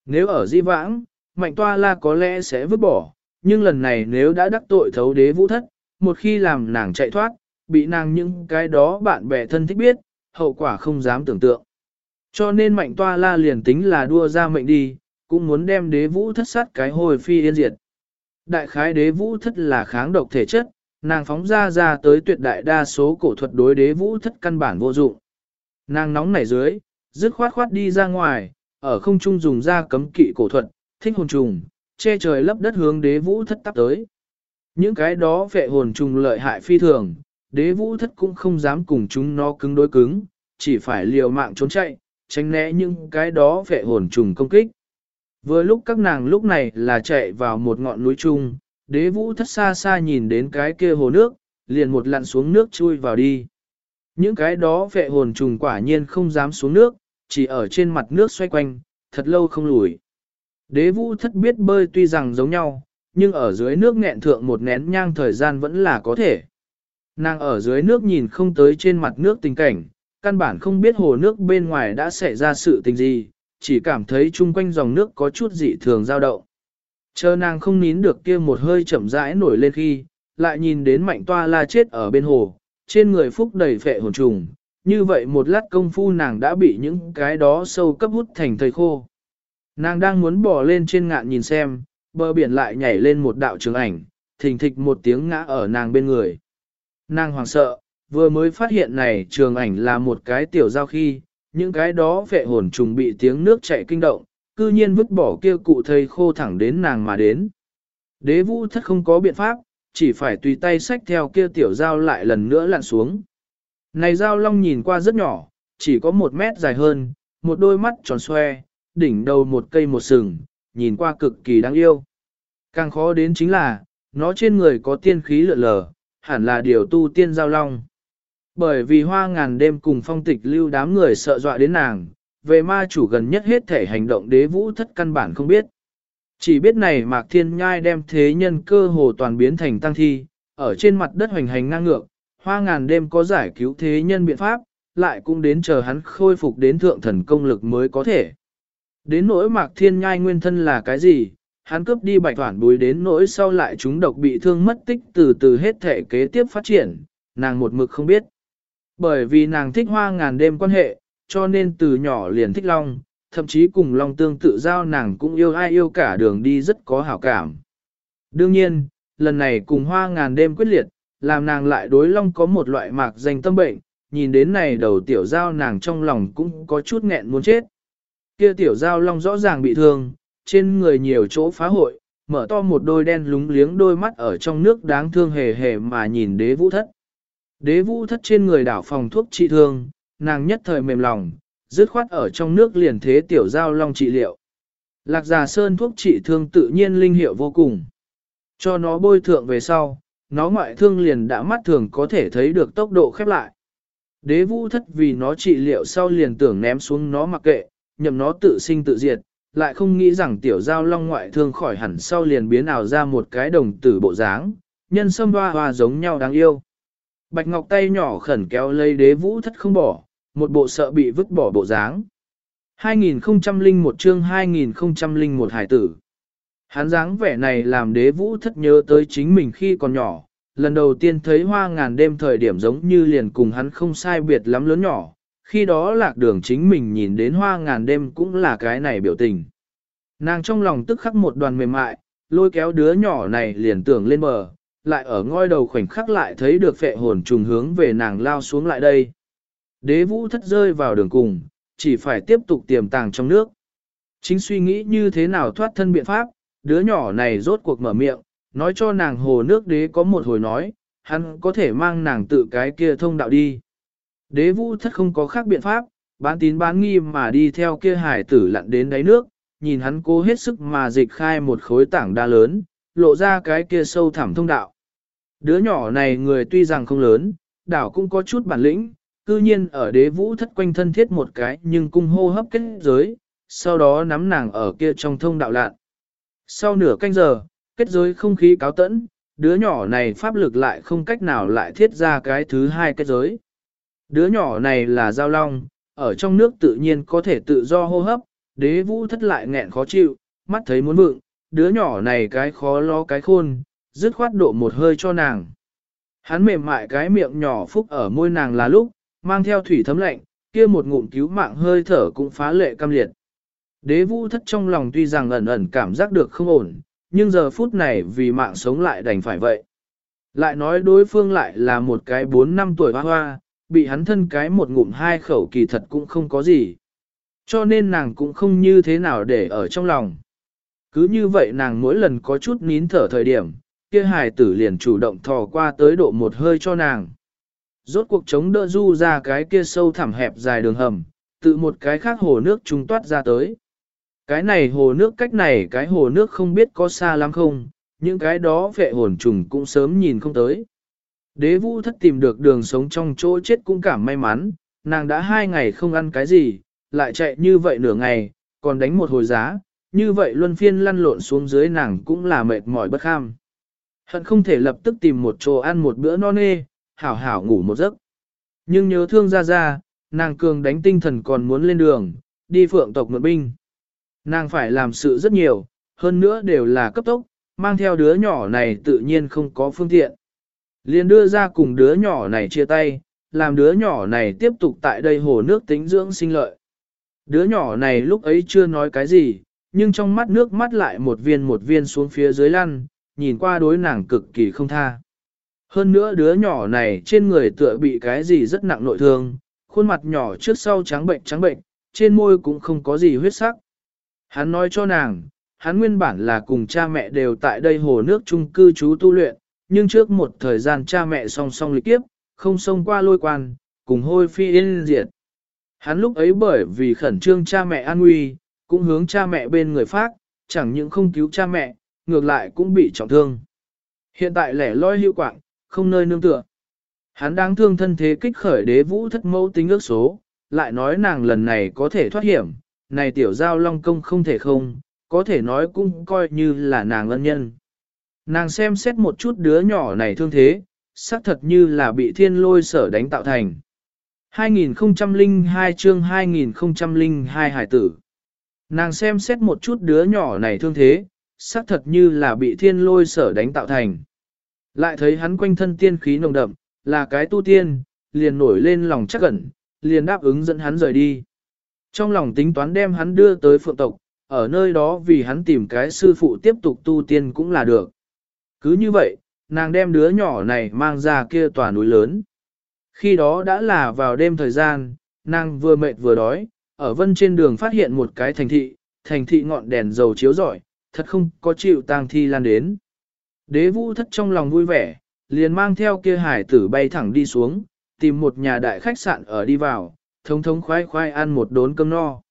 Speaker 1: Nếu ở di vãng, mạnh toa la có lẽ sẽ vứt bỏ, nhưng lần này nếu đã đắc tội thấu đế vũ thất, một khi làm nàng chạy thoát, bị nàng những cái đó bạn bè thân thích biết, hậu quả không dám tưởng tượng. Cho nên mạnh toa la liền tính là đua ra mệnh đi, cũng muốn đem đế vũ thất sát cái hồi phi yên diệt. Đại khái đế vũ thất là kháng độc thể chất, nàng phóng ra ra tới tuyệt đại đa số cổ thuật đối đế vũ thất căn bản vô dụng. Nàng nóng nảy dưới, dứt khoát khoát đi ra ngoài, ở không trung dùng ra cấm kỵ cổ thuật, thích hồn trùng, che trời lấp đất hướng đế vũ thất tắp tới. Những cái đó vệ hồn trùng lợi hại phi thường, đế vũ thất cũng không dám cùng chúng nó cứng đối cứng, chỉ phải liều mạng trốn chạy, tránh né những cái đó vệ hồn trùng công kích. Vừa lúc các nàng lúc này là chạy vào một ngọn núi trung, đế vũ thất xa xa nhìn đến cái kia hồ nước, liền một lặn xuống nước chui vào đi. Những cái đó vệ hồn trùng quả nhiên không dám xuống nước, chỉ ở trên mặt nước xoay quanh, thật lâu không lùi. Đế vũ thất biết bơi tuy rằng giống nhau, nhưng ở dưới nước nghẹn thượng một nén nhang thời gian vẫn là có thể. Nàng ở dưới nước nhìn không tới trên mặt nước tình cảnh, căn bản không biết hồ nước bên ngoài đã xảy ra sự tình gì, chỉ cảm thấy chung quanh dòng nước có chút dị thường dao động. Chờ nàng không nín được kia một hơi chậm rãi nổi lên khi, lại nhìn đến mạnh toa la chết ở bên hồ, trên người phúc đầy phệ hồn trùng, như vậy một lát công phu nàng đã bị những cái đó sâu cấp hút thành thời khô. Nàng đang muốn bỏ lên trên ngạn nhìn xem, bờ biển lại nhảy lên một đạo trường ảnh, thình thịch một tiếng ngã ở nàng bên người. Nàng hoảng sợ, vừa mới phát hiện này trường ảnh là một cái tiểu giao khi, những cái đó vệ hồn trùng bị tiếng nước chạy kinh động, cư nhiên vứt bỏ kia cụ thầy khô thẳng đến nàng mà đến. Đế vũ thất không có biện pháp, chỉ phải tùy tay xách theo kia tiểu dao lại lần nữa lặn xuống. Này dao long nhìn qua rất nhỏ, chỉ có một mét dài hơn, một đôi mắt tròn xoe, đỉnh đầu một cây một sừng, nhìn qua cực kỳ đáng yêu. Càng khó đến chính là, nó trên người có tiên khí lượn lờ, hẳn là điều tu tiên giao long. Bởi vì hoa ngàn đêm cùng phong tịch lưu đám người sợ dọa đến nàng, về ma chủ gần nhất hết thể hành động đế vũ thất căn bản không biết. Chỉ biết này Mạc Thiên Nhai đem thế nhân cơ hồ toàn biến thành tăng thi, ở trên mặt đất hoành hành ngang ngược, hoa ngàn đêm có giải cứu thế nhân biện pháp, lại cũng đến chờ hắn khôi phục đến thượng thần công lực mới có thể. Đến nỗi Mạc Thiên Nhai nguyên thân là cái gì, hắn cướp đi bạch toản bùi đến nỗi sau lại chúng độc bị thương mất tích từ từ hết thể kế tiếp phát triển, nàng một mực không biết. Bởi vì nàng thích hoa ngàn đêm quan hệ, cho nên từ nhỏ liền thích long, thậm chí cùng long tương tự giao nàng cũng yêu ai yêu cả đường đi rất có hảo cảm. Đương nhiên, lần này cùng hoa ngàn đêm quyết liệt, làm nàng lại đối long có một loại mạc danh tâm bệnh, nhìn đến này đầu tiểu giao nàng trong lòng cũng có chút nghẹn muốn chết. Kia tiểu giao long rõ ràng bị thương, trên người nhiều chỗ phá hội, mở to một đôi đen lúng liếng đôi mắt ở trong nước đáng thương hề hề mà nhìn đế vũ thất. Đế vũ thất trên người đảo phòng thuốc trị thương, nàng nhất thời mềm lòng, dứt khoát ở trong nước liền thế tiểu giao long trị liệu. Lạc già sơn thuốc trị thương tự nhiên linh hiệu vô cùng. Cho nó bôi thượng về sau, nó ngoại thương liền đã mắt thường có thể thấy được tốc độ khép lại. Đế vũ thất vì nó trị liệu sau liền tưởng ném xuống nó mặc kệ, nhầm nó tự sinh tự diệt, lại không nghĩ rằng tiểu giao long ngoại thương khỏi hẳn sau liền biến ảo ra một cái đồng tử bộ dáng, nhân sâm hoa hoa giống nhau đáng yêu. Bạch Ngọc tay nhỏ khẩn kéo lấy đế vũ thất không bỏ, một bộ sợ bị vứt bỏ bộ dáng. 2001 chương 2001 hải tử. Hắn dáng vẻ này làm đế vũ thất nhớ tới chính mình khi còn nhỏ, lần đầu tiên thấy hoa ngàn đêm thời điểm giống như liền cùng hắn không sai biệt lắm lớn nhỏ, khi đó lạc đường chính mình nhìn đến hoa ngàn đêm cũng là cái này biểu tình. Nàng trong lòng tức khắc một đoàn mềm mại, lôi kéo đứa nhỏ này liền tưởng lên bờ, lại ở ngôi đầu khoảnh khắc lại thấy được phệ hồn trùng hướng về nàng lao xuống lại đây. Đế vũ thất rơi vào đường cùng, chỉ phải tiếp tục tiềm tàng trong nước. Chính suy nghĩ như thế nào thoát thân biện pháp, đứa nhỏ này rốt cuộc mở miệng, nói cho nàng hồ nước đế có một hồi nói, hắn có thể mang nàng tự cái kia thông đạo đi. Đế vũ thất không có khác biện pháp, bán tín bán nghi mà đi theo kia hải tử lặn đến đáy nước, nhìn hắn cố hết sức mà dịch khai một khối tảng đa lớn, lộ ra cái kia sâu thẳm thông đạo. Đứa nhỏ này người tuy rằng không lớn, đảo cũng có chút bản lĩnh, cư nhiên ở đế vũ thất quanh thân thiết một cái nhưng cung hô hấp kết giới, sau đó nắm nàng ở kia trong thông đạo lạn. Sau nửa canh giờ, kết giới không khí cáo tẫn, đứa nhỏ này pháp lực lại không cách nào lại thiết ra cái thứ hai kết giới. Đứa nhỏ này là giao long, ở trong nước tự nhiên có thể tự do hô hấp, đế vũ thất lại nghẹn khó chịu, mắt thấy muốn vượng, đứa nhỏ này cái khó lo cái khôn, dứt khoát độ một hơi cho nàng. Hắn mềm mại cái miệng nhỏ phúc ở môi nàng là lúc, mang theo thủy thấm lạnh, kia một ngụm cứu mạng hơi thở cũng phá lệ cam liệt. Đế vũ thất trong lòng tuy rằng ẩn ẩn cảm giác được không ổn, nhưng giờ phút này vì mạng sống lại đành phải vậy. Lại nói đối phương lại là một cái 4 năm tuổi hoa hoa, bị hắn thân cái một ngụm hai khẩu kỳ thật cũng không có gì. Cho nên nàng cũng không như thế nào để ở trong lòng. Cứ như vậy nàng mỗi lần có chút nín thở thời điểm, kia hài tử liền chủ động thò qua tới độ một hơi cho nàng. Rốt cuộc chống đỡ du ra cái kia sâu thẳm hẹp dài đường hầm, tự một cái khác hồ nước trung toát ra tới. Cái này hồ nước cách này cái hồ nước không biết có xa lắm không, những cái đó vệ hồn trùng cũng sớm nhìn không tới. Đế vũ thất tìm được đường sống trong chỗ chết cũng cảm may mắn, nàng đã hai ngày không ăn cái gì, lại chạy như vậy nửa ngày, còn đánh một hồi giá, như vậy luân phiên lăn lộn xuống dưới nàng cũng là mệt mỏi bất kham. Hận không thể lập tức tìm một chỗ ăn một bữa no nê, hảo hảo ngủ một giấc. Nhưng nhớ thương ra ra, nàng cường đánh tinh thần còn muốn lên đường, đi phượng tộc mượn binh. Nàng phải làm sự rất nhiều, hơn nữa đều là cấp tốc, mang theo đứa nhỏ này tự nhiên không có phương tiện. liền đưa ra cùng đứa nhỏ này chia tay, làm đứa nhỏ này tiếp tục tại đây hồ nước tính dưỡng sinh lợi. Đứa nhỏ này lúc ấy chưa nói cái gì, nhưng trong mắt nước mắt lại một viên một viên xuống phía dưới lăn, nhìn qua đối nàng cực kỳ không tha. Hơn nữa đứa nhỏ này trên người tựa bị cái gì rất nặng nội thương, khuôn mặt nhỏ trước sau trắng bệnh trắng bệnh, trên môi cũng không có gì huyết sắc. Hắn nói cho nàng, hắn nguyên bản là cùng cha mẹ đều tại đây hồ nước chung cư trú tu luyện, nhưng trước một thời gian cha mẹ song song lịch kiếp, không xông qua lôi quan, cùng hôi phi yên diệt. Hắn lúc ấy bởi vì khẩn trương cha mẹ an nguy, cũng hướng cha mẹ bên người phát, chẳng những không cứu cha mẹ, ngược lại cũng bị trọng thương. Hiện tại lẻ loi hữu quạng, không nơi nương tựa. Hắn đang thương thân thế kích khởi đế vũ thất mẫu tính ước số, lại nói nàng lần này có thể thoát hiểm, này tiểu giao long công không thể không, có thể nói cũng coi như là nàng ân nhân. Nàng xem xét một chút đứa nhỏ này thương thế, xác thật như là bị thiên lôi sở đánh tạo thành. 2002 chương 2002 hải tử. Nàng xem xét một chút đứa nhỏ này thương thế, xác thật như là bị thiên lôi sở đánh tạo thành. Lại thấy hắn quanh thân tiên khí nồng đậm, là cái tu tiên, liền nổi lên lòng chắc ẩn, liền đáp ứng dẫn hắn rời đi. Trong lòng tính toán đem hắn đưa tới phượng tộc, ở nơi đó vì hắn tìm cái sư phụ tiếp tục tu tiên cũng là được. Cứ như vậy, nàng đem đứa nhỏ này mang ra kia tòa núi lớn. Khi đó đã là vào đêm thời gian, nàng vừa mệt vừa đói, ở vân trên đường phát hiện một cái thành thị, thành thị ngọn đèn dầu chiếu rọi, thật không có chịu tang thi lan đến. Đế vũ thất trong lòng vui vẻ, liền mang theo kia hải tử bay thẳng đi xuống, tìm một nhà đại khách sạn ở đi vào, thống thống khoái khoái ăn một đốn cơm no.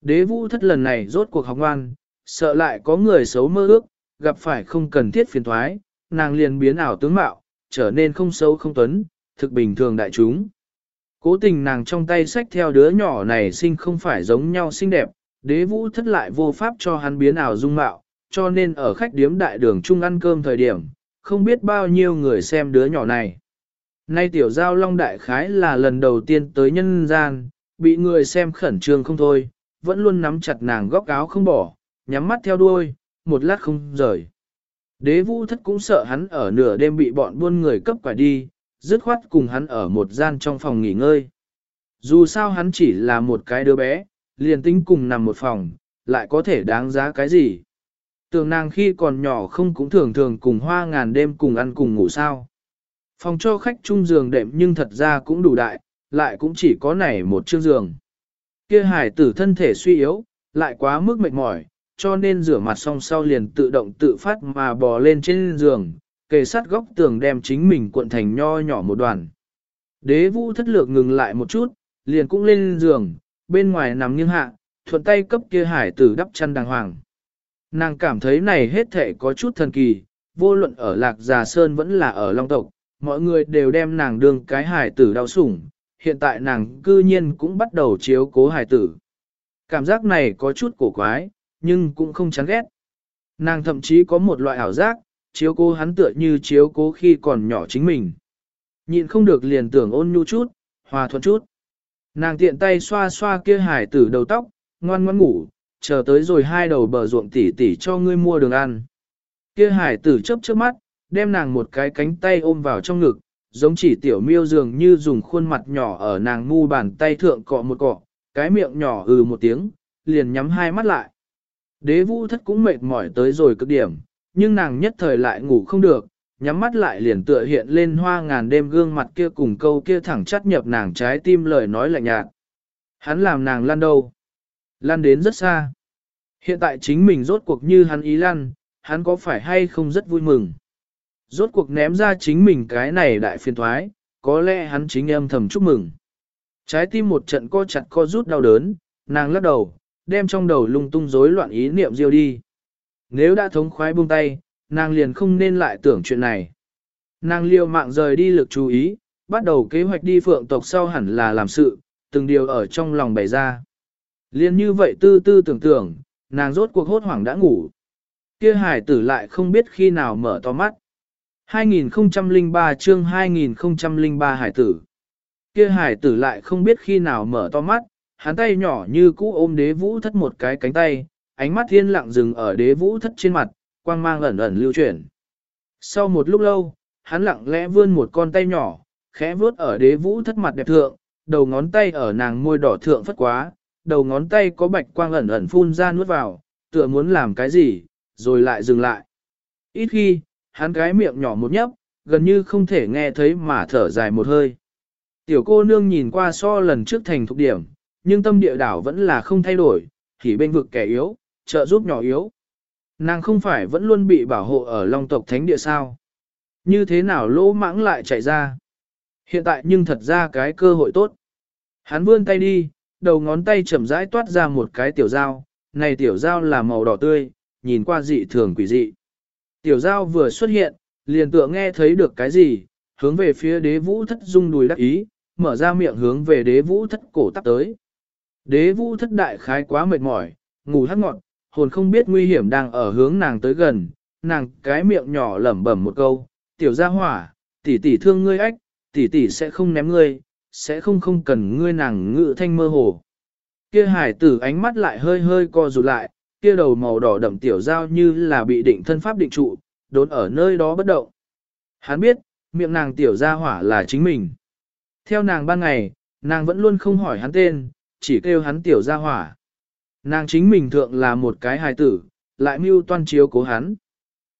Speaker 1: Đế vũ thất lần này rốt cuộc học ngoan, sợ lại có người xấu mơ ước, gặp phải không cần thiết phiền thoái, nàng liền biến ảo tướng mạo, trở nên không xấu không tuấn, thực bình thường đại chúng. Cố tình nàng trong tay sách theo đứa nhỏ này sinh không phải giống nhau xinh đẹp, đế vũ thất lại vô pháp cho hắn biến ảo dung mạo, cho nên ở khách điếm đại đường chung ăn cơm thời điểm, không biết bao nhiêu người xem đứa nhỏ này. Nay tiểu giao long đại khái là lần đầu tiên tới nhân gian, bị người xem khẩn trương không thôi, vẫn luôn nắm chặt nàng góc áo không bỏ, nhắm mắt theo đuôi, một lát không rời. Đế vũ thất cũng sợ hắn ở nửa đêm bị bọn buôn người cấp quả đi, dứt khoát cùng hắn ở một gian trong phòng nghỉ ngơi. Dù sao hắn chỉ là một cái đứa bé, liền tính cùng nằm một phòng, lại có thể đáng giá cái gì. Tường nàng khi còn nhỏ không cũng thường thường cùng hoa ngàn đêm cùng ăn cùng ngủ sao. Phòng cho khách chung giường đệm nhưng thật ra cũng đủ đại, lại cũng chỉ có nảy một chiếc giường. Kia hải tử thân thể suy yếu, lại quá mức mệt mỏi, cho nên rửa mặt xong sau liền tự động tự phát mà bò lên trên giường, kề sát góc tường đem chính mình cuộn thành nho nhỏ một đoàn. Đế vũ thất lược ngừng lại một chút, liền cũng lên giường, bên ngoài nằm nghiêng hạ, thuận tay cấp kia hải tử đắp chăn đàng hoàng. Nàng cảm thấy này hết thể có chút thần kỳ, vô luận ở Lạc Già Sơn vẫn là ở Long Tộc, mọi người đều đem nàng đương cái hải tử đau sủng, hiện tại nàng cư nhiên cũng bắt đầu chiếu cố hải tử. Cảm giác này có chút cổ quái, nhưng cũng không chán ghét. Nàng thậm chí có một loại ảo giác, chiếu cố hắn tựa như chiếu cố khi còn nhỏ chính mình. Nhịn không được liền tưởng ôn nhu chút, hòa thuận chút. Nàng tiện tay xoa xoa kia hải tử đầu tóc, ngoan ngoan ngủ, chờ tới rồi hai đầu bờ ruộng tỉ tỉ cho ngươi mua đường ăn. Kia hải tử chớp chớp mắt, đem nàng một cái cánh tay ôm vào trong ngực, giống chỉ tiểu miêu dường như dùng khuôn mặt nhỏ ở nàng ngu bàn tay thượng cọ một cọ, cái miệng nhỏ ừ một tiếng, liền nhắm hai mắt lại. Đế vũ thất cũng mệt mỏi tới rồi cực điểm, nhưng nàng nhất thời lại ngủ không được, nhắm mắt lại liền tựa hiện lên hoa ngàn đêm gương mặt kia cùng câu kia thẳng chắt nhập nàng trái tim lời nói lạnh nhạt. Hắn làm nàng lăn đâu? Lăn đến rất xa. Hiện tại chính mình rốt cuộc như hắn ý lăn, hắn có phải hay không rất vui mừng. Rốt cuộc ném ra chính mình cái này đại phiền thoái, có lẽ hắn chính em thầm chúc mừng. Trái tim một trận co chặt co rút đau đớn, nàng lắc đầu, đem trong đầu lung tung rối loạn ý niệm diêu đi. Nếu đã thống khoái buông tay, nàng liền không nên lại tưởng chuyện này. Nàng liều mạng rời đi lực chú ý, bắt đầu kế hoạch đi phượng tộc sau hẳn là làm sự, từng điều ở trong lòng bày ra. Liên như vậy tư tư tưởng tưởng, nàng rốt cuộc hốt hoảng đã ngủ. Kia hải tử lại không biết khi nào mở to mắt. 2003 chương 2003 hải tử. Kia hải tử lại không biết khi nào mở to mắt, hắn tay nhỏ như cũ ôm đế vũ thất một cái cánh tay, ánh mắt thiên lặng dừng ở đế vũ thất trên mặt, quang mang ẩn ẩn lưu chuyển. Sau một lúc lâu, hắn lặng lẽ vươn một con tay nhỏ, khẽ vuốt ở đế vũ thất mặt đẹp thượng, đầu ngón tay ở nàng môi đỏ thượng phất quá, đầu ngón tay có bạch quang ẩn ẩn phun ra nuốt vào, tựa muốn làm cái gì, rồi lại dừng lại. Ít khi, hắn cái miệng nhỏ một nhấp, gần như không thể nghe thấy mà thở dài một hơi. Tiểu cô nương nhìn qua so lần trước thành thục điểm, nhưng tâm địa đảo vẫn là không thay đổi, thì bên vực kẻ yếu, trợ giúp nhỏ yếu. Nàng không phải vẫn luôn bị bảo hộ ở long tộc thánh địa sao. Như thế nào lỗ mãng lại chạy ra. Hiện tại nhưng thật ra cái cơ hội tốt. Hắn vươn tay đi, đầu ngón tay chậm rãi toát ra một cái tiểu dao, này tiểu dao là màu đỏ tươi, nhìn qua dị thường quỷ dị. Tiểu dao vừa xuất hiện, liền tựa nghe thấy được cái gì, hướng về phía đế vũ thất dung đùi đắc ý, mở ra miệng hướng về đế vũ thất cổ tắt tới. Đế vũ thất đại khái quá mệt mỏi, ngủ hắt ngọn, hồn không biết nguy hiểm đang ở hướng nàng tới gần, nàng cái miệng nhỏ lẩm bẩm một câu, tiểu gia hỏa, tỷ tỷ thương ngươi ách, tỷ tỷ sẽ không ném ngươi, sẽ không không cần ngươi nàng ngự thanh mơ hồ. Kia hải tử ánh mắt lại hơi hơi co rụt lại, kia đầu màu đỏ đậm tiểu giao như là bị định thân pháp định trụ, đốn ở nơi đó bất động. Hắn biết, miệng nàng tiểu gia hỏa là chính mình. Theo nàng ban ngày, nàng vẫn luôn không hỏi hắn tên, chỉ kêu hắn tiểu gia hỏa. Nàng chính mình thượng là một cái hài tử, lại mưu toan chiếu cố hắn.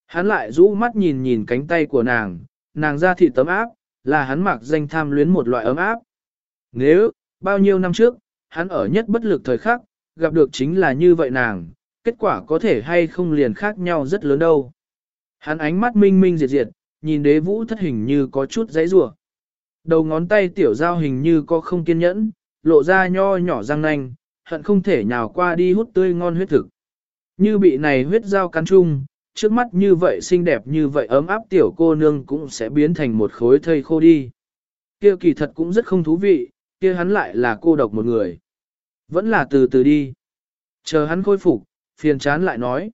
Speaker 1: Hắn lại rũ mắt nhìn nhìn cánh tay của nàng, nàng ra thị tấm áp, là hắn mặc danh tham luyến một loại ấm áp. Nếu, bao nhiêu năm trước, hắn ở nhất bất lực thời khắc, gặp được chính là như vậy nàng, kết quả có thể hay không liền khác nhau rất lớn đâu. Hắn ánh mắt minh minh diệt diệt, nhìn đế vũ thất hình như có chút giấy rủa Đầu ngón tay tiểu giao hình như có không kiên nhẫn, lộ ra nho nhỏ răng nanh, hận không thể nhào qua đi hút tươi ngon huyết thực. Như bị này huyết dao cắn chung, trước mắt như vậy xinh đẹp như vậy ấm áp tiểu cô nương cũng sẽ biến thành một khối thây khô đi. Kia kỳ thật cũng rất không thú vị, kia hắn lại là cô độc một người. Vẫn là từ từ đi. Chờ hắn khôi phục, phiền chán lại nói.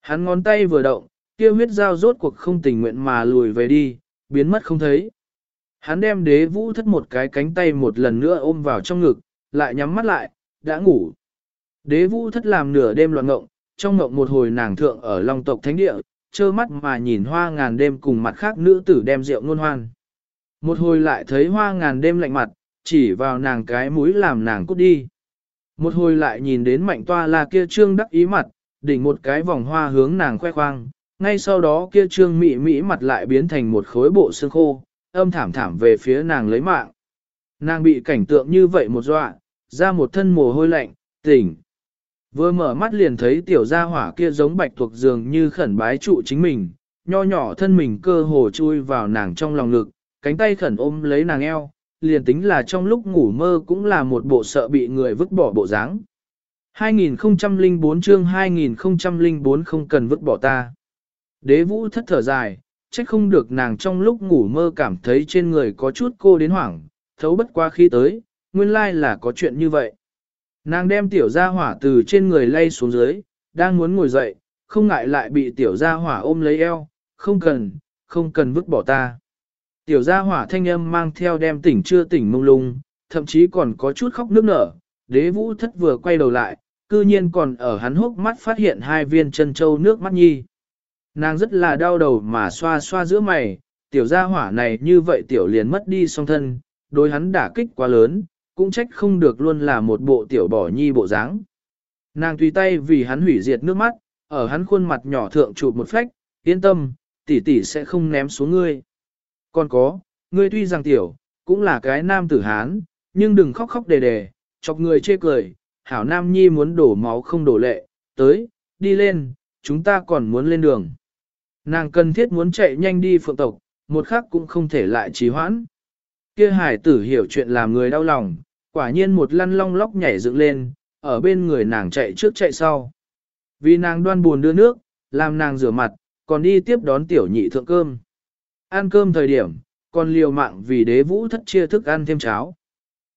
Speaker 1: Hắn ngón tay vừa động, kia huyết dao rốt cuộc không tình nguyện mà lùi về đi, biến mất không thấy. Hắn đem đế vũ thất một cái cánh tay một lần nữa ôm vào trong ngực, lại nhắm mắt lại, đã ngủ. Đế vũ thất làm nửa đêm loạn ngộng, trong ngộng một hồi nàng thượng ở long tộc thánh địa, trơ mắt mà nhìn hoa ngàn đêm cùng mặt khác nữ tử đem rượu ngôn hoan. Một hồi lại thấy hoa ngàn đêm lạnh mặt, chỉ vào nàng cái mũi làm nàng cút đi. Một hồi lại nhìn đến mạnh toa là kia trương đắc ý mặt, đỉnh một cái vòng hoa hướng nàng khoe khoang, ngay sau đó kia trương mị mỹ mặt lại biến thành một khối bộ xương khô, âm thảm thảm về phía nàng lấy mạng. Nàng bị cảnh tượng như vậy một dọa, ra một thân mồ hôi lạnh, tỉnh. Vừa mở mắt liền thấy tiểu gia hỏa kia giống bạch thuộc giường như khẩn bái trụ chính mình, nho nhỏ thân mình cơ hồ chui vào nàng trong lòng lực, cánh tay khẩn ôm lấy nàng eo, liền tính là trong lúc ngủ mơ cũng là một bộ sợ bị người vứt bỏ bộ dáng. 2004 chương 2004 không cần vứt bỏ ta. Đế vũ thất thở dài, trách không được nàng trong lúc ngủ mơ cảm thấy trên người có chút cô đến hoảng, thấu bất qua khi tới, nguyên lai là có chuyện như vậy. Nàng đem tiểu gia hỏa từ trên người lay xuống dưới, đang muốn ngồi dậy, không ngại lại bị tiểu gia hỏa ôm lấy eo, không cần, không cần vứt bỏ ta. Tiểu gia hỏa thanh âm mang theo đem tỉnh chưa tỉnh mông lung, thậm chí còn có chút khóc nước nở, đế vũ thất vừa quay đầu lại, cư nhiên còn ở hắn hốc mắt phát hiện hai viên chân châu nước mắt nhi. Nàng rất là đau đầu mà xoa xoa giữa mày, tiểu gia hỏa này như vậy tiểu liền mất đi song thân, đối hắn đả kích quá lớn, cũng trách không được luôn là một bộ tiểu bỏ nhi bộ dáng. Nàng tùy tay vì hắn hủy diệt nước mắt, ở hắn khuôn mặt nhỏ thượng chụp một phách, yên tâm, tỷ tỷ sẽ không ném xuống ngươi. Còn có, ngươi tuy rằng tiểu, cũng là cái nam tử hán, nhưng đừng khóc khóc đề đề, chọc người chê cười, hảo nam nhi muốn đổ máu không đổ lệ, tới, đi lên, chúng ta còn muốn lên đường. Nàng cần thiết muốn chạy nhanh đi phượng tộc, một khắc cũng không thể lại trì hoãn. Kia hải tử hiểu chuyện làm người đau lòng, quả nhiên một lăn long lóc nhảy dựng lên, ở bên người nàng chạy trước chạy sau. Vì nàng đoan buồn đưa nước, làm nàng rửa mặt, còn đi tiếp đón tiểu nhị thượng cơm. Ăn cơm thời điểm, còn liều mạng vì đế vũ thất chia thức ăn thêm cháo.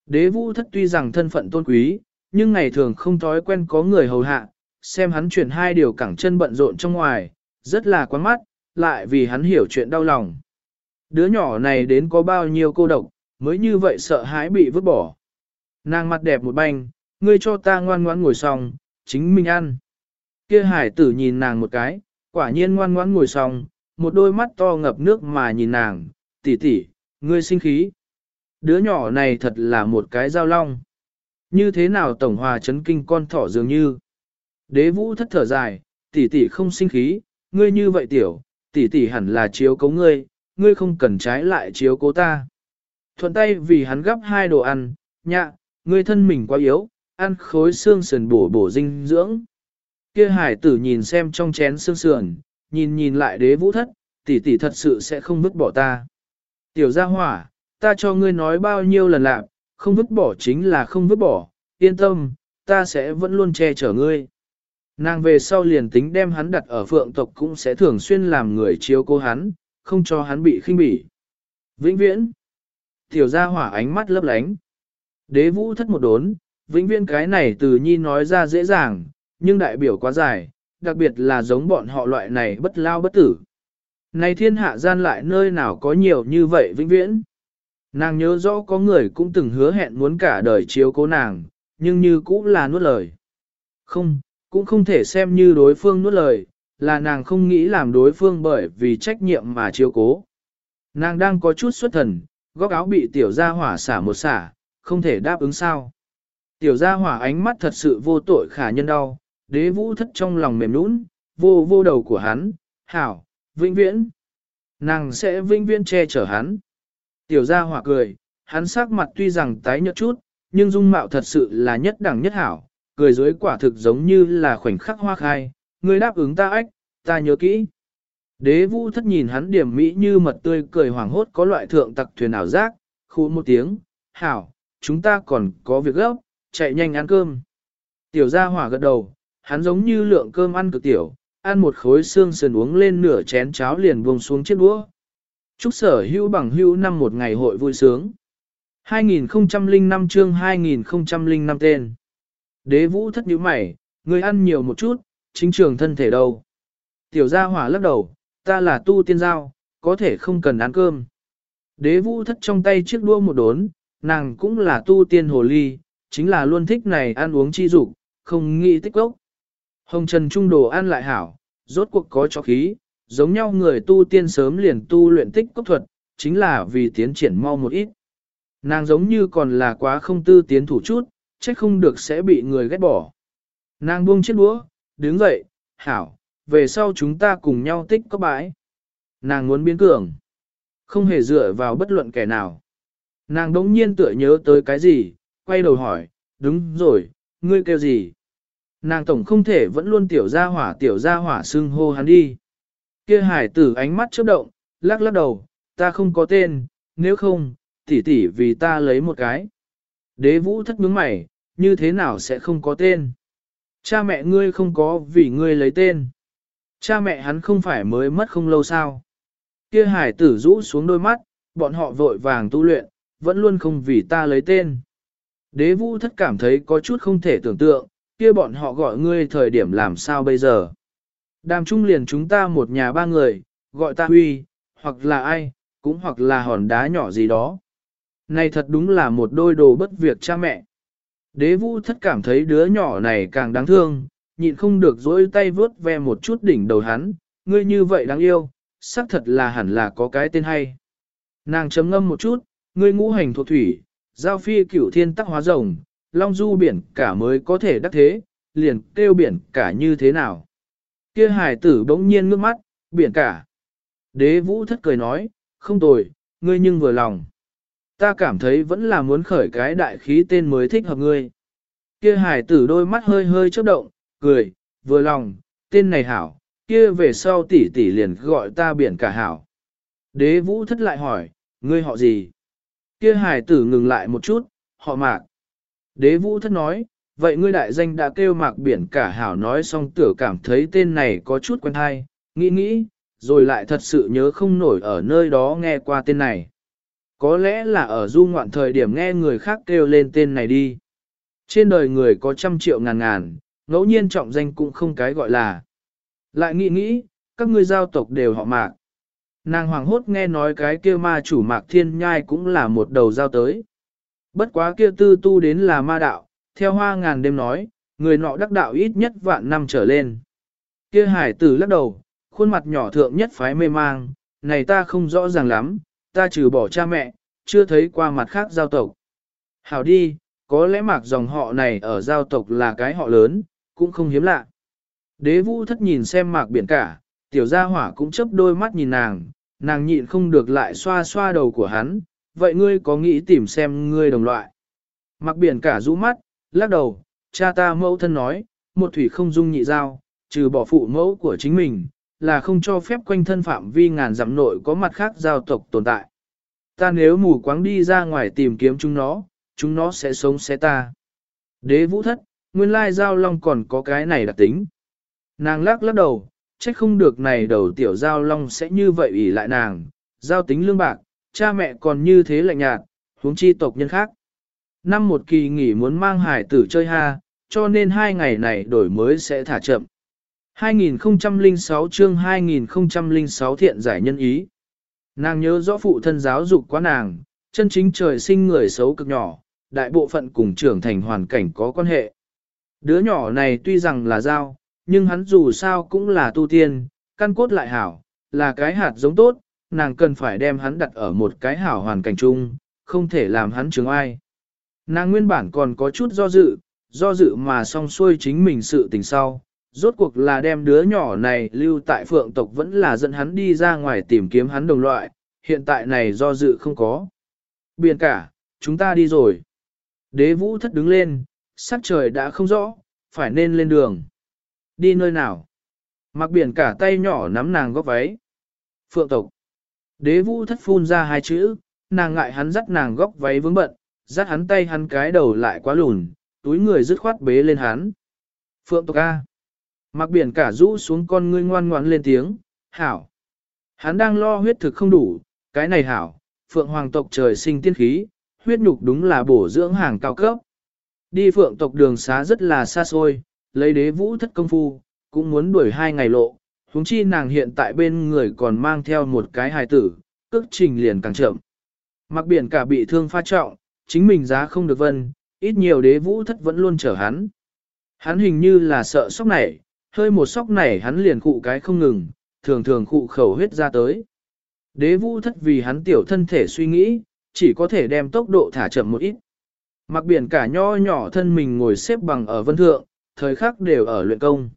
Speaker 1: Đế vũ thất tuy rằng thân phận tôn quý, nhưng ngày thường không thói quen có người hầu hạ, xem hắn chuyển hai điều cẳng chân bận rộn trong ngoài, rất là quán mắt, lại vì hắn hiểu chuyện đau lòng. Đứa nhỏ này đến có bao nhiêu cô độc, mới như vậy sợ hãi bị vứt bỏ. Nàng mặt đẹp một banh, ngươi cho ta ngoan ngoãn ngồi xong, chính mình ăn. Kia hải tử nhìn nàng một cái, quả nhiên ngoan ngoãn ngồi xong, một đôi mắt to ngập nước mà nhìn nàng, tỷ tỷ, ngươi sinh khí. Đứa nhỏ này thật là một cái giao long. Như thế nào tổng hòa chấn kinh con thỏ dường như. Đế vũ thất thở dài, tỷ tỷ không sinh khí, ngươi như vậy tiểu, tỷ tỷ hẳn là chiếu cố ngươi, ngươi không cần trái lại chiếu cố ta. Thuận tay vì hắn gấp hai đồ ăn, nhạ, ngươi thân mình quá yếu, ăn khối xương sườn bổ bổ dinh dưỡng. Kia hải tử nhìn xem trong chén xương sườn, nhìn nhìn lại đế vũ thất, tỷ tỷ thật sự sẽ không vứt bỏ ta. Tiểu gia hỏa, ta cho ngươi nói bao nhiêu lần lạc, không vứt bỏ chính là không vứt bỏ, yên tâm, ta sẽ vẫn luôn che chở ngươi. Nàng về sau liền tính đem hắn đặt ở phượng tộc cũng sẽ thường xuyên làm người chiếu cố hắn, không cho hắn bị khinh bỉ. Vĩnh viễn, tiểu gia hỏa ánh mắt lấp lánh. Đế vũ thất một đốn, vĩnh viễn cái này từ nhi nói ra dễ dàng, nhưng đại biểu quá dài, đặc biệt là giống bọn họ loại này bất lao bất tử. Này thiên hạ gian lại nơi nào có nhiều như vậy vĩnh viễn. Nàng nhớ rõ có người cũng từng hứa hẹn muốn cả đời chiếu cố nàng, nhưng như cũng là nuốt lời. Không, cũng không thể xem như đối phương nuốt lời, là nàng không nghĩ làm đối phương bởi vì trách nhiệm mà chiếu cố. Nàng đang có chút xuất thần, góc áo bị tiểu gia hỏa xả một xả, không thể đáp ứng sao. Tiểu gia hỏa ánh mắt thật sự vô tội khả nhân đau, đế vũ thất trong lòng mềm nũng, vô vô đầu của hắn, hảo, vĩnh viễn. Nàng sẽ vĩnh viễn che chở hắn. Tiểu gia hỏa cười, hắn sắc mặt tuy rằng tái nhợt chút, nhưng dung mạo thật sự là nhất đẳng nhất hảo, cười dưới quả thực giống như là khoảnh khắc hoa khai, người đáp ứng ta ách, ta nhớ kỹ. Đế vũ thất nhìn hắn điểm mỹ như mật tươi cười hoàng hốt có loại thượng tặc thuyền ảo giác, khu một tiếng, hảo, chúng ta còn có việc gấp, chạy nhanh ăn cơm. Tiểu gia hỏa gật đầu, hắn giống như lượng cơm ăn cực tiểu, ăn một khối xương sườn uống lên nửa chén cháo liền buông xuống chiếc đũa. Chúc sở hữu bằng hữu năm một ngày hội vui sướng. 2005 chương 2005 tên. Đế vũ thất nhíu mày, người ăn nhiều một chút, chính trường thân thể đâu. Tiểu gia hỏa lắc đầu, ta là tu tiên giao, có thể không cần ăn cơm. Đế vũ thất trong tay chiếc đua một đốn, nàng cũng là tu tiên hồ ly, chính là luôn thích này ăn uống chi dục, không nghĩ tích gốc. Hồng Trần Trung đồ ăn lại hảo, rốt cuộc có cho khí, giống nhau người tu tiên sớm liền tu luyện tích cốc thuật, chính là vì tiến triển mau một ít. Nàng giống như còn là quá không tư tiến thủ chút, chắc không được sẽ bị người ghét bỏ. Nàng buông chiếc đũa, đứng dậy, hảo, về sau chúng ta cùng nhau tích có bãi. Nàng muốn biến cường, không hề dựa vào bất luận kẻ nào. Nàng đống nhiên tựa nhớ tới cái gì, quay đầu hỏi, đúng rồi, ngươi kêu gì? Nàng tổng không thể vẫn luôn tiểu ra hỏa tiểu ra hỏa xưng hô hắn đi. Kia hải tử ánh mắt chớp động, lắc lắc đầu, ta không có tên, nếu không, tỷ tỷ vì ta lấy một cái. Đế vũ thất nhướng mày, như thế nào sẽ không có tên? Cha mẹ ngươi không có vì ngươi lấy tên. Cha mẹ hắn không phải mới mất không lâu sao. Kia hải tử rũ xuống đôi mắt, bọn họ vội vàng tu luyện, vẫn luôn không vì ta lấy tên. Đế vũ thất cảm thấy có chút không thể tưởng tượng, kia bọn họ gọi ngươi thời điểm làm sao bây giờ. Đàm trung liền chúng ta một nhà ba người, gọi ta huy, hoặc là ai, cũng hoặc là hòn đá nhỏ gì đó. Này thật đúng là một đôi đồ bất việc cha mẹ. Đế vũ thất cảm thấy đứa nhỏ này càng đáng thương, nhịn không được dỗi tay vớt ve một chút đỉnh đầu hắn, ngươi như vậy đáng yêu, xác thật là hẳn là có cái tên hay. Nàng chấm ngâm một chút, ngươi ngũ hành thuộc thủy, giao phi cửu thiên tắc hóa rồng, long du biển cả mới có thể đắc thế, liền kêu biển cả như thế nào. Kia hải tử bỗng nhiên ngước mắt, biển cả. Đế vũ thất cười nói, không tồi, ngươi nhưng vừa lòng. Ta cảm thấy vẫn là muốn khởi cái đại khí tên mới thích hợp ngươi. Kia hải tử đôi mắt hơi hơi chớp động, cười, vừa lòng, tên này hảo, kia về sau tỷ tỷ liền gọi ta biển cả hảo. Đế vũ thất lại hỏi, ngươi họ gì? Kia hải tử ngừng lại một chút, họ mạc. Đế vũ thất nói, vậy ngươi đại danh đã kêu mạc biển cả hảo nói xong tử cảm thấy tên này có chút quen hay, nghĩ nghĩ, rồi lại thật sự nhớ không nổi ở nơi đó nghe qua tên này. Có lẽ là ở du ngoạn thời điểm nghe người khác kêu lên tên này đi. Trên đời người có trăm triệu ngàn ngàn, ngẫu nhiên trọng danh cũng không cái gọi là. Lại nghĩ nghĩ, các ngươi giao tộc đều họ mạc. Nàng hoàng hốt nghe nói cái kia ma chủ mạc thiên nhai cũng là một đầu giao tới. Bất quá kia tư tu đến là ma đạo, theo hoa ngàn đêm nói, người nọ đắc đạo ít nhất vạn năm trở lên. Kia hải tử lắc đầu, khuôn mặt nhỏ thượng nhất phái mê mang, này ta không rõ ràng lắm, ta trừ bỏ cha mẹ, chưa thấy qua mặt khác giao tộc. Hảo đi, có lẽ mạc dòng họ này ở giao tộc là cái họ lớn, cũng không hiếm lạ. Đế vũ thất nhìn xem mạc biển cả, tiểu gia hỏa cũng chớp đôi mắt nhìn nàng, nàng nhịn không được lại xoa xoa đầu của hắn, vậy ngươi có nghĩ tìm xem ngươi đồng loại. mặc biển cả rũ mắt, lắc đầu, cha ta mẫu thân nói, một thủy không dung nhị giao, trừ bỏ phụ mẫu của chính mình, là không cho phép quanh thân phạm vi ngàn dặm nội có mặt khác giao tộc tồn tại. Ta nếu mù quáng đi ra ngoài tìm kiếm chúng nó, chúng nó sẽ sống sẽ ta. Đế vũ thất, nguyên lai giao long còn có cái này đặc tính. Nàng lắc lắc đầu, trách không được này đầu tiểu giao long sẽ như vậy ủy lại nàng, giao tính lương bạc, cha mẹ còn như thế lạnh nhạt, huống chi tộc nhân khác. Năm một kỳ nghỉ muốn mang hải tử chơi ha, cho nên hai ngày này đổi mới sẽ thả chậm. 2006 chương 2006 thiện giải nhân ý. Nàng nhớ rõ phụ thân giáo dục quá nàng, chân chính trời sinh người xấu cực nhỏ, đại bộ phận cùng trưởng thành hoàn cảnh có quan hệ. Đứa nhỏ này tuy rằng là giao, nhưng hắn dù sao cũng là tu tiên, căn cốt lại hảo, là cái hạt giống tốt, nàng cần phải đem hắn đặt ở một cái hảo hoàn cảnh chung, không thể làm hắn chứng ai. Nàng nguyên bản còn có chút do dự, do dự mà song xuôi chính mình sự tình sau, rốt cuộc là đem đứa nhỏ này lưu tại phượng tộc vẫn là dẫn hắn đi ra ngoài tìm kiếm hắn đồng loại, hiện tại này do dự không có. Biển cả, chúng ta đi rồi. Đế vũ thất đứng lên, sắc trời đã không rõ, phải nên lên đường. Đi nơi nào? Mặc biển cả tay nhỏ nắm nàng góc váy. Phượng tộc. Đế vũ thất phun ra hai chữ, nàng ngại hắn dắt nàng góc váy vướng bận, dắt hắn tay hắn cái đầu lại quá lùn, túi người dứt khoát bế lên hắn. Phượng tộc A. Mặc biển cả rũ xuống con ngươi ngoan ngoãn lên tiếng, hảo. Hắn đang lo huyết thực không đủ, cái này hảo, phượng hoàng tộc trời sinh tiên khí, huyết nhục đúng là bổ dưỡng hàng cao cấp. Đi phượng tộc đường xá rất là xa xôi, lấy đế vũ thất công phu, cũng muốn đuổi hai ngày lộ, huống chi nàng hiện tại bên người còn mang theo một cái hài tử, cước trình liền càng chậm. Mặc biển cả bị thương pha trọng, chính mình giá không được vân, ít nhiều đế vũ thất vẫn luôn chở hắn. Hắn hình như là sợ sốc này, hơi một sốc này hắn liền cụ cái không ngừng, thường thường cụ khẩu huyết ra tới. Đế vũ thất vì hắn tiểu thân thể suy nghĩ, chỉ có thể đem tốc độ thả chậm một ít. Mặc biển cả nho nhỏ thân mình ngồi xếp bằng ở vân thượng, thời khắc đều ở luyện công.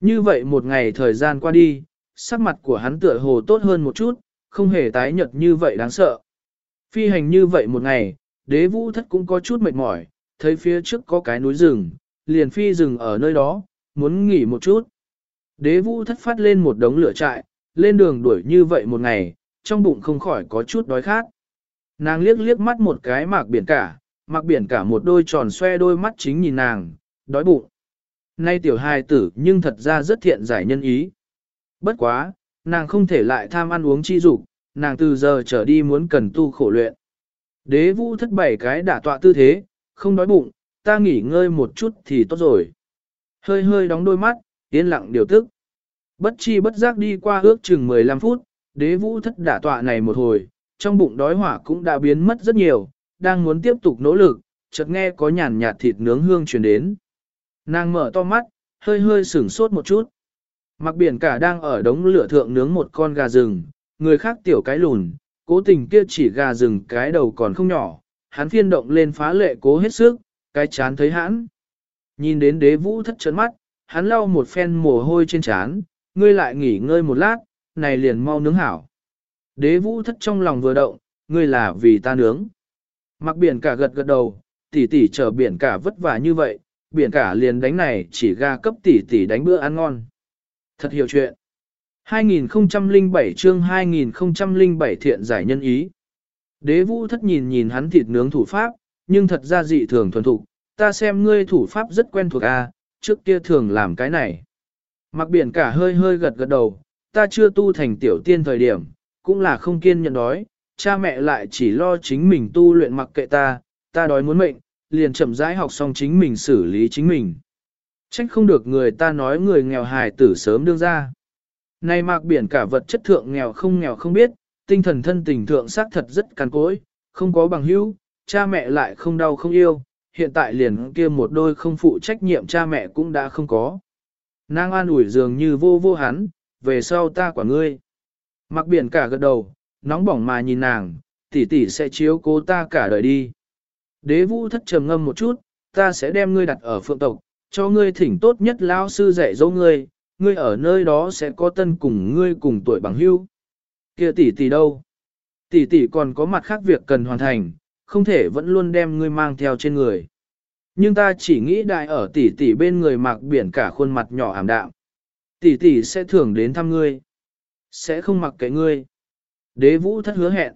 Speaker 1: Như vậy một ngày thời gian qua đi, sắc mặt của hắn tựa hồ tốt hơn một chút, không hề tái nhợt như vậy đáng sợ. Phi hành như vậy một ngày, đế vũ thất cũng có chút mệt mỏi, thấy phía trước có cái núi rừng, liền phi rừng ở nơi đó, muốn nghỉ một chút. Đế vũ thất phát lên một đống lửa trại, lên đường đuổi như vậy một ngày, trong bụng không khỏi có chút đói khát. Nàng liếc liếc mắt một cái mạc biển cả, mạc biển cả một đôi tròn xoe đôi mắt chính nhìn nàng, đói bụng. Nay tiểu hài tử nhưng thật ra rất thiện giải nhân ý. Bất quá, nàng không thể lại tham ăn uống chi dục, nàng từ giờ trở đi muốn cần tu khổ luyện. Đế vũ thất bảy cái đả tọa tư thế, không đói bụng, ta nghỉ ngơi một chút thì tốt rồi. Hơi hơi đóng đôi mắt, yên lặng điều tức. Bất chi bất giác đi qua ước chừng 15 phút, đế vũ thất đả tọa này một hồi, trong bụng đói hỏa cũng đã biến mất rất nhiều, đang muốn tiếp tục nỗ lực, chợt nghe có nhàn nhạt thịt nướng hương truyền đến. Nàng mở to mắt, hơi hơi sửng sốt một chút. Mặc biển cả đang ở đống lửa thượng nướng một con gà rừng, người khác tiểu cái lùn, cố tình kia chỉ gà rừng cái đầu còn không nhỏ, hắn phiên động lên phá lệ cố hết sức, cái chán thấy hãn. Nhìn đến đế vũ thất trấn mắt, hắn lau một phen mồ hôi trên chán, ngươi lại nghỉ ngơi một lát, này liền mau nướng hảo. Đế vũ thất trong lòng vừa động, ngươi là vì ta nướng. Mặc biển cả gật gật đầu, tỷ tỷ chờ biển cả vất vả như vậy, biển cả liền đánh này chỉ ga cấp tỷ tỷ đánh bữa ăn ngon. Thật hiểu chuyện. 2007 chương 2007 thiện giải nhân ý. Đế vũ thất nhìn nhìn hắn thịt nướng thủ pháp, nhưng thật ra dị thường thuần thục, ta xem ngươi thủ pháp rất quen thuộc a, à, trước kia thường làm cái này. Mặc biển cả hơi hơi gật gật đầu, ta chưa tu thành tiểu tiên thời điểm, cũng là không kiên nhẫn đói, cha mẹ lại chỉ lo chính mình tu luyện mặc kệ ta, ta đói muốn mệnh, liền chậm rãi học xong chính mình xử lý chính mình. Trách không được người ta nói người nghèo hài tử sớm đương ra. Này mạc biển cả vật chất thượng nghèo không nghèo không biết, tinh thần thân tình thượng xác thật rất cằn cối, không có bằng hữu, cha mẹ lại không đau không yêu, hiện tại liền kia một đôi không phụ trách nhiệm cha mẹ cũng đã không có. Nàng an ủi dường như vô vô hắn, về sau ta quả ngươi. Mặc biển cả gật đầu, nóng bỏng mà nhìn nàng, tỷ tỷ sẽ chiếu cố ta cả đời đi. Đế vũ thất trầm ngâm một chút, ta sẽ đem ngươi đặt ở phượng tộc, cho ngươi thỉnh tốt nhất lao sư dạy dỗ ngươi, ngươi ở nơi đó sẽ có tân cùng ngươi cùng tuổi bằng hưu. Kia tỷ tỷ đâu? Tỷ tỷ còn có mặt khác việc cần hoàn thành, không thể vẫn luôn đem ngươi mang theo trên người. Nhưng ta chỉ nghĩ đại ở tỷ tỷ bên người mặc biển cả khuôn mặt nhỏ ảm đạm. Tỷ tỷ sẽ thường đến thăm ngươi. Sẽ không mặc kệ ngươi. Đế vũ thất hứa hẹn.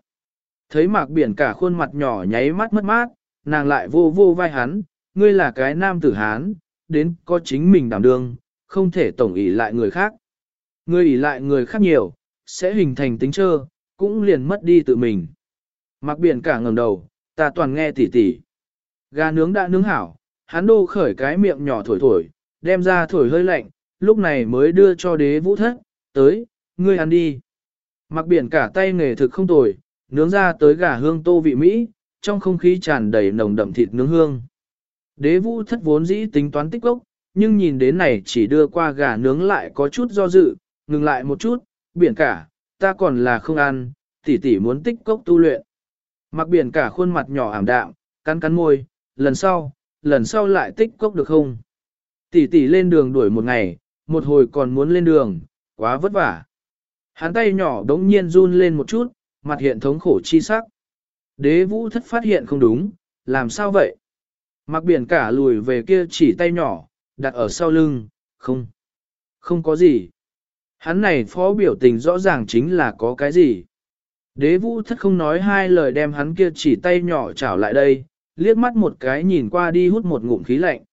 Speaker 1: Thấy mạc biển cả khuôn mặt nhỏ nháy mắt mất mát, nàng lại vô vô vai hắn, ngươi là cái nam tử hán, đến có chính mình đảm đương, không thể tổng ỷ lại người khác. Ngươi ỷ lại người khác nhiều, sẽ hình thành tính trơ, cũng liền mất đi tự mình. mặc biển cả ngầm đầu, ta toàn nghe tỉ tỉ. Gà nướng đã nướng hảo, hắn đô khởi cái miệng nhỏ thổi thổi, đem ra thổi hơi lạnh, lúc này mới đưa cho đế vũ thất, tới, ngươi ăn đi. Mặc biển cả tay nghề thực không tồi, nướng ra tới gà hương tô vị Mỹ, trong không khí tràn đầy nồng đậm thịt nướng hương. Đế vũ thất vốn dĩ tính toán tích gốc, nhưng nhìn đến này chỉ đưa qua gà nướng lại có chút do dự, ngừng lại một chút, biển cả, ta còn là không ăn, tỷ tỷ muốn tích cốc tu luyện. Mặc biển cả khuôn mặt nhỏ ảm đạm, cắn cắn môi, lần sau, lần sau lại tích cốc được không? Tỷ tỷ lên đường đuổi một ngày, một hồi còn muốn lên đường, quá vất vả. Hắn tay nhỏ đống nhiên run lên một chút, mặt hiện thống khổ chi sắc. Đế vũ thất phát hiện không đúng, làm sao vậy? Mặc biển cả lùi về kia chỉ tay nhỏ, đặt ở sau lưng, không, không có gì. Hắn này phó biểu tình rõ ràng chính là có cái gì. Đế vũ thất không nói hai lời đem hắn kia chỉ tay nhỏ chảo lại đây, liếc mắt một cái nhìn qua đi hút một ngụm khí lạnh.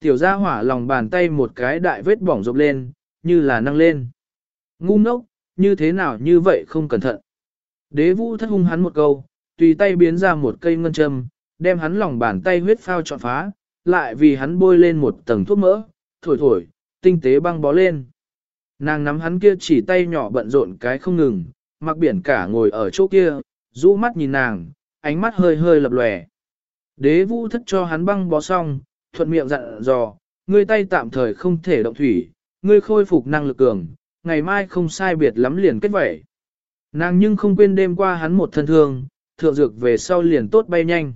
Speaker 1: Tiểu gia hỏa lòng bàn tay một cái đại vết bỏng rộp lên, như là nâng lên. Ngu ngốc, như thế nào như vậy không cẩn thận. Đế vũ thất hung hắn một câu, tùy tay biến ra một cây ngân châm, đem hắn lòng bàn tay huyết phao trọn phá, lại vì hắn bôi lên một tầng thuốc mỡ, thổi thổi, tinh tế băng bó lên. Nàng nắm hắn kia chỉ tay nhỏ bận rộn cái không ngừng, mặc biển cả ngồi ở chỗ kia, rũ mắt nhìn nàng, ánh mắt hơi hơi lập lòe. Đế vũ thất cho hắn băng bó xong, thuận miệng dặn dò, ngươi tay tạm thời không thể động thủy, ngươi khôi phục năng lực cường, ngày mai không sai biệt lắm liền kết vẩy. Nàng nhưng không quên đêm qua hắn một thân thương, thượng dược về sau liền tốt bay nhanh.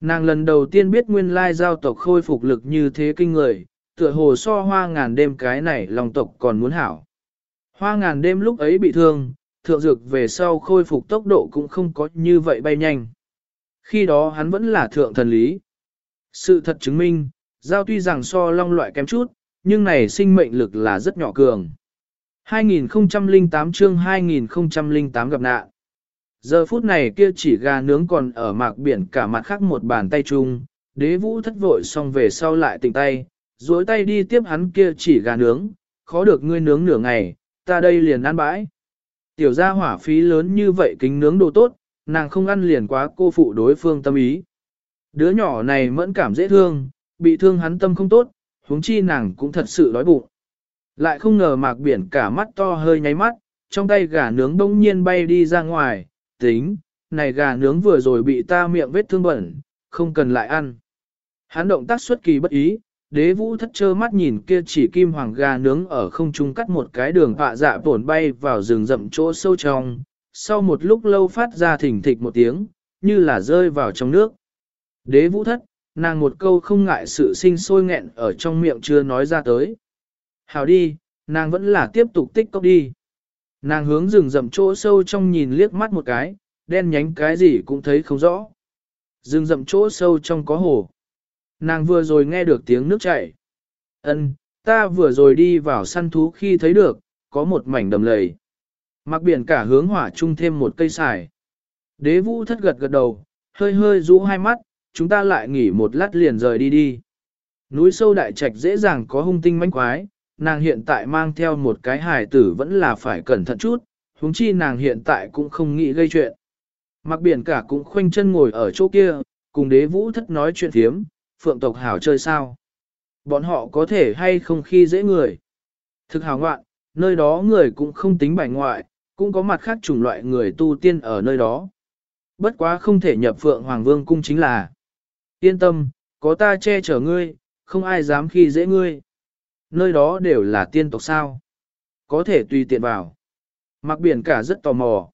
Speaker 1: Nàng lần đầu tiên biết nguyên lai giao tộc khôi phục lực như thế kinh người, tựa hồ so hoa ngàn đêm cái này lòng tộc còn muốn hảo. Hoa ngàn đêm lúc ấy bị thương, thượng dược về sau khôi phục tốc độ cũng không có như vậy bay nhanh. Khi đó hắn vẫn là thượng thần lý. Sự thật chứng minh, giao tuy rằng so long loại kém chút, nhưng này sinh mệnh lực là rất nhỏ cường. 2008 chương 2008 gặp nạn. Giờ phút này kia chỉ gà nướng còn ở mạc biển cả mặt khác một bàn tay chung, đế vũ thất vội xong về sau lại tỉnh tay, duỗi tay đi tiếp hắn kia chỉ gà nướng, khó được ngươi nướng nửa ngày, ta đây liền ăn bãi. Tiểu gia hỏa phí lớn như vậy kính nướng đồ tốt, nàng không ăn liền quá cô phụ đối phương tâm ý. Đứa nhỏ này mẫn cảm dễ thương, bị thương hắn tâm không tốt, huống chi nàng cũng thật sự đói bụng. Lại không ngờ mạc biển cả mắt to hơi nháy mắt, trong tay gà nướng bỗng nhiên bay đi ra ngoài, tính, này gà nướng vừa rồi bị ta miệng vết thương bẩn, không cần lại ăn. Hắn động tác xuất kỳ bất ý, đế vũ thất trơ mắt nhìn kia chỉ kim hoàng gà nướng ở không trung cắt một cái đường họa dạ tổn bay vào rừng rậm chỗ sâu trong, sau một lúc lâu phát ra thỉnh thịch một tiếng, như là rơi vào trong nước. Đế vũ thất, nàng một câu không ngại sự sinh sôi nghẹn ở trong miệng chưa nói ra tới. Hào đi, nàng vẫn là tiếp tục tích cốc đi. Nàng hướng rừng rậm chỗ sâu trong nhìn liếc mắt một cái, đen nhánh cái gì cũng thấy không rõ. Rừng rậm chỗ sâu trong có hồ. Nàng vừa rồi nghe được tiếng nước chảy. Ân, ta vừa rồi đi vào săn thú khi thấy được, có một mảnh đầm lầy. Mặc biển cả hướng hỏa chung thêm một cây xài. Đế vũ thất gật gật đầu, hơi hơi rũ hai mắt, chúng ta lại nghỉ một lát liền rời đi đi. Núi sâu đại trạch dễ dàng có hung tinh manh quái, nàng hiện tại mang theo một cái hài tử vẫn là phải cẩn thận chút, huống chi nàng hiện tại cũng không nghĩ gây chuyện. Mặc biển cả cũng khoanh chân ngồi ở chỗ kia, cùng đế vũ thất nói chuyện thiếm, phượng tộc hảo chơi sao. Bọn họ có thể hay không khi dễ người. Thực hào ngoạn, nơi đó người cũng không tính bài ngoại, cũng có mặt khác chủng loại người tu tiên ở nơi đó. Bất quá không thể nhập phượng hoàng vương cung chính là. Yên tâm, có ta che chở ngươi, không ai dám khi dễ ngươi. Nơi đó đều là tiên tộc sao. Có thể tùy tiện vào. Mặc biển cả rất tò mò,